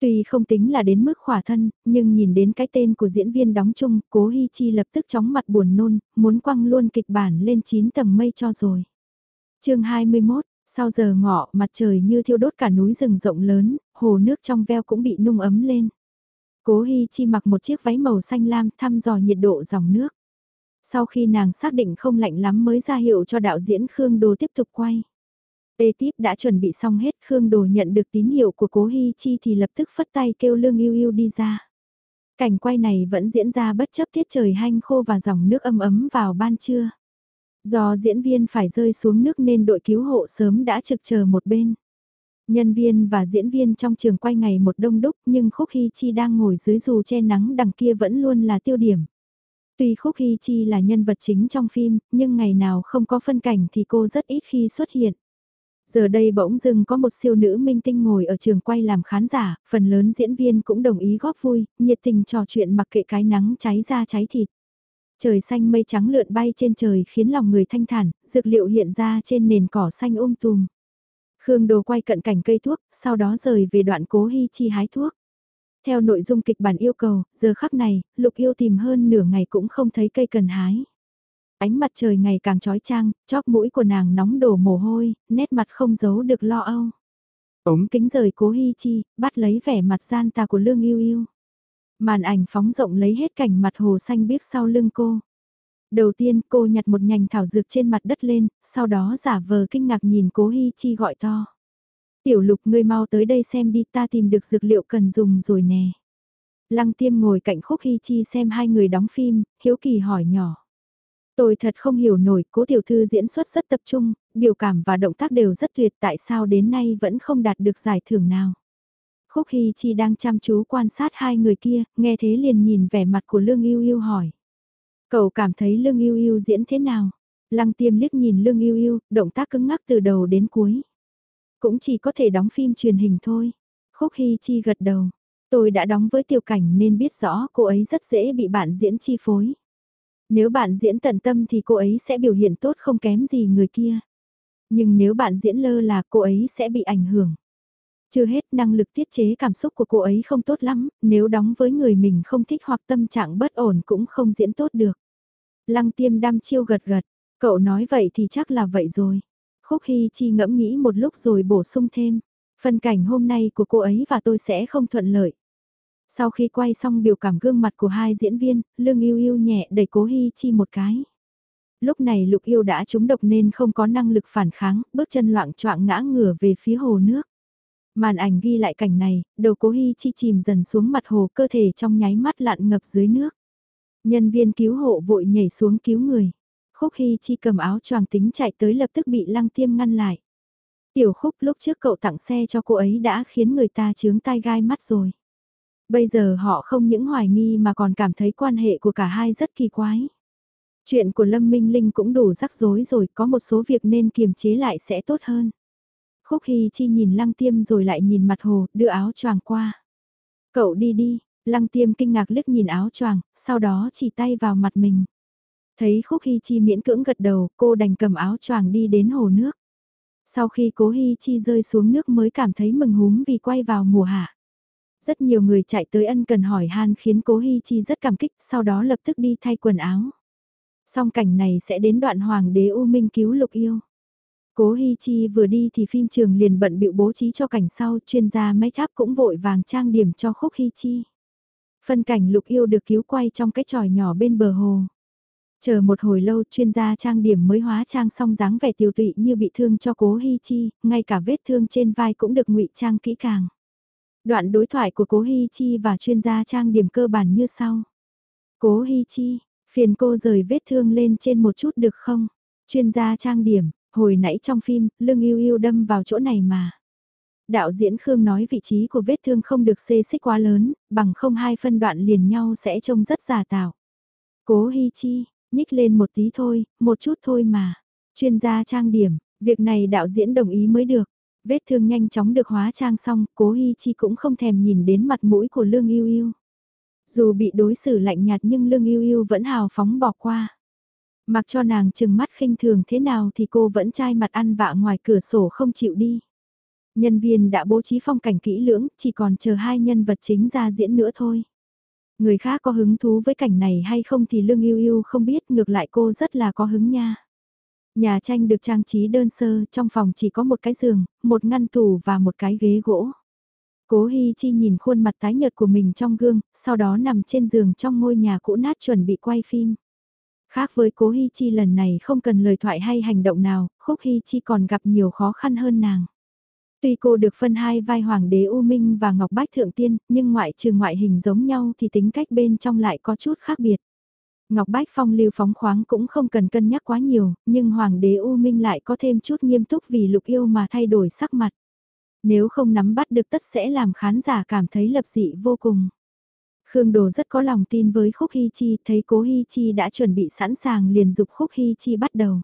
Speaker 1: Tuy không tính là đến mức khỏa thân, nhưng nhìn đến cái tên của diễn viên đóng chung, cố Hi Chi lập tức chóng mặt buồn nôn, muốn quăng luôn kịch bản lên 9 tầng mây cho rồi. chương 21, sau giờ ngọ mặt trời như thiêu đốt cả núi rừng rộng lớn, hồ nước trong veo cũng bị nung ấm lên. Cố Hi Chi mặc một chiếc váy màu xanh lam thăm dò nhiệt độ dòng nước. Sau khi nàng xác định không lạnh lắm mới ra hiệu cho đạo diễn Khương Đồ tiếp tục quay. Ê tiếp đã chuẩn bị xong hết, Khương Đồ nhận được tín hiệu của cố Hi Chi thì lập tức phất tay kêu Lương Yêu Yêu đi ra. Cảnh quay này vẫn diễn ra bất chấp tiết trời hanh khô và dòng nước âm ấm vào ban trưa. Do diễn viên phải rơi xuống nước nên đội cứu hộ sớm đã trực chờ một bên. Nhân viên và diễn viên trong trường quay ngày một đông đúc nhưng Khúc Hy Chi đang ngồi dưới dù che nắng đằng kia vẫn luôn là tiêu điểm. Tuy Khúc Hy Chi là nhân vật chính trong phim, nhưng ngày nào không có phân cảnh thì cô rất ít khi xuất hiện. Giờ đây bỗng dưng có một siêu nữ minh tinh ngồi ở trường quay làm khán giả, phần lớn diễn viên cũng đồng ý góp vui, nhiệt tình trò chuyện mặc kệ cái nắng cháy ra cháy thịt. Trời xanh mây trắng lượn bay trên trời khiến lòng người thanh thản, dược liệu hiện ra trên nền cỏ xanh um tùm. Khương Đồ quay cận cảnh cây thuốc, sau đó rời về đoạn cố hy chi hái thuốc. Theo nội dung kịch bản yêu cầu, giờ khắc này, Lục Yêu tìm hơn nửa ngày cũng không thấy cây cần hái. Ánh mặt trời ngày càng trói trang, chóp mũi của nàng nóng đổ mồ hôi, nét mặt không giấu được lo âu. Ống kính rời cố hy chi, bắt lấy vẻ mặt gian tà của Lương Yêu Yêu. Màn ảnh phóng rộng lấy hết cảnh mặt hồ xanh biếc sau lưng cô. Đầu tiên cô nhặt một nhành thảo dược trên mặt đất lên, sau đó giả vờ kinh ngạc nhìn cố Hi Chi gọi to. Tiểu lục ngươi mau tới đây xem đi ta tìm được dược liệu cần dùng rồi nè. Lăng tiêm ngồi cạnh khúc Hy Chi xem hai người đóng phim, hiếu kỳ hỏi nhỏ. Tôi thật không hiểu nổi, cố tiểu thư diễn xuất rất tập trung, biểu cảm và động tác đều rất tuyệt tại sao đến nay vẫn không đạt được giải thưởng nào. Khúc Hy Chi đang chăm chú quan sát hai người kia, nghe thế liền nhìn vẻ mặt của Lương Yêu Yêu hỏi. Cậu cảm thấy Lương Yêu Yêu diễn thế nào? Lăng tiêm liếc nhìn Lương Yêu Yêu, động tác cứng ngắc từ đầu đến cuối. Cũng chỉ có thể đóng phim truyền hình thôi. Khúc Hy Chi gật đầu. Tôi đã đóng với tiểu cảnh nên biết rõ cô ấy rất dễ bị bạn diễn chi phối. Nếu bạn diễn tận tâm thì cô ấy sẽ biểu hiện tốt không kém gì người kia. Nhưng nếu bạn diễn lơ là cô ấy sẽ bị ảnh hưởng. Chưa hết năng lực tiết chế cảm xúc của cô ấy không tốt lắm, nếu đóng với người mình không thích hoặc tâm trạng bất ổn cũng không diễn tốt được. Lăng tiêm đam chiêu gật gật, cậu nói vậy thì chắc là vậy rồi. Khúc Hy Chi ngẫm nghĩ một lúc rồi bổ sung thêm, phân cảnh hôm nay của cô ấy và tôi sẽ không thuận lợi. Sau khi quay xong biểu cảm gương mặt của hai diễn viên, Lương Yêu Yêu nhẹ đẩy Cố Hy Chi một cái. Lúc này Lục Yêu đã trúng độc nên không có năng lực phản kháng, bước chân loạn choạng ngã ngửa về phía hồ nước. Màn ảnh ghi lại cảnh này, đầu cố Hi Chi chìm dần xuống mặt hồ cơ thể trong nháy mắt lặn ngập dưới nước. Nhân viên cứu hộ vội nhảy xuống cứu người. Khúc Hi Chi cầm áo choàng tính chạy tới lập tức bị lăng tiêm ngăn lại. Tiểu khúc lúc trước cậu tặng xe cho cô ấy đã khiến người ta chướng tai gai mắt rồi. Bây giờ họ không những hoài nghi mà còn cảm thấy quan hệ của cả hai rất kỳ quái. Chuyện của Lâm Minh Linh cũng đủ rắc rối rồi, có một số việc nên kiềm chế lại sẽ tốt hơn. Khúc Hy Chi nhìn lăng tiêm rồi lại nhìn mặt hồ, đưa áo choàng qua. Cậu đi đi, lăng tiêm kinh ngạc liếc nhìn áo choàng, sau đó chỉ tay vào mặt mình. Thấy Khúc Hy Chi miễn cưỡng gật đầu, cô đành cầm áo choàng đi đến hồ nước. Sau khi cố Hy Chi rơi xuống nước mới cảm thấy mừng húm vì quay vào mùa hạ. Rất nhiều người chạy tới ân cần hỏi han khiến cố Hy Chi rất cảm kích, sau đó lập tức đi thay quần áo. Song cảnh này sẽ đến đoạn hoàng đế U Minh cứu lục yêu. Cố Hi Chi vừa đi thì phim trường liền bận bịu bố trí cho cảnh sau, chuyên gia make up cũng vội vàng trang điểm cho Khúc Hi Chi. Phân cảnh lục yêu được cứu quay trong cái tròi nhỏ bên bờ hồ. Chờ một hồi lâu chuyên gia trang điểm mới hóa trang xong dáng vẻ tiêu tụy như bị thương cho cố Hi Chi, ngay cả vết thương trên vai cũng được ngụy trang kỹ càng. Đoạn đối thoại của cố Hi Chi và chuyên gia trang điểm cơ bản như sau. Cố Hi Chi, phiền cô rời vết thương lên trên một chút được không? Chuyên gia trang điểm, hồi nãy trong phim, lưng yêu yêu đâm vào chỗ này mà. Đạo diễn Khương nói vị trí của vết thương không được xê xích quá lớn, bằng không hai phân đoạn liền nhau sẽ trông rất giả tạo. Cố Hi Chi, nhích lên một tí thôi, một chút thôi mà. Chuyên gia trang điểm, việc này đạo diễn đồng ý mới được. Vết thương nhanh chóng được hóa trang xong, cố Hi Chi cũng không thèm nhìn đến mặt mũi của Lương Yêu Yêu. Dù bị đối xử lạnh nhạt nhưng Lương Yêu Yêu vẫn hào phóng bỏ qua. Mặc cho nàng chừng mắt khinh thường thế nào thì cô vẫn trai mặt ăn vạ ngoài cửa sổ không chịu đi. Nhân viên đã bố trí phong cảnh kỹ lưỡng, chỉ còn chờ hai nhân vật chính ra diễn nữa thôi. Người khác có hứng thú với cảnh này hay không thì Lương Yêu Yêu không biết, ngược lại cô rất là có hứng nha. Nhà tranh được trang trí đơn sơ, trong phòng chỉ có một cái giường, một ngăn tủ và một cái ghế gỗ. Cố Hi Chi nhìn khuôn mặt tái nhợt của mình trong gương, sau đó nằm trên giường trong ngôi nhà cũ nát chuẩn bị quay phim. Khác với Cố Hi Chi lần này không cần lời thoại hay hành động nào, Khúc Hi Chi còn gặp nhiều khó khăn hơn nàng. Tuy cô được phân hai vai Hoàng đế U Minh và Ngọc Bách Thượng Tiên, nhưng ngoại trừ ngoại hình giống nhau thì tính cách bên trong lại có chút khác biệt. Ngọc Bách Phong lưu phóng khoáng cũng không cần cân nhắc quá nhiều, nhưng Hoàng đế U Minh lại có thêm chút nghiêm túc vì lục yêu mà thay đổi sắc mặt. Nếu không nắm bắt được tất sẽ làm khán giả cảm thấy lập dị vô cùng. Khương Đồ rất có lòng tin với Khúc Hy Chi, thấy cố Hy Chi đã chuẩn bị sẵn sàng liền dục Khúc Hy Chi bắt đầu.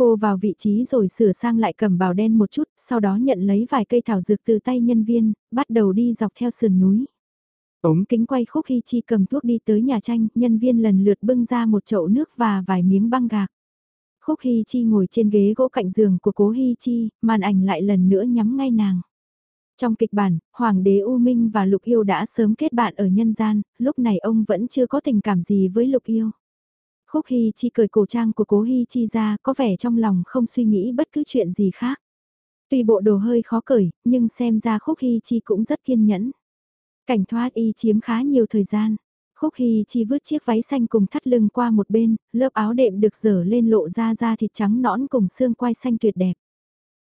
Speaker 1: Cô vào vị trí rồi sửa sang lại cầm bào đen một chút, sau đó nhận lấy vài cây thảo dược từ tay nhân viên, bắt đầu đi dọc theo sườn núi. Ống kính quay khúc Hi Chi cầm thuốc đi tới nhà tranh, nhân viên lần lượt bưng ra một chậu nước và vài miếng băng gạc. Khúc Hi Chi ngồi trên ghế gỗ cạnh giường của cố Hi Chi, màn ảnh lại lần nữa nhắm ngay nàng. Trong kịch bản, Hoàng đế U Minh và Lục Yêu đã sớm kết bạn ở nhân gian, lúc này ông vẫn chưa có tình cảm gì với Lục Yêu. Khúc Hi Chi cởi cổ trang của cố Hi Chi ra, có vẻ trong lòng không suy nghĩ bất cứ chuyện gì khác. Tuy bộ đồ hơi khó cởi, nhưng xem ra Khúc Hi Chi cũng rất kiên nhẫn. Cảnh thoát y chiếm khá nhiều thời gian. Khúc Hy Chi vứt chiếc váy xanh cùng thắt lưng qua một bên, lớp áo đệm được dở lên lộ ra da thịt trắng nõn cùng xương quai xanh tuyệt đẹp.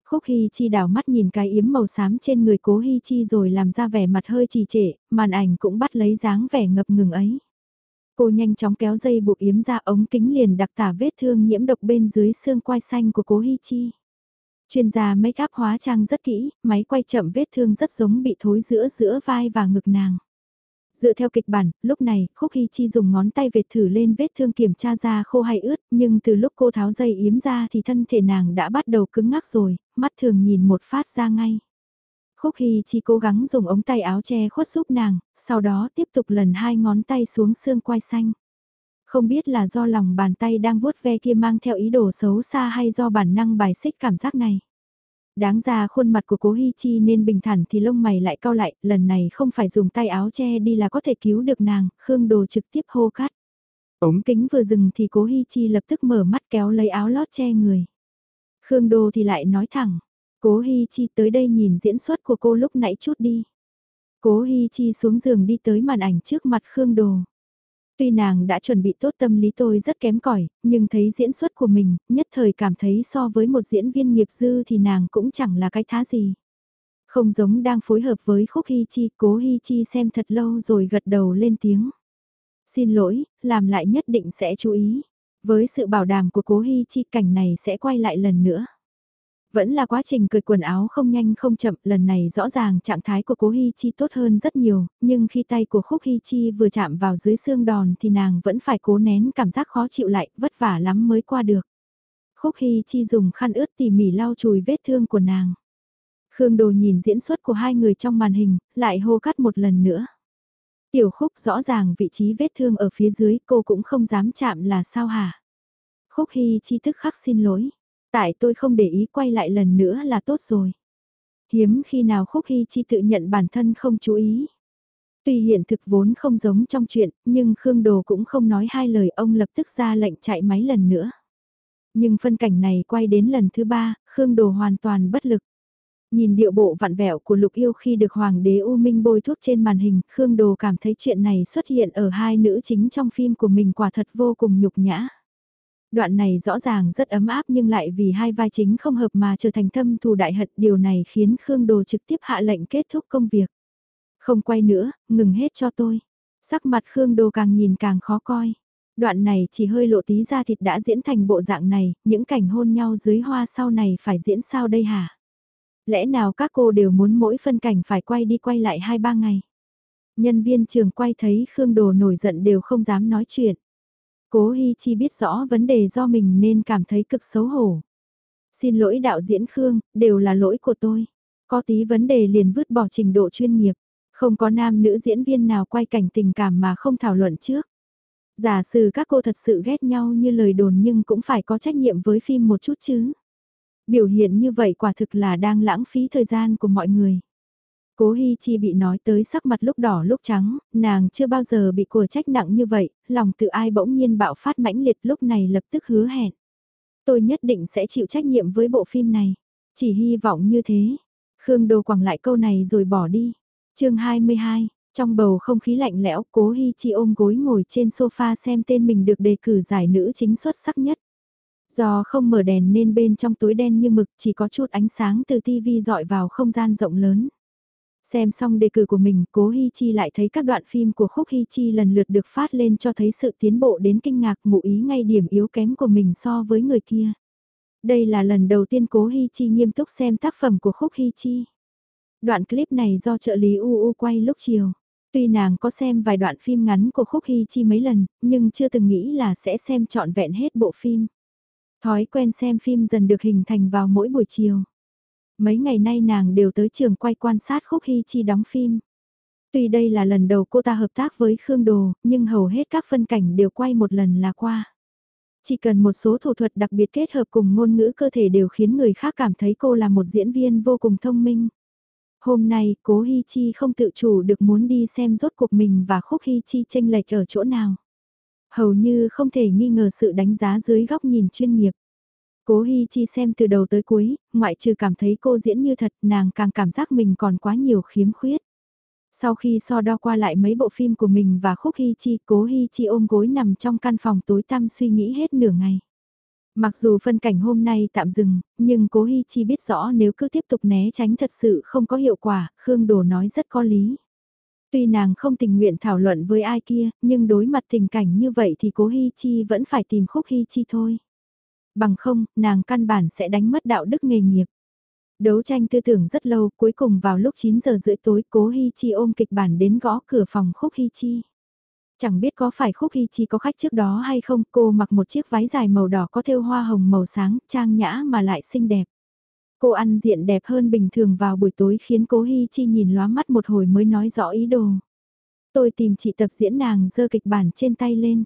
Speaker 1: Khúc Hy Chi đảo mắt nhìn cái yếm màu xám trên người cố Hy Chi rồi làm ra vẻ mặt hơi trì trệ, màn ảnh cũng bắt lấy dáng vẻ ngập ngừng ấy. Cô nhanh chóng kéo dây buộc yếm ra ống kính liền đặc tả vết thương nhiễm độc bên dưới xương quai xanh của cố hi Chi. Chuyên gia make up hóa trang rất kỹ, máy quay chậm vết thương rất giống bị thối giữa giữa vai và ngực nàng. Dựa theo kịch bản, lúc này, Khúc Hy Chi dùng ngón tay vệt thử lên vết thương kiểm tra da khô hay ướt, nhưng từ lúc cô tháo dây yếm ra thì thân thể nàng đã bắt đầu cứng ngắc rồi, mắt thường nhìn một phát ra ngay. Khúc Hy Chi cố gắng dùng ống tay áo che khuất giúp nàng, sau đó tiếp tục lần hai ngón tay xuống xương quai xanh. Không biết là do lòng bàn tay đang vuốt ve kia mang theo ý đồ xấu xa hay do bản năng bài xích cảm giác này. Đáng ra khuôn mặt của cố Hi Chi nên bình thản thì lông mày lại cao lại, lần này không phải dùng tay áo che đi là có thể cứu được nàng, Khương Đồ trực tiếp hô cắt. Ống kính vừa dừng thì cố Hi Chi lập tức mở mắt kéo lấy áo lót che người. Khương Đồ thì lại nói thẳng, cố Hi Chi tới đây nhìn diễn xuất của cô lúc nãy chút đi. Cố Hi Chi xuống giường đi tới màn ảnh trước mặt Khương Đồ. Tuy nàng đã chuẩn bị tốt tâm lý tôi rất kém cỏi nhưng thấy diễn xuất của mình, nhất thời cảm thấy so với một diễn viên nghiệp dư thì nàng cũng chẳng là cái thá gì. Không giống đang phối hợp với Khúc Hi Chi, cố Hi Chi xem thật lâu rồi gật đầu lên tiếng. Xin lỗi, làm lại nhất định sẽ chú ý. Với sự bảo đảm của cố Hi Chi cảnh này sẽ quay lại lần nữa. Vẫn là quá trình cởi quần áo không nhanh không chậm, lần này rõ ràng trạng thái của cố Hi Chi tốt hơn rất nhiều, nhưng khi tay của Khúc Hi Chi vừa chạm vào dưới xương đòn thì nàng vẫn phải cố nén cảm giác khó chịu lại, vất vả lắm mới qua được. Khúc Hi Chi dùng khăn ướt tỉ mỉ lau chùi vết thương của nàng. Khương Đồ nhìn diễn xuất của hai người trong màn hình, lại hô cắt một lần nữa. Tiểu Khúc rõ ràng vị trí vết thương ở phía dưới cô cũng không dám chạm là sao hả? Khúc Hi Chi tức khắc xin lỗi. Tại tôi không để ý quay lại lần nữa là tốt rồi. Hiếm khi nào Khúc Hy Chi tự nhận bản thân không chú ý. Tuy hiện thực vốn không giống trong chuyện, nhưng Khương Đồ cũng không nói hai lời ông lập tức ra lệnh chạy máy lần nữa. Nhưng phân cảnh này quay đến lần thứ ba, Khương Đồ hoàn toàn bất lực. Nhìn điệu bộ vặn vẹo của lục yêu khi được hoàng đế U Minh bôi thuốc trên màn hình, Khương Đồ cảm thấy chuyện này xuất hiện ở hai nữ chính trong phim của mình quả thật vô cùng nhục nhã. Đoạn này rõ ràng rất ấm áp nhưng lại vì hai vai chính không hợp mà trở thành thâm thù đại hận điều này khiến Khương Đồ trực tiếp hạ lệnh kết thúc công việc. Không quay nữa, ngừng hết cho tôi. Sắc mặt Khương Đồ càng nhìn càng khó coi. Đoạn này chỉ hơi lộ tí ra thịt đã diễn thành bộ dạng này, những cảnh hôn nhau dưới hoa sau này phải diễn sao đây hả? Lẽ nào các cô đều muốn mỗi phân cảnh phải quay đi quay lại 2-3 ngày? Nhân viên trường quay thấy Khương Đồ nổi giận đều không dám nói chuyện. Cố Hi Chi biết rõ vấn đề do mình nên cảm thấy cực xấu hổ. Xin lỗi đạo diễn Khương, đều là lỗi của tôi. Có tí vấn đề liền vứt bỏ trình độ chuyên nghiệp. Không có nam nữ diễn viên nào quay cảnh tình cảm mà không thảo luận trước. Giả sử các cô thật sự ghét nhau như lời đồn nhưng cũng phải có trách nhiệm với phim một chút chứ. Biểu hiện như vậy quả thực là đang lãng phí thời gian của mọi người. Cố Hi Chi bị nói tới sắc mặt lúc đỏ lúc trắng, nàng chưa bao giờ bị của trách nặng như vậy, lòng tự ai bỗng nhiên bạo phát mãnh liệt lúc này lập tức hứa hẹn. Tôi nhất định sẽ chịu trách nhiệm với bộ phim này. Chỉ hy vọng như thế. Khương Đô quẳng lại câu này rồi bỏ đi. chương 22, trong bầu không khí lạnh lẽo, Cố Hi Chi ôm gối ngồi trên sofa xem tên mình được đề cử giải nữ chính xuất sắc nhất. Do không mở đèn nên bên trong túi đen như mực chỉ có chút ánh sáng từ tivi dọi vào không gian rộng lớn. Xem xong đề cử của mình, cố Hi Chi lại thấy các đoạn phim của Khúc Hi Chi lần lượt được phát lên cho thấy sự tiến bộ đến kinh ngạc ngụ ý ngay điểm yếu kém của mình so với người kia. Đây là lần đầu tiên cố Hi Chi nghiêm túc xem tác phẩm của Khúc Hi Chi. Đoạn clip này do trợ lý UU quay lúc chiều. Tuy nàng có xem vài đoạn phim ngắn của Khúc Hy Chi mấy lần, nhưng chưa từng nghĩ là sẽ xem trọn vẹn hết bộ phim. Thói quen xem phim dần được hình thành vào mỗi buổi chiều. Mấy ngày nay nàng đều tới trường quay quan sát Khúc Hy Chi đóng phim. Tuy đây là lần đầu cô ta hợp tác với Khương Đồ, nhưng hầu hết các phân cảnh đều quay một lần là qua. Chỉ cần một số thủ thuật đặc biệt kết hợp cùng ngôn ngữ cơ thể đều khiến người khác cảm thấy cô là một diễn viên vô cùng thông minh. Hôm nay, cố Hi Chi không tự chủ được muốn đi xem rốt cuộc mình và Khúc Hi Chi tranh lệch ở chỗ nào. Hầu như không thể nghi ngờ sự đánh giá dưới góc nhìn chuyên nghiệp. Cố Hi Chi xem từ đầu tới cuối, ngoại trừ cảm thấy cô diễn như thật, nàng càng cảm giác mình còn quá nhiều khiếm khuyết. Sau khi so đo qua lại mấy bộ phim của mình và Khúc Hi Chi, Cố Hi Chi ôm gối nằm trong căn phòng tối tăm suy nghĩ hết nửa ngày. Mặc dù phân cảnh hôm nay tạm dừng, nhưng cố Hi Chi biết rõ nếu cứ tiếp tục né tránh thật sự không có hiệu quả, Khương Đồ nói rất có lý. Tuy nàng không tình nguyện thảo luận với ai kia, nhưng đối mặt tình cảnh như vậy thì cố Hi Chi vẫn phải tìm khúc Hi Chi thôi. Bằng không, nàng căn bản sẽ đánh mất đạo đức nghề nghiệp. Đấu tranh tư tưởng rất lâu, cuối cùng vào lúc 9 giờ rưỡi tối cố Hi Chi ôm kịch bản đến gõ cửa phòng khúc Hi Chi. Chẳng biết có phải Khúc Hy Chi có khách trước đó hay không, cô mặc một chiếc váy dài màu đỏ có thêu hoa hồng màu sáng, trang nhã mà lại xinh đẹp. Cô ăn diện đẹp hơn bình thường vào buổi tối khiến cố Hy Chi nhìn lóa mắt một hồi mới nói rõ ý đồ. Tôi tìm chị tập diễn nàng giơ kịch bản trên tay lên.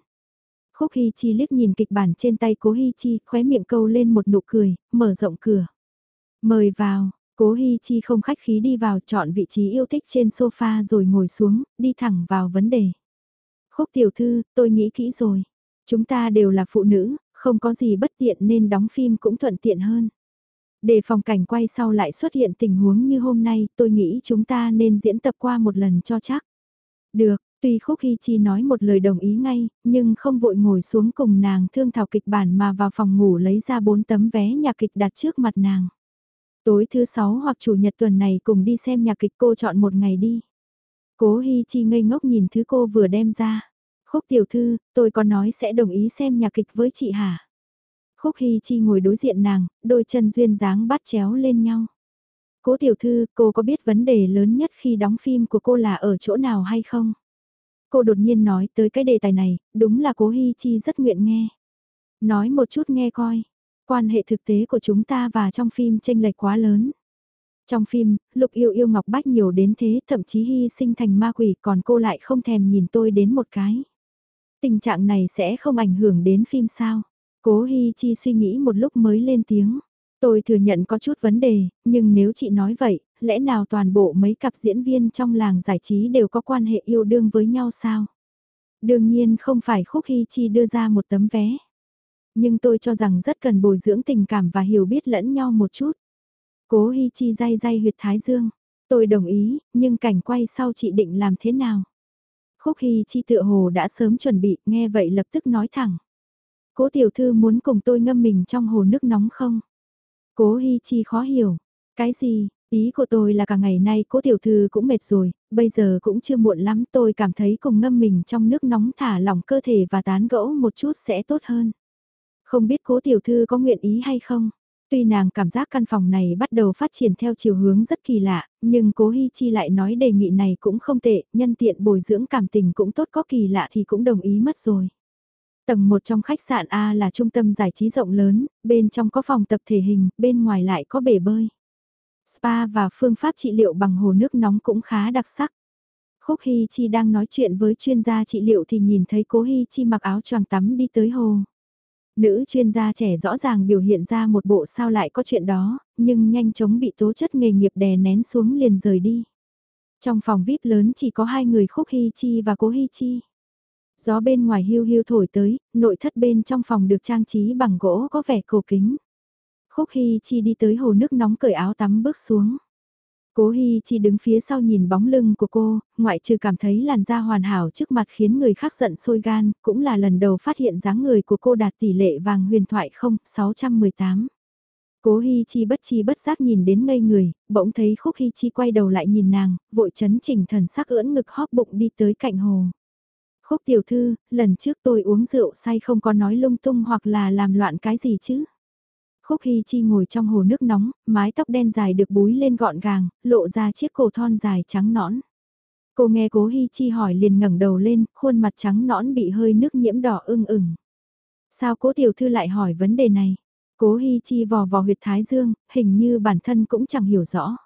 Speaker 1: Khúc Hy Chi liếc nhìn kịch bản trên tay cố Hy Chi, khóe miệng câu lên một nụ cười, mở rộng cửa. Mời vào, cố Hy Chi không khách khí đi vào chọn vị trí yêu thích trên sofa rồi ngồi xuống, đi thẳng vào vấn đề. Khúc tiểu thư, tôi nghĩ kỹ rồi. Chúng ta đều là phụ nữ, không có gì bất tiện nên đóng phim cũng thuận tiện hơn. Để phòng cảnh quay sau lại xuất hiện tình huống như hôm nay, tôi nghĩ chúng ta nên diễn tập qua một lần cho chắc. Được, tuy Khúc Hy Chi nói một lời đồng ý ngay, nhưng không vội ngồi xuống cùng nàng thương thảo kịch bản mà vào phòng ngủ lấy ra bốn tấm vé nhạc kịch đặt trước mặt nàng. Tối thứ sáu hoặc chủ nhật tuần này cùng đi xem nhạc kịch cô chọn một ngày đi. Cố hy Chi ngây ngốc nhìn thứ cô vừa đem ra. Khúc tiểu thư, tôi có nói sẽ đồng ý xem nhạc kịch với chị hả? Khúc hy Chi ngồi đối diện nàng, đôi chân duyên dáng bắt chéo lên nhau. Cố tiểu thư, cô có biết vấn đề lớn nhất khi đóng phim của cô là ở chỗ nào hay không? Cô đột nhiên nói tới cái đề tài này, đúng là cố Hi Chi rất nguyện nghe. Nói một chút nghe coi, quan hệ thực tế của chúng ta và trong phim tranh lệch quá lớn. Trong phim, Lục yêu yêu Ngọc Bách nhiều đến thế, thậm chí hy sinh thành ma quỷ còn cô lại không thèm nhìn tôi đến một cái. Tình trạng này sẽ không ảnh hưởng đến phim sao? Cố Hi Chi suy nghĩ một lúc mới lên tiếng. Tôi thừa nhận có chút vấn đề, nhưng nếu chị nói vậy, lẽ nào toàn bộ mấy cặp diễn viên trong làng giải trí đều có quan hệ yêu đương với nhau sao? Đương nhiên không phải Khúc hy Chi đưa ra một tấm vé. Nhưng tôi cho rằng rất cần bồi dưỡng tình cảm và hiểu biết lẫn nhau một chút. Cố hy Chi day day huyệt thái dương. Tôi đồng ý, nhưng cảnh quay sau chị định làm thế nào? Khúc hy Chi tựa hồ đã sớm chuẩn bị, nghe vậy lập tức nói thẳng. Cố tiểu thư muốn cùng tôi ngâm mình trong hồ nước nóng không? Cố Hi Chi khó hiểu. Cái gì, Ý của tôi là cả ngày nay cố tiểu thư cũng mệt rồi, bây giờ cũng chưa muộn lắm tôi cảm thấy cùng ngâm mình trong nước nóng thả lỏng cơ thể và tán gẫu một chút sẽ tốt hơn. Không biết cố tiểu thư có nguyện ý hay không? Tuy nàng cảm giác căn phòng này bắt đầu phát triển theo chiều hướng rất kỳ lạ, nhưng cố Hi Chi lại nói đề nghị này cũng không tệ, nhân tiện bồi dưỡng cảm tình cũng tốt có kỳ lạ thì cũng đồng ý mất rồi. Tầng 1 trong khách sạn A là trung tâm giải trí rộng lớn, bên trong có phòng tập thể hình, bên ngoài lại có bể bơi. Spa và phương pháp trị liệu bằng hồ nước nóng cũng khá đặc sắc. Khúc Hy Chi đang nói chuyện với chuyên gia trị liệu thì nhìn thấy cố Hy Chi mặc áo choàng tắm đi tới hồ. Nữ chuyên gia trẻ rõ ràng biểu hiện ra một bộ sao lại có chuyện đó, nhưng nhanh chóng bị tố chất nghề nghiệp đè nén xuống liền rời đi. Trong phòng VIP lớn chỉ có hai người Khúc Hy Chi và Cố Hy Chi. Gió bên ngoài hưu hưu thổi tới, nội thất bên trong phòng được trang trí bằng gỗ có vẻ cổ kính. Khúc Hy Chi đi tới hồ nước nóng cởi áo tắm bước xuống. Cố Hy Chi đứng phía sau nhìn bóng lưng của cô, ngoại trừ cảm thấy làn da hoàn hảo trước mặt khiến người khác giận sôi gan, cũng là lần đầu phát hiện dáng người của cô đạt tỷ lệ vàng huyền thoại không, 618. Cố Hi Chi bất chi bất giác nhìn đến ngây người, bỗng thấy Khúc Hi Chi quay đầu lại nhìn nàng, vội chấn chỉnh thần sắc ưỡn ngực hóp bụng đi tới cạnh hồ. Khúc tiểu thư, lần trước tôi uống rượu say không có nói lung tung hoặc là làm loạn cái gì chứ? Khúc Hy Chi ngồi trong hồ nước nóng, mái tóc đen dài được búi lên gọn gàng, lộ ra chiếc cổ thon dài trắng nõn. Cô nghe cố Hy Chi hỏi liền ngẩng đầu lên, khuôn mặt trắng nõn bị hơi nước nhiễm đỏ ưng ửng. Sao cố tiểu thư lại hỏi vấn đề này? Cố Hy Chi vò vò huyệt thái dương, hình như bản thân cũng chẳng hiểu rõ.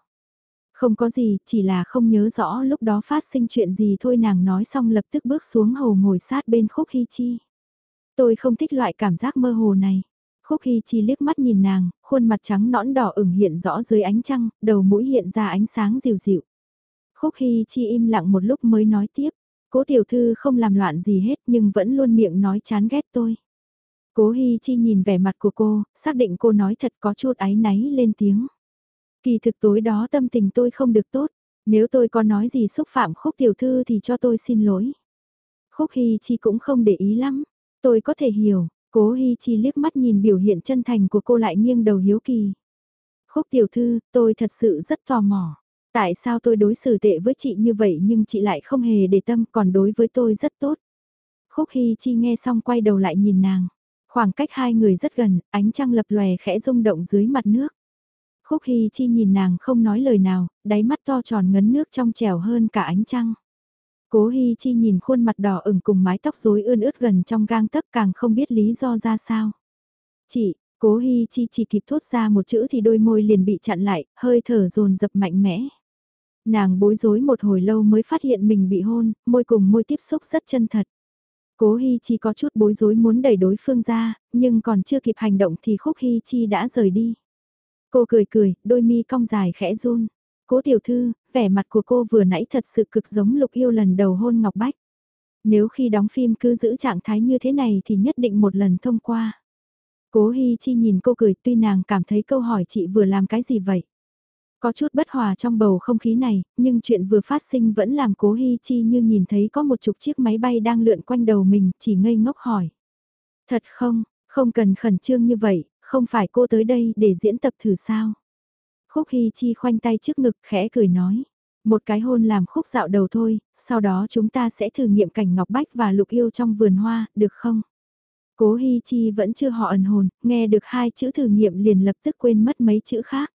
Speaker 1: Không có gì, chỉ là không nhớ rõ lúc đó phát sinh chuyện gì thôi nàng nói xong lập tức bước xuống hồ ngồi sát bên khúc Hy Chi. Tôi không thích loại cảm giác mơ hồ này. Khúc Hy Chi liếc mắt nhìn nàng, khuôn mặt trắng nõn đỏ ửng hiện rõ dưới ánh trăng, đầu mũi hiện ra ánh sáng dịu dịu. Khúc Hy Chi im lặng một lúc mới nói tiếp, cố tiểu thư không làm loạn gì hết nhưng vẫn luôn miệng nói chán ghét tôi. Cố Hy Chi nhìn vẻ mặt của cô, xác định cô nói thật có chút áy náy lên tiếng. Kỳ thực tối đó tâm tình tôi không được tốt, nếu tôi có nói gì xúc phạm khúc tiểu thư thì cho tôi xin lỗi. Khúc Hy Chi cũng không để ý lắm, tôi có thể hiểu, Cố Hi Chi liếc mắt nhìn biểu hiện chân thành của cô lại nghiêng đầu hiếu kỳ. Khúc tiểu thư, tôi thật sự rất tò mò. Tại sao tôi đối xử tệ với chị như vậy nhưng chị lại không hề để tâm còn đối với tôi rất tốt. Khúc Hi Chi nghe xong quay đầu lại nhìn nàng. Khoảng cách hai người rất gần, ánh trăng lập lòe khẽ rung động dưới mặt nước. Khúc Hi Chi nhìn nàng không nói lời nào, đáy mắt to tròn ngấn nước trong trẻo hơn cả ánh trăng. Cố Hi Chi nhìn khuôn mặt đỏ ửng cùng mái tóc rối ươn ướt gần trong gang tấc càng không biết lý do ra sao. Chị, Cố Hi Chi chỉ kịp thốt ra một chữ thì đôi môi liền bị chặn lại, hơi thở dồn dập mạnh mẽ. Nàng bối rối một hồi lâu mới phát hiện mình bị hôn, môi cùng môi tiếp xúc rất chân thật. Cố Hi Chi có chút bối rối muốn đẩy đối phương ra, nhưng còn chưa kịp hành động thì Khúc Hi Chi đã rời đi. Cô cười cười, đôi mi cong dài khẽ run. Cố tiểu thư, vẻ mặt của cô vừa nãy thật sự cực giống lục yêu lần đầu hôn Ngọc Bách. Nếu khi đóng phim cứ giữ trạng thái như thế này thì nhất định một lần thông qua. Cố Hi Chi nhìn cô cười tuy nàng cảm thấy câu hỏi chị vừa làm cái gì vậy. Có chút bất hòa trong bầu không khí này, nhưng chuyện vừa phát sinh vẫn làm cố Hi Chi như nhìn thấy có một chục chiếc máy bay đang lượn quanh đầu mình, chỉ ngây ngốc hỏi. Thật không, không cần khẩn trương như vậy, không phải cô tới đây để diễn tập thử sao? Khúc Hy Chi khoanh tay trước ngực khẽ cười nói. Một cái hôn làm khúc dạo đầu thôi, sau đó chúng ta sẽ thử nghiệm cảnh Ngọc Bách và Lục Yêu trong vườn hoa, được không? Cố Hy Chi vẫn chưa họ ẩn hồn, nghe được hai chữ thử nghiệm liền lập tức quên mất mấy chữ khác.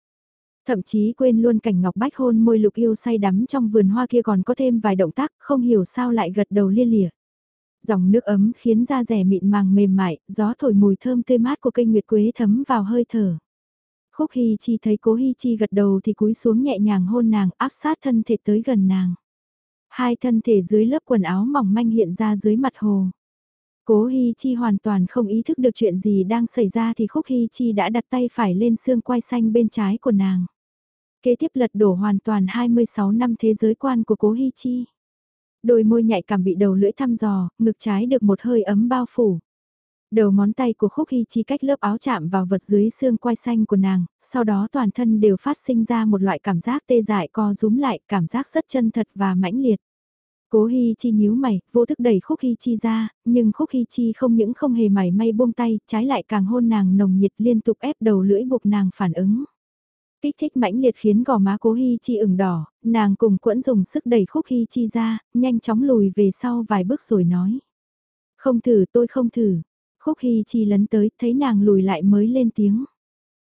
Speaker 1: Thậm chí quên luôn cảnh Ngọc Bách hôn môi Lục Yêu say đắm trong vườn hoa kia còn có thêm vài động tác, không hiểu sao lại gật đầu lia lịa. Dòng nước ấm khiến da rẻ mịn màng mềm mại, gió thổi mùi thơm tươi mát của cây nguyệt quế thấm vào hơi thở. Khúc Hy Chi thấy cố Hy Chi gật đầu thì cúi xuống nhẹ nhàng hôn nàng áp sát thân thể tới gần nàng. Hai thân thể dưới lớp quần áo mỏng manh hiện ra dưới mặt hồ. Cố Hy Chi hoàn toàn không ý thức được chuyện gì đang xảy ra thì Khúc Hy Chi đã đặt tay phải lên xương quai xanh bên trái của nàng. Kế tiếp lật đổ hoàn toàn 26 năm thế giới quan của Cố Hy Chi. Đôi môi nhạy cảm bị đầu lưỡi thăm dò, ngực trái được một hơi ấm bao phủ. Đầu ngón tay của Khúc Hy Chi cách lớp áo chạm vào vật dưới xương quai xanh của nàng, sau đó toàn thân đều phát sinh ra một loại cảm giác tê dại co rúm lại, cảm giác rất chân thật và mãnh liệt. Cố Hi Chi nhíu mày, vô thức đẩy Khúc Hi Chi ra, nhưng Khúc Hi Chi không những không hề mảy may buông tay, trái lại càng hôn nàng nồng nhiệt liên tục ép đầu lưỡi buộc nàng phản ứng. Kích thích mãnh liệt khiến gò má Cố Hi Chi ửng đỏ, nàng cùng quẫn dùng sức đẩy Khúc Hi Chi ra, nhanh chóng lùi về sau vài bước rồi nói. Không thử tôi không thử. Khúc Hi Chi lấn tới, thấy nàng lùi lại mới lên tiếng.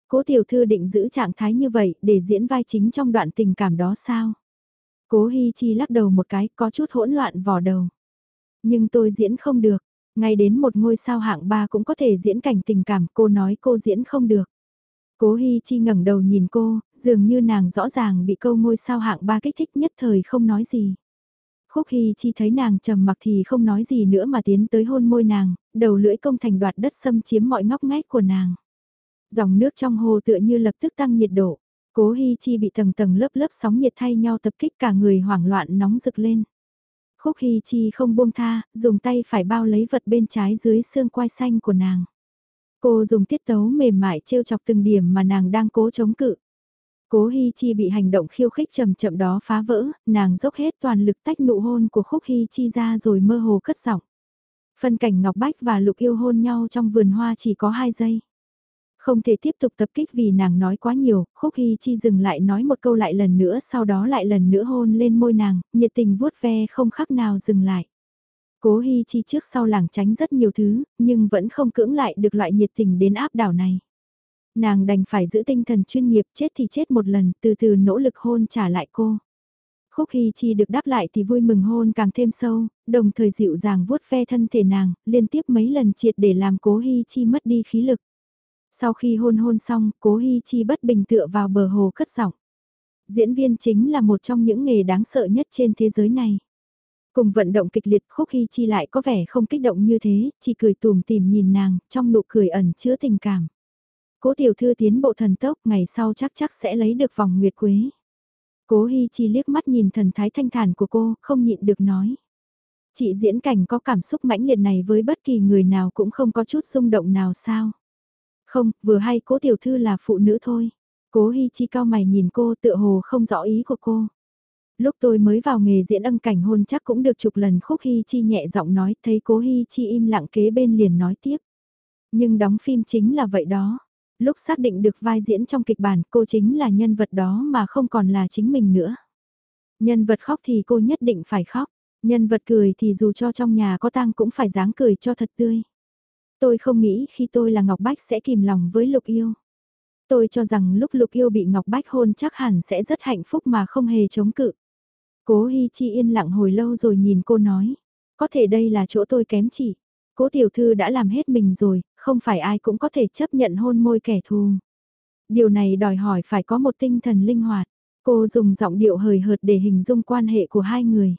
Speaker 1: Cố tiểu thư định giữ trạng thái như vậy để diễn vai chính trong đoạn tình cảm đó sao? Cố Hi Chi lắc đầu một cái, có chút hỗn loạn vỏ đầu. Nhưng tôi diễn không được, ngay đến một ngôi sao hạng ba cũng có thể diễn cảnh tình cảm, cô nói cô diễn không được. Cố Hi Chi ngẩng đầu nhìn cô, dường như nàng rõ ràng bị câu ngôi sao hạng ba kích thích nhất thời không nói gì. Khúc Hy Chi thấy nàng trầm mặc thì không nói gì nữa mà tiến tới hôn môi nàng, đầu lưỡi công thành đoạt đất xâm chiếm mọi ngóc ngách của nàng. Dòng nước trong hồ tựa như lập tức tăng nhiệt độ. Cố Hy Chi bị tầng tầng lớp lớp sóng nhiệt thay nhau tập kích cả người hoảng loạn nóng rực lên. Khúc Hy Chi không buông tha, dùng tay phải bao lấy vật bên trái dưới xương quai xanh của nàng. Cô dùng tiết tấu mềm mại trêu chọc từng điểm mà nàng đang cố chống cự. Cố Hi Chi bị hành động khiêu khích chậm chậm đó phá vỡ, nàng dốc hết toàn lực tách nụ hôn của Khúc Hi Chi ra rồi mơ hồ cất giọng. Phân cảnh Ngọc Bách và Lục Yêu hôn nhau trong vườn hoa chỉ có 2 giây. Không thể tiếp tục tập kích vì nàng nói quá nhiều, Khúc Hi Chi dừng lại nói một câu lại lần nữa sau đó lại lần nữa hôn lên môi nàng, nhiệt tình vuốt ve không khác nào dừng lại. Cố Hi Chi trước sau làng tránh rất nhiều thứ, nhưng vẫn không cưỡng lại được loại nhiệt tình đến áp đảo này. Nàng đành phải giữ tinh thần chuyên nghiệp chết thì chết một lần, từ từ nỗ lực hôn trả lại cô. Khúc Hy Chi được đáp lại thì vui mừng hôn càng thêm sâu, đồng thời dịu dàng vuốt ve thân thể nàng, liên tiếp mấy lần triệt để làm cố Hy Chi mất đi khí lực. Sau khi hôn hôn xong, cố hy Chi bất bình tựa vào bờ hồ cất giọng. Diễn viên chính là một trong những nghề đáng sợ nhất trên thế giới này. Cùng vận động kịch liệt khúc hy Chi lại có vẻ không kích động như thế, chỉ cười tùm tìm nhìn nàng, trong nụ cười ẩn chứa tình cảm. Cố tiểu thư tiến bộ thần tốc, ngày sau chắc chắc sẽ lấy được vòng nguyệt quế. Cố Hi Chi liếc mắt nhìn thần thái thanh thản của cô, không nhịn được nói. Chị diễn cảnh có cảm xúc mãnh liệt này với bất kỳ người nào cũng không có chút xung động nào sao. Không, vừa hay cố tiểu thư là phụ nữ thôi. Cố Hi Chi cao mày nhìn cô tựa hồ không rõ ý của cô. Lúc tôi mới vào nghề diễn âm cảnh hôn chắc cũng được chục lần khúc Hi Chi nhẹ giọng nói thấy cố Hi Chi im lặng kế bên liền nói tiếp. Nhưng đóng phim chính là vậy đó. Lúc xác định được vai diễn trong kịch bản cô chính là nhân vật đó mà không còn là chính mình nữa. Nhân vật khóc thì cô nhất định phải khóc. Nhân vật cười thì dù cho trong nhà có tang cũng phải dáng cười cho thật tươi. Tôi không nghĩ khi tôi là Ngọc Bách sẽ kìm lòng với Lục Yêu. Tôi cho rằng lúc Lục Yêu bị Ngọc Bách hôn chắc hẳn sẽ rất hạnh phúc mà không hề chống cự. Cố Hi Chi yên lặng hồi lâu rồi nhìn cô nói. Có thể đây là chỗ tôi kém chỉ. Cố tiểu thư đã làm hết mình rồi, không phải ai cũng có thể chấp nhận hôn môi kẻ thù. Điều này đòi hỏi phải có một tinh thần linh hoạt. Cô dùng giọng điệu hời hợt để hình dung quan hệ của hai người.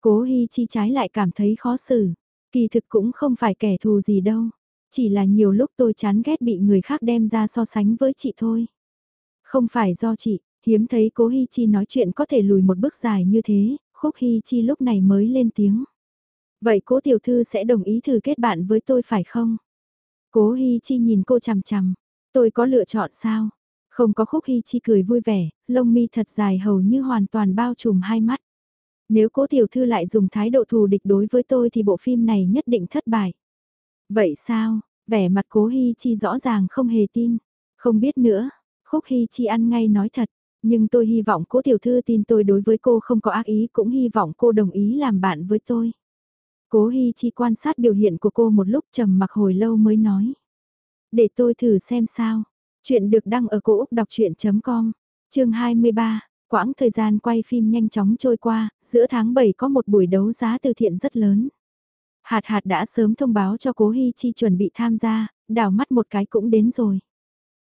Speaker 1: Cố Hi Chi trái lại cảm thấy khó xử. Kỳ thực cũng không phải kẻ thù gì đâu. Chỉ là nhiều lúc tôi chán ghét bị người khác đem ra so sánh với chị thôi. Không phải do chị, hiếm thấy cố Hi Chi nói chuyện có thể lùi một bước dài như thế, khúc Hi Chi lúc này mới lên tiếng. Vậy cố tiểu thư sẽ đồng ý thử kết bạn với tôi phải không? Cố Hi Chi nhìn cô chằm chằm, tôi có lựa chọn sao? Không có khúc Hi Chi cười vui vẻ, lông mi thật dài hầu như hoàn toàn bao trùm hai mắt. Nếu cố tiểu thư lại dùng thái độ thù địch đối với tôi thì bộ phim này nhất định thất bại. Vậy sao, vẻ mặt cố Hi Chi rõ ràng không hề tin. Không biết nữa, khúc Hi Chi ăn ngay nói thật. Nhưng tôi hy vọng cố tiểu thư tin tôi đối với cô không có ác ý cũng hy vọng cô đồng ý làm bạn với tôi. Cố Hi Chi quan sát biểu hiện của cô một lúc trầm mặc hồi lâu mới nói. Để tôi thử xem sao. Chuyện được đăng ở cổ Úc đọc chuyện.com, chương 23, Quãng thời gian quay phim nhanh chóng trôi qua, giữa tháng 7 có một buổi đấu giá từ thiện rất lớn. Hạt hạt đã sớm thông báo cho cố Hi Chi chuẩn bị tham gia, đảo mắt một cái cũng đến rồi.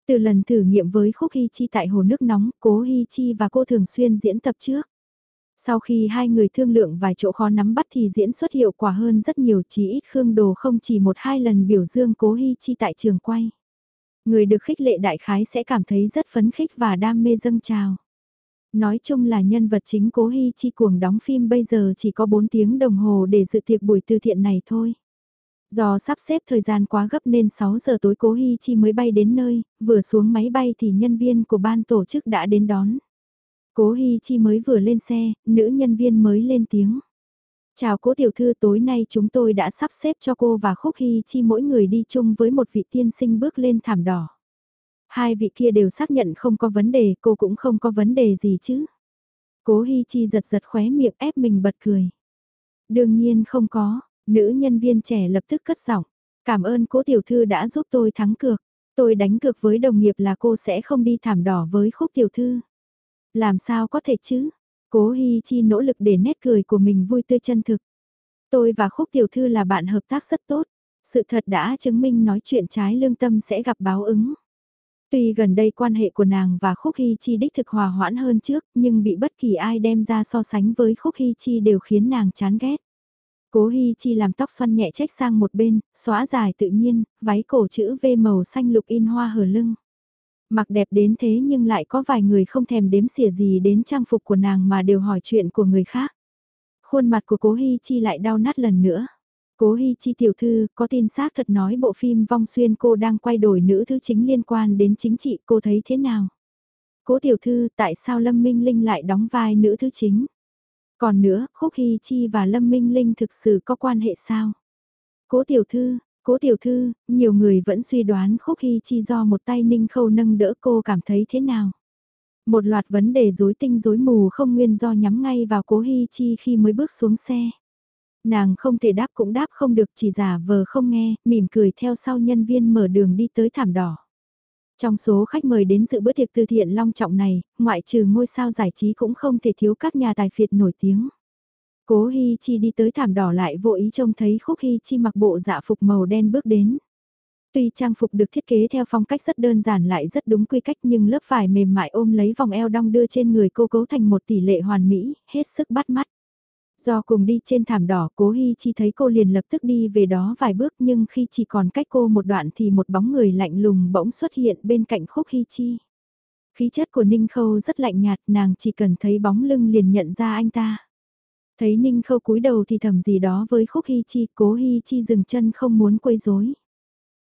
Speaker 1: Từ lần thử nghiệm với khúc Hi Chi tại hồ nước nóng, cố Hi Chi và cô thường xuyên diễn tập trước. Sau khi hai người thương lượng vài chỗ khó nắm bắt thì diễn xuất hiệu quả hơn rất nhiều chỉ ít Khương Đồ không chỉ một hai lần biểu dương cố hy Chi tại trường quay. Người được khích lệ đại khái sẽ cảm thấy rất phấn khích và đam mê dâng trào. Nói chung là nhân vật chính cố hy Chi cuồng đóng phim bây giờ chỉ có 4 tiếng đồng hồ để dự tiệc buổi từ thiện này thôi. Do sắp xếp thời gian quá gấp nên 6 giờ tối cố Hi Chi mới bay đến nơi, vừa xuống máy bay thì nhân viên của ban tổ chức đã đến đón. Cố Hi Chi mới vừa lên xe, nữ nhân viên mới lên tiếng. Chào cố tiểu thư tối nay chúng tôi đã sắp xếp cho cô và Khúc Hi Chi mỗi người đi chung với một vị tiên sinh bước lên thảm đỏ. Hai vị kia đều xác nhận không có vấn đề, cô cũng không có vấn đề gì chứ. Cố Hi Chi giật giật khóe miệng ép mình bật cười. Đương nhiên không có, nữ nhân viên trẻ lập tức cất giọng. Cảm ơn cố tiểu thư đã giúp tôi thắng cược. Tôi đánh cược với đồng nghiệp là cô sẽ không đi thảm đỏ với khúc tiểu thư. Làm sao có thể chứ? Cố Hi Chi nỗ lực để nét cười của mình vui tươi chân thực. Tôi và khúc tiểu thư là bạn hợp tác rất tốt. Sự thật đã chứng minh nói chuyện trái lương tâm sẽ gặp báo ứng. Tuy gần đây quan hệ của nàng và Khúc Hy Chi đích thực hòa hoãn hơn trước, nhưng bị bất kỳ ai đem ra so sánh với Khúc Hy Chi đều khiến nàng chán ghét. Cố Hy Chi làm tóc xoăn nhẹ trách sang một bên, xóa dài tự nhiên, váy cổ chữ V màu xanh lục in hoa hở lưng. Mặc đẹp đến thế nhưng lại có vài người không thèm đếm xỉa gì đến trang phục của nàng mà đều hỏi chuyện của người khác. Khuôn mặt của cố Hy Chi lại đau nát lần nữa. Cố Hi Chi tiểu thư, có tin xác thật nói bộ phim Vong Xuyên cô đang quay đổi nữ thứ chính liên quan đến chính trị, cô thấy thế nào? Cố tiểu thư, tại sao Lâm Minh Linh lại đóng vai nữ thứ chính? Còn nữa, Khúc Hi Chi và Lâm Minh Linh thực sự có quan hệ sao? Cố tiểu thư, cố tiểu thư, nhiều người vẫn suy đoán Khúc hy Chi do một tay Ninh Khâu nâng đỡ cô cảm thấy thế nào? Một loạt vấn đề rối tinh rối mù không nguyên do nhắm ngay vào cố hy Chi khi mới bước xuống xe. Nàng không thể đáp cũng đáp không được chỉ giả vờ không nghe, mỉm cười theo sau nhân viên mở đường đi tới thảm đỏ. Trong số khách mời đến dự bữa tiệc từ thiện long trọng này, ngoại trừ ngôi sao giải trí cũng không thể thiếu các nhà tài phiệt nổi tiếng. Cố Hi Chi đi tới thảm đỏ lại vô ý trông thấy Khúc Hi Chi mặc bộ dạ phục màu đen bước đến. Tuy trang phục được thiết kế theo phong cách rất đơn giản lại rất đúng quy cách nhưng lớp vải mềm mại ôm lấy vòng eo đong đưa trên người cô cấu thành một tỷ lệ hoàn mỹ, hết sức bắt mắt. Do cùng đi trên thảm đỏ cố Hi Chi thấy cô liền lập tức đi về đó vài bước nhưng khi chỉ còn cách cô một đoạn thì một bóng người lạnh lùng bỗng xuất hiện bên cạnh khúc Hi Chi. Khí chất của Ninh Khâu rất lạnh nhạt nàng chỉ cần thấy bóng lưng liền nhận ra anh ta. Thấy Ninh Khâu cúi đầu thì thầm gì đó với khúc Hi Chi cố Hi Chi dừng chân không muốn quấy rối.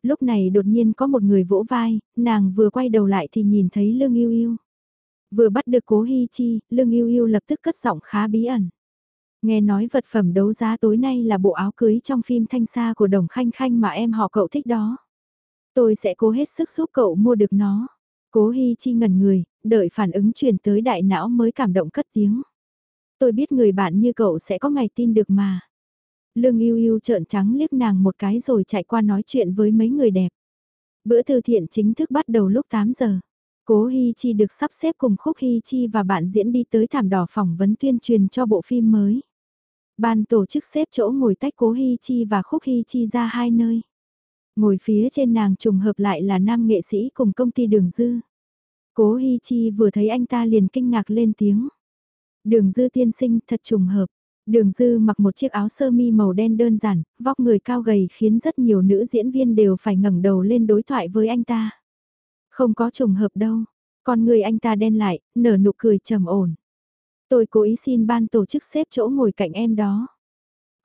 Speaker 1: Lúc này đột nhiên có một người vỗ vai, nàng vừa quay đầu lại thì nhìn thấy Lương Yêu Yêu. Vừa bắt được cố Hi Chi, Lương Yêu Yêu lập tức cất giọng khá bí ẩn. Nghe nói vật phẩm đấu giá tối nay là bộ áo cưới trong phim Thanh Sa của Đồng Khanh Khanh mà em họ cậu thích đó. Tôi sẽ cố hết sức giúp cậu mua được nó. Cố Hi Chi ngẩn người, đợi phản ứng chuyển tới đại não mới cảm động cất tiếng. Tôi biết người bạn như cậu sẽ có ngày tin được mà. Lương yêu yêu trợn trắng liếc nàng một cái rồi chạy qua nói chuyện với mấy người đẹp. Bữa từ thiện chính thức bắt đầu lúc 8 giờ. Cố Hi Chi được sắp xếp cùng Khúc Hi Chi và bạn diễn đi tới thảm đỏ phỏng vấn tuyên truyền cho bộ phim mới. Ban tổ chức xếp chỗ ngồi tách Cố Hi Chi và Khúc Hi Chi ra hai nơi. Ngồi phía trên nàng trùng hợp lại là nam nghệ sĩ cùng công ty Đường Dư. Cố Hi Chi vừa thấy anh ta liền kinh ngạc lên tiếng. Đường Dư tiên sinh thật trùng hợp. Đường Dư mặc một chiếc áo sơ mi màu đen đơn giản, vóc người cao gầy khiến rất nhiều nữ diễn viên đều phải ngẩng đầu lên đối thoại với anh ta. Không có trùng hợp đâu. Con người anh ta đen lại, nở nụ cười trầm ổn. Tôi cố ý xin ban tổ chức xếp chỗ ngồi cạnh em đó.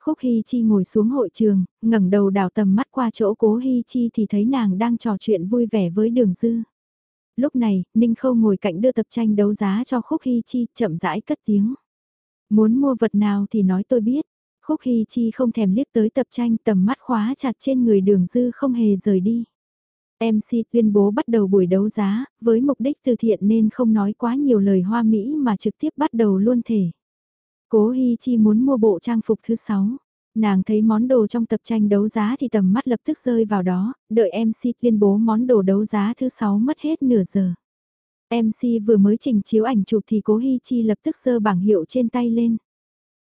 Speaker 1: Khúc Hy Chi ngồi xuống hội trường, ngẩng đầu đảo tầm mắt qua chỗ cố Hy Chi thì thấy nàng đang trò chuyện vui vẻ với đường dư. Lúc này, Ninh Khâu ngồi cạnh đưa tập tranh đấu giá cho Khúc Hy Chi, chậm rãi cất tiếng. Muốn mua vật nào thì nói tôi biết. Khúc Hy Chi không thèm liếc tới tập tranh tầm mắt khóa chặt trên người đường dư không hề rời đi. MC tuyên bố bắt đầu buổi đấu giá, với mục đích từ thiện nên không nói quá nhiều lời hoa mỹ mà trực tiếp bắt đầu luôn thể. Cố hy Chi muốn mua bộ trang phục thứ 6. Nàng thấy món đồ trong tập tranh đấu giá thì tầm mắt lập tức rơi vào đó, đợi MC tuyên bố món đồ đấu giá thứ 6 mất hết nửa giờ. MC vừa mới trình chiếu ảnh chụp thì cố Hi Chi lập tức giơ bảng hiệu trên tay lên.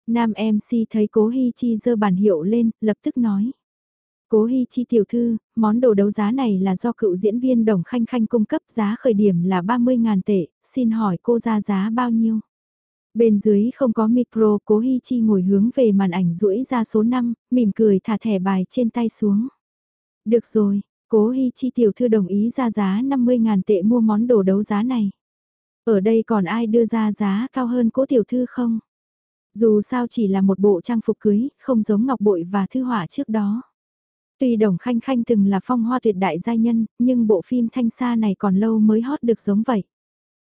Speaker 1: Nam MC thấy cố Hi Chi giơ bản hiệu lên, lập tức nói. Cố Hi Chi tiểu thư, món đồ đấu giá này là do cựu diễn viên Đồng Khanh Khanh cung cấp giá khởi điểm là 30.000 tệ, xin hỏi cô ra giá bao nhiêu? Bên dưới không có micro, cố Hi Chi ngồi hướng về màn ảnh rũi ra số 5, mỉm cười thả thẻ bài trên tay xuống. Được rồi, cố Hi Chi tiểu thư đồng ý ra giá 50.000 tệ mua món đồ đấu giá này. Ở đây còn ai đưa ra giá cao hơn cố tiểu thư không? Dù sao chỉ là một bộ trang phục cưới, không giống ngọc bội và thư họa trước đó. Tuy Đồng Khanh Khanh từng là phong hoa tuyệt đại gia nhân, nhưng bộ phim thanh xa này còn lâu mới hot được giống vậy.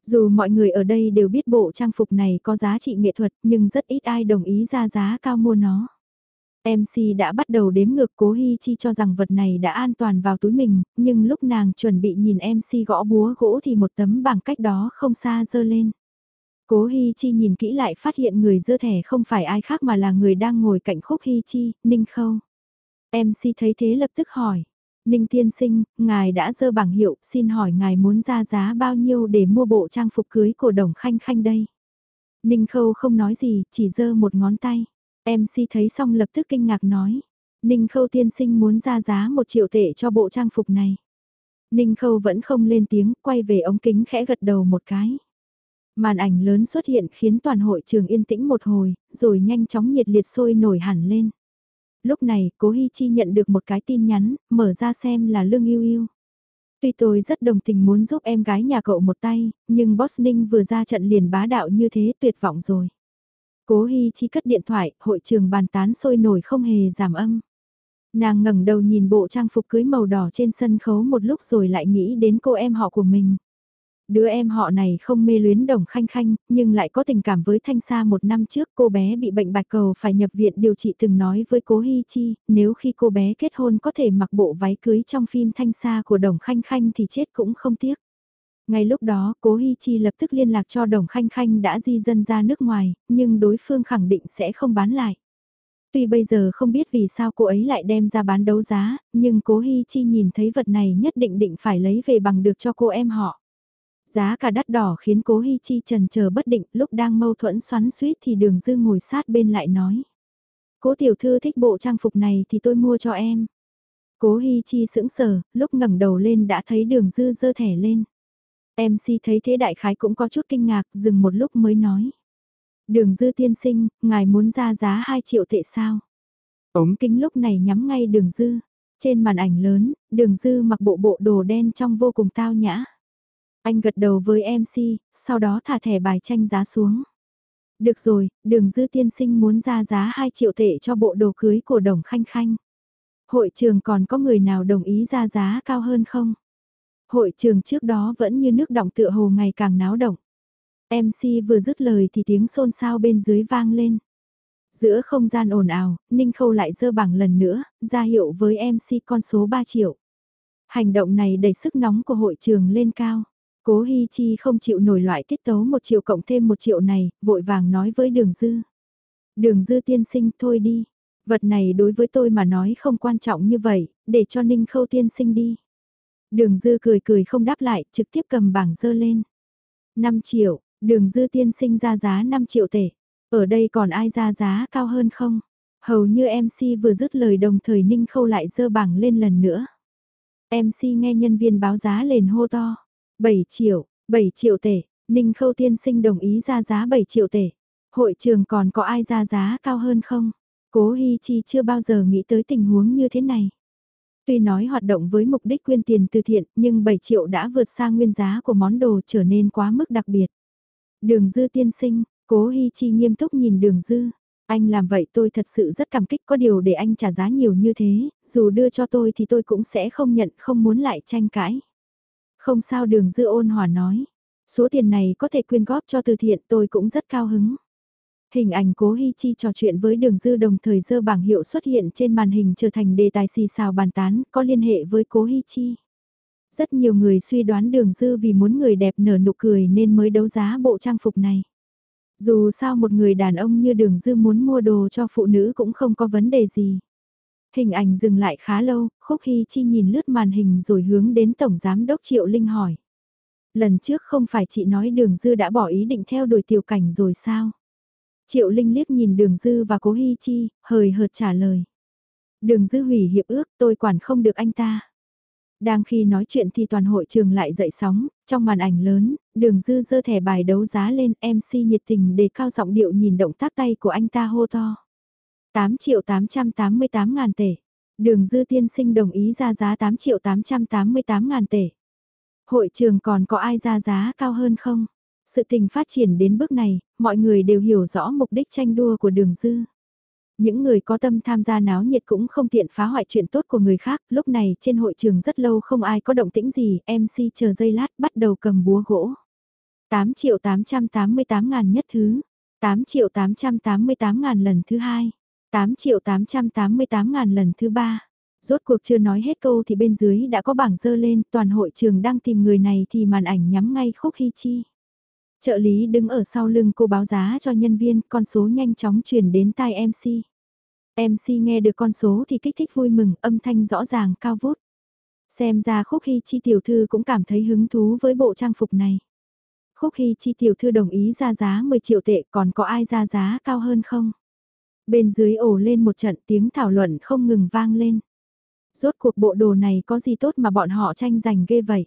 Speaker 1: Dù mọi người ở đây đều biết bộ trang phục này có giá trị nghệ thuật nhưng rất ít ai đồng ý ra giá cao mua nó. MC đã bắt đầu đếm ngược cố Hi Chi cho rằng vật này đã an toàn vào túi mình, nhưng lúc nàng chuẩn bị nhìn MC gõ búa gỗ thì một tấm bảng cách đó không xa dơ lên. Cố Hi Chi nhìn kỹ lại phát hiện người dơ thẻ không phải ai khác mà là người đang ngồi cạnh khúc Hi Chi, Ninh Khâu. MC thấy thế lập tức hỏi. Ninh tiên sinh, ngài đã dơ bảng hiệu, xin hỏi ngài muốn ra giá bao nhiêu để mua bộ trang phục cưới của đồng khanh khanh đây? Ninh Khâu không nói gì, chỉ dơ một ngón tay. MC thấy xong lập tức kinh ngạc nói. Ninh Khâu tiên sinh muốn ra giá một triệu tệ cho bộ trang phục này. Ninh Khâu vẫn không lên tiếng, quay về ống kính khẽ gật đầu một cái. Màn ảnh lớn xuất hiện khiến toàn hội trường yên tĩnh một hồi, rồi nhanh chóng nhiệt liệt sôi nổi hẳn lên. Lúc này, cố Hi Chi nhận được một cái tin nhắn, mở ra xem là Lương Yêu Yêu. Tuy tôi rất đồng tình muốn giúp em gái nhà cậu một tay, nhưng Boss Ninh vừa ra trận liền bá đạo như thế tuyệt vọng rồi. Cố Hi Chi cất điện thoại, hội trường bàn tán sôi nổi không hề giảm âm. Nàng ngẩng đầu nhìn bộ trang phục cưới màu đỏ trên sân khấu một lúc rồi lại nghĩ đến cô em họ của mình. Đứa em họ này không mê luyến đồng khanh khanh, nhưng lại có tình cảm với Thanh Sa một năm trước cô bé bị bệnh bạch cầu phải nhập viện điều trị từng nói với cố Hi Chi, nếu khi cô bé kết hôn có thể mặc bộ váy cưới trong phim Thanh Sa của đồng khanh khanh thì chết cũng không tiếc. Ngay lúc đó, cố Hi Chi lập tức liên lạc cho Đồng Khanh Khanh đã di dân ra nước ngoài, nhưng đối phương khẳng định sẽ không bán lại. Tuy bây giờ không biết vì sao cô ấy lại đem ra bán đấu giá, nhưng cố Hi Chi nhìn thấy vật này nhất định định phải lấy về bằng được cho cô em họ. Giá cả đắt đỏ khiến cố Hi Chi trần chờ bất định lúc đang mâu thuẫn xoắn suýt thì đường dư ngồi sát bên lại nói. Cố tiểu thư thích bộ trang phục này thì tôi mua cho em. Cố Hi Chi sững sờ, lúc ngẩng đầu lên đã thấy đường dư dơ thẻ lên. MC thấy thế đại khái cũng có chút kinh ngạc, dừng một lúc mới nói. Đường dư tiên sinh, ngài muốn ra giá 2 triệu tệ sao? Ống kính lúc này nhắm ngay đường dư. Trên màn ảnh lớn, đường dư mặc bộ bộ đồ đen trong vô cùng tao nhã. Anh gật đầu với MC, sau đó thả thẻ bài tranh giá xuống. Được rồi, đường dư tiên sinh muốn ra giá 2 triệu tệ cho bộ đồ cưới của đồng khanh khanh. Hội trường còn có người nào đồng ý ra giá cao hơn không? Hội trường trước đó vẫn như nước động tựa hồ ngày càng náo động. MC vừa dứt lời thì tiếng xôn xao bên dưới vang lên. Giữa không gian ồn ào, Ninh Khâu lại dơ bảng lần nữa, ra hiệu với MC con số 3 triệu. Hành động này đẩy sức nóng của hội trường lên cao. Cố Hi Chi không chịu nổi loại tiết tấu một triệu cộng thêm một triệu này, vội vàng nói với đường dư. Đường dư tiên sinh thôi đi, vật này đối với tôi mà nói không quan trọng như vậy, để cho Ninh Khâu tiên sinh đi. Đường dư cười cười không đáp lại, trực tiếp cầm bảng dơ lên. 5 triệu, đường dư tiên sinh ra giá 5 triệu tệ. Ở đây còn ai ra giá cao hơn không? Hầu như MC vừa dứt lời đồng thời Ninh Khâu lại dơ bảng lên lần nữa. MC nghe nhân viên báo giá lên hô to. 7 triệu, 7 triệu tệ, Ninh Khâu tiên sinh đồng ý ra giá 7 triệu tệ. Hội trường còn có ai ra giá cao hơn không? Cố Hi Chi chưa bao giờ nghĩ tới tình huống như thế này. Tuy nói hoạt động với mục đích quyên tiền từ thiện, nhưng 7 triệu đã vượt xa nguyên giá của món đồ trở nên quá mức đặc biệt. Đường dư tiên sinh, cố Hi Chi nghiêm túc nhìn đường dư. Anh làm vậy tôi thật sự rất cảm kích có điều để anh trả giá nhiều như thế, dù đưa cho tôi thì tôi cũng sẽ không nhận không muốn lại tranh cãi. Không sao đường dư ôn hòa nói. Số tiền này có thể quyên góp cho từ thiện, tôi cũng rất cao hứng. Hình ảnh cố Hi Chi trò chuyện với đường dư đồng thời dơ bảng hiệu xuất hiện trên màn hình trở thành đề tài xì xào bàn tán, có liên hệ với cố Hi Chi. Rất nhiều người suy đoán đường dư vì muốn người đẹp nở nụ cười nên mới đấu giá bộ trang phục này. Dù sao một người đàn ông như đường dư muốn mua đồ cho phụ nữ cũng không có vấn đề gì. Hình ảnh dừng lại khá lâu, Khúc Hy Chi nhìn lướt màn hình rồi hướng đến Tổng Giám Đốc Triệu Linh hỏi. Lần trước không phải chị nói đường dư đã bỏ ý định theo đuổi tiểu cảnh rồi sao? Triệu Linh liếc nhìn đường dư và cố hy Chi, hời hợt trả lời. Đường dư hủy hiệp ước tôi quản không được anh ta. Đang khi nói chuyện thì toàn hội trường lại dậy sóng, trong màn ảnh lớn, đường dư dơ thẻ bài đấu giá lên MC nhiệt tình để cao giọng điệu nhìn động tác tay của anh ta hô to. 8 triệu 888 ngàn tệ. Đường dư tiên sinh đồng ý ra giá 8 triệu 888 ngàn tệ. Hội trường còn có ai ra giá cao hơn không? Sự tình phát triển đến bước này, mọi người đều hiểu rõ mục đích tranh đua của đường dư. Những người có tâm tham gia náo nhiệt cũng không tiện phá hoại chuyện tốt của người khác, lúc này trên hội trường rất lâu không ai có động tĩnh gì, MC chờ giây lát bắt đầu cầm búa gỗ. 8 triệu 888 ngàn nhất thứ, 8 triệu 888 ngàn lần thứ hai, 8 triệu 888 ngàn lần thứ ba. Rốt cuộc chưa nói hết câu thì bên dưới đã có bảng dơ lên, toàn hội trường đang tìm người này thì màn ảnh nhắm ngay khúc hy chi. Trợ lý đứng ở sau lưng cô báo giá cho nhân viên, con số nhanh chóng truyền đến tai MC. MC nghe được con số thì kích thích vui mừng, âm thanh rõ ràng cao vút. Xem ra Khúc Hy Chi tiểu thư cũng cảm thấy hứng thú với bộ trang phục này. Khúc Hy Chi tiểu thư đồng ý ra giá 10 triệu tệ, còn có ai ra giá cao hơn không? Bên dưới ổ lên một trận tiếng thảo luận không ngừng vang lên. Rốt cuộc bộ đồ này có gì tốt mà bọn họ tranh giành ghê vậy?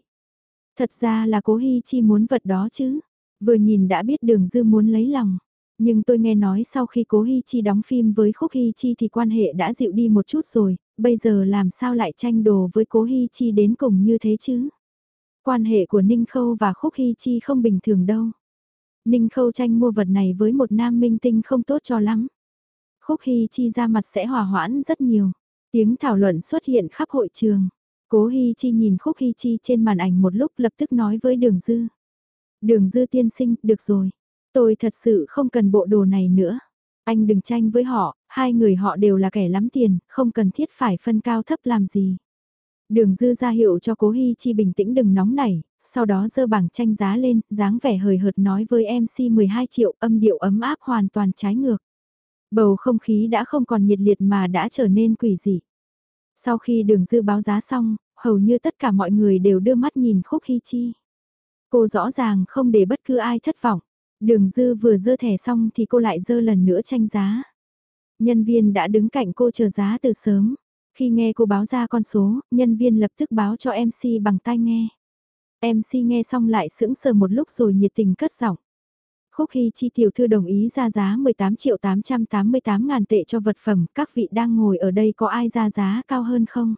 Speaker 1: Thật ra là cố Hy Chi muốn vật đó chứ. Vừa nhìn đã biết đường dư muốn lấy lòng. Nhưng tôi nghe nói sau khi cố Hi Chi đóng phim với Khúc Hi Chi thì quan hệ đã dịu đi một chút rồi, bây giờ làm sao lại tranh đồ với cố Hi Chi đến cùng như thế chứ? Quan hệ của Ninh Khâu và Khúc Hi Chi không bình thường đâu. Ninh Khâu tranh mua vật này với một nam minh tinh không tốt cho lắm. Khúc Hi Chi ra mặt sẽ hòa hoãn rất nhiều. Tiếng thảo luận xuất hiện khắp hội trường. Cố Hi Chi nhìn Khúc Hi Chi trên màn ảnh một lúc lập tức nói với Đường Dư. Đường dư tiên sinh, được rồi. Tôi thật sự không cần bộ đồ này nữa. Anh đừng tranh với họ, hai người họ đều là kẻ lắm tiền, không cần thiết phải phân cao thấp làm gì. Đường dư ra hiệu cho cố Hi Chi bình tĩnh đừng nóng nảy, sau đó dơ bảng tranh giá lên, dáng vẻ hời hợt nói với MC 12 triệu âm điệu ấm áp hoàn toàn trái ngược. Bầu không khí đã không còn nhiệt liệt mà đã trở nên quỷ dị. Sau khi đường dư báo giá xong, hầu như tất cả mọi người đều đưa mắt nhìn khúc Hi Chi. Cô rõ ràng không để bất cứ ai thất vọng. Đường dư vừa dơ thẻ xong thì cô lại dơ lần nữa tranh giá. Nhân viên đã đứng cạnh cô chờ giá từ sớm. Khi nghe cô báo ra con số, nhân viên lập tức báo cho MC bằng tai nghe. MC nghe xong lại sững sờ một lúc rồi nhiệt tình cất giọng. Khúc Hy Chi tiểu thư đồng ý ra giá 18 triệu 888 ngàn tệ cho vật phẩm, các vị đang ngồi ở đây có ai ra giá cao hơn không?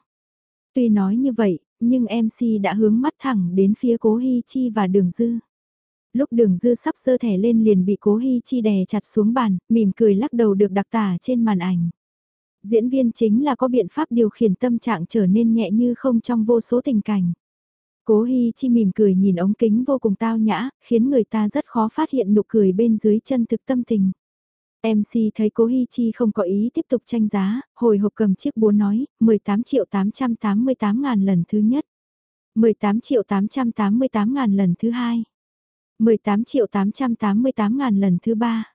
Speaker 1: Tuy nói như vậy, nhưng MC đã hướng mắt thẳng đến phía Cố Hi Chi và Đường Dư. Lúc Đường Dư sắp sơ thẻ lên liền bị Cố Hi Chi đè chặt xuống bàn, mỉm cười lắc đầu được đặc tả trên màn ảnh. Diễn viên chính là có biện pháp điều khiển tâm trạng trở nên nhẹ như không trong vô số tình cảnh. Cố Hi Chi mỉm cười nhìn ống kính vô cùng tao nhã, khiến người ta rất khó phát hiện nụ cười bên dưới chân thực tâm tình. MC thấy cố Hi Chi không có ý tiếp tục tranh giá, hồi hộp cầm chiếc búa nói, 18 triệu 888 ngàn lần thứ nhất. 18 triệu 888 ngàn lần thứ hai. 18 triệu 888 ngàn lần thứ ba.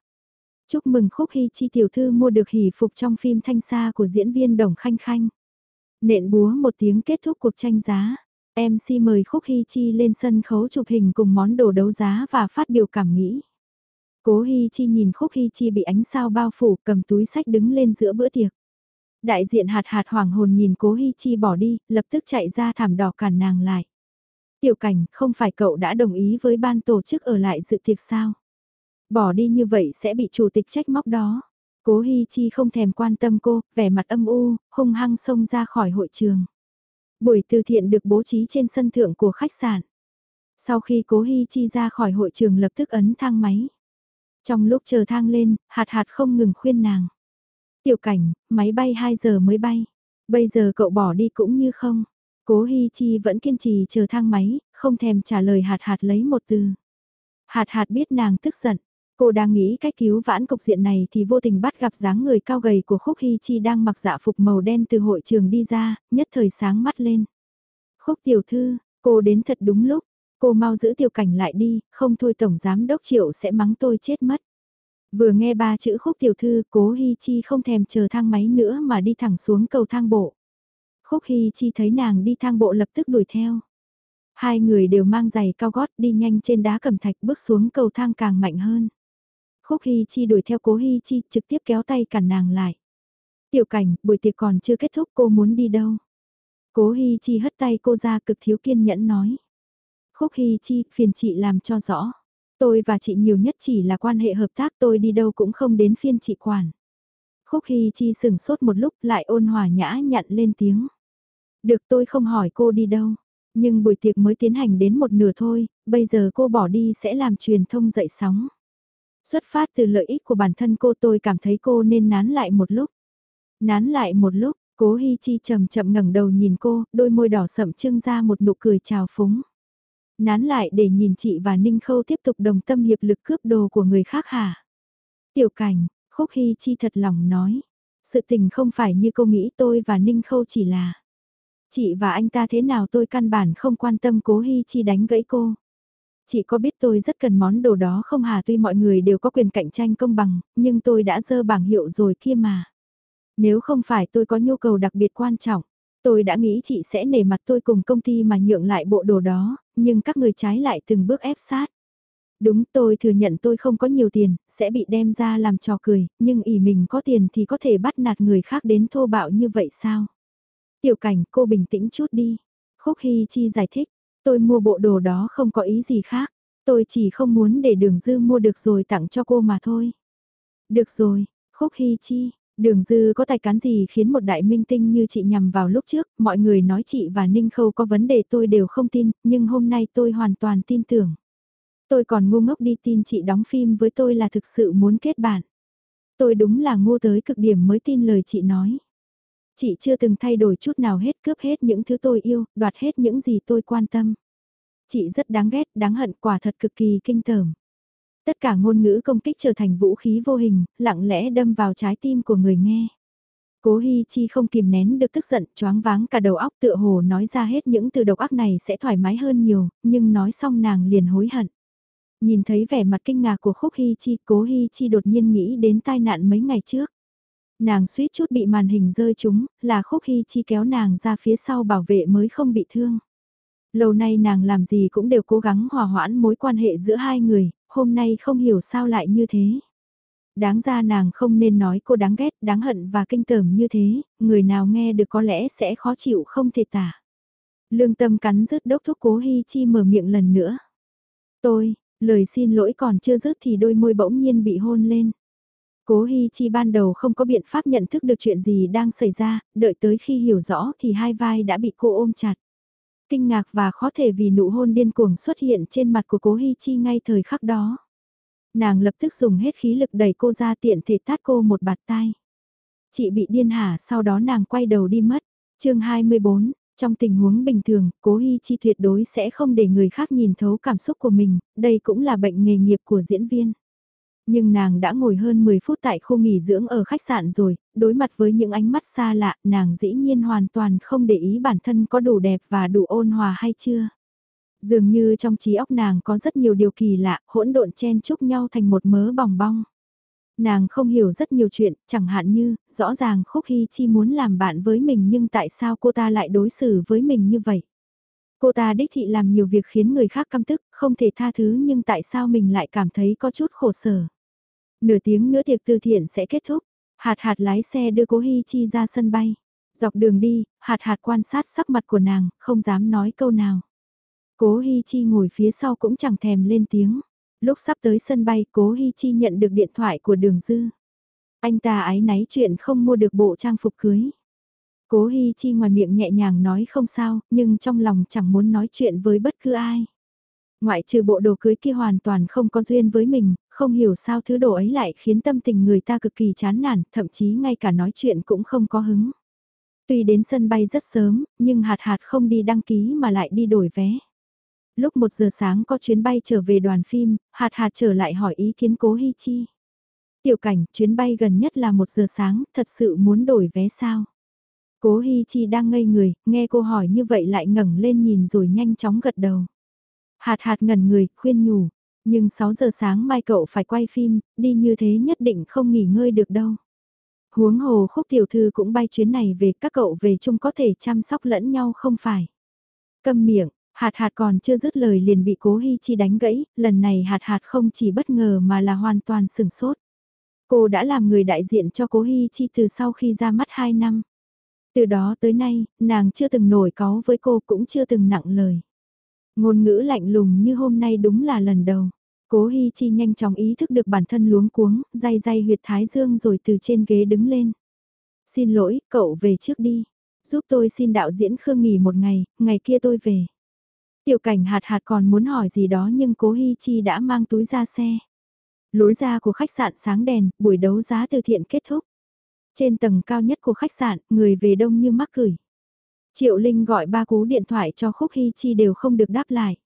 Speaker 1: Chúc mừng Khúc Hi Chi tiểu thư mua được hỷ phục trong phim Thanh Sa của diễn viên Đồng Khanh Khanh. Nện búa một tiếng kết thúc cuộc tranh giá. MC mời Khúc Hi Chi lên sân khấu chụp hình cùng món đồ đấu giá và phát biểu cảm nghĩ. Cố Hi Chi nhìn Khúc Hi Chi bị ánh sao bao phủ cầm túi sách đứng lên giữa bữa tiệc. Đại diện hạt hạt hoàng hồn nhìn Cố Hi Chi bỏ đi, lập tức chạy ra thảm đỏ cản nàng lại. Tiểu cảnh, không phải cậu đã đồng ý với ban tổ chức ở lại dự tiệc sao? Bỏ đi như vậy sẽ bị chủ tịch trách móc đó. Cố Hi Chi không thèm quan tâm cô, vẻ mặt âm u, hung hăng xông ra khỏi hội trường. Buổi từ thiện được bố trí trên sân thượng của khách sạn. Sau khi Cố Hi Chi ra khỏi hội trường lập tức ấn thang máy. Trong lúc chờ thang lên, hạt hạt không ngừng khuyên nàng. Tiểu cảnh, máy bay 2 giờ mới bay. Bây giờ cậu bỏ đi cũng như không. Cố Hi Chi vẫn kiên trì chờ thang máy, không thèm trả lời hạt hạt lấy một từ. Hạt hạt biết nàng tức giận. Cô đang nghĩ cách cứu vãn cục diện này thì vô tình bắt gặp dáng người cao gầy của Khúc Hi Chi đang mặc dạ phục màu đen từ hội trường đi ra, nhất thời sáng mắt lên. Khúc tiểu thư, cô đến thật đúng lúc, Cô mau giữ tiểu cảnh lại đi, không thôi Tổng Giám Đốc Triệu sẽ mắng tôi chết mất. Vừa nghe ba chữ khúc tiểu thư, cố Hi Chi không thèm chờ thang máy nữa mà đi thẳng xuống cầu thang bộ. Khúc Hi Chi thấy nàng đi thang bộ lập tức đuổi theo. Hai người đều mang giày cao gót đi nhanh trên đá cẩm thạch bước xuống cầu thang càng mạnh hơn. Khúc Hi Chi đuổi theo cố Hi Chi trực tiếp kéo tay cản nàng lại. Tiểu cảnh, buổi tiệc còn chưa kết thúc cô muốn đi đâu? Cố Hi Chi hất tay cô ra cực thiếu kiên nhẫn nói. Khúc Hy Chi, phiền chị làm cho rõ. Tôi và chị nhiều nhất chỉ là quan hệ hợp tác tôi đi đâu cũng không đến phiên chị quản. Khúc Hy Chi sừng sốt một lúc lại ôn hòa nhã nhặn lên tiếng. Được tôi không hỏi cô đi đâu. Nhưng buổi tiệc mới tiến hành đến một nửa thôi, bây giờ cô bỏ đi sẽ làm truyền thông dậy sóng. Xuất phát từ lợi ích của bản thân cô tôi cảm thấy cô nên nán lại một lúc. Nán lại một lúc, cố Hi Chi chậm chậm ngẩng đầu nhìn cô, đôi môi đỏ sậm trưng ra một nụ cười trào phúng. Nán lại để nhìn chị và Ninh Khâu tiếp tục đồng tâm hiệp lực cướp đồ của người khác hả? Tiểu cảnh, Khúc Hi Chi thật lòng nói. Sự tình không phải như cô nghĩ tôi và Ninh Khâu chỉ là. Chị và anh ta thế nào tôi căn bản không quan tâm cố Hi Chi đánh gãy cô. Chị có biết tôi rất cần món đồ đó không hà tuy mọi người đều có quyền cạnh tranh công bằng, nhưng tôi đã dơ bảng hiệu rồi kia mà. Nếu không phải tôi có nhu cầu đặc biệt quan trọng, tôi đã nghĩ chị sẽ nể mặt tôi cùng công ty mà nhượng lại bộ đồ đó, nhưng các người trái lại từng bước ép sát. Đúng tôi thừa nhận tôi không có nhiều tiền, sẽ bị đem ra làm trò cười, nhưng ỷ mình có tiền thì có thể bắt nạt người khác đến thô bạo như vậy sao? Tiểu cảnh cô bình tĩnh chút đi. Khúc Hy Chi giải thích, tôi mua bộ đồ đó không có ý gì khác, tôi chỉ không muốn để đường dư mua được rồi tặng cho cô mà thôi. Được rồi, Khúc Hy Chi, Đường dư có tài cán gì khiến một đại minh tinh như chị nhằm vào lúc trước, mọi người nói chị và Ninh Khâu có vấn đề tôi đều không tin, nhưng hôm nay tôi hoàn toàn tin tưởng. Tôi còn ngu ngốc đi tin chị đóng phim với tôi là thực sự muốn kết bạn. Tôi đúng là ngu tới cực điểm mới tin lời chị nói. Chị chưa từng thay đổi chút nào hết cướp hết những thứ tôi yêu, đoạt hết những gì tôi quan tâm. Chị rất đáng ghét, đáng hận quả thật cực kỳ kinh tởm. Tất cả ngôn ngữ công kích trở thành vũ khí vô hình, lặng lẽ đâm vào trái tim của người nghe. Cố Hi Chi không kìm nén được tức giận, choáng váng cả đầu óc tựa hồ nói ra hết những từ độc ác này sẽ thoải mái hơn nhiều, nhưng nói xong nàng liền hối hận. Nhìn thấy vẻ mặt kinh ngạc của Khúc Hi Chi, Cố Hi Chi đột nhiên nghĩ đến tai nạn mấy ngày trước. Nàng suýt chút bị màn hình rơi trúng, là Khúc hy Chi kéo nàng ra phía sau bảo vệ mới không bị thương. Lâu nay nàng làm gì cũng đều cố gắng hòa hoãn mối quan hệ giữa hai người, hôm nay không hiểu sao lại như thế. Đáng ra nàng không nên nói cô đáng ghét, đáng hận và kinh tởm như thế, người nào nghe được có lẽ sẽ khó chịu không thể tả. Lương tâm cắn rứt đốc thúc cố hy Chi mở miệng lần nữa. Tôi, lời xin lỗi còn chưa dứt thì đôi môi bỗng nhiên bị hôn lên. Cố Hi Chi ban đầu không có biện pháp nhận thức được chuyện gì đang xảy ra, đợi tới khi hiểu rõ thì hai vai đã bị cô ôm chặt. Kinh ngạc và khó thể vì nụ hôn điên cuồng xuất hiện trên mặt của cố Hi Chi ngay thời khắc đó. Nàng lập tức dùng hết khí lực đẩy cô ra tiện thể tát cô một bạt tai. Chị bị điên hả sau đó nàng quay đầu đi mất. chương 24, trong tình huống bình thường, cố Hi Chi tuyệt đối sẽ không để người khác nhìn thấu cảm xúc của mình, đây cũng là bệnh nghề nghiệp của diễn viên nhưng nàng đã ngồi hơn 10 phút tại khu nghỉ dưỡng ở khách sạn rồi, đối mặt với những ánh mắt xa lạ, nàng dĩ nhiên hoàn toàn không để ý bản thân có đủ đẹp và đủ ôn hòa hay chưa. Dường như trong trí óc nàng có rất nhiều điều kỳ lạ, hỗn độn chen chúc nhau thành một mớ bòng bong. Nàng không hiểu rất nhiều chuyện, chẳng hạn như, rõ ràng Khúc Hy Chi muốn làm bạn với mình nhưng tại sao cô ta lại đối xử với mình như vậy? Cô ta đích thị làm nhiều việc khiến người khác căm tức, không thể tha thứ nhưng tại sao mình lại cảm thấy có chút khổ sở? Nửa tiếng nữa tiệc từ thiện sẽ kết thúc, hạt hạt lái xe đưa cố Hi Chi ra sân bay. Dọc đường đi, hạt hạt quan sát sắc mặt của nàng, không dám nói câu nào. Cố Hi Chi ngồi phía sau cũng chẳng thèm lên tiếng. Lúc sắp tới sân bay, Cố Hi Chi nhận được điện thoại của Đường Dư. Anh ta ái náy chuyện không mua được bộ trang phục cưới. Cố Hi Chi ngoài miệng nhẹ nhàng nói không sao, nhưng trong lòng chẳng muốn nói chuyện với bất cứ ai. Ngoại trừ bộ đồ cưới kia hoàn toàn không có duyên với mình, không hiểu sao thứ đồ ấy lại khiến tâm tình người ta cực kỳ chán nản, thậm chí ngay cả nói chuyện cũng không có hứng. Tuy đến sân bay rất sớm, nhưng hạt hạt không đi đăng ký mà lại đi đổi vé. Lúc 1 giờ sáng có chuyến bay trở về đoàn phim, hạt hạt trở lại hỏi ý kiến cố Hi Chi. Tiểu cảnh, chuyến bay gần nhất là 1 giờ sáng, thật sự muốn đổi vé sao? Cố Hi Chi đang ngây người, nghe cô hỏi như vậy lại ngẩng lên nhìn rồi nhanh chóng gật đầu. Hạt hạt ngẩn người, khuyên nhủ, nhưng 6 giờ sáng mai cậu phải quay phim, đi như thế nhất định không nghỉ ngơi được đâu. Huống hồ khúc tiểu thư cũng bay chuyến này về các cậu về chung có thể chăm sóc lẫn nhau không phải. Câm miệng, hạt hạt còn chưa dứt lời liền bị cố Hi Chi đánh gãy, lần này hạt hạt không chỉ bất ngờ mà là hoàn toàn sừng sốt. Cô đã làm người đại diện cho cố Hi Chi từ sau khi ra mắt 2 năm. Từ đó tới nay, nàng chưa từng nổi có với cô cũng chưa từng nặng lời. Ngôn ngữ lạnh lùng như hôm nay đúng là lần đầu. Cố Hi Chi nhanh chóng ý thức được bản thân luống cuống, day day huyệt thái dương rồi từ trên ghế đứng lên. Xin lỗi, cậu về trước đi. Giúp tôi xin đạo diễn Khương nghỉ một ngày, ngày kia tôi về. Tiểu cảnh hạt hạt còn muốn hỏi gì đó nhưng cố Hi Chi đã mang túi ra xe. Lối ra của khách sạn sáng đèn, buổi đấu giá từ thiện kết thúc. Trên tầng cao nhất của khách sạn, người về đông như mắc cửi. Triệu Linh gọi ba cú điện thoại cho Khúc Hy Chi đều không được đáp lại.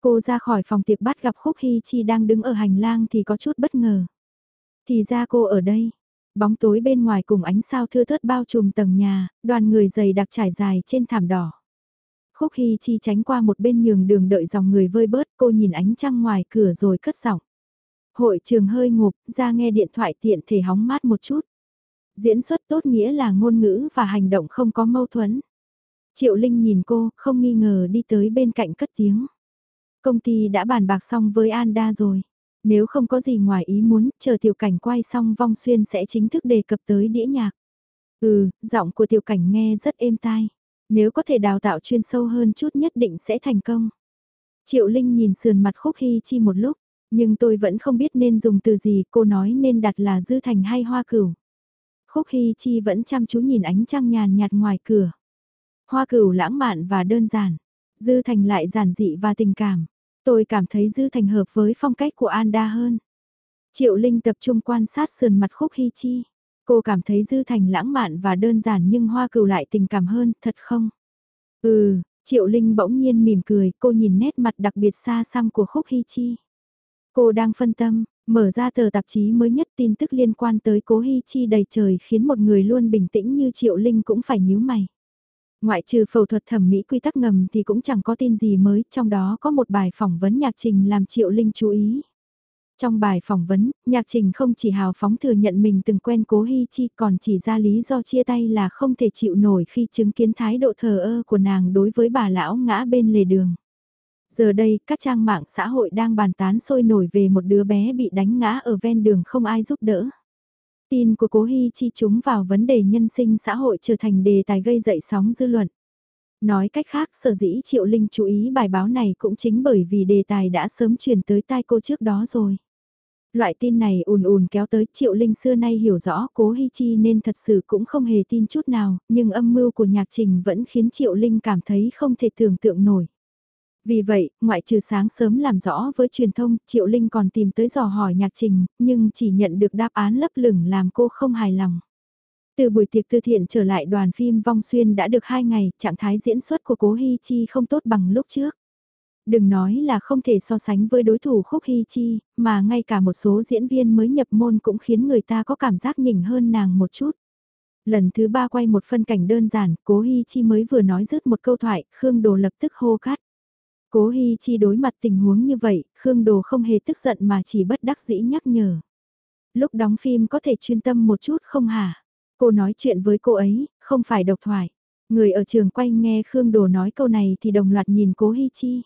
Speaker 1: Cô ra khỏi phòng tiệc bắt gặp Khúc Hy Chi đang đứng ở hành lang thì có chút bất ngờ. Thì ra cô ở đây. Bóng tối bên ngoài cùng ánh sao thưa thớt bao trùm tầng nhà, đoàn người dày đặc trải dài trên thảm đỏ. Khúc Hy Chi tránh qua một bên nhường đường đợi dòng người vơi bớt cô nhìn ánh trăng ngoài cửa rồi cất giọng. Hội trường hơi ngục, ra nghe điện thoại tiện thể hóng mát một chút. Diễn xuất tốt nghĩa là ngôn ngữ và hành động không có mâu thuẫn. Triệu Linh nhìn cô, không nghi ngờ đi tới bên cạnh cất tiếng. Công ty đã bàn bạc xong với Anda rồi. Nếu không có gì ngoài ý muốn, chờ tiểu cảnh quay xong vong xuyên sẽ chính thức đề cập tới đĩa nhạc. Ừ, giọng của tiểu cảnh nghe rất êm tai. Nếu có thể đào tạo chuyên sâu hơn chút nhất định sẽ thành công. Triệu Linh nhìn sườn mặt khúc hy chi một lúc, nhưng tôi vẫn không biết nên dùng từ gì cô nói nên đặt là dư thành hay hoa cửu. Khúc hy chi vẫn chăm chú nhìn ánh trăng nhàn nhạt ngoài cửa. Hoa cửu lãng mạn và đơn giản, dư thành lại giản dị và tình cảm. Tôi cảm thấy dư thành hợp với phong cách của Anda hơn. Triệu Linh tập trung quan sát sườn mặt khúc hy chi. Cô cảm thấy Dư Thành lãng mạn và đơn giản nhưng Hoa Cửu lại tình cảm hơn, thật không? Ừ, Triệu Linh bỗng nhiên mỉm cười, cô nhìn nét mặt đặc biệt xa xăm của Khúc Hy Chi. Cô đang phân tâm, mở ra tờ tạp chí mới nhất tin tức liên quan tới Cố Hy Chi đầy trời khiến một người luôn bình tĩnh như Triệu Linh cũng phải nhíu mày. Ngoại trừ phẫu thuật thẩm mỹ quy tắc ngầm thì cũng chẳng có tin gì mới, trong đó có một bài phỏng vấn nhạc trình làm Triệu Linh chú ý. Trong bài phỏng vấn, nhạc trình không chỉ hào phóng thừa nhận mình từng quen cố Hi Chi còn chỉ ra lý do chia tay là không thể chịu nổi khi chứng kiến thái độ thờ ơ của nàng đối với bà lão ngã bên lề đường. Giờ đây, các trang mạng xã hội đang bàn tán sôi nổi về một đứa bé bị đánh ngã ở ven đường không ai giúp đỡ. Tin của cố Hi Chi chúng vào vấn đề nhân sinh xã hội trở thành đề tài gây dậy sóng dư luận. Nói cách khác sở dĩ Triệu Linh chú ý bài báo này cũng chính bởi vì đề tài đã sớm truyền tới tai cô trước đó rồi. Loại tin này ùn ùn kéo tới Triệu Linh xưa nay hiểu rõ cố Hi Chi nên thật sự cũng không hề tin chút nào, nhưng âm mưu của nhạc trình vẫn khiến Triệu Linh cảm thấy không thể tưởng tượng nổi. Vì vậy, ngoại trừ sáng sớm làm rõ với truyền thông, Triệu Linh còn tìm tới dò hỏi nhạc trình, nhưng chỉ nhận được đáp án lấp lửng làm cô không hài lòng. Từ buổi tiệc tư thiện trở lại đoàn phim Vong Xuyên đã được 2 ngày, trạng thái diễn xuất của Cố Hi Chi không tốt bằng lúc trước. Đừng nói là không thể so sánh với đối thủ Khúc Hy Chi, mà ngay cả một số diễn viên mới nhập môn cũng khiến người ta có cảm giác nhỉnh hơn nàng một chút. Lần thứ ba quay một phân cảnh đơn giản, Cố Hy Chi mới vừa nói dứt một câu thoại, Khương Đồ lập tức hô cắt. Cố Hi Chi đối mặt tình huống như vậy, Khương Đồ không hề tức giận mà chỉ bất đắc dĩ nhắc nhở. Lúc đóng phim có thể chuyên tâm một chút không hả? Cô nói chuyện với cô ấy, không phải độc thoại. Người ở trường quay nghe Khương Đồ nói câu này thì đồng loạt nhìn Cố Hi Chi.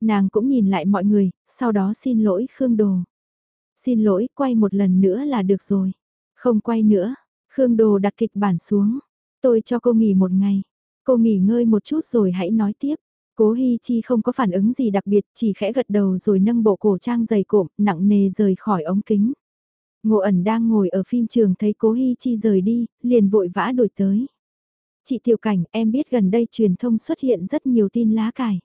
Speaker 1: Nàng cũng nhìn lại mọi người, sau đó xin lỗi Khương Đồ. Xin lỗi, quay một lần nữa là được rồi. Không quay nữa, Khương Đồ đặt kịch bản xuống. Tôi cho cô nghỉ một ngày. Cô nghỉ ngơi một chút rồi hãy nói tiếp. Cố Hi Chi không có phản ứng gì đặc biệt, chỉ khẽ gật đầu rồi nâng bộ cổ trang dày cộm, nặng nề rời khỏi ống kính. Ngô ẩn đang ngồi ở phim trường thấy Cố Hi Chi rời đi, liền vội vã đổi tới. Chị Tiểu Cảnh, em biết gần đây truyền thông xuất hiện rất nhiều tin lá cải.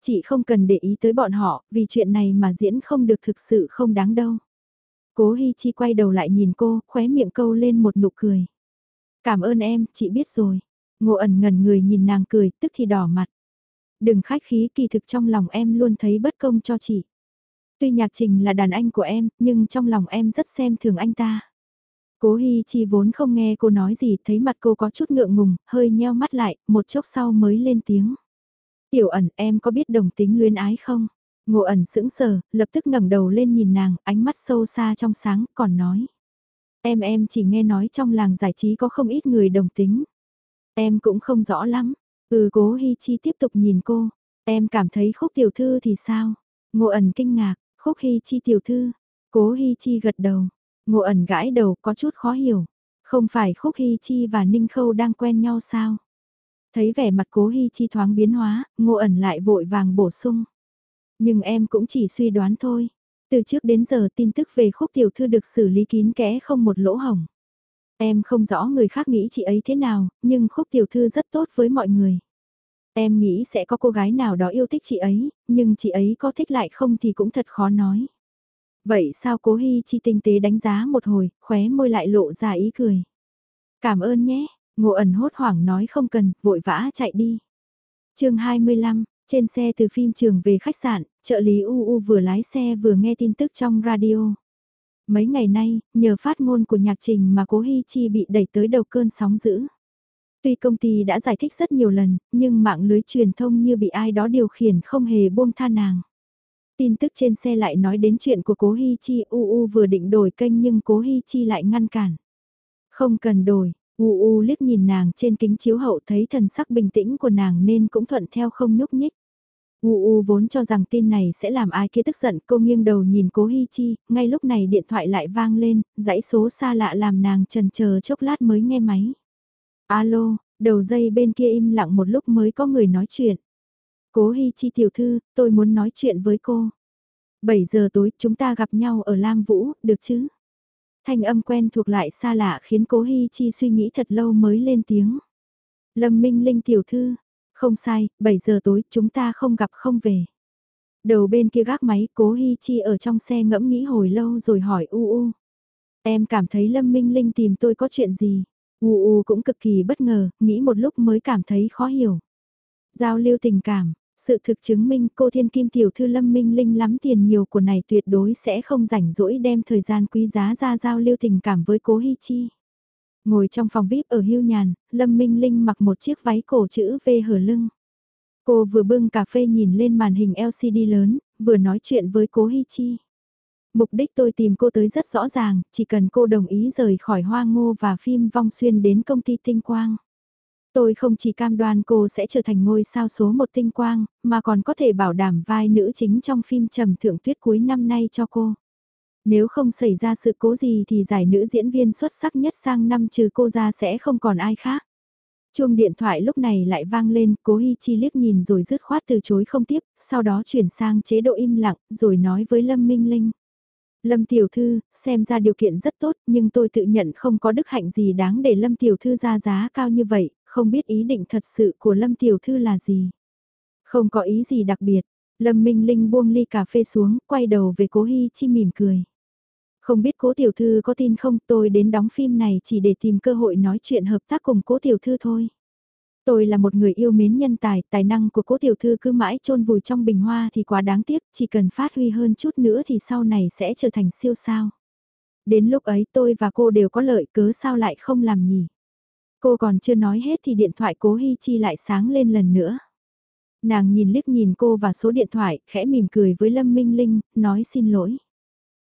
Speaker 1: Chị không cần để ý tới bọn họ, vì chuyện này mà diễn không được thực sự không đáng đâu. Cố Hi Chi quay đầu lại nhìn cô, khóe miệng câu lên một nụ cười. Cảm ơn em, chị biết rồi. Ngô ẩn ngẩn người nhìn nàng cười, tức thì đỏ mặt. Đừng khách khí kỳ thực trong lòng em luôn thấy bất công cho chị. Tuy nhạc trình là đàn anh của em, nhưng trong lòng em rất xem thường anh ta. Cố Hi Chi vốn không nghe cô nói gì, thấy mặt cô có chút ngượng ngùng, hơi nheo mắt lại, một chốc sau mới lên tiếng. Tiểu ẩn em có biết đồng tính luyến ái không? Ngộ ẩn sững sờ, lập tức ngẩng đầu lên nhìn nàng, ánh mắt sâu xa trong sáng, còn nói. Em em chỉ nghe nói trong làng giải trí có không ít người đồng tính. Em cũng không rõ lắm. Ừ cố Hi Chi tiếp tục nhìn cô. Em cảm thấy khúc tiểu thư thì sao? Ngô ẩn kinh ngạc, khúc Hi Chi tiểu thư. Cố Hi Chi gật đầu. Ngô ẩn gãi đầu có chút khó hiểu. Không phải khúc Hi Chi và Ninh Khâu đang quen nhau sao? Thấy vẻ mặt cố Hi chi thoáng biến hóa, ngô ẩn lại vội vàng bổ sung. Nhưng em cũng chỉ suy đoán thôi. Từ trước đến giờ tin tức về khúc tiểu thư được xử lý kín kẽ không một lỗ hổng. Em không rõ người khác nghĩ chị ấy thế nào, nhưng khúc tiểu thư rất tốt với mọi người. Em nghĩ sẽ có cô gái nào đó yêu thích chị ấy, nhưng chị ấy có thích lại không thì cũng thật khó nói. Vậy sao cố Hi Chi tinh tế đánh giá một hồi, khóe môi lại lộ ra ý cười. Cảm ơn nhé, ngộ ẩn hốt hoảng nói không cần, vội vã chạy đi. chương 25, trên xe từ phim trường về khách sạn, trợ lý uu vừa lái xe vừa nghe tin tức trong radio. Mấy ngày nay, nhờ phát ngôn của nhạc trình mà cố Hi Chi bị đẩy tới đầu cơn sóng dữ. Tuy công ty đã giải thích rất nhiều lần, nhưng mạng lưới truyền thông như bị ai đó điều khiển không hề buông tha nàng. Tin tức trên xe lại nói đến chuyện của cố Hi Chi, UU vừa định đổi kênh nhưng cố Hi Chi lại ngăn cản. Không cần đổi, U U liếc nhìn nàng trên kính chiếu hậu thấy thần sắc bình tĩnh của nàng nên cũng thuận theo không nhúc nhích. U U vốn cho rằng tin này sẽ làm ai kia tức giận, cô nghiêng đầu nhìn cố Hi Chi, ngay lúc này điện thoại lại vang lên, dãy số xa lạ làm nàng trần chờ chốc lát mới nghe máy. Alo, đầu dây bên kia im lặng một lúc mới có người nói chuyện. Cố Hi Chi tiểu thư, tôi muốn nói chuyện với cô. 7 giờ tối chúng ta gặp nhau ở Lam Vũ, được chứ? Thanh âm quen thuộc lại xa lạ khiến cố Hi Chi suy nghĩ thật lâu mới lên tiếng. Lâm Minh Linh tiểu thư, không sai, 7 giờ tối chúng ta không gặp không về. Đầu bên kia gác máy cố Hi Chi ở trong xe ngẫm nghĩ hồi lâu rồi hỏi U U. Em cảm thấy Lâm Minh Linh tìm tôi có chuyện gì? U U cũng cực kỳ bất ngờ, nghĩ một lúc mới cảm thấy khó hiểu. Giao lưu tình cảm, sự thực chứng minh cô thiên kim tiểu thư Lâm Minh Linh lắm tiền nhiều của này tuyệt đối sẽ không rảnh rỗi đem thời gian quý giá ra giao lưu tình cảm với cố Hi Chi. Ngồi trong phòng VIP ở hưu nhàn, Lâm Minh Linh mặc một chiếc váy cổ chữ V hở lưng. Cô vừa bưng cà phê nhìn lên màn hình LCD lớn, vừa nói chuyện với cố Hi Chi. Mục đích tôi tìm cô tới rất rõ ràng, chỉ cần cô đồng ý rời khỏi hoa ngô và phim vong xuyên đến công ty tinh quang. Tôi không chỉ cam đoan cô sẽ trở thành ngôi sao số một tinh quang, mà còn có thể bảo đảm vai nữ chính trong phim trầm thượng tuyết cuối năm nay cho cô. Nếu không xảy ra sự cố gì thì giải nữ diễn viên xuất sắc nhất sang năm trừ cô ra sẽ không còn ai khác. Chuông điện thoại lúc này lại vang lên, cố Hi Chi liếc nhìn rồi dứt khoát từ chối không tiếp, sau đó chuyển sang chế độ im lặng, rồi nói với Lâm Minh Linh. Lâm Tiểu Thư, xem ra điều kiện rất tốt, nhưng tôi tự nhận không có đức hạnh gì đáng để Lâm Tiểu Thư ra giá cao như vậy, không biết ý định thật sự của Lâm Tiểu Thư là gì. Không có ý gì đặc biệt, Lâm Minh Linh buông ly cà phê xuống, quay đầu về cố Hi Chi mỉm cười. Không biết cố tiểu thư có tin không tôi đến đóng phim này chỉ để tìm cơ hội nói chuyện hợp tác cùng cố tiểu thư thôi. Tôi là một người yêu mến nhân tài, tài năng của cố tiểu thư cứ mãi chôn vùi trong bình hoa thì quá đáng tiếc, chỉ cần phát huy hơn chút nữa thì sau này sẽ trở thành siêu sao. Đến lúc ấy tôi và cô đều có lợi cớ sao lại không làm nhỉ. Cô còn chưa nói hết thì điện thoại cố Hi Chi lại sáng lên lần nữa. Nàng nhìn liếc nhìn cô và số điện thoại, khẽ mỉm cười với Lâm Minh Linh, nói xin lỗi.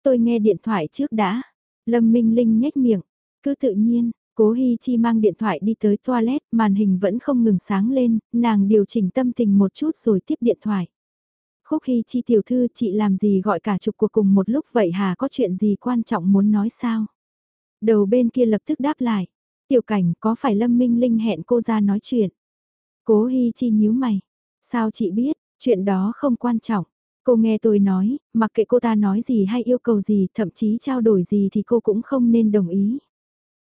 Speaker 1: Tôi nghe điện thoại trước đã. Lâm Minh Linh nhếch miệng, cứ tự nhiên, Cố Hi Chi mang điện thoại đi tới toilet, màn hình vẫn không ngừng sáng lên, nàng điều chỉnh tâm tình một chút rồi tiếp điện thoại. Khúc Hi Chi tiểu thư chị làm gì gọi cả chục cuộc cùng một lúc vậy hà có chuyện gì quan trọng muốn nói sao? Đầu bên kia lập tức đáp lại. Tiểu cảnh có phải Lâm Minh Linh hẹn cô ra nói chuyện? Cố Hi Chi nhíu mày. Sao chị biết, chuyện đó không quan trọng. Cô nghe tôi nói, mặc kệ cô ta nói gì hay yêu cầu gì, thậm chí trao đổi gì thì cô cũng không nên đồng ý.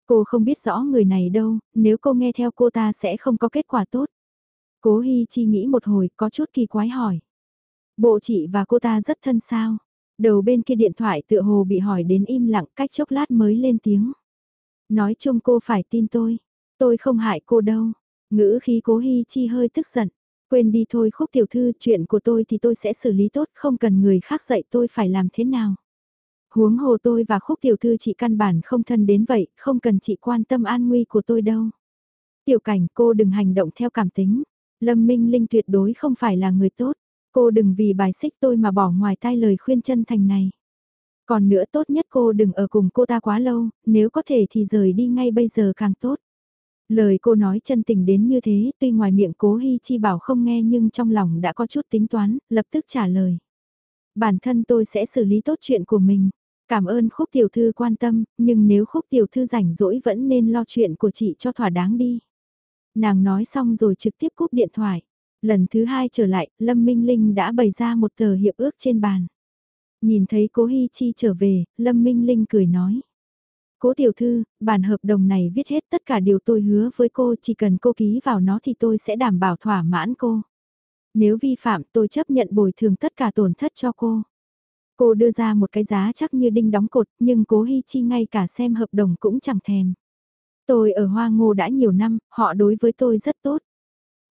Speaker 1: Cô không biết rõ người này đâu, nếu cô nghe theo cô ta sẽ không có kết quả tốt. Cố Hi Chi nghĩ một hồi có chút kỳ quái hỏi. Bộ chị và cô ta rất thân sao? Đầu bên kia điện thoại tựa hồ bị hỏi đến im lặng cách chốc lát mới lên tiếng. Nói chung cô phải tin tôi. Tôi không hại cô đâu. Ngữ khí cố Hi Chi hơi tức giận. Quên đi thôi khúc tiểu thư chuyện của tôi thì tôi sẽ xử lý tốt không cần người khác dạy tôi phải làm thế nào. Huống hồ tôi và khúc tiểu thư chị căn bản không thân đến vậy, không cần chị quan tâm an nguy của tôi đâu. Tiểu cảnh cô đừng hành động theo cảm tính. Lâm Minh Linh tuyệt đối không phải là người tốt. Cô đừng vì bài xích tôi mà bỏ ngoài tai lời khuyên chân thành này. Còn nữa tốt nhất cô đừng ở cùng cô ta quá lâu, nếu có thể thì rời đi ngay bây giờ càng tốt. Lời cô nói chân tình đến như thế, tuy ngoài miệng cố Hi Chi bảo không nghe nhưng trong lòng đã có chút tính toán, lập tức trả lời. Bản thân tôi sẽ xử lý tốt chuyện của mình. Cảm ơn khúc tiểu thư quan tâm, nhưng nếu khúc tiểu thư rảnh rỗi vẫn nên lo chuyện của chị cho thỏa đáng đi. Nàng nói xong rồi trực tiếp cúp điện thoại. Lần thứ hai trở lại, Lâm Minh Linh đã bày ra một tờ hiệp ước trên bàn. Nhìn thấy cố Hi Chi trở về, Lâm Minh Linh cười nói. Cố tiểu thư, bản hợp đồng này viết hết tất cả điều tôi hứa với cô chỉ cần cô ký vào nó thì tôi sẽ đảm bảo thỏa mãn cô. Nếu vi phạm tôi chấp nhận bồi thường tất cả tổn thất cho cô. Cô đưa ra một cái giá chắc như đinh đóng cột, nhưng cố Hi Chi ngay cả xem hợp đồng cũng chẳng thèm. Tôi ở Hoa Ngô đã nhiều năm, họ đối với tôi rất tốt.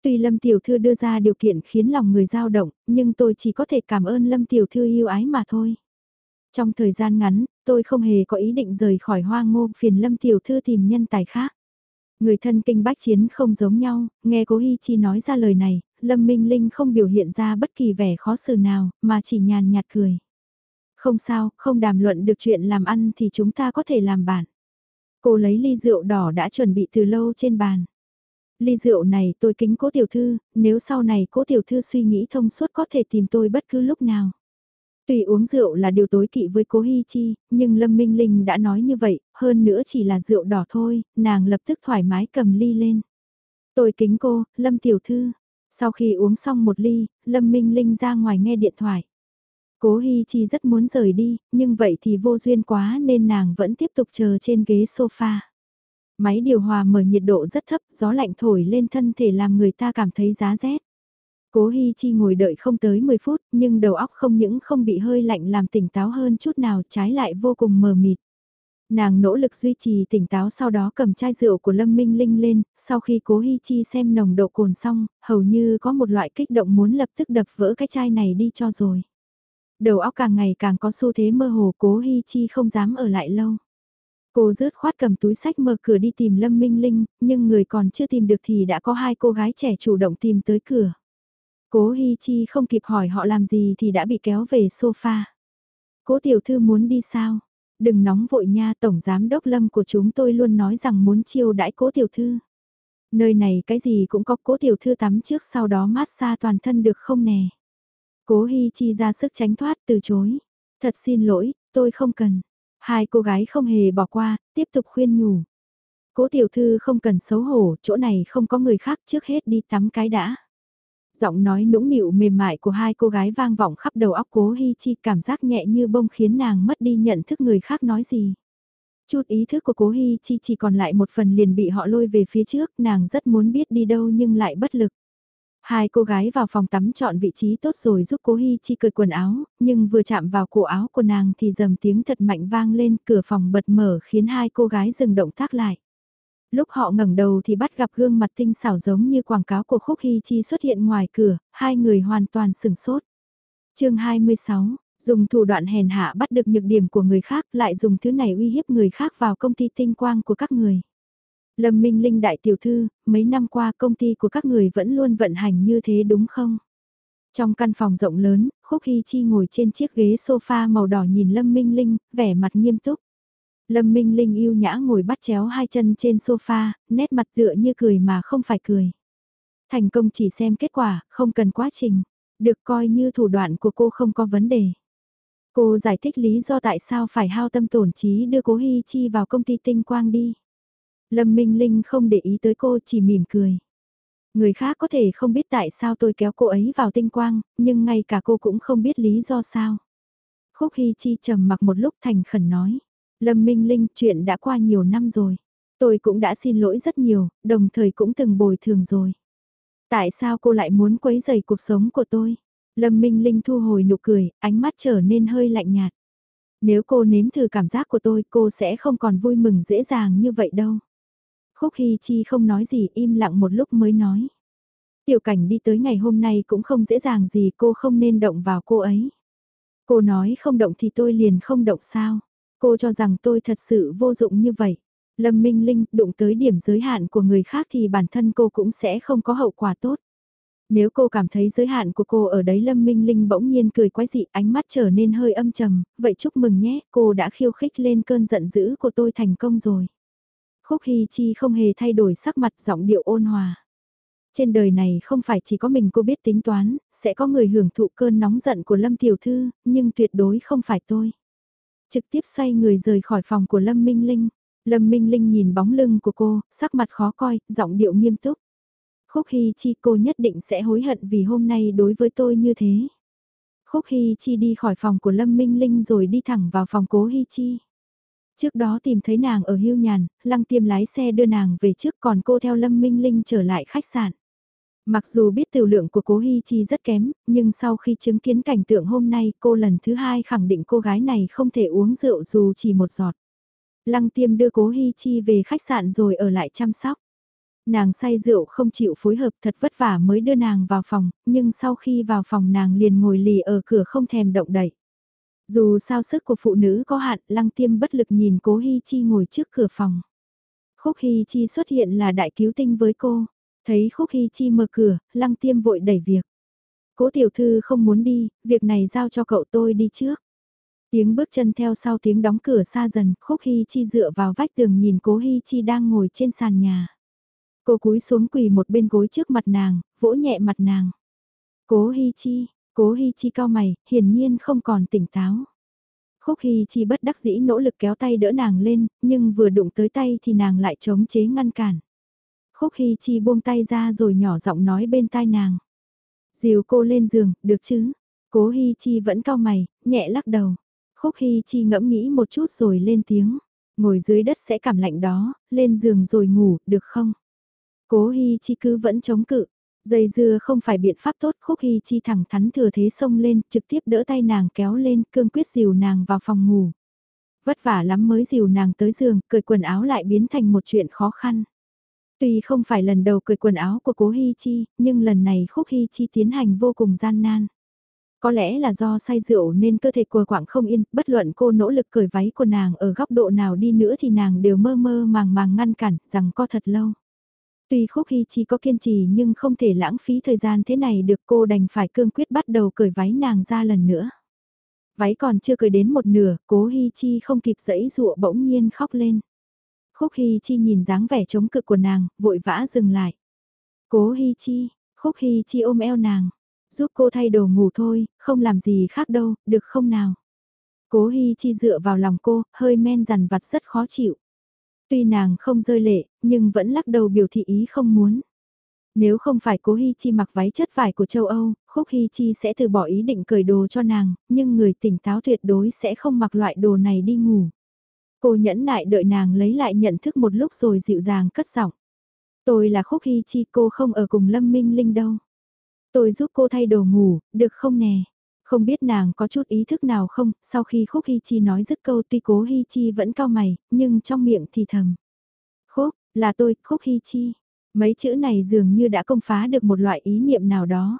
Speaker 1: Tuy Lâm Tiểu Thư đưa ra điều kiện khiến lòng người dao động, nhưng tôi chỉ có thể cảm ơn Lâm Tiểu Thư yêu ái mà thôi. Trong thời gian ngắn, tôi không hề có ý định rời khỏi Hoa Ngô phiền Lâm Tiểu Thư tìm nhân tài khác. Người thân kinh bách chiến không giống nhau, nghe cố Hi Chi nói ra lời này, Lâm Minh Linh không biểu hiện ra bất kỳ vẻ khó xử nào, mà chỉ nhàn nhạt cười. Không sao, không đàm luận được chuyện làm ăn thì chúng ta có thể làm bạn. Cô lấy ly rượu đỏ đã chuẩn bị từ lâu trên bàn. Ly rượu này tôi kính cố tiểu thư, nếu sau này cố tiểu thư suy nghĩ thông suốt có thể tìm tôi bất cứ lúc nào. Tuy uống rượu là điều tối kỵ với cố Hi Chi, nhưng Lâm Minh Linh đã nói như vậy, hơn nữa chỉ là rượu đỏ thôi, nàng lập tức thoải mái cầm ly lên. Tôi kính cô, Lâm Tiểu Thư. Sau khi uống xong một ly, Lâm Minh Linh ra ngoài nghe điện thoại. Cố Hi Chi rất muốn rời đi, nhưng vậy thì vô duyên quá nên nàng vẫn tiếp tục chờ trên ghế sofa. Máy điều hòa mở nhiệt độ rất thấp, gió lạnh thổi lên thân thể làm người ta cảm thấy giá rét. Cố Hi Chi ngồi đợi không tới 10 phút, nhưng đầu óc không những không bị hơi lạnh làm tỉnh táo hơn chút nào, trái lại vô cùng mờ mịt. Nàng nỗ lực duy trì tỉnh táo sau đó cầm chai rượu của Lâm Minh Linh lên, sau khi Cố Hi Chi xem nồng độ cồn xong, hầu như có một loại kích động muốn lập tức đập vỡ cái chai này đi cho rồi. Đầu óc càng ngày càng có xu thế mơ hồ Cố Hi Chi không dám ở lại lâu. Cô rớt khoát cầm túi sách mở cửa đi tìm Lâm Minh Linh, nhưng người còn chưa tìm được thì đã có hai cô gái trẻ chủ động tìm tới cửa. Cố Hi Chi không kịp hỏi họ làm gì thì đã bị kéo về sofa. Cố tiểu thư muốn đi sao? Đừng nóng vội nha, tổng giám đốc Lâm của chúng tôi luôn nói rằng muốn chiêu đãi cố tiểu thư. Nơi này cái gì cũng có cố tiểu thư tắm trước sau đó mát xa toàn thân được không nè. Cố Hi Chi ra sức tránh thoát từ chối. Thật xin lỗi, tôi không cần. Hai cô gái không hề bỏ qua, tiếp tục khuyên nhủ. Cố tiểu thư không cần xấu hổ, chỗ này không có người khác trước hết đi tắm cái đã. Giọng nói nũng nịu mềm mại của hai cô gái vang vọng khắp đầu óc cố Hi Chi cảm giác nhẹ như bông khiến nàng mất đi nhận thức người khác nói gì. Chút ý thức của cố Hi Chi chỉ còn lại một phần liền bị họ lôi về phía trước, nàng rất muốn biết đi đâu nhưng lại bất lực. Hai cô gái vào phòng tắm chọn vị trí tốt rồi giúp cố Hi Chi cởi quần áo, nhưng vừa chạm vào cổ áo của nàng thì dầm tiếng thật mạnh vang lên cửa phòng bật mở khiến hai cô gái dừng động tác lại. Lúc họ ngẩng đầu thì bắt gặp gương mặt tinh xảo giống như quảng cáo của Khúc hy Chi xuất hiện ngoài cửa, hai người hoàn toàn sừng sốt. chương 26, dùng thủ đoạn hèn hạ bắt được nhược điểm của người khác lại dùng thứ này uy hiếp người khác vào công ty tinh quang của các người. Lâm Minh Linh đại tiểu thư, mấy năm qua công ty của các người vẫn luôn vận hành như thế đúng không? Trong căn phòng rộng lớn, Khúc Hy Chi ngồi trên chiếc ghế sofa màu đỏ nhìn Lâm Minh Linh, vẻ mặt nghiêm túc. Lâm Minh Linh yêu nhã ngồi bắt chéo hai chân trên sofa, nét mặt tựa như cười mà không phải cười. Thành công chỉ xem kết quả, không cần quá trình. Được coi như thủ đoạn của cô không có vấn đề. Cô giải thích lý do tại sao phải hao tâm tổn trí đưa cố Hi Chi vào công ty tinh quang đi. Lâm Minh Linh không để ý tới cô chỉ mỉm cười. Người khác có thể không biết tại sao tôi kéo cô ấy vào tinh quang, nhưng ngay cả cô cũng không biết lý do sao. Khúc Hi Chi trầm mặc một lúc thành khẩn nói. Lâm Minh Linh chuyện đã qua nhiều năm rồi. Tôi cũng đã xin lỗi rất nhiều, đồng thời cũng từng bồi thường rồi. Tại sao cô lại muốn quấy rầy cuộc sống của tôi? Lâm Minh Linh thu hồi nụ cười, ánh mắt trở nên hơi lạnh nhạt. Nếu cô nếm thử cảm giác của tôi, cô sẽ không còn vui mừng dễ dàng như vậy đâu. Khúc Hy Chi không nói gì im lặng một lúc mới nói. Tiểu cảnh đi tới ngày hôm nay cũng không dễ dàng gì cô không nên động vào cô ấy. Cô nói không động thì tôi liền không động sao. Cô cho rằng tôi thật sự vô dụng như vậy. Lâm Minh Linh đụng tới điểm giới hạn của người khác thì bản thân cô cũng sẽ không có hậu quả tốt. Nếu cô cảm thấy giới hạn của cô ở đấy Lâm Minh Linh bỗng nhiên cười quái dị ánh mắt trở nên hơi âm trầm, vậy chúc mừng nhé, cô đã khiêu khích lên cơn giận dữ của tôi thành công rồi. Khúc Hy Chi không hề thay đổi sắc mặt giọng điệu ôn hòa. Trên đời này không phải chỉ có mình cô biết tính toán, sẽ có người hưởng thụ cơn nóng giận của Lâm Tiểu Thư, nhưng tuyệt đối không phải tôi. Trực tiếp xoay người rời khỏi phòng của Lâm Minh Linh. Lâm Minh Linh nhìn bóng lưng của cô, sắc mặt khó coi, giọng điệu nghiêm túc. Khúc Hy Chi cô nhất định sẽ hối hận vì hôm nay đối với tôi như thế. Khúc Hy Chi đi khỏi phòng của Lâm Minh Linh rồi đi thẳng vào phòng cố Hy Chi. Trước đó tìm thấy nàng ở hưu nhàn, lăng tiêm lái xe đưa nàng về trước còn cô theo Lâm Minh Linh trở lại khách sạn. Mặc dù biết tiểu lượng của cố Hi Chi rất kém, nhưng sau khi chứng kiến cảnh tượng hôm nay cô lần thứ hai khẳng định cô gái này không thể uống rượu dù chỉ một giọt. Lăng tiêm đưa cố Hi Chi về khách sạn rồi ở lại chăm sóc. Nàng say rượu không chịu phối hợp thật vất vả mới đưa nàng vào phòng, nhưng sau khi vào phòng nàng liền ngồi lì ở cửa không thèm động đậy. Dù sao sức của phụ nữ có hạn, lăng tiêm bất lực nhìn cố Hi Chi ngồi trước cửa phòng. Khúc Hi Chi xuất hiện là đại cứu tinh với cô. Thấy Khúc hy Chi mở cửa, lăng tiêm vội đẩy việc. Cố tiểu thư không muốn đi, việc này giao cho cậu tôi đi trước. Tiếng bước chân theo sau tiếng đóng cửa xa dần, Khúc hy Chi dựa vào vách tường nhìn cố hy Chi đang ngồi trên sàn nhà. Cô cúi xuống quỳ một bên gối trước mặt nàng, vỗ nhẹ mặt nàng. Cố hy Chi, cố hy Chi cao mày, hiển nhiên không còn tỉnh táo. Khúc hy Chi bất đắc dĩ nỗ lực kéo tay đỡ nàng lên, nhưng vừa đụng tới tay thì nàng lại chống chế ngăn cản. Khúc Hi Chi buông tay ra rồi nhỏ giọng nói bên tai nàng. Dìu cô lên giường, được chứ? Cố Hi Chi vẫn cao mày, nhẹ lắc đầu. Khúc Hi Chi ngẫm nghĩ một chút rồi lên tiếng. Ngồi dưới đất sẽ cảm lạnh đó, lên giường rồi ngủ, được không? Cố Hi Chi cứ vẫn chống cự. Dây dưa không phải biện pháp tốt, Khúc Hi Chi thẳng thắn thừa thế xông lên, trực tiếp đỡ tay nàng kéo lên, cương quyết dìu nàng vào phòng ngủ. Vất vả lắm mới dìu nàng tới giường, cởi quần áo lại biến thành một chuyện khó khăn. Tuy không phải lần đầu cởi quần áo của cố Hi Chi, nhưng lần này Khúc Hi Chi tiến hành vô cùng gian nan. Có lẽ là do say rượu nên cơ thể của quảng không yên, bất luận cô nỗ lực cởi váy của nàng ở góc độ nào đi nữa thì nàng đều mơ mơ màng màng ngăn cản, rằng co thật lâu. Tuy Khúc Hy Chi có kiên trì nhưng không thể lãng phí thời gian thế này được cô đành phải cương quyết bắt đầu cởi váy nàng ra lần nữa. Váy còn chưa cởi đến một nửa, cố Hy Chi không kịp dẫy dụa bỗng nhiên khóc lên. Khúc Hy Chi nhìn dáng vẻ chống cự của nàng, vội vã dừng lại. Cố Hy Chi, Khúc Hy Chi ôm eo nàng, giúp cô thay đồ ngủ thôi, không làm gì khác đâu, được không nào? Cố Hy Chi dựa vào lòng cô, hơi men dằn vặt rất khó chịu. Tuy nàng không rơi lệ, nhưng vẫn lắc đầu biểu thị ý không muốn. Nếu không phải cố Hi Chi mặc váy chất vải của châu Âu, Khúc Hi Chi sẽ từ bỏ ý định cởi đồ cho nàng, nhưng người tỉnh táo tuyệt đối sẽ không mặc loại đồ này đi ngủ. Cô nhẫn nại đợi nàng lấy lại nhận thức một lúc rồi dịu dàng cất giọng. Tôi là Khúc Hy Chi cô không ở cùng Lâm Minh Linh đâu. Tôi giúp cô thay đồ ngủ, được không nè? Không biết nàng có chút ý thức nào không, sau khi Khúc Hy Chi nói dứt câu tuy cố Hy Chi vẫn cao mày, nhưng trong miệng thì thầm. Khúc, là tôi, Khúc Hy Chi. Mấy chữ này dường như đã công phá được một loại ý niệm nào đó.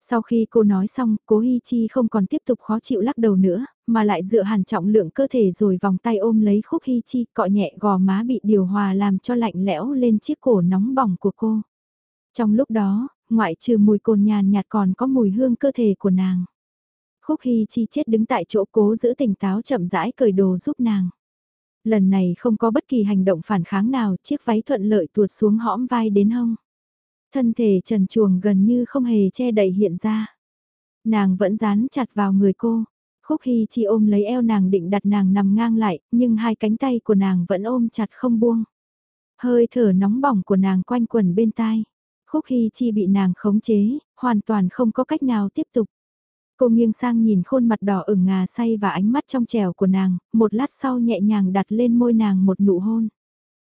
Speaker 1: Sau khi cô nói xong, cố Hi Chi không còn tiếp tục khó chịu lắc đầu nữa, mà lại dựa hẳn trọng lượng cơ thể rồi vòng tay ôm lấy khúc hy Chi, cọ nhẹ gò má bị điều hòa làm cho lạnh lẽo lên chiếc cổ nóng bỏng của cô. Trong lúc đó, ngoại trừ mùi cồn nhàn nhạt còn có mùi hương cơ thể của nàng. Khúc Hy Chi chết đứng tại chỗ cố giữ tỉnh táo chậm rãi cởi đồ giúp nàng. Lần này không có bất kỳ hành động phản kháng nào, chiếc váy thuận lợi tuột xuống hõm vai đến hông. Thân thể trần chuồng gần như không hề che đậy hiện ra. Nàng vẫn dán chặt vào người cô. Khúc Hy Chi ôm lấy eo nàng định đặt nàng nằm ngang lại, nhưng hai cánh tay của nàng vẫn ôm chặt không buông. Hơi thở nóng bỏng của nàng quanh quần bên tai. Khúc Hy Chi bị nàng khống chế, hoàn toàn không có cách nào tiếp tục. Cô nghiêng sang nhìn khuôn mặt đỏ ửng ngà say và ánh mắt trong trèo của nàng, một lát sau nhẹ nhàng đặt lên môi nàng một nụ hôn.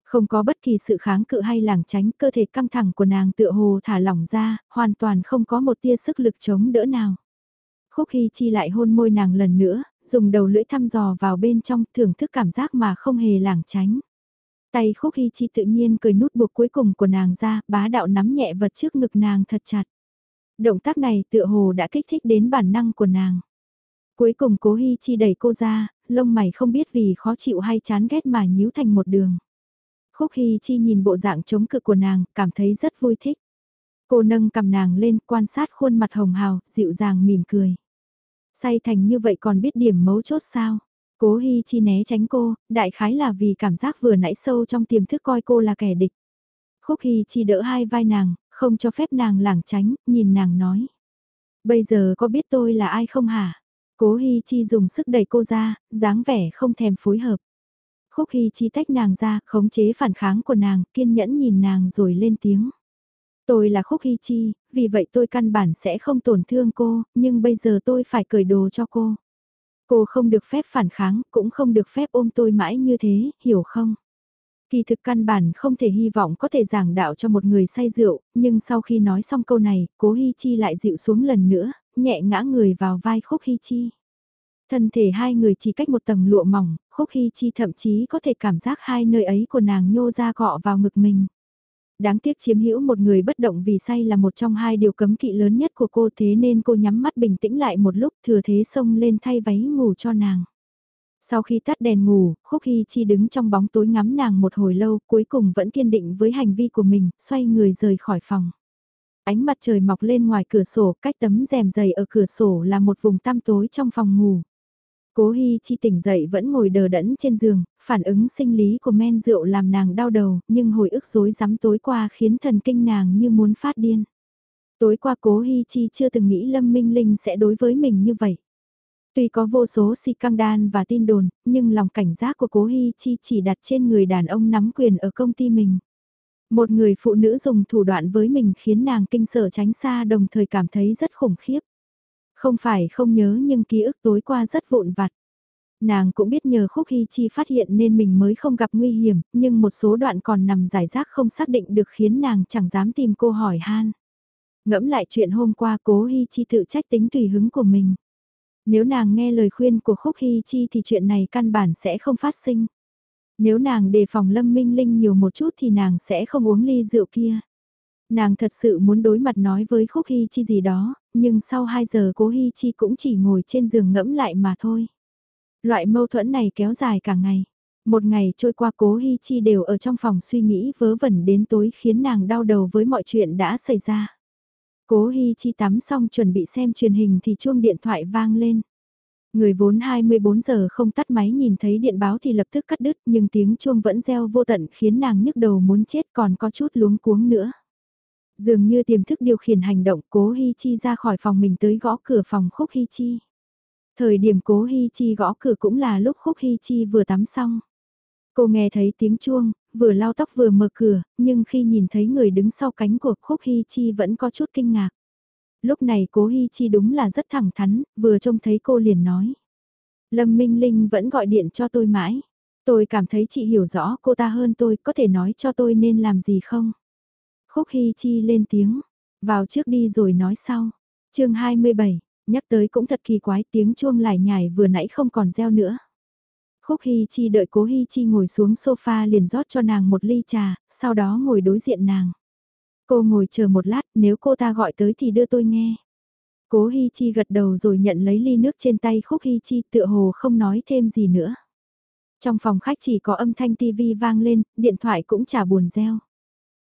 Speaker 1: Không có bất kỳ sự kháng cự hay lảng tránh, cơ thể căng thẳng của nàng tựa hồ thả lỏng ra, hoàn toàn không có một tia sức lực chống đỡ nào. Khúc Hy Chi lại hôn môi nàng lần nữa, dùng đầu lưỡi thăm dò vào bên trong thưởng thức cảm giác mà không hề lảng tránh. Tay Khúc Hy Chi tự nhiên cười nút buộc cuối cùng của nàng ra, bá đạo nắm nhẹ vật trước ngực nàng thật chặt. Động tác này tựa hồ đã kích thích đến bản năng của nàng. Cuối cùng cố Hy Chi đẩy cô ra, lông mày không biết vì khó chịu hay chán ghét mà nhíu thành một đường. Khúc Hy Chi nhìn bộ dạng chống cự của nàng, cảm thấy rất vui thích. Cô nâng cầm nàng lên quan sát khuôn mặt hồng hào, dịu dàng mỉm cười. Say thành như vậy còn biết điểm mấu chốt sao? Cố Hi Chi né tránh cô, đại khái là vì cảm giác vừa nãy sâu trong tiềm thức coi cô là kẻ địch. Khúc Hi Chi đỡ hai vai nàng, không cho phép nàng lảng tránh, nhìn nàng nói. Bây giờ có biết tôi là ai không hả? Cố Hi Chi dùng sức đẩy cô ra, dáng vẻ không thèm phối hợp. Khúc Hi Chi tách nàng ra, khống chế phản kháng của nàng, kiên nhẫn nhìn nàng rồi lên tiếng. Tôi là Khúc Hi Chi, vì vậy tôi căn bản sẽ không tổn thương cô, nhưng bây giờ tôi phải cởi đồ cho cô. Cô không được phép phản kháng, cũng không được phép ôm tôi mãi như thế, hiểu không? Kỳ thực căn bản không thể hy vọng có thể giảng đạo cho một người say rượu, nhưng sau khi nói xong câu này, cố Hi Chi lại dịu xuống lần nữa, nhẹ ngã người vào vai Khúc Hi Chi. Thân thể hai người chỉ cách một tầng lụa mỏng, Khúc Hi Chi thậm chí có thể cảm giác hai nơi ấy của nàng nhô ra gọ vào ngực mình. Đáng tiếc chiếm hữu một người bất động vì say là một trong hai điều cấm kỵ lớn nhất của cô thế nên cô nhắm mắt bình tĩnh lại một lúc thừa thế xông lên thay váy ngủ cho nàng. Sau khi tắt đèn ngủ, Khúc Hy Chi đứng trong bóng tối ngắm nàng một hồi lâu cuối cùng vẫn kiên định với hành vi của mình, xoay người rời khỏi phòng. Ánh mặt trời mọc lên ngoài cửa sổ, cách tấm rèm dày ở cửa sổ là một vùng tăm tối trong phòng ngủ. Cố Hi Chi tỉnh dậy vẫn ngồi đờ đẫn trên giường, phản ứng sinh lý của men rượu làm nàng đau đầu, nhưng hồi ức rối rắm tối qua khiến thần kinh nàng như muốn phát điên. Tối qua Cố Hi Chi chưa từng nghĩ Lâm Minh Linh sẽ đối với mình như vậy. Tuy có vô số si căng đan và tin đồn, nhưng lòng cảnh giác của Cố Hi Chi chỉ đặt trên người đàn ông nắm quyền ở công ty mình. Một người phụ nữ dùng thủ đoạn với mình khiến nàng kinh sợ tránh xa đồng thời cảm thấy rất khủng khiếp. Không phải không nhớ nhưng ký ức tối qua rất vụn vặt. Nàng cũng biết nhờ Khúc Hy Chi phát hiện nên mình mới không gặp nguy hiểm, nhưng một số đoạn còn nằm giải rác không xác định được khiến nàng chẳng dám tìm cô hỏi han. Ngẫm lại chuyện hôm qua cố Hy Chi tự trách tính tùy hứng của mình. Nếu nàng nghe lời khuyên của Khúc Hy Chi thì chuyện này căn bản sẽ không phát sinh. Nếu nàng đề phòng Lâm Minh Linh nhiều một chút thì nàng sẽ không uống ly rượu kia. Nàng thật sự muốn đối mặt nói với Khúc Hy Chi gì đó, nhưng sau 2 giờ cố Hy Chi cũng chỉ ngồi trên giường ngẫm lại mà thôi. Loại mâu thuẫn này kéo dài cả ngày. Một ngày trôi qua cố Hi Chi đều ở trong phòng suy nghĩ vớ vẩn đến tối khiến nàng đau đầu với mọi chuyện đã xảy ra. Cố Hi Chi tắm xong chuẩn bị xem truyền hình thì chuông điện thoại vang lên. Người vốn 24 giờ không tắt máy nhìn thấy điện báo thì lập tức cắt đứt nhưng tiếng chuông vẫn reo vô tận khiến nàng nhức đầu muốn chết còn có chút luống cuống nữa. Dường như tiềm thức điều khiển hành động cố Hi Chi ra khỏi phòng mình tới gõ cửa phòng khúc Hi Chi. Thời điểm cố Hi Chi gõ cửa cũng là lúc khúc Hi Chi vừa tắm xong. Cô nghe thấy tiếng chuông, vừa lau tóc vừa mở cửa, nhưng khi nhìn thấy người đứng sau cánh của khúc Hi Chi vẫn có chút kinh ngạc. Lúc này cố Hi Chi đúng là rất thẳng thắn, vừa trông thấy cô liền nói. Lâm Minh Linh vẫn gọi điện cho tôi mãi. Tôi cảm thấy chị hiểu rõ cô ta hơn tôi, có thể nói cho tôi nên làm gì không? Khúc Hi Chi lên tiếng, vào trước đi rồi nói sau. chương 27, nhắc tới cũng thật kỳ quái tiếng chuông lải nhải vừa nãy không còn reo nữa. Khúc Hi Chi đợi cố Hi Chi ngồi xuống sofa liền rót cho nàng một ly trà, sau đó ngồi đối diện nàng. Cô ngồi chờ một lát, nếu cô ta gọi tới thì đưa tôi nghe. Cố Hi Chi gật đầu rồi nhận lấy ly nước trên tay Khúc Hi Chi tựa hồ không nói thêm gì nữa. Trong phòng khách chỉ có âm thanh tivi vang lên, điện thoại cũng chả buồn reo.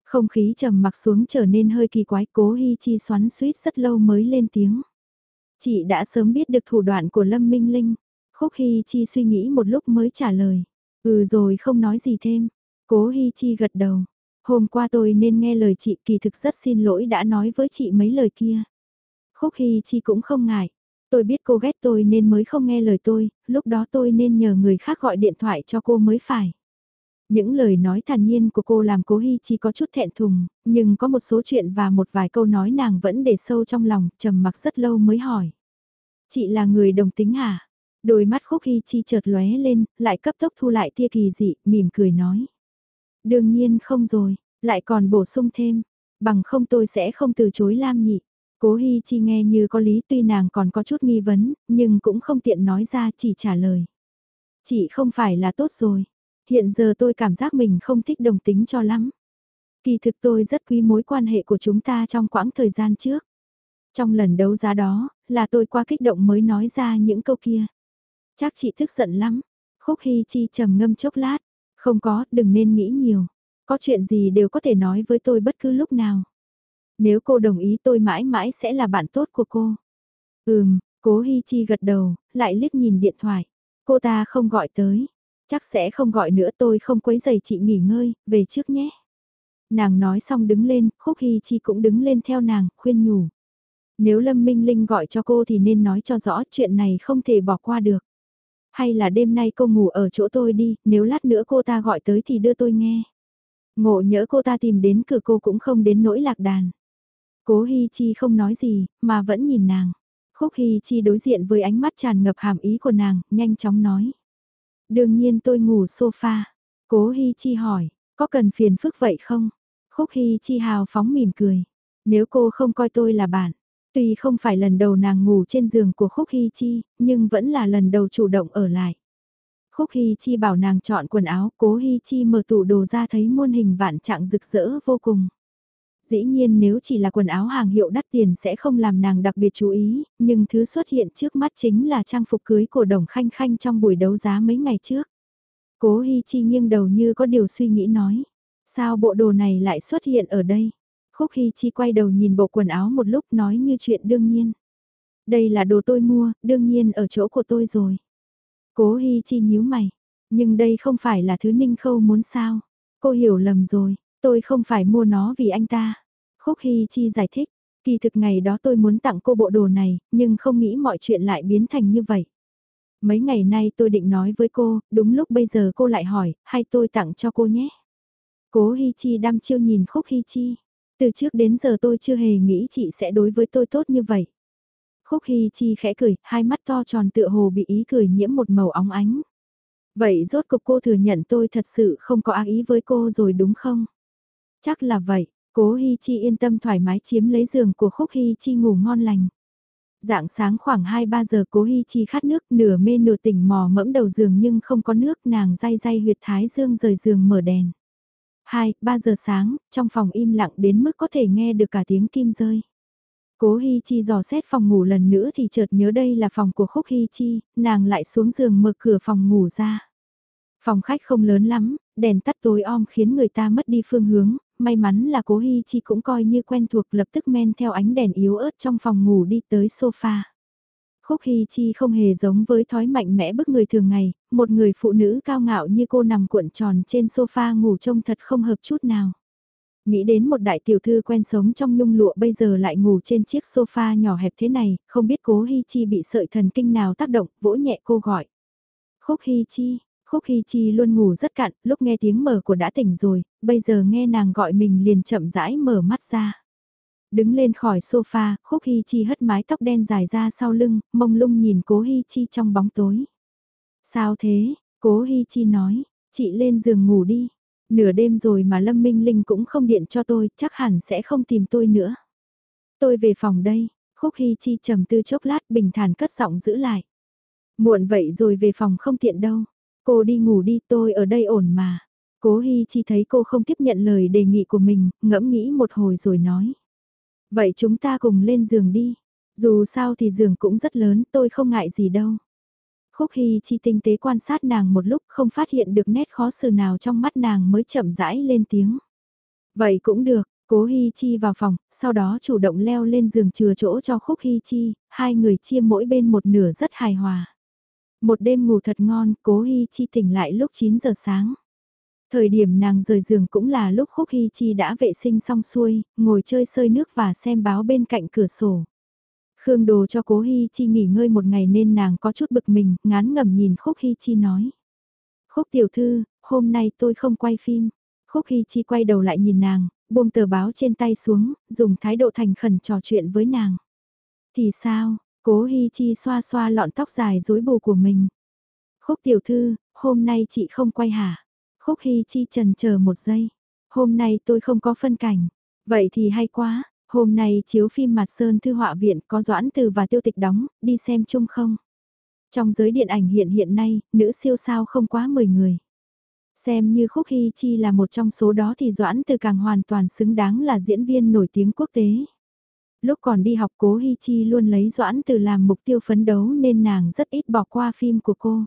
Speaker 1: Không khí trầm mặc xuống trở nên hơi kỳ quái cố Hi Chi xoắn suýt rất lâu mới lên tiếng. Chị đã sớm biết được thủ đoạn của Lâm Minh Linh. Khúc Hi Chi suy nghĩ một lúc mới trả lời. Ừ rồi không nói gì thêm. Cố Hi Chi gật đầu. Hôm qua tôi nên nghe lời chị kỳ thực rất xin lỗi đã nói với chị mấy lời kia. Khúc Hi Chi cũng không ngại. Tôi biết cô ghét tôi nên mới không nghe lời tôi, lúc đó tôi nên nhờ người khác gọi điện thoại cho cô mới phải. Những lời nói thản nhiên của cô làm cố Hi Chi có chút thẹn thùng, nhưng có một số chuyện và một vài câu nói nàng vẫn để sâu trong lòng, trầm mặc rất lâu mới hỏi. Chị là người đồng tính hả? Đôi mắt khúc Hi Chi chợt lóe lên, lại cấp tốc thu lại tia kỳ dị, mỉm cười nói. Đương nhiên không rồi, lại còn bổ sung thêm, bằng không tôi sẽ không từ chối Lam nhị. Cố Hi Chi nghe như có lý tuy nàng còn có chút nghi vấn, nhưng cũng không tiện nói ra chỉ trả lời. Chị không phải là tốt rồi, Hiện giờ tôi cảm giác mình không thích đồng tính cho lắm. Kỳ thực tôi rất quý mối quan hệ của chúng ta trong quãng thời gian trước. Trong lần đấu giá đó, là tôi qua kích động mới nói ra những câu kia. Chắc chị thức giận lắm. Khúc Hy Chi trầm ngâm chốc lát. Không có, đừng nên nghĩ nhiều. Có chuyện gì đều có thể nói với tôi bất cứ lúc nào. Nếu cô đồng ý tôi mãi mãi sẽ là bạn tốt của cô. Ừm, cố Hy Chi gật đầu, lại liếc nhìn điện thoại. Cô ta không gọi tới. Chắc sẽ không gọi nữa tôi không quấy giày chị nghỉ ngơi, về trước nhé. Nàng nói xong đứng lên, Khúc Hy Chi cũng đứng lên theo nàng, khuyên nhủ. Nếu Lâm Minh Linh gọi cho cô thì nên nói cho rõ chuyện này không thể bỏ qua được. Hay là đêm nay cô ngủ ở chỗ tôi đi, nếu lát nữa cô ta gọi tới thì đưa tôi nghe. Ngộ nhỡ cô ta tìm đến cửa cô cũng không đến nỗi lạc đàn. Cố Hi Chi không nói gì, mà vẫn nhìn nàng. Khúc Hi Chi đối diện với ánh mắt tràn ngập hàm ý của nàng, nhanh chóng nói. Đương nhiên tôi ngủ sofa. Cố Hi Chi hỏi, có cần phiền phức vậy không? Khúc Hi Chi hào phóng mỉm cười. Nếu cô không coi tôi là bạn, tuy không phải lần đầu nàng ngủ trên giường của Khúc Hi Chi, nhưng vẫn là lần đầu chủ động ở lại. Khúc Hi Chi bảo nàng chọn quần áo, cố Hi Chi mở tủ đồ ra thấy muôn hình vạn trạng rực rỡ vô cùng. Dĩ nhiên nếu chỉ là quần áo hàng hiệu đắt tiền sẽ không làm nàng đặc biệt chú ý, nhưng thứ xuất hiện trước mắt chính là trang phục cưới của Đồng Khanh Khanh trong buổi đấu giá mấy ngày trước. Cố Hi Chi nghiêng đầu như có điều suy nghĩ nói, sao bộ đồ này lại xuất hiện ở đây? Khúc Hi Chi quay đầu nhìn bộ quần áo một lúc nói như chuyện đương nhiên. Đây là đồ tôi mua, đương nhiên ở chỗ của tôi rồi. Cố Hi Chi nhíu mày, nhưng đây không phải là thứ Ninh Khâu muốn sao. Cô hiểu lầm rồi, tôi không phải mua nó vì anh ta. Khúc hy Chi giải thích, kỳ thực ngày đó tôi muốn tặng cô bộ đồ này, nhưng không nghĩ mọi chuyện lại biến thành như vậy. Mấy ngày nay tôi định nói với cô, đúng lúc bây giờ cô lại hỏi, hay tôi tặng cho cô nhé. Cố hy Chi đăm chiêu nhìn Khúc hy Chi. Từ trước đến giờ tôi chưa hề nghĩ chị sẽ đối với tôi tốt như vậy. Khúc Hy Chi khẽ cười, hai mắt to tròn tựa hồ bị ý cười nhiễm một màu óng ánh. Vậy rốt cục cô thừa nhận tôi thật sự không có ác ý với cô rồi đúng không? Chắc là vậy, cố hi Chi yên tâm thoải mái chiếm lấy giường của Khúc hi Chi ngủ ngon lành. Dạng sáng khoảng 2-3 giờ cố hi Chi khát nước nửa mê nửa tỉnh mò mẫm đầu giường nhưng không có nước nàng day day huyệt thái dương rời giường mở đèn. 2, 3 giờ sáng, trong phòng im lặng đến mức có thể nghe được cả tiếng kim rơi. Cố Hi Chi dò xét phòng ngủ lần nữa thì chợt nhớ đây là phòng của Khúc Hi Chi, nàng lại xuống giường mở cửa phòng ngủ ra. Phòng khách không lớn lắm, đèn tắt tối om khiến người ta mất đi phương hướng, may mắn là Cố Hi Chi cũng coi như quen thuộc lập tức men theo ánh đèn yếu ớt trong phòng ngủ đi tới sofa. Khúc hi Chi không hề giống với thói mạnh mẽ bức người thường ngày, một người phụ nữ cao ngạo như cô nằm cuộn tròn trên sofa ngủ trông thật không hợp chút nào. Nghĩ đến một đại tiểu thư quen sống trong nhung lụa bây giờ lại ngủ trên chiếc sofa nhỏ hẹp thế này, không biết cố hi Chi bị sợi thần kinh nào tác động, vỗ nhẹ cô gọi. Khúc hi Chi, Khúc Hy Chi luôn ngủ rất cạn, lúc nghe tiếng mở của đã tỉnh rồi, bây giờ nghe nàng gọi mình liền chậm rãi mở mắt ra. Đứng lên khỏi sofa, Khúc Hy Chi hất mái tóc đen dài ra sau lưng, mông lung nhìn Cố Hy Chi trong bóng tối. Sao thế? Cố Hy Chi nói, chị lên giường ngủ đi. Nửa đêm rồi mà Lâm Minh Linh cũng không điện cho tôi, chắc hẳn sẽ không tìm tôi nữa. Tôi về phòng đây, Khúc Hy Chi trầm tư chốc lát bình thản cất giọng giữ lại. Muộn vậy rồi về phòng không tiện đâu. Cô đi ngủ đi tôi ở đây ổn mà. Cố Hy Chi thấy cô không tiếp nhận lời đề nghị của mình, ngẫm nghĩ một hồi rồi nói. Vậy chúng ta cùng lên giường đi. Dù sao thì giường cũng rất lớn, tôi không ngại gì đâu. Khúc Hy Chi tinh tế quan sát nàng một lúc không phát hiện được nét khó xử nào trong mắt nàng mới chậm rãi lên tiếng. Vậy cũng được, cố Hy Chi vào phòng, sau đó chủ động leo lên giường chừa chỗ cho Khúc Hy Chi, hai người chia mỗi bên một nửa rất hài hòa. Một đêm ngủ thật ngon, cố Hi Chi tỉnh lại lúc 9 giờ sáng. Thời điểm nàng rời giường cũng là lúc Khúc Hi Chi đã vệ sinh xong xuôi, ngồi chơi sơi nước và xem báo bên cạnh cửa sổ. Khương Đồ cho Cố Hi Chi nghỉ ngơi một ngày nên nàng có chút bực mình, ngán ngẩm nhìn Khúc Hi Chi nói. Khúc tiểu thư, hôm nay tôi không quay phim. Khúc Hi Chi quay đầu lại nhìn nàng, buông tờ báo trên tay xuống, dùng thái độ thành khẩn trò chuyện với nàng. Thì sao, Cố Hi Chi xoa xoa lọn tóc dài rối bù của mình. Khúc tiểu thư, hôm nay chị không quay hả? Khúc Hi Chi trần chờ một giây. Hôm nay tôi không có phân cảnh. Vậy thì hay quá, hôm nay chiếu phim Mạt Sơn Thư họa viện có Doãn Từ và Tiêu Tịch đóng, đi xem chung không? Trong giới điện ảnh hiện hiện nay, nữ siêu sao không quá 10 người. Xem như Khúc Hy Chi là một trong số đó thì Doãn Từ càng hoàn toàn xứng đáng là diễn viên nổi tiếng quốc tế. Lúc còn đi học cố Hy Chi luôn lấy Doãn Từ làm mục tiêu phấn đấu nên nàng rất ít bỏ qua phim của cô.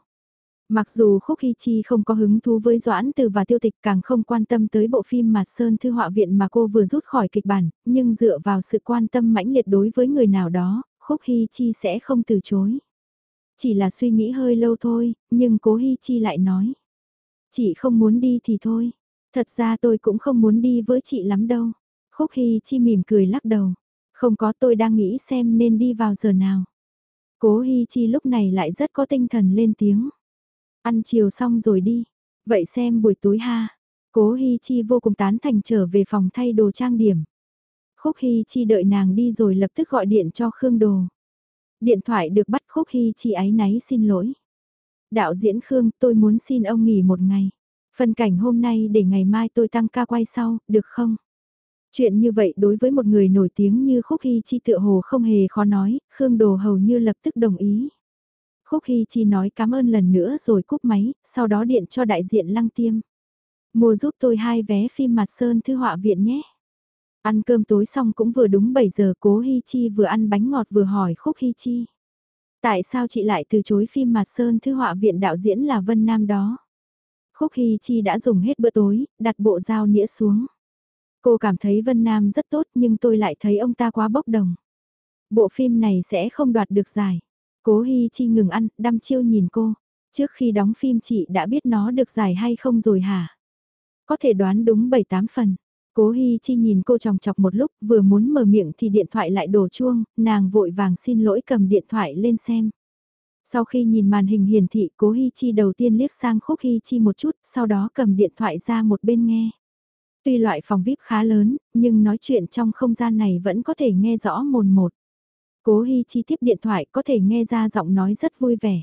Speaker 1: Mặc dù Khúc Hy Chi không có hứng thú với Doãn Từ và Tiêu Tịch càng không quan tâm tới bộ phim Mạt Sơn Thư họa viện mà cô vừa rút khỏi kịch bản, nhưng dựa vào sự quan tâm mãnh liệt đối với người nào đó, Khúc Hy Chi sẽ không từ chối. Chỉ là suy nghĩ hơi lâu thôi, nhưng cố Hy Chi lại nói. Chị không muốn đi thì thôi. Thật ra tôi cũng không muốn đi với chị lắm đâu. Khúc Hy Chi mỉm cười lắc đầu. Không có tôi đang nghĩ xem nên đi vào giờ nào. Cố Hy Chi lúc này lại rất có tinh thần lên tiếng. Ăn chiều xong rồi đi. Vậy xem buổi tối ha. Cố Hi Chi vô cùng tán thành trở về phòng thay đồ trang điểm. Khúc Hi Chi đợi nàng đi rồi lập tức gọi điện cho Khương Đồ. Điện thoại được bắt Khúc Hi Chi ái náy xin lỗi. Đạo diễn Khương tôi muốn xin ông nghỉ một ngày. phần cảnh hôm nay để ngày mai tôi tăng ca quay sau, được không? Chuyện như vậy đối với một người nổi tiếng như Khúc Hy Chi tựa hồ không hề khó nói, Khương Đồ hầu như lập tức đồng ý. Khúc Hy Chi nói cảm ơn lần nữa rồi cúp máy, sau đó điện cho đại diện lăng tiêm. Mua giúp tôi hai vé phim mặt sơn thư họa viện nhé. Ăn cơm tối xong cũng vừa đúng 7 giờ cố Hy Chi vừa ăn bánh ngọt vừa hỏi Khúc Hy Chi. Tại sao chị lại từ chối phim mặt sơn thư họa viện đạo diễn là Vân Nam đó? Khúc Hy Chi đã dùng hết bữa tối, đặt bộ dao nĩa xuống. Cô cảm thấy Vân Nam rất tốt nhưng tôi lại thấy ông ta quá bốc đồng. Bộ phim này sẽ không đoạt được giải. Cố Hi Chi ngừng ăn, đăm chiêu nhìn cô. Trước khi đóng phim chị đã biết nó được giải hay không rồi hả? Có thể đoán đúng 7-8 phần. Cố Hi Chi nhìn cô chòng chọc một lúc vừa muốn mở miệng thì điện thoại lại đổ chuông, nàng vội vàng xin lỗi cầm điện thoại lên xem. Sau khi nhìn màn hình hiển thị cố Hi Chi đầu tiên liếc sang khúc Hi Chi một chút, sau đó cầm điện thoại ra một bên nghe. Tuy loại phòng VIP khá lớn, nhưng nói chuyện trong không gian này vẫn có thể nghe rõ mồn một. Cố Hi Chi tiếp điện thoại có thể nghe ra giọng nói rất vui vẻ.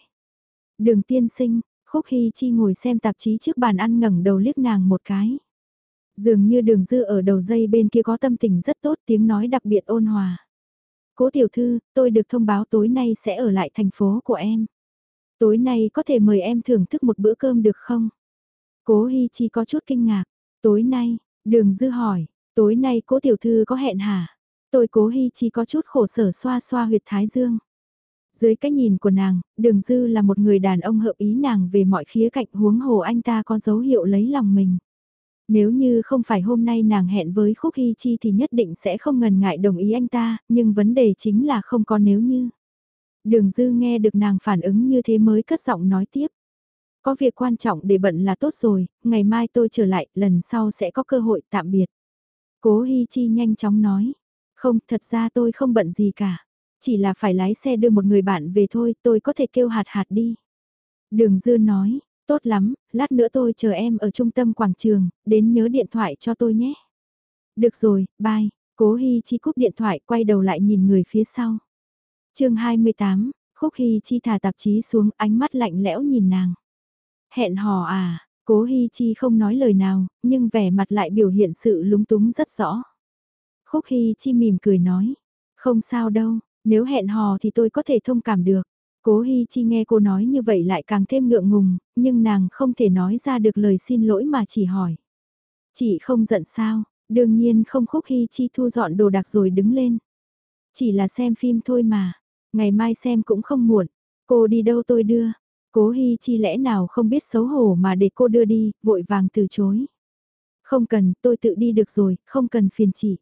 Speaker 1: Đường tiên sinh, Khúc Hi Chi ngồi xem tạp chí trước bàn ăn ngẩng đầu liếc nàng một cái. Dường như đường dư ở đầu dây bên kia có tâm tình rất tốt tiếng nói đặc biệt ôn hòa. Cố tiểu thư, tôi được thông báo tối nay sẽ ở lại thành phố của em. Tối nay có thể mời em thưởng thức một bữa cơm được không? Cố Hi Chi có chút kinh ngạc. Tối nay, đường dư hỏi, tối nay cố tiểu thư có hẹn hả? Tôi cố hy Chi có chút khổ sở xoa xoa huyệt thái dương. Dưới cái nhìn của nàng, đường dư là một người đàn ông hợp ý nàng về mọi khía cạnh huống hồ anh ta có dấu hiệu lấy lòng mình. Nếu như không phải hôm nay nàng hẹn với Khúc Hy Chi thì nhất định sẽ không ngần ngại đồng ý anh ta, nhưng vấn đề chính là không có nếu như. Đường dư nghe được nàng phản ứng như thế mới cất giọng nói tiếp. Có việc quan trọng để bận là tốt rồi, ngày mai tôi trở lại, lần sau sẽ có cơ hội tạm biệt. Cố Hi Chi nhanh chóng nói. Không, thật ra tôi không bận gì cả. Chỉ là phải lái xe đưa một người bạn về thôi, tôi có thể kêu hạt hạt đi. Đường dư nói, Tốt lắm, lát nữa tôi chờ em ở trung tâm quảng trường, đến nhớ điện thoại cho tôi nhé. Được rồi, bye. Cố Hi Chi cúp điện thoại quay đầu lại nhìn người phía sau. chương 28, Khúc Hi Chi thả tạp chí xuống ánh mắt lạnh lẽo nhìn nàng. Hẹn hò à, Cố Hi Chi không nói lời nào, nhưng vẻ mặt lại biểu hiện sự lúng túng rất rõ. Khúc Hi Chi mỉm cười nói, không sao đâu, nếu hẹn hò thì tôi có thể thông cảm được. Cố Hi Chi nghe cô nói như vậy lại càng thêm ngượng ngùng, nhưng nàng không thể nói ra được lời xin lỗi mà chỉ hỏi. Chị không giận sao, đương nhiên không khúc Hi Chi thu dọn đồ đạc rồi đứng lên. Chỉ là xem phim thôi mà, ngày mai xem cũng không muộn, cô đi đâu tôi đưa. Cố Hi Chi lẽ nào không biết xấu hổ mà để cô đưa đi, vội vàng từ chối. Không cần, tôi tự đi được rồi, không cần phiền chị.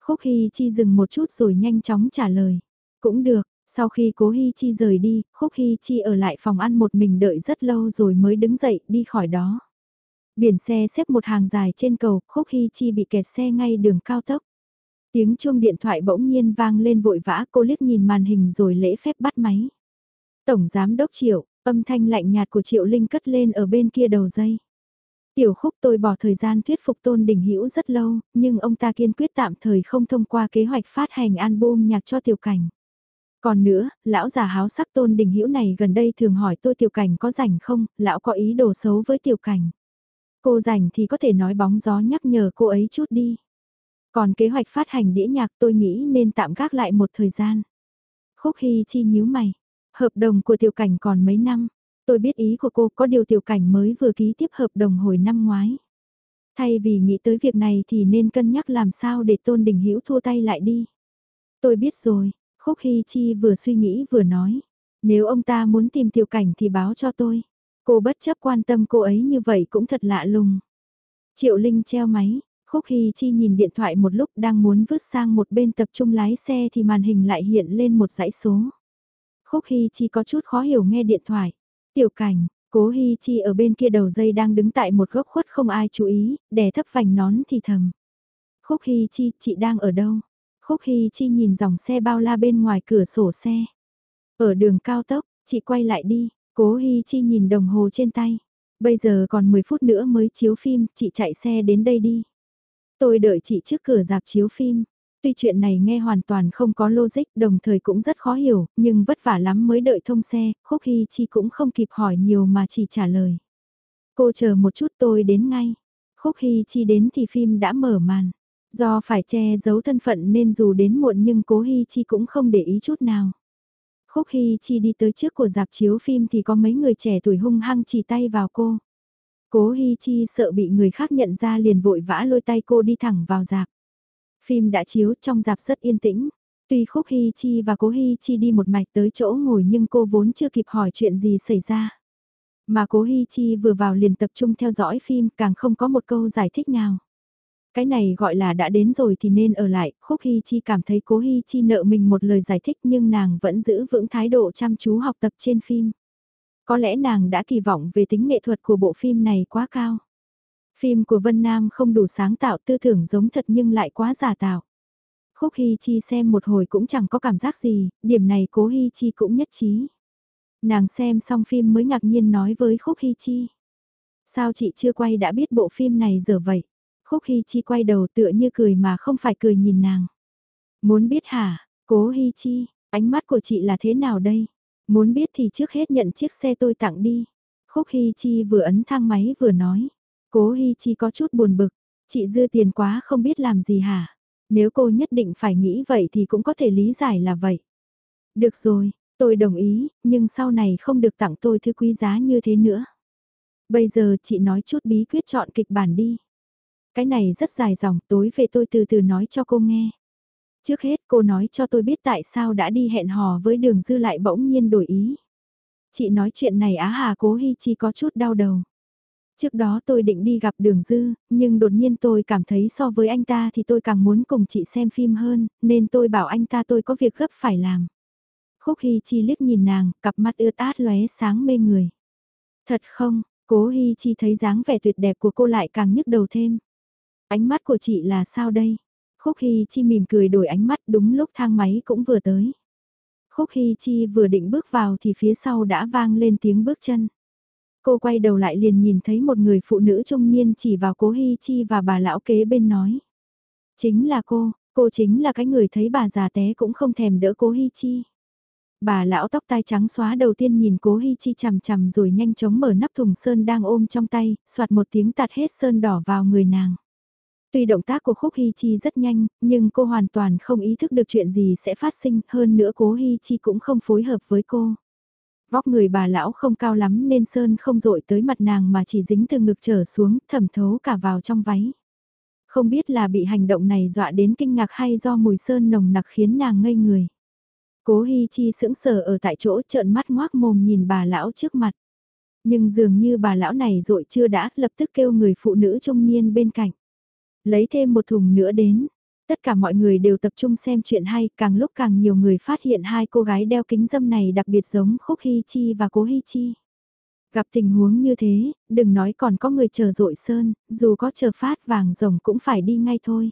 Speaker 1: Khúc Hi Chi dừng một chút rồi nhanh chóng trả lời. Cũng được, sau khi cố Hi Chi rời đi, Khúc Hi Chi ở lại phòng ăn một mình đợi rất lâu rồi mới đứng dậy đi khỏi đó. Biển xe xếp một hàng dài trên cầu, Khúc Hi Chi bị kẹt xe ngay đường cao tốc. Tiếng chuông điện thoại bỗng nhiên vang lên vội vã cô liếc nhìn màn hình rồi lễ phép bắt máy. Tổng Giám Đốc Triệu, âm thanh lạnh nhạt của Triệu Linh cất lên ở bên kia đầu dây. Tiểu khúc tôi bỏ thời gian thuyết phục Tôn Đình Hữu rất lâu, nhưng ông ta kiên quyết tạm thời không thông qua kế hoạch phát hành album nhạc cho tiểu cảnh. Còn nữa, lão già háo sắc tôn đình hữu này gần đây thường hỏi tôi tiểu cảnh có rảnh không, lão có ý đồ xấu với tiểu cảnh. Cô rảnh thì có thể nói bóng gió nhắc nhở cô ấy chút đi. Còn kế hoạch phát hành đĩa nhạc tôi nghĩ nên tạm gác lại một thời gian. Khúc Hy chi nhíu mày. Hợp đồng của tiểu cảnh còn mấy năm. Tôi biết ý của cô có điều tiểu cảnh mới vừa ký tiếp hợp đồng hồi năm ngoái. Thay vì nghĩ tới việc này thì nên cân nhắc làm sao để Tôn Đình Hữu thua tay lại đi. Tôi biết rồi, Khúc Hy Chi vừa suy nghĩ vừa nói, nếu ông ta muốn tìm tiểu cảnh thì báo cho tôi. Cô bất chấp quan tâm cô ấy như vậy cũng thật lạ lùng. Triệu Linh treo máy, Khúc Hy Chi nhìn điện thoại một lúc đang muốn vứt sang một bên tập trung lái xe thì màn hình lại hiện lên một dãy số. Khúc Hy Chi có chút khó hiểu nghe điện thoại. Tiểu cảnh, cố Hy Chi ở bên kia đầu dây đang đứng tại một góc khuất không ai chú ý, đè thấp vành nón thì thầm. Khúc Hy Chi, chị đang ở đâu? Khúc Hy Chi nhìn dòng xe bao la bên ngoài cửa sổ xe. Ở đường cao tốc, chị quay lại đi, cố Hy Chi nhìn đồng hồ trên tay. Bây giờ còn 10 phút nữa mới chiếu phim, chị chạy xe đến đây đi. Tôi đợi chị trước cửa dạp chiếu phim. Tuy chuyện này nghe hoàn toàn không có logic đồng thời cũng rất khó hiểu, nhưng vất vả lắm mới đợi thông xe, Khúc Hy Chi cũng không kịp hỏi nhiều mà chỉ trả lời. Cô chờ một chút tôi đến ngay. Khúc Hy Chi đến thì phim đã mở màn. Do phải che giấu thân phận nên dù đến muộn nhưng cố Hy Chi cũng không để ý chút nào. Khúc Hy Chi đi tới trước của dạp chiếu phim thì có mấy người trẻ tuổi hung hăng chỉ tay vào cô. Cố Hy Chi sợ bị người khác nhận ra liền vội vã lôi tay cô đi thẳng vào dạp. Phim đã chiếu trong dạp rất yên tĩnh. Tuy Khúc Hy Chi và Cố Hy Chi đi một mạch tới chỗ ngồi nhưng cô vốn chưa kịp hỏi chuyện gì xảy ra. Mà Cố Hy Chi vừa vào liền tập trung theo dõi phim càng không có một câu giải thích nào. Cái này gọi là đã đến rồi thì nên ở lại, Khúc Hy Chi cảm thấy Cố Hy Chi nợ mình một lời giải thích nhưng nàng vẫn giữ vững thái độ chăm chú học tập trên phim. Có lẽ nàng đã kỳ vọng về tính nghệ thuật của bộ phim này quá cao. Phim của Vân Nam không đủ sáng tạo tư tưởng giống thật nhưng lại quá giả tạo. Khúc Hy Chi xem một hồi cũng chẳng có cảm giác gì, điểm này cố Hy Chi cũng nhất trí. Nàng xem xong phim mới ngạc nhiên nói với Khúc Hy Chi. Sao chị chưa quay đã biết bộ phim này giờ vậy? Khúc Hy Chi quay đầu tựa như cười mà không phải cười nhìn nàng. Muốn biết hả? Cố Hy Chi, ánh mắt của chị là thế nào đây? Muốn biết thì trước hết nhận chiếc xe tôi tặng đi. Khúc Hy Chi vừa ấn thang máy vừa nói. Cố Hi Chi có chút buồn bực. Chị dư tiền quá không biết làm gì hả? Nếu cô nhất định phải nghĩ vậy thì cũng có thể lý giải là vậy. Được rồi, tôi đồng ý, nhưng sau này không được tặng tôi thứ quý giá như thế nữa. Bây giờ chị nói chút bí quyết chọn kịch bản đi. Cái này rất dài dòng, tối về tôi từ từ nói cho cô nghe. Trước hết cô nói cho tôi biết tại sao đã đi hẹn hò với đường dư lại bỗng nhiên đổi ý. Chị nói chuyện này Á Hà Cố Hi Chi có chút đau đầu. Trước đó tôi định đi gặp đường dư, nhưng đột nhiên tôi cảm thấy so với anh ta thì tôi càng muốn cùng chị xem phim hơn, nên tôi bảo anh ta tôi có việc gấp phải làm. Khúc hy Chi liếc nhìn nàng, cặp mắt ướt át lóe sáng mê người. Thật không, cố hy Chi thấy dáng vẻ tuyệt đẹp của cô lại càng nhức đầu thêm. Ánh mắt của chị là sao đây? Khúc Hy Chi mỉm cười đổi ánh mắt đúng lúc thang máy cũng vừa tới. Khúc Hy Chi vừa định bước vào thì phía sau đã vang lên tiếng bước chân. Cô quay đầu lại liền nhìn thấy một người phụ nữ trung niên chỉ vào cố hi Chi và bà lão kế bên nói. Chính là cô, cô chính là cái người thấy bà già té cũng không thèm đỡ cố hi Chi. Bà lão tóc tai trắng xóa đầu tiên nhìn cố Hi Chi chằm chằm rồi nhanh chóng mở nắp thùng sơn đang ôm trong tay, soạt một tiếng tạt hết sơn đỏ vào người nàng. Tuy động tác của Khúc hi Chi rất nhanh, nhưng cô hoàn toàn không ý thức được chuyện gì sẽ phát sinh, hơn nữa cố hi Chi cũng không phối hợp với cô. Vóc người bà lão không cao lắm nên sơn không dội tới mặt nàng mà chỉ dính từ ngực trở xuống, thẩm thấu cả vào trong váy. Không biết là bị hành động này dọa đến kinh ngạc hay do mùi sơn nồng nặc khiến nàng ngây người. Cố Hi Chi sững sờ ở tại chỗ trợn mắt ngoác mồm nhìn bà lão trước mặt. Nhưng dường như bà lão này dội chưa đã, lập tức kêu người phụ nữ trung niên bên cạnh. Lấy thêm một thùng nữa đến. Tất cả mọi người đều tập trung xem chuyện hay, càng lúc càng nhiều người phát hiện hai cô gái đeo kính dâm này đặc biệt giống Khúc Hy Chi và Cố Hy Chi. Gặp tình huống như thế, đừng nói còn có người chờ dội sơn, dù có chờ phát vàng rồng cũng phải đi ngay thôi.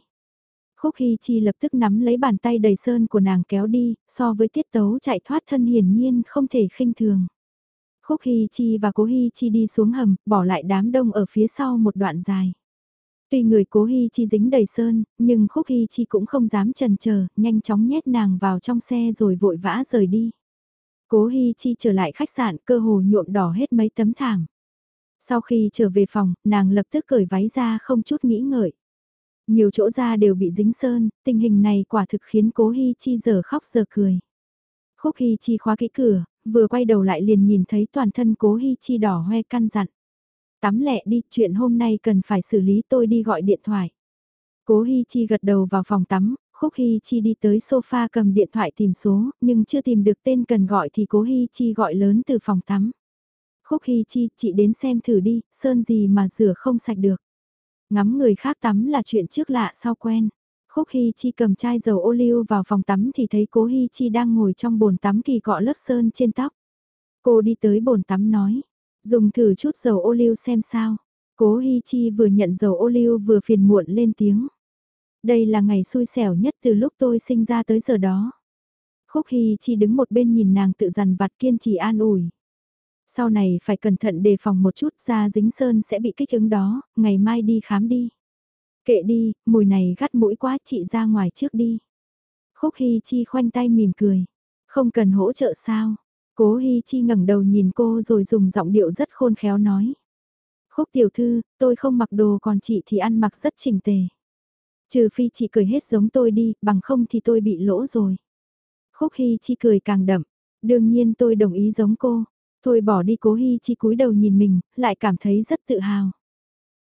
Speaker 1: Khúc Hy Chi lập tức nắm lấy bàn tay đầy sơn của nàng kéo đi, so với tiết tấu chạy thoát thân hiển nhiên không thể khinh thường. Khúc Hy Chi và Cố Hy Chi đi xuống hầm, bỏ lại đám đông ở phía sau một đoạn dài. Tuy người cố Hi Chi dính đầy sơn, nhưng Khúc Hi Chi cũng không dám trần chờ, nhanh chóng nhét nàng vào trong xe rồi vội vã rời đi. Cố Hi Chi trở lại khách sạn cơ hồ nhuộm đỏ hết mấy tấm thảm. Sau khi trở về phòng, nàng lập tức cởi váy ra không chút nghĩ ngợi. Nhiều chỗ da đều bị dính sơn, tình hình này quả thực khiến cố Hi Chi giờ khóc giờ cười. Khúc Hi Chi khóa kỹ cửa, vừa quay đầu lại liền nhìn thấy toàn thân cố Hi Chi đỏ hoe căn dặn. Tắm lẹ đi, chuyện hôm nay cần phải xử lý tôi đi gọi điện thoại. Cố Hi Chi gật đầu vào phòng tắm, Khúc Hi Chi đi tới sofa cầm điện thoại tìm số, nhưng chưa tìm được tên cần gọi thì Cố Hi Chi gọi lớn từ phòng tắm. Khúc Hi Chi, chị đến xem thử đi, sơn gì mà rửa không sạch được. Ngắm người khác tắm là chuyện trước lạ sau quen. Khúc Hi Chi cầm chai dầu ô liu vào phòng tắm thì thấy Cố Hi Chi đang ngồi trong bồn tắm kỳ cọ lớp sơn trên tóc. Cô đi tới bồn tắm nói, Dùng thử chút dầu ô liu xem sao. Cố Hi Chi vừa nhận dầu ô liu vừa phiền muộn lên tiếng. Đây là ngày xui xẻo nhất từ lúc tôi sinh ra tới giờ đó. Khúc Hi Chi đứng một bên nhìn nàng tự dằn vặt kiên trì an ủi. Sau này phải cẩn thận đề phòng một chút da dính sơn sẽ bị kích ứng đó, ngày mai đi khám đi. Kệ đi, mùi này gắt mũi quá chị ra ngoài trước đi. Khúc Hi Chi khoanh tay mỉm cười. Không cần hỗ trợ sao, Cố Hi Chi ngẩng đầu nhìn cô rồi dùng giọng điệu rất khôn khéo nói. Khúc tiểu thư, tôi không mặc đồ còn chị thì ăn mặc rất chỉnh tề. Trừ phi chị cười hết giống tôi đi, bằng không thì tôi bị lỗ rồi. Khúc Hi Chi cười càng đậm, đương nhiên tôi đồng ý giống cô. Thôi bỏ đi cố Hi Chi cúi đầu nhìn mình, lại cảm thấy rất tự hào.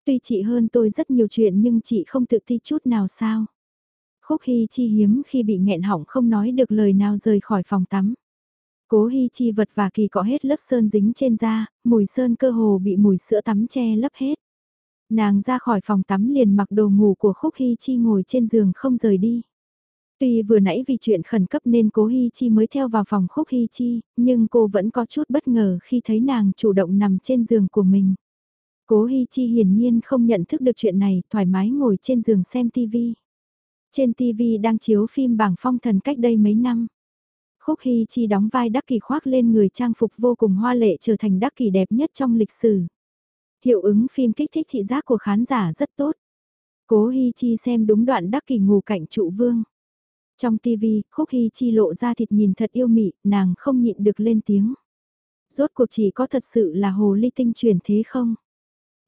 Speaker 1: Tuy chị hơn tôi rất nhiều chuyện nhưng chị không tự ti chút nào sao. Khúc Hi Chi hiếm khi bị nghẹn họng không nói được lời nào rời khỏi phòng tắm. Cố Hy Chi vật và kỳ cọ hết lớp sơn dính trên da, mùi sơn cơ hồ bị mùi sữa tắm che lấp hết. Nàng ra khỏi phòng tắm liền mặc đồ ngủ của Khúc Hy Chi ngồi trên giường không rời đi. Tuy vừa nãy vì chuyện khẩn cấp nên cố Hy Chi mới theo vào phòng Khúc Hy Chi, nhưng cô vẫn có chút bất ngờ khi thấy nàng chủ động nằm trên giường của mình. Cố Hy Chi hiển nhiên không nhận thức được chuyện này, thoải mái ngồi trên giường xem TV. Trên TV đang chiếu phim bảng phong thần cách đây mấy năm. Khúc Hy Chi đóng vai Đắc Kỳ khoác lên người trang phục vô cùng hoa lệ trở thành Đắc Kỳ đẹp nhất trong lịch sử. Hiệu ứng phim kích thích thị giác của khán giả rất tốt. Cố Hy Chi xem đúng đoạn Đắc Kỳ ngủ cạnh trụ vương. Trong TV, Khúc Hy Chi lộ ra thịt nhìn thật yêu mị, nàng không nhịn được lên tiếng. Rốt cuộc chỉ có thật sự là hồ ly tinh truyền thế không?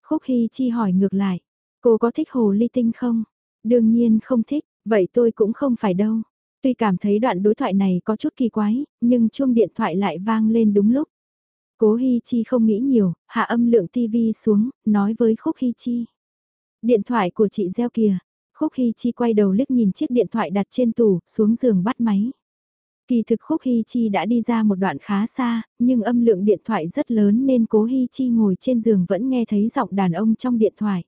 Speaker 1: Khúc Hy Chi hỏi ngược lại, cô có thích hồ ly tinh không? Đương nhiên không thích, vậy tôi cũng không phải đâu. Tuy cảm thấy đoạn đối thoại này có chút kỳ quái, nhưng chuông điện thoại lại vang lên đúng lúc. Cố Hi Chi không nghĩ nhiều, hạ âm lượng TV xuống, nói với Khúc Hi Chi. Điện thoại của chị reo kìa. Khúc Hi Chi quay đầu liếc nhìn chiếc điện thoại đặt trên tủ, xuống giường bắt máy. Kỳ thực Khúc Hi Chi đã đi ra một đoạn khá xa, nhưng âm lượng điện thoại rất lớn nên Cố Hi Chi ngồi trên giường vẫn nghe thấy giọng đàn ông trong điện thoại.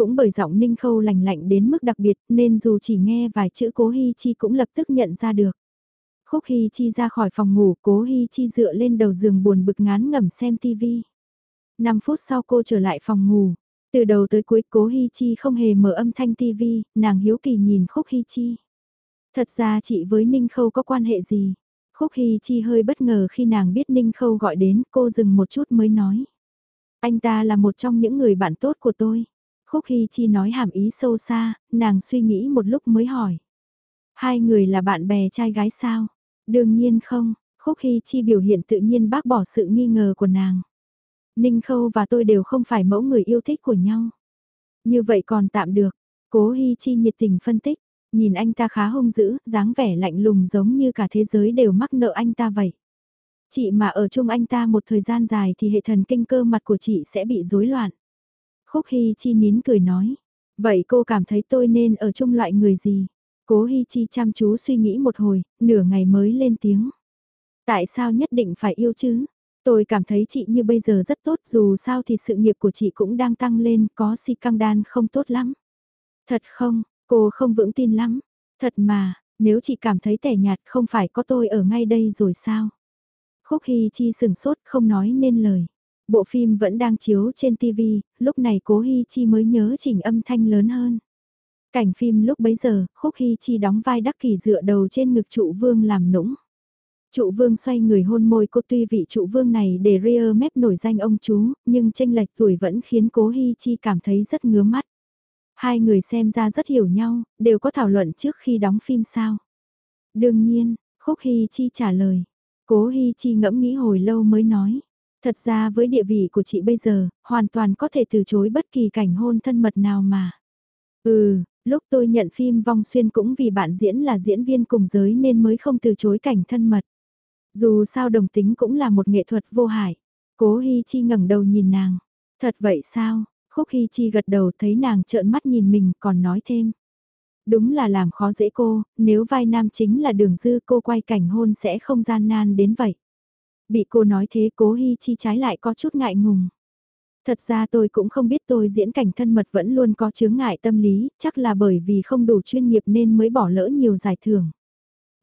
Speaker 1: Cũng bởi giọng Ninh Khâu lành lạnh đến mức đặc biệt nên dù chỉ nghe vài chữ Cố Hi Chi cũng lập tức nhận ra được. Khúc Hi Chi ra khỏi phòng ngủ, Cố Hi Chi dựa lên đầu giường buồn bực ngán ngẩm xem TV. 5 phút sau cô trở lại phòng ngủ. Từ đầu tới cuối Cố Hi Chi không hề mở âm thanh TV, nàng hiếu kỳ nhìn Khúc Hi Chi. Thật ra chị với Ninh Khâu có quan hệ gì? Khúc Hi Chi hơi bất ngờ khi nàng biết Ninh Khâu gọi đến, cô dừng một chút mới nói. Anh ta là một trong những người bạn tốt của tôi. Khúc Hy Chi nói hàm ý sâu xa, nàng suy nghĩ một lúc mới hỏi. Hai người là bạn bè trai gái sao? Đương nhiên không, Khúc Hy Chi biểu hiện tự nhiên bác bỏ sự nghi ngờ của nàng. Ninh Khâu và tôi đều không phải mẫu người yêu thích của nhau. Như vậy còn tạm được, cố Hy Chi nhiệt tình phân tích, nhìn anh ta khá hung dữ, dáng vẻ lạnh lùng giống như cả thế giới đều mắc nợ anh ta vậy. Chị mà ở chung anh ta một thời gian dài thì hệ thần kinh cơ mặt của chị sẽ bị rối loạn. Khúc Hy Chi nín cười nói. Vậy cô cảm thấy tôi nên ở chung loại người gì? Cố Hy Chi chăm chú suy nghĩ một hồi, nửa ngày mới lên tiếng. Tại sao nhất định phải yêu chứ? Tôi cảm thấy chị như bây giờ rất tốt dù sao thì sự nghiệp của chị cũng đang tăng lên có si căng đan không tốt lắm. Thật không, cô không vững tin lắm. Thật mà, nếu chị cảm thấy tẻ nhạt không phải có tôi ở ngay đây rồi sao? Khúc Hy Chi sừng sốt không nói nên lời. Bộ phim vẫn đang chiếu trên TV, lúc này Cố Hi Chi mới nhớ chỉnh âm thanh lớn hơn. Cảnh phim lúc bấy giờ, Khúc Hi Chi đóng vai đắc kỳ dựa đầu trên ngực trụ vương làm nũng. Trụ vương xoay người hôn môi cô tuy vị trụ vương này để rear mép nổi danh ông chú, nhưng tranh lệch tuổi vẫn khiến cố Hi Chi cảm thấy rất ngứa mắt. Hai người xem ra rất hiểu nhau, đều có thảo luận trước khi đóng phim sao. Đương nhiên, Khúc Hi Chi trả lời. Cố Hi Chi ngẫm nghĩ hồi lâu mới nói. Thật ra với địa vị của chị bây giờ, hoàn toàn có thể từ chối bất kỳ cảnh hôn thân mật nào mà. Ừ, lúc tôi nhận phim Vong Xuyên cũng vì bạn diễn là diễn viên cùng giới nên mới không từ chối cảnh thân mật. Dù sao đồng tính cũng là một nghệ thuật vô hại. Cố Hi Chi ngẩng đầu nhìn nàng. Thật vậy sao? Khúc Hi Chi gật đầu thấy nàng trợn mắt nhìn mình còn nói thêm. Đúng là làm khó dễ cô, nếu vai nam chính là đường dư cô quay cảnh hôn sẽ không gian nan đến vậy. Bị cô nói thế cố Hi Chi trái lại có chút ngại ngùng. Thật ra tôi cũng không biết tôi diễn cảnh thân mật vẫn luôn có chướng ngại tâm lý, chắc là bởi vì không đủ chuyên nghiệp nên mới bỏ lỡ nhiều giải thưởng.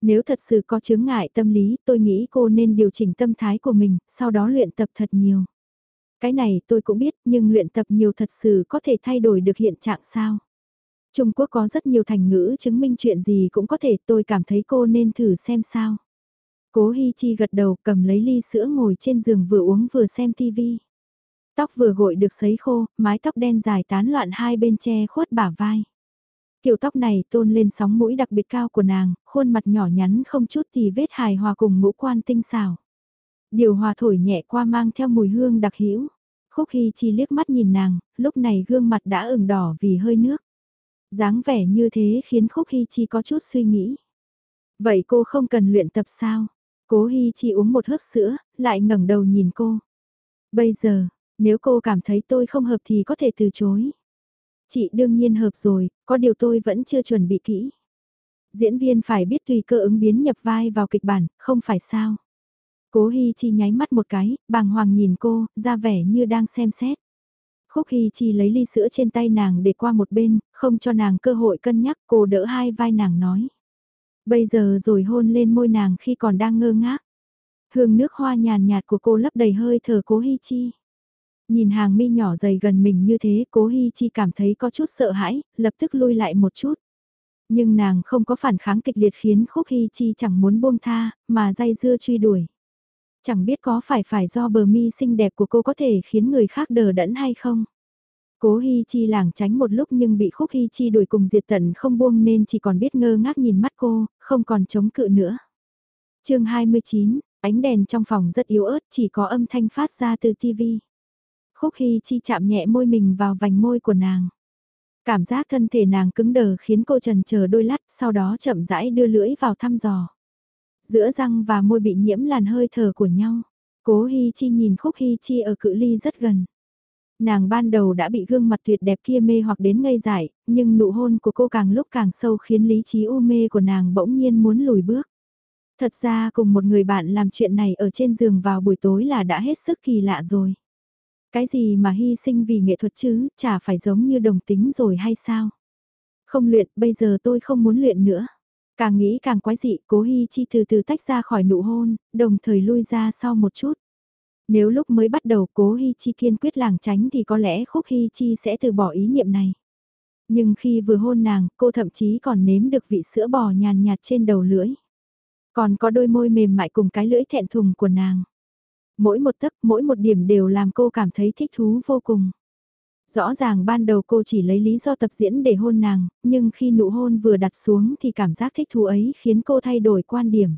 Speaker 1: Nếu thật sự có chướng ngại tâm lý, tôi nghĩ cô nên điều chỉnh tâm thái của mình, sau đó luyện tập thật nhiều. Cái này tôi cũng biết, nhưng luyện tập nhiều thật sự có thể thay đổi được hiện trạng sao? Trung Quốc có rất nhiều thành ngữ chứng minh chuyện gì cũng có thể tôi cảm thấy cô nên thử xem sao. Cố Hi Chi gật đầu cầm lấy ly sữa ngồi trên giường vừa uống vừa xem TV. Tóc vừa gội được sấy khô, mái tóc đen dài tán loạn hai bên che khuất bả vai. Kiểu tóc này tôn lên sóng mũi đặc biệt cao của nàng, khuôn mặt nhỏ nhắn không chút thì vết hài hòa cùng ngũ quan tinh xảo. Điều hòa thổi nhẹ qua mang theo mùi hương đặc hữu. Khúc Hi Chi liếc mắt nhìn nàng, lúc này gương mặt đã ửng đỏ vì hơi nước. dáng vẻ như thế khiến Khúc Hi Chi có chút suy nghĩ. Vậy cô không cần luyện tập sao? Cố Hi Chi uống một hớp sữa, lại ngẩng đầu nhìn cô. Bây giờ, nếu cô cảm thấy tôi không hợp thì có thể từ chối. Chị đương nhiên hợp rồi, có điều tôi vẫn chưa chuẩn bị kỹ. Diễn viên phải biết tùy cơ ứng biến nhập vai vào kịch bản, không phải sao. Cố Hi Chi nháy mắt một cái, bàng hoàng nhìn cô, ra vẻ như đang xem xét. Khúc Hi Chi lấy ly sữa trên tay nàng để qua một bên, không cho nàng cơ hội cân nhắc, cô đỡ hai vai nàng nói. Bây giờ rồi hôn lên môi nàng khi còn đang ngơ ngác. Hương nước hoa nhàn nhạt của cô lấp đầy hơi thở cố Hi Chi. Nhìn hàng mi nhỏ dày gần mình như thế cố Hi Chi cảm thấy có chút sợ hãi, lập tức lui lại một chút. Nhưng nàng không có phản kháng kịch liệt khiến Khúc Hi Chi chẳng muốn buông tha, mà dây dưa truy đuổi. Chẳng biết có phải phải do bờ mi xinh đẹp của cô có thể khiến người khác đờ đẫn hay không? Cố Hi Chi lảng tránh một lúc nhưng bị Khúc Hi Chi đuổi cùng diệt tận không buông nên chỉ còn biết ngơ ngác nhìn mắt cô, không còn chống cự nữa. chương 29, ánh đèn trong phòng rất yếu ớt chỉ có âm thanh phát ra từ tivi. Khúc Hi Chi chạm nhẹ môi mình vào vành môi của nàng. Cảm giác thân thể nàng cứng đờ khiến cô trần chờ đôi lát, sau đó chậm rãi đưa lưỡi vào thăm dò. Giữa răng và môi bị nhiễm làn hơi thở của nhau. Cố Hi Chi nhìn Khúc Hi Chi ở cự ly rất gần. Nàng ban đầu đã bị gương mặt tuyệt đẹp kia mê hoặc đến ngây dại, nhưng nụ hôn của cô càng lúc càng sâu khiến lý trí u mê của nàng bỗng nhiên muốn lùi bước. Thật ra cùng một người bạn làm chuyện này ở trên giường vào buổi tối là đã hết sức kỳ lạ rồi. Cái gì mà hy sinh vì nghệ thuật chứ, chả phải giống như đồng tính rồi hay sao? Không luyện, bây giờ tôi không muốn luyện nữa. Càng nghĩ càng quái dị, cố hy Chi từ từ tách ra khỏi nụ hôn, đồng thời lui ra sau một chút. Nếu lúc mới bắt đầu cố Hi Chi kiên quyết làng tránh thì có lẽ Khúc Hi Chi sẽ từ bỏ ý niệm này. Nhưng khi vừa hôn nàng, cô thậm chí còn nếm được vị sữa bò nhàn nhạt trên đầu lưỡi. Còn có đôi môi mềm mại cùng cái lưỡi thẹn thùng của nàng. Mỗi một tấc, mỗi một điểm đều làm cô cảm thấy thích thú vô cùng. Rõ ràng ban đầu cô chỉ lấy lý do tập diễn để hôn nàng, nhưng khi nụ hôn vừa đặt xuống thì cảm giác thích thú ấy khiến cô thay đổi quan điểm.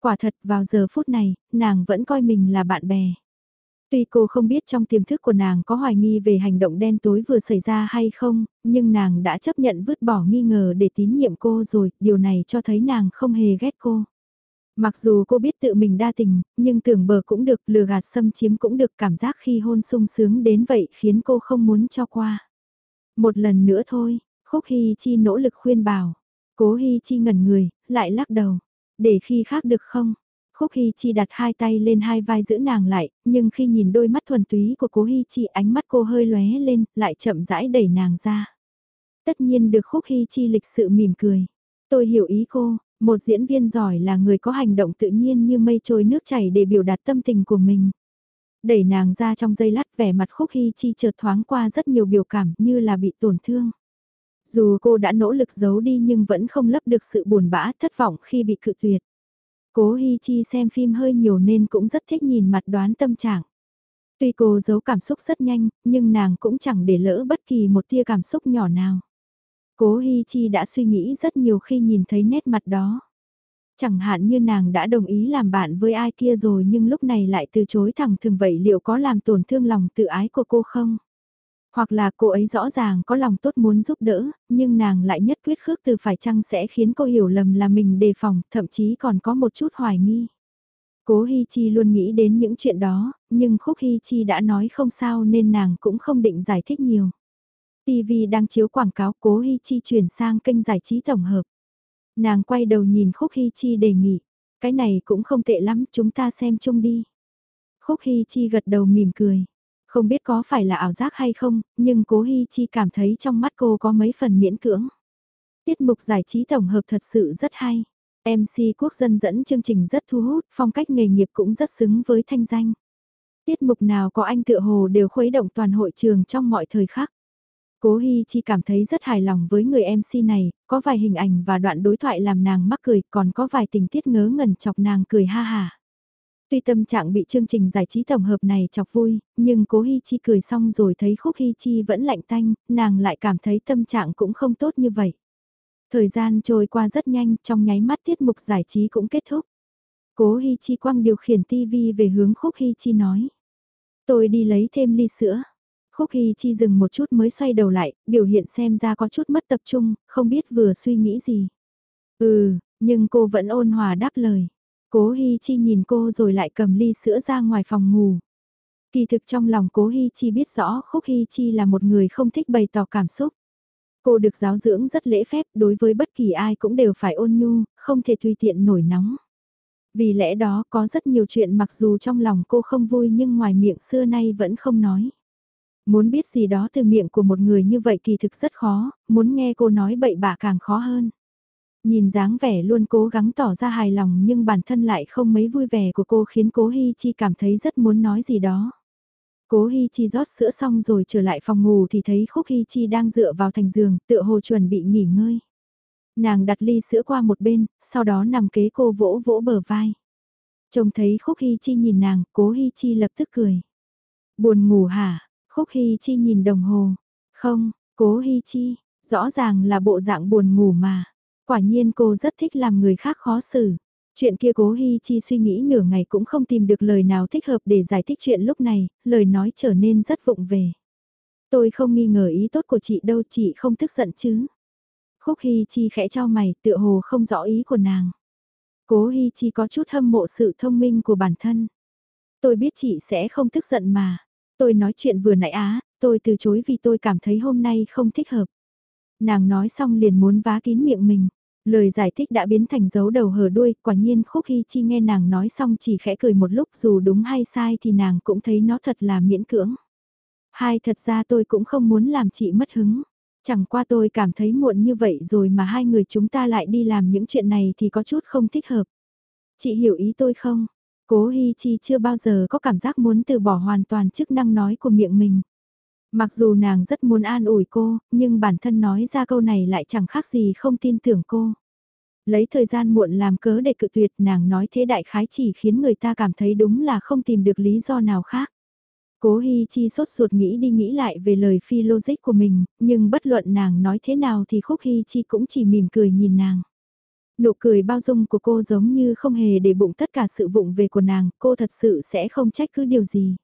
Speaker 1: Quả thật vào giờ phút này, nàng vẫn coi mình là bạn bè. Tuy cô không biết trong tiềm thức của nàng có hoài nghi về hành động đen tối vừa xảy ra hay không, nhưng nàng đã chấp nhận vứt bỏ nghi ngờ để tín nhiệm cô rồi, điều này cho thấy nàng không hề ghét cô. Mặc dù cô biết tự mình đa tình, nhưng tưởng bờ cũng được, lừa gạt xâm chiếm cũng được cảm giác khi hôn sung sướng đến vậy khiến cô không muốn cho qua. Một lần nữa thôi, Khúc Hy Chi nỗ lực khuyên bảo. Cố Hy Chi ngẩn người, lại lắc đầu. Để khi khác được không? Khúc Hy Chi đặt hai tay lên hai vai giữ nàng lại, nhưng khi nhìn đôi mắt thuần túy của cố Hy Chi ánh mắt cô hơi lóe lên, lại chậm rãi đẩy nàng ra. Tất nhiên được Khúc Hy Chi lịch sự mỉm cười. Tôi hiểu ý cô, một diễn viên giỏi là người có hành động tự nhiên như mây trôi nước chảy để biểu đạt tâm tình của mình. Đẩy nàng ra trong giây lát vẻ mặt khúc hy chi chợt thoáng qua rất nhiều biểu cảm như là bị tổn thương. Dù cô đã nỗ lực giấu đi nhưng vẫn không lấp được sự buồn bã thất vọng khi bị cự tuyệt. Cố Hi Chi xem phim hơi nhiều nên cũng rất thích nhìn mặt đoán tâm trạng. Tuy cô giấu cảm xúc rất nhanh, nhưng nàng cũng chẳng để lỡ bất kỳ một tia cảm xúc nhỏ nào. Cố Hi Chi đã suy nghĩ rất nhiều khi nhìn thấy nét mặt đó. Chẳng hạn như nàng đã đồng ý làm bạn với ai kia rồi nhưng lúc này lại từ chối thẳng thường vậy liệu có làm tổn thương lòng tự ái của cô không? Hoặc là cô ấy rõ ràng có lòng tốt muốn giúp đỡ, nhưng nàng lại nhất quyết khước từ phải chăng sẽ khiến cô hiểu lầm là mình đề phòng, thậm chí còn có một chút hoài nghi. Cố Hi Chi luôn nghĩ đến những chuyện đó, nhưng Khúc Hi Chi đã nói không sao nên nàng cũng không định giải thích nhiều. TV đang chiếu quảng cáo cố Hi Chi chuyển sang kênh giải trí tổng hợp. Nàng quay đầu nhìn Khúc Hi Chi đề nghị, cái này cũng không tệ lắm, chúng ta xem chung đi. Khúc Hi Chi gật đầu mỉm cười. Không biết có phải là ảo giác hay không, nhưng cố Hi Chi cảm thấy trong mắt cô có mấy phần miễn cưỡng. Tiết mục giải trí tổng hợp thật sự rất hay. MC quốc dân dẫn chương trình rất thu hút, phong cách nghề nghiệp cũng rất xứng với thanh danh. Tiết mục nào có anh tựa hồ đều khuấy động toàn hội trường trong mọi thời khắc. Cố Hi Chi cảm thấy rất hài lòng với người MC này, có vài hình ảnh và đoạn đối thoại làm nàng mắc cười, còn có vài tình tiết ngớ ngẩn chọc nàng cười ha hà. Tuy tâm trạng bị chương trình giải trí tổng hợp này chọc vui, nhưng cố Hi Chi cười xong rồi thấy khúc Hi Chi vẫn lạnh tanh, nàng lại cảm thấy tâm trạng cũng không tốt như vậy. Thời gian trôi qua rất nhanh, trong nháy mắt tiết mục giải trí cũng kết thúc. Cố Hi Chi quăng điều khiển TV về hướng khúc Hi Chi nói. Tôi đi lấy thêm ly sữa. Khúc hi Chi dừng một chút mới xoay đầu lại, biểu hiện xem ra có chút mất tập trung, không biết vừa suy nghĩ gì. Ừ, nhưng cô vẫn ôn hòa đáp lời. Cố Hi Chi nhìn cô rồi lại cầm ly sữa ra ngoài phòng ngủ. Kỳ thực trong lòng Cố Hi Chi biết rõ Khúc Hi Chi là một người không thích bày tỏ cảm xúc. Cô được giáo dưỡng rất lễ phép đối với bất kỳ ai cũng đều phải ôn nhu, không thể tùy tiện nổi nóng. Vì lẽ đó có rất nhiều chuyện mặc dù trong lòng cô không vui nhưng ngoài miệng xưa nay vẫn không nói. Muốn biết gì đó từ miệng của một người như vậy kỳ thực rất khó, muốn nghe cô nói bậy bạ càng khó hơn. Nhìn dáng vẻ luôn cố gắng tỏ ra hài lòng nhưng bản thân lại không mấy vui vẻ của cô khiến cố Hi Chi cảm thấy rất muốn nói gì đó. Cố Hi Chi rót sữa xong rồi trở lại phòng ngủ thì thấy Khúc Hi Chi đang dựa vào thành giường, tựa hồ chuẩn bị nghỉ ngơi. Nàng đặt ly sữa qua một bên, sau đó nằm kế cô vỗ vỗ bờ vai. Trông thấy Khúc Hi Chi nhìn nàng, Cố Hi Chi lập tức cười. Buồn ngủ hả? Khúc Hi Chi nhìn đồng hồ. Không, Cố Hi Chi, rõ ràng là bộ dạng buồn ngủ mà. Quả nhiên cô rất thích làm người khác khó xử. Chuyện kia cố Hi Chi suy nghĩ nửa ngày cũng không tìm được lời nào thích hợp để giải thích chuyện lúc này, lời nói trở nên rất vụng về. Tôi không nghi ngờ ý tốt của chị đâu, chị không tức giận chứ. Khúc Hi Chi khẽ cho mày, tựa hồ không rõ ý của nàng. Cố Hi Chi có chút hâm mộ sự thông minh của bản thân. Tôi biết chị sẽ không tức giận mà. Tôi nói chuyện vừa nãy á, tôi từ chối vì tôi cảm thấy hôm nay không thích hợp. Nàng nói xong liền muốn vá kín miệng mình. Lời giải thích đã biến thành dấu đầu hở đuôi, quả nhiên Khúc Hy Chi nghe nàng nói xong chỉ khẽ cười một lúc dù đúng hay sai thì nàng cũng thấy nó thật là miễn cưỡng. Hai thật ra tôi cũng không muốn làm chị mất hứng. Chẳng qua tôi cảm thấy muộn như vậy rồi mà hai người chúng ta lại đi làm những chuyện này thì có chút không thích hợp. Chị hiểu ý tôi không? Cố Hi Chi chưa bao giờ có cảm giác muốn từ bỏ hoàn toàn chức năng nói của miệng mình. Mặc dù nàng rất muốn an ủi cô, nhưng bản thân nói ra câu này lại chẳng khác gì không tin tưởng cô. Lấy thời gian muộn làm cớ để cự tuyệt nàng nói thế đại khái chỉ khiến người ta cảm thấy đúng là không tìm được lý do nào khác. Cố Hi Chi sốt ruột nghĩ đi nghĩ lại về lời phi logic của mình, nhưng bất luận nàng nói thế nào thì Khúc Hi Chi cũng chỉ mỉm cười nhìn nàng. Nụ cười bao dung của cô giống như không hề để bụng tất cả sự vụng về của nàng, cô thật sự sẽ không trách cứ điều gì.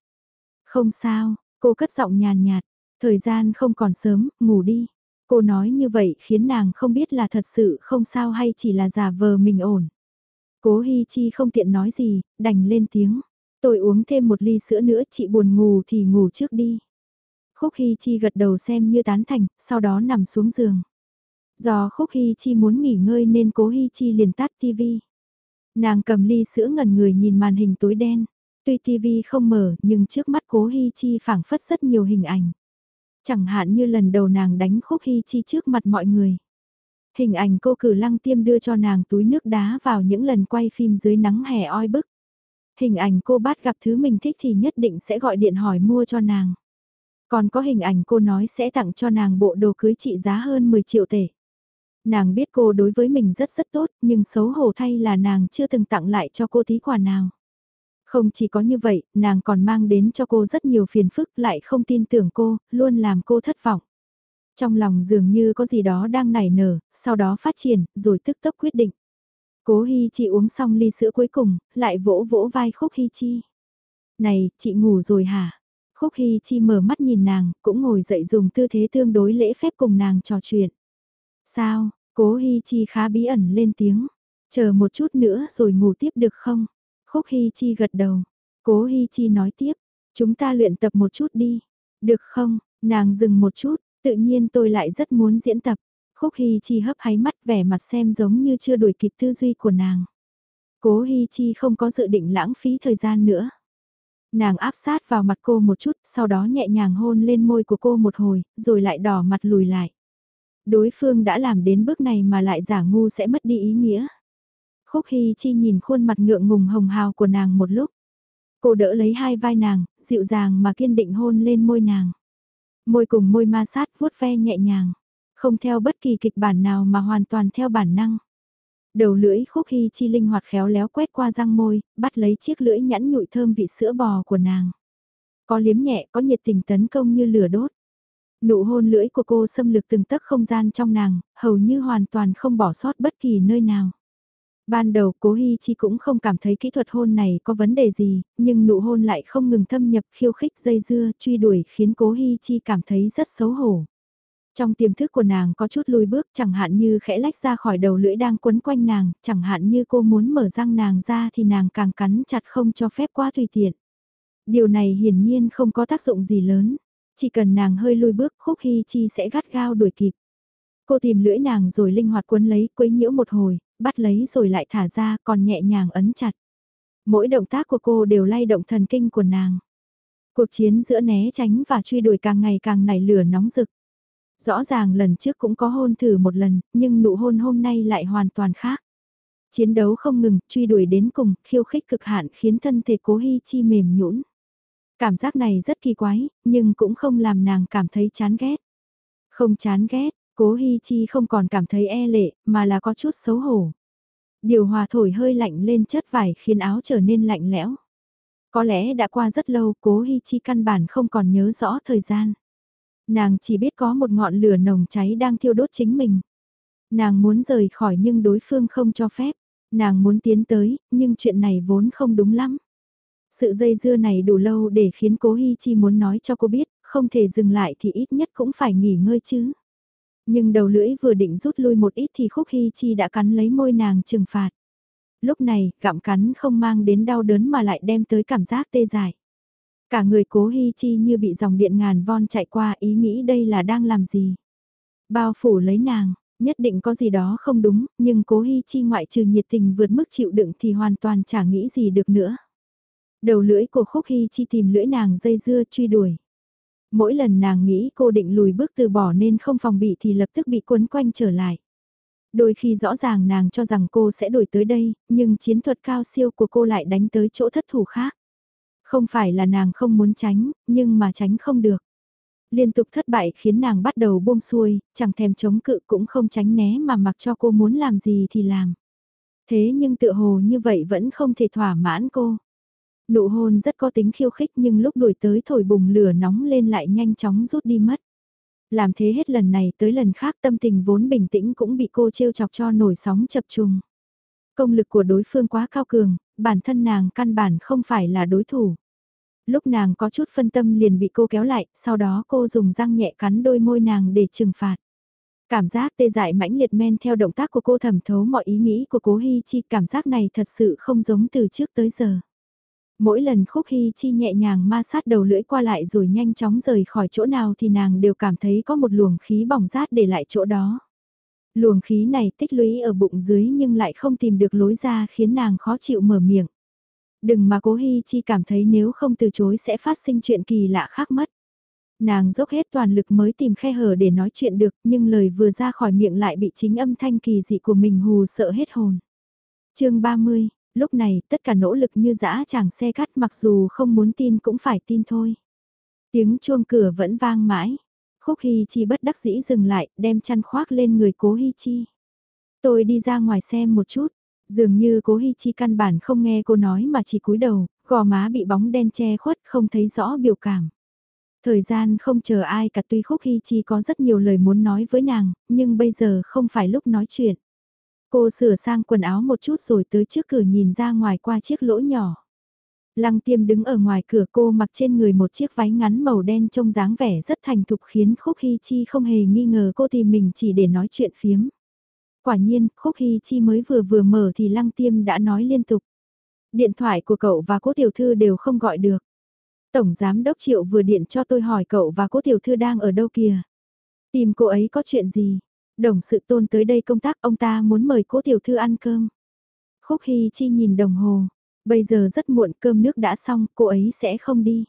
Speaker 1: Không sao, cô cất giọng nhàn nhạt, thời gian không còn sớm, ngủ đi. Cô nói như vậy khiến nàng không biết là thật sự không sao hay chỉ là giả vờ mình ổn. Cố Hi Chi không tiện nói gì, đành lên tiếng. Tôi uống thêm một ly sữa nữa, chị buồn ngủ thì ngủ trước đi. Khúc Hi Chi gật đầu xem như tán thành, sau đó nằm xuống giường. Do Khúc Hi Chi muốn nghỉ ngơi nên Cố Hi Chi liền tắt tivi. Nàng cầm ly sữa ngẩn người nhìn màn hình tối đen. Tuy TV không mở, nhưng trước mắt Cố Hi Chi phảng phất rất nhiều hình ảnh. Chẳng hạn như lần đầu nàng đánh Khúc Hi Chi trước mặt mọi người. Hình ảnh cô cử lăng tiêm đưa cho nàng túi nước đá vào những lần quay phim dưới nắng hè oi bức. Hình ảnh cô bắt gặp thứ mình thích thì nhất định sẽ gọi điện hỏi mua cho nàng. Còn có hình ảnh cô nói sẽ tặng cho nàng bộ đồ cưới trị giá hơn 10 triệu tệ. Nàng biết cô đối với mình rất rất tốt, nhưng xấu hổ thay là nàng chưa từng tặng lại cho cô tí quà nào. Không chỉ có như vậy, nàng còn mang đến cho cô rất nhiều phiền phức lại không tin tưởng cô, luôn làm cô thất vọng. Trong lòng dường như có gì đó đang nảy nở, sau đó phát triển, rồi tức tốc quyết định. Cố Hi Chi uống xong ly sữa cuối cùng, lại vỗ vỗ vai Khúc Hi Chi. Này, chị ngủ rồi hả? Khúc Hi Chi mở mắt nhìn nàng, cũng ngồi dậy dùng tư thế tương đối lễ phép cùng nàng trò chuyện. Sao, Cố Hi Chi khá bí ẩn lên tiếng. Chờ một chút nữa rồi ngủ tiếp được không? Khúc Hi Chi gật đầu. Cố Hi Chi nói tiếp. Chúng ta luyện tập một chút đi. Được không? Nàng dừng một chút. Tự nhiên tôi lại rất muốn diễn tập. Khúc Hi Chi hấp háy mắt vẻ mặt xem giống như chưa đuổi kịp tư duy của nàng. Cố Hi Chi không có dự định lãng phí thời gian nữa. Nàng áp sát vào mặt cô một chút, sau đó nhẹ nhàng hôn lên môi của cô một hồi, rồi lại đỏ mặt lùi lại. Đối phương đã làm đến bước này mà lại giả ngu sẽ mất đi ý nghĩa. Khúc Hy Chi nhìn khuôn mặt ngượng ngùng hồng hào của nàng một lúc. Cô đỡ lấy hai vai nàng, dịu dàng mà kiên định hôn lên môi nàng. Môi cùng môi ma sát vuốt ve nhẹ nhàng. Không theo bất kỳ kịch bản nào mà hoàn toàn theo bản năng. Đầu lưỡi khúc hy chi linh hoạt khéo léo quét qua răng môi, bắt lấy chiếc lưỡi nhẵn nhụi thơm vị sữa bò của nàng. Có liếm nhẹ, có nhiệt tình tấn công như lửa đốt. Nụ hôn lưỡi của cô xâm lược từng tấc không gian trong nàng, hầu như hoàn toàn không bỏ sót bất kỳ nơi nào. Ban đầu cố Hi Chi cũng không cảm thấy kỹ thuật hôn này có vấn đề gì, nhưng nụ hôn lại không ngừng thâm nhập khiêu khích dây dưa truy đuổi khiến cố Hi Chi cảm thấy rất xấu hổ. Trong tiềm thức của nàng có chút lùi bước chẳng hạn như khẽ lách ra khỏi đầu lưỡi đang quấn quanh nàng, chẳng hạn như cô muốn mở răng nàng ra thì nàng càng cắn chặt không cho phép quá tùy tiện. Điều này hiển nhiên không có tác dụng gì lớn, chỉ cần nàng hơi lùi bước khúc hy chi sẽ gắt gao đuổi kịp. Cô tìm lưỡi nàng rồi linh hoạt quấn lấy, quấy nhiễu một hồi, bắt lấy rồi lại thả ra còn nhẹ nhàng ấn chặt. Mỗi động tác của cô đều lay động thần kinh của nàng. Cuộc chiến giữa né tránh và truy đuổi càng ngày càng nảy lửa nóng rực. Rõ ràng lần trước cũng có hôn thử một lần, nhưng nụ hôn hôm nay lại hoàn toàn khác. Chiến đấu không ngừng, truy đuổi đến cùng, khiêu khích cực hạn khiến thân thể cố hy chi mềm nhũn. Cảm giác này rất kỳ quái, nhưng cũng không làm nàng cảm thấy chán ghét. Không chán ghét, cố Hi chi không còn cảm thấy e lệ, mà là có chút xấu hổ. Điều hòa thổi hơi lạnh lên chất vải khiến áo trở nên lạnh lẽo. Có lẽ đã qua rất lâu cố Hi chi căn bản không còn nhớ rõ thời gian. Nàng chỉ biết có một ngọn lửa nồng cháy đang thiêu đốt chính mình. Nàng muốn rời khỏi nhưng đối phương không cho phép. Nàng muốn tiến tới, nhưng chuyện này vốn không đúng lắm. Sự dây dưa này đủ lâu để khiến cố Hi Chi muốn nói cho cô biết, không thể dừng lại thì ít nhất cũng phải nghỉ ngơi chứ. Nhưng đầu lưỡi vừa định rút lui một ít thì khúc hy Chi đã cắn lấy môi nàng trừng phạt. Lúc này, gặm cắn không mang đến đau đớn mà lại đem tới cảm giác tê dại. Cả người cố hy Chi như bị dòng điện ngàn von chạy qua ý nghĩ đây là đang làm gì. Bao phủ lấy nàng, nhất định có gì đó không đúng, nhưng cố hy Chi ngoại trừ nhiệt tình vượt mức chịu đựng thì hoàn toàn chả nghĩ gì được nữa. Đầu lưỡi của Khúc Hy Chi tìm lưỡi nàng dây dưa truy đuổi. Mỗi lần nàng nghĩ cô định lùi bước từ bỏ nên không phòng bị thì lập tức bị cuốn quanh trở lại. Đôi khi rõ ràng nàng cho rằng cô sẽ đổi tới đây, nhưng chiến thuật cao siêu của cô lại đánh tới chỗ thất thủ khác. Không phải là nàng không muốn tránh, nhưng mà tránh không được. Liên tục thất bại khiến nàng bắt đầu buông xuôi, chẳng thèm chống cự cũng không tránh né mà mặc cho cô muốn làm gì thì làm. Thế nhưng tự hồ như vậy vẫn không thể thỏa mãn cô. Nụ hôn rất có tính khiêu khích nhưng lúc đuổi tới thổi bùng lửa nóng lên lại nhanh chóng rút đi mất. Làm thế hết lần này tới lần khác tâm tình vốn bình tĩnh cũng bị cô trêu chọc cho nổi sóng chập trùng. Công lực của đối phương quá cao cường, bản thân nàng căn bản không phải là đối thủ. Lúc nàng có chút phân tâm liền bị cô kéo lại, sau đó cô dùng răng nhẹ cắn đôi môi nàng để trừng phạt. Cảm giác tê dại mãnh liệt men theo động tác của cô thẩm thấu mọi ý nghĩ của cố Hi Chi, cảm giác này thật sự không giống từ trước tới giờ. Mỗi lần khúc hy chi nhẹ nhàng ma sát đầu lưỡi qua lại rồi nhanh chóng rời khỏi chỗ nào thì nàng đều cảm thấy có một luồng khí bỏng rát để lại chỗ đó. Luồng khí này tích lũy ở bụng dưới nhưng lại không tìm được lối ra khiến nàng khó chịu mở miệng. Đừng mà cố hy chi cảm thấy nếu không từ chối sẽ phát sinh chuyện kỳ lạ khác mất. Nàng dốc hết toàn lực mới tìm khe hở để nói chuyện được nhưng lời vừa ra khỏi miệng lại bị chính âm thanh kỳ dị của mình hù sợ hết hồn. chương 30 lúc này tất cả nỗ lực như dã chàng xe cắt mặc dù không muốn tin cũng phải tin thôi. Tiếng chuông cửa vẫn vang mãi. Khúc Hy Chi bất đắc dĩ dừng lại, đem chăn khoác lên người cố Hy Chi. Tôi đi ra ngoài xem một chút, dường như cố Hy Chi căn bản không nghe cô nói mà chỉ cúi đầu, gò má bị bóng đen che khuất không thấy rõ biểu cảm. Thời gian không chờ ai cả tuy Khúc Hy Chi có rất nhiều lời muốn nói với nàng, nhưng bây giờ không phải lúc nói chuyện. Cô sửa sang quần áo một chút rồi tới trước cửa nhìn ra ngoài qua chiếc lỗ nhỏ. Lăng tiêm đứng ở ngoài cửa cô mặc trên người một chiếc váy ngắn màu đen trông dáng vẻ rất thành thục khiến Khúc Hy Chi không hề nghi ngờ cô tìm mình chỉ để nói chuyện phiếm. Quả nhiên, Khúc Hy Chi mới vừa vừa mở thì Lăng tiêm đã nói liên tục. Điện thoại của cậu và cố tiểu thư đều không gọi được. Tổng giám đốc triệu vừa điện cho tôi hỏi cậu và cố tiểu thư đang ở đâu kìa. Tìm cô ấy có chuyện gì? Đồng sự tôn tới đây công tác ông ta muốn mời cố tiểu thư ăn cơm. Khúc Hy Chi nhìn đồng hồ, bây giờ rất muộn cơm nước đã xong, cô ấy sẽ không đi.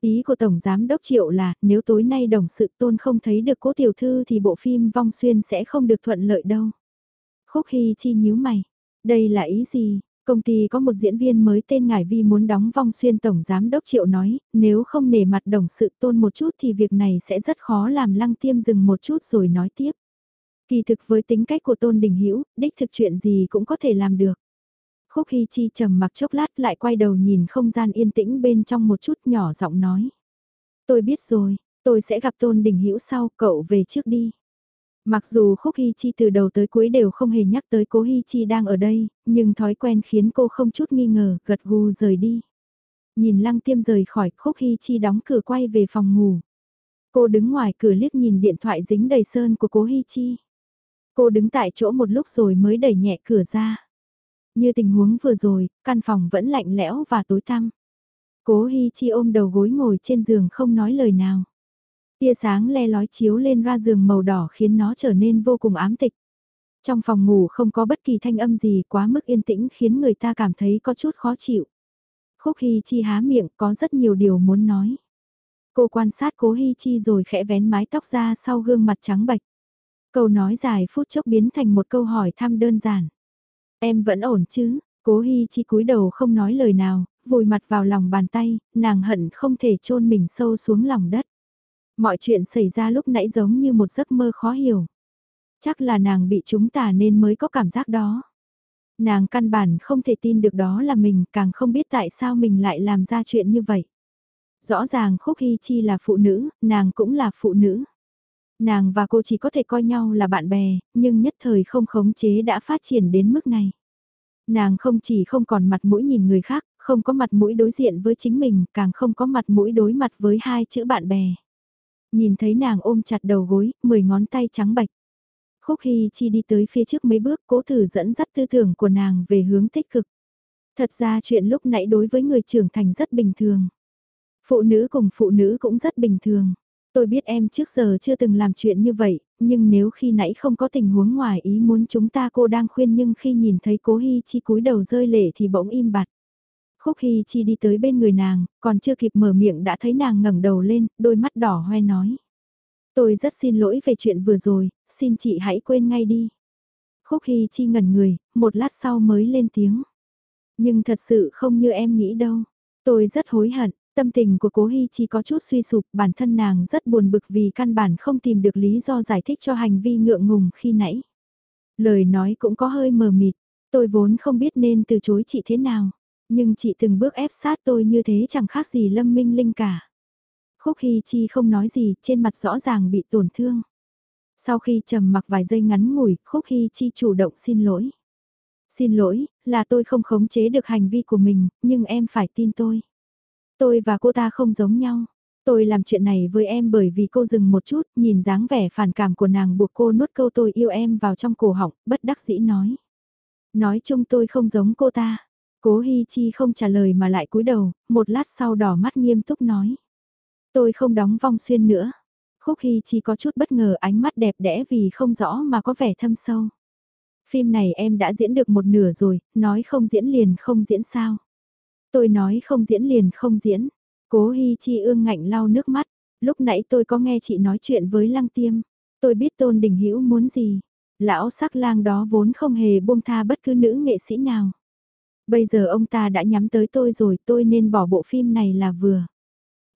Speaker 1: Ý của Tổng Giám Đốc Triệu là nếu tối nay đồng sự tôn không thấy được cố tiểu thư thì bộ phim vong xuyên sẽ không được thuận lợi đâu. Khúc Hy Chi nhíu mày, đây là ý gì? Công ty có một diễn viên mới tên Ngải Vi muốn đóng vong xuyên Tổng Giám Đốc Triệu nói, nếu không nể mặt đồng sự tôn một chút thì việc này sẽ rất khó làm lăng tiêm dừng một chút rồi nói tiếp. Kỳ thực với tính cách của Tôn Đình Hữu đích thực chuyện gì cũng có thể làm được. Khúc Hy Chi trầm mặc chốc lát lại quay đầu nhìn không gian yên tĩnh bên trong một chút nhỏ giọng nói. Tôi biết rồi, tôi sẽ gặp Tôn Đình Hữu sau, cậu về trước đi. Mặc dù Khúc Hy Chi từ đầu tới cuối đều không hề nhắc tới cố Hy Chi đang ở đây, nhưng thói quen khiến cô không chút nghi ngờ, gật gù rời đi. Nhìn lăng tiêm rời khỏi Khúc Hy Chi đóng cửa quay về phòng ngủ. Cô đứng ngoài cửa liếc nhìn điện thoại dính đầy sơn của cố Hy Chi. Cô đứng tại chỗ một lúc rồi mới đẩy nhẹ cửa ra. Như tình huống vừa rồi, căn phòng vẫn lạnh lẽo và tối tăm. Cố Hi Chi ôm đầu gối ngồi trên giường không nói lời nào. Tia sáng le lói chiếu lên ra giường màu đỏ khiến nó trở nên vô cùng ám tịch. Trong phòng ngủ không có bất kỳ thanh âm gì quá mức yên tĩnh khiến người ta cảm thấy có chút khó chịu. Khúc Hi Chi há miệng có rất nhiều điều muốn nói. Cô quan sát cố Hi Chi rồi khẽ vén mái tóc ra sau gương mặt trắng bệch. Câu nói dài phút chốc biến thành một câu hỏi thăm đơn giản. Em vẫn ổn chứ? Cố Hi Chi cúi đầu không nói lời nào, vùi mặt vào lòng bàn tay, nàng hận không thể chôn mình sâu xuống lòng đất. Mọi chuyện xảy ra lúc nãy giống như một giấc mơ khó hiểu. Chắc là nàng bị chúng tà nên mới có cảm giác đó. Nàng căn bản không thể tin được đó là mình, càng không biết tại sao mình lại làm ra chuyện như vậy. Rõ ràng Khúc Hy Chi là phụ nữ, nàng cũng là phụ nữ. Nàng và cô chỉ có thể coi nhau là bạn bè, nhưng nhất thời không khống chế đã phát triển đến mức này. Nàng không chỉ không còn mặt mũi nhìn người khác, không có mặt mũi đối diện với chính mình, càng không có mặt mũi đối mặt với hai chữ bạn bè. Nhìn thấy nàng ôm chặt đầu gối, mười ngón tay trắng bạch. Khúc Hy Chi đi tới phía trước mấy bước cố thử dẫn dắt tư tưởng của nàng về hướng tích cực. Thật ra chuyện lúc nãy đối với người trưởng thành rất bình thường. Phụ nữ cùng phụ nữ cũng rất bình thường. Tôi biết em trước giờ chưa từng làm chuyện như vậy, nhưng nếu khi nãy không có tình huống ngoài ý muốn chúng ta cô đang khuyên nhưng khi nhìn thấy cố Hi Chi cúi đầu rơi lệ thì bỗng im bặt. Khúc Hi Chi đi tới bên người nàng, còn chưa kịp mở miệng đã thấy nàng ngẩng đầu lên, đôi mắt đỏ hoe nói. Tôi rất xin lỗi về chuyện vừa rồi, xin chị hãy quên ngay đi. Khúc Hi Chi ngẩn người, một lát sau mới lên tiếng. Nhưng thật sự không như em nghĩ đâu. Tôi rất hối hận, Tâm tình của cố Hi Chi có chút suy sụp, bản thân nàng rất buồn bực vì căn bản không tìm được lý do giải thích cho hành vi ngượng ngùng khi nãy. Lời nói cũng có hơi mờ mịt, tôi vốn không biết nên từ chối chị thế nào, nhưng chị từng bước ép sát tôi như thế chẳng khác gì lâm minh linh cả. Khúc Hi Chi không nói gì, trên mặt rõ ràng bị tổn thương. Sau khi trầm mặc vài giây ngắn ngủi, Khúc Hi Chi chủ động xin lỗi. Xin lỗi, là tôi không khống chế được hành vi của mình, nhưng em phải tin tôi. Tôi và cô ta không giống nhau. Tôi làm chuyện này với em bởi vì cô dừng một chút, nhìn dáng vẻ phản cảm của nàng buộc cô nuốt câu tôi yêu em vào trong cổ họng, bất đắc dĩ nói. Nói chung tôi không giống cô ta. Cố Hi Chi không trả lời mà lại cúi đầu, một lát sau đỏ mắt nghiêm túc nói. Tôi không đóng vong xuyên nữa. Khúc Hi Chi có chút bất ngờ ánh mắt đẹp đẽ vì không rõ mà có vẻ thâm sâu. Phim này em đã diễn được một nửa rồi, nói không diễn liền không diễn sao. Tôi nói không diễn liền không diễn. Cố Hi Chi ương ngạnh lau nước mắt. Lúc nãy tôi có nghe chị nói chuyện với Lăng Tiêm. Tôi biết Tôn Đình Hữu muốn gì. Lão sắc lang đó vốn không hề buông tha bất cứ nữ nghệ sĩ nào. Bây giờ ông ta đã nhắm tới tôi rồi tôi nên bỏ bộ phim này là vừa.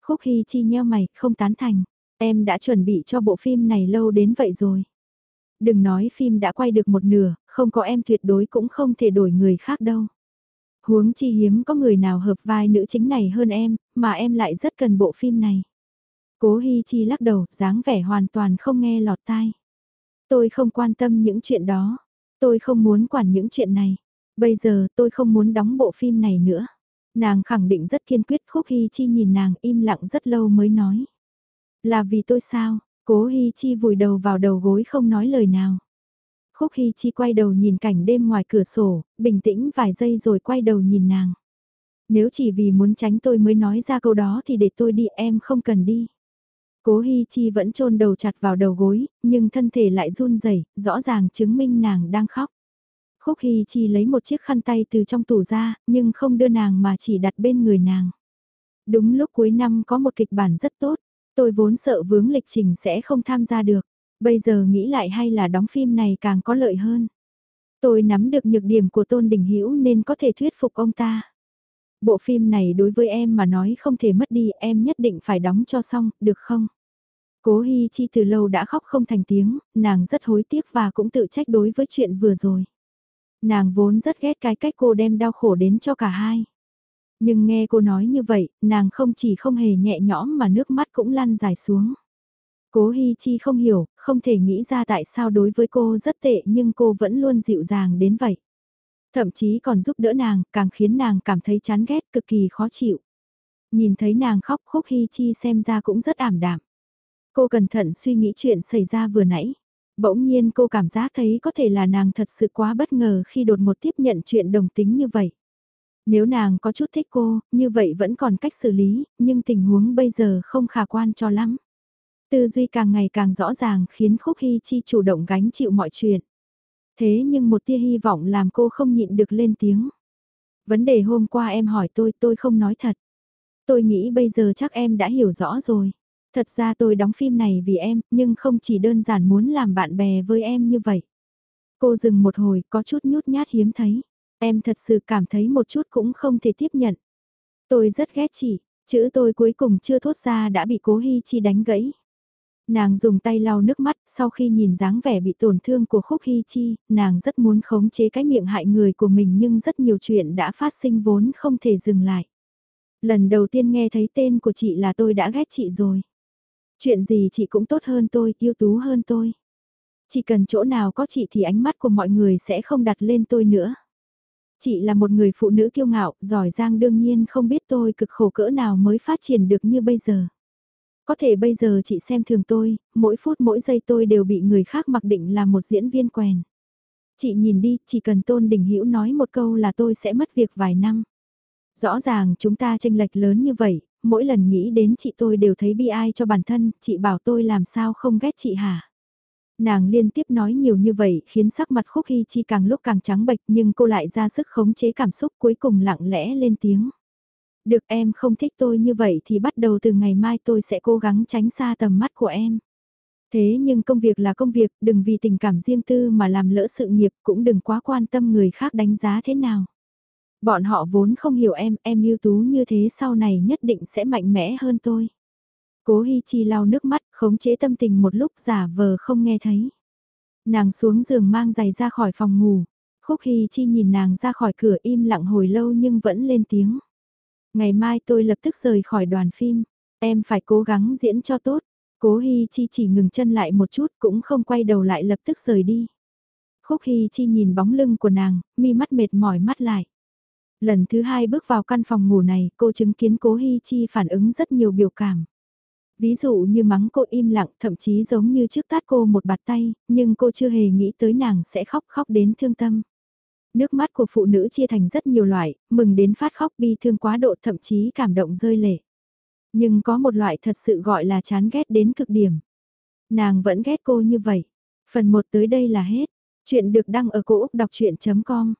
Speaker 1: Khúc Hi Chi nheo mày, không tán thành. Em đã chuẩn bị cho bộ phim này lâu đến vậy rồi. Đừng nói phim đã quay được một nửa, không có em tuyệt đối cũng không thể đổi người khác đâu huống chi hiếm có người nào hợp vai nữ chính này hơn em, mà em lại rất cần bộ phim này. Cố Hi Chi lắc đầu, dáng vẻ hoàn toàn không nghe lọt tai. Tôi không quan tâm những chuyện đó, tôi không muốn quản những chuyện này. Bây giờ tôi không muốn đóng bộ phim này nữa. Nàng khẳng định rất kiên quyết Khúc Hi Chi nhìn nàng im lặng rất lâu mới nói. Là vì tôi sao? Cố Hi Chi vùi đầu vào đầu gối không nói lời nào. Khúc Hy Chi quay đầu nhìn cảnh đêm ngoài cửa sổ, bình tĩnh vài giây rồi quay đầu nhìn nàng. Nếu chỉ vì muốn tránh tôi mới nói ra câu đó thì để tôi đi em không cần đi. Cố Hi Chi vẫn chôn đầu chặt vào đầu gối, nhưng thân thể lại run rẩy, rõ ràng chứng minh nàng đang khóc. Khúc Hi Chi lấy một chiếc khăn tay từ trong tủ ra, nhưng không đưa nàng mà chỉ đặt bên người nàng. Đúng lúc cuối năm có một kịch bản rất tốt, tôi vốn sợ vướng lịch trình sẽ không tham gia được. Bây giờ nghĩ lại hay là đóng phim này càng có lợi hơn. Tôi nắm được nhược điểm của Tôn Đình Hữu nên có thể thuyết phục ông ta. Bộ phim này đối với em mà nói không thể mất đi, em nhất định phải đóng cho xong, được không? Cố Hi Chi từ lâu đã khóc không thành tiếng, nàng rất hối tiếc và cũng tự trách đối với chuyện vừa rồi. Nàng vốn rất ghét cái cách cô đem đau khổ đến cho cả hai. Nhưng nghe cô nói như vậy, nàng không chỉ không hề nhẹ nhõm mà nước mắt cũng lăn dài xuống. Cố Hi Chi không hiểu, không thể nghĩ ra tại sao đối với cô rất tệ nhưng cô vẫn luôn dịu dàng đến vậy. Thậm chí còn giúp đỡ nàng, càng khiến nàng cảm thấy chán ghét cực kỳ khó chịu. Nhìn thấy nàng khóc khúc Hi Chi xem ra cũng rất ảm đạm. Cô cẩn thận suy nghĩ chuyện xảy ra vừa nãy. Bỗng nhiên cô cảm giác thấy có thể là nàng thật sự quá bất ngờ khi đột một tiếp nhận chuyện đồng tính như vậy. Nếu nàng có chút thích cô, như vậy vẫn còn cách xử lý, nhưng tình huống bây giờ không khả quan cho lắm. Tư duy càng ngày càng rõ ràng khiến Khúc Hy Chi chủ động gánh chịu mọi chuyện. Thế nhưng một tia hy vọng làm cô không nhịn được lên tiếng. Vấn đề hôm qua em hỏi tôi tôi không nói thật. Tôi nghĩ bây giờ chắc em đã hiểu rõ rồi. Thật ra tôi đóng phim này vì em, nhưng không chỉ đơn giản muốn làm bạn bè với em như vậy. Cô dừng một hồi, có chút nhút nhát hiếm thấy. Em thật sự cảm thấy một chút cũng không thể tiếp nhận. Tôi rất ghét chị, chữ tôi cuối cùng chưa thốt ra đã bị cố Hi Chi đánh gãy. Nàng dùng tay lau nước mắt, sau khi nhìn dáng vẻ bị tổn thương của Khúc Hy Chi, nàng rất muốn khống chế cái miệng hại người của mình nhưng rất nhiều chuyện đã phát sinh vốn không thể dừng lại. Lần đầu tiên nghe thấy tên của chị là tôi đã ghét chị rồi. Chuyện gì chị cũng tốt hơn tôi, yêu tú hơn tôi. Chỉ cần chỗ nào có chị thì ánh mắt của mọi người sẽ không đặt lên tôi nữa. Chị là một người phụ nữ kiêu ngạo, giỏi giang đương nhiên không biết tôi cực khổ cỡ nào mới phát triển được như bây giờ. Có thể bây giờ chị xem thường tôi, mỗi phút mỗi giây tôi đều bị người khác mặc định là một diễn viên quèn. Chị nhìn đi, chỉ cần Tôn Đình Hữu nói một câu là tôi sẽ mất việc vài năm. Rõ ràng chúng ta tranh lệch lớn như vậy, mỗi lần nghĩ đến chị tôi đều thấy bi ai cho bản thân, chị bảo tôi làm sao không ghét chị hả? Nàng liên tiếp nói nhiều như vậy khiến sắc mặt khúc hy chi càng lúc càng trắng bệch nhưng cô lại ra sức khống chế cảm xúc cuối cùng lặng lẽ lên tiếng. Được em không thích tôi như vậy thì bắt đầu từ ngày mai tôi sẽ cố gắng tránh xa tầm mắt của em. Thế nhưng công việc là công việc, đừng vì tình cảm riêng tư mà làm lỡ sự nghiệp cũng đừng quá quan tâm người khác đánh giá thế nào. Bọn họ vốn không hiểu em, em ưu tú như thế sau này nhất định sẽ mạnh mẽ hơn tôi. Cố Hi Chi lau nước mắt, khống chế tâm tình một lúc giả vờ không nghe thấy. Nàng xuống giường mang giày ra khỏi phòng ngủ. Khúc Hi Chi nhìn nàng ra khỏi cửa im lặng hồi lâu nhưng vẫn lên tiếng. Ngày mai tôi lập tức rời khỏi đoàn phim. Em phải cố gắng diễn cho tốt. Cố Hi Chi chỉ ngừng chân lại một chút cũng không quay đầu lại lập tức rời đi. Khúc Hi Chi nhìn bóng lưng của nàng, mi mắt mệt mỏi mắt lại. Lần thứ hai bước vào căn phòng ngủ này, cô chứng kiến Cố Hi Chi phản ứng rất nhiều biểu cảm. Ví dụ như mắng cô im lặng, thậm chí giống như trước tát cô một bạt tay, nhưng cô chưa hề nghĩ tới nàng sẽ khóc khóc đến thương tâm. Nước mắt của phụ nữ chia thành rất nhiều loại, mừng đến phát khóc bi thương quá độ thậm chí cảm động rơi lệ. Nhưng có một loại thật sự gọi là chán ghét đến cực điểm. Nàng vẫn ghét cô như vậy. Phần 1 tới đây là hết. Chuyện được đăng ở cổ Úc đọc chuyện.com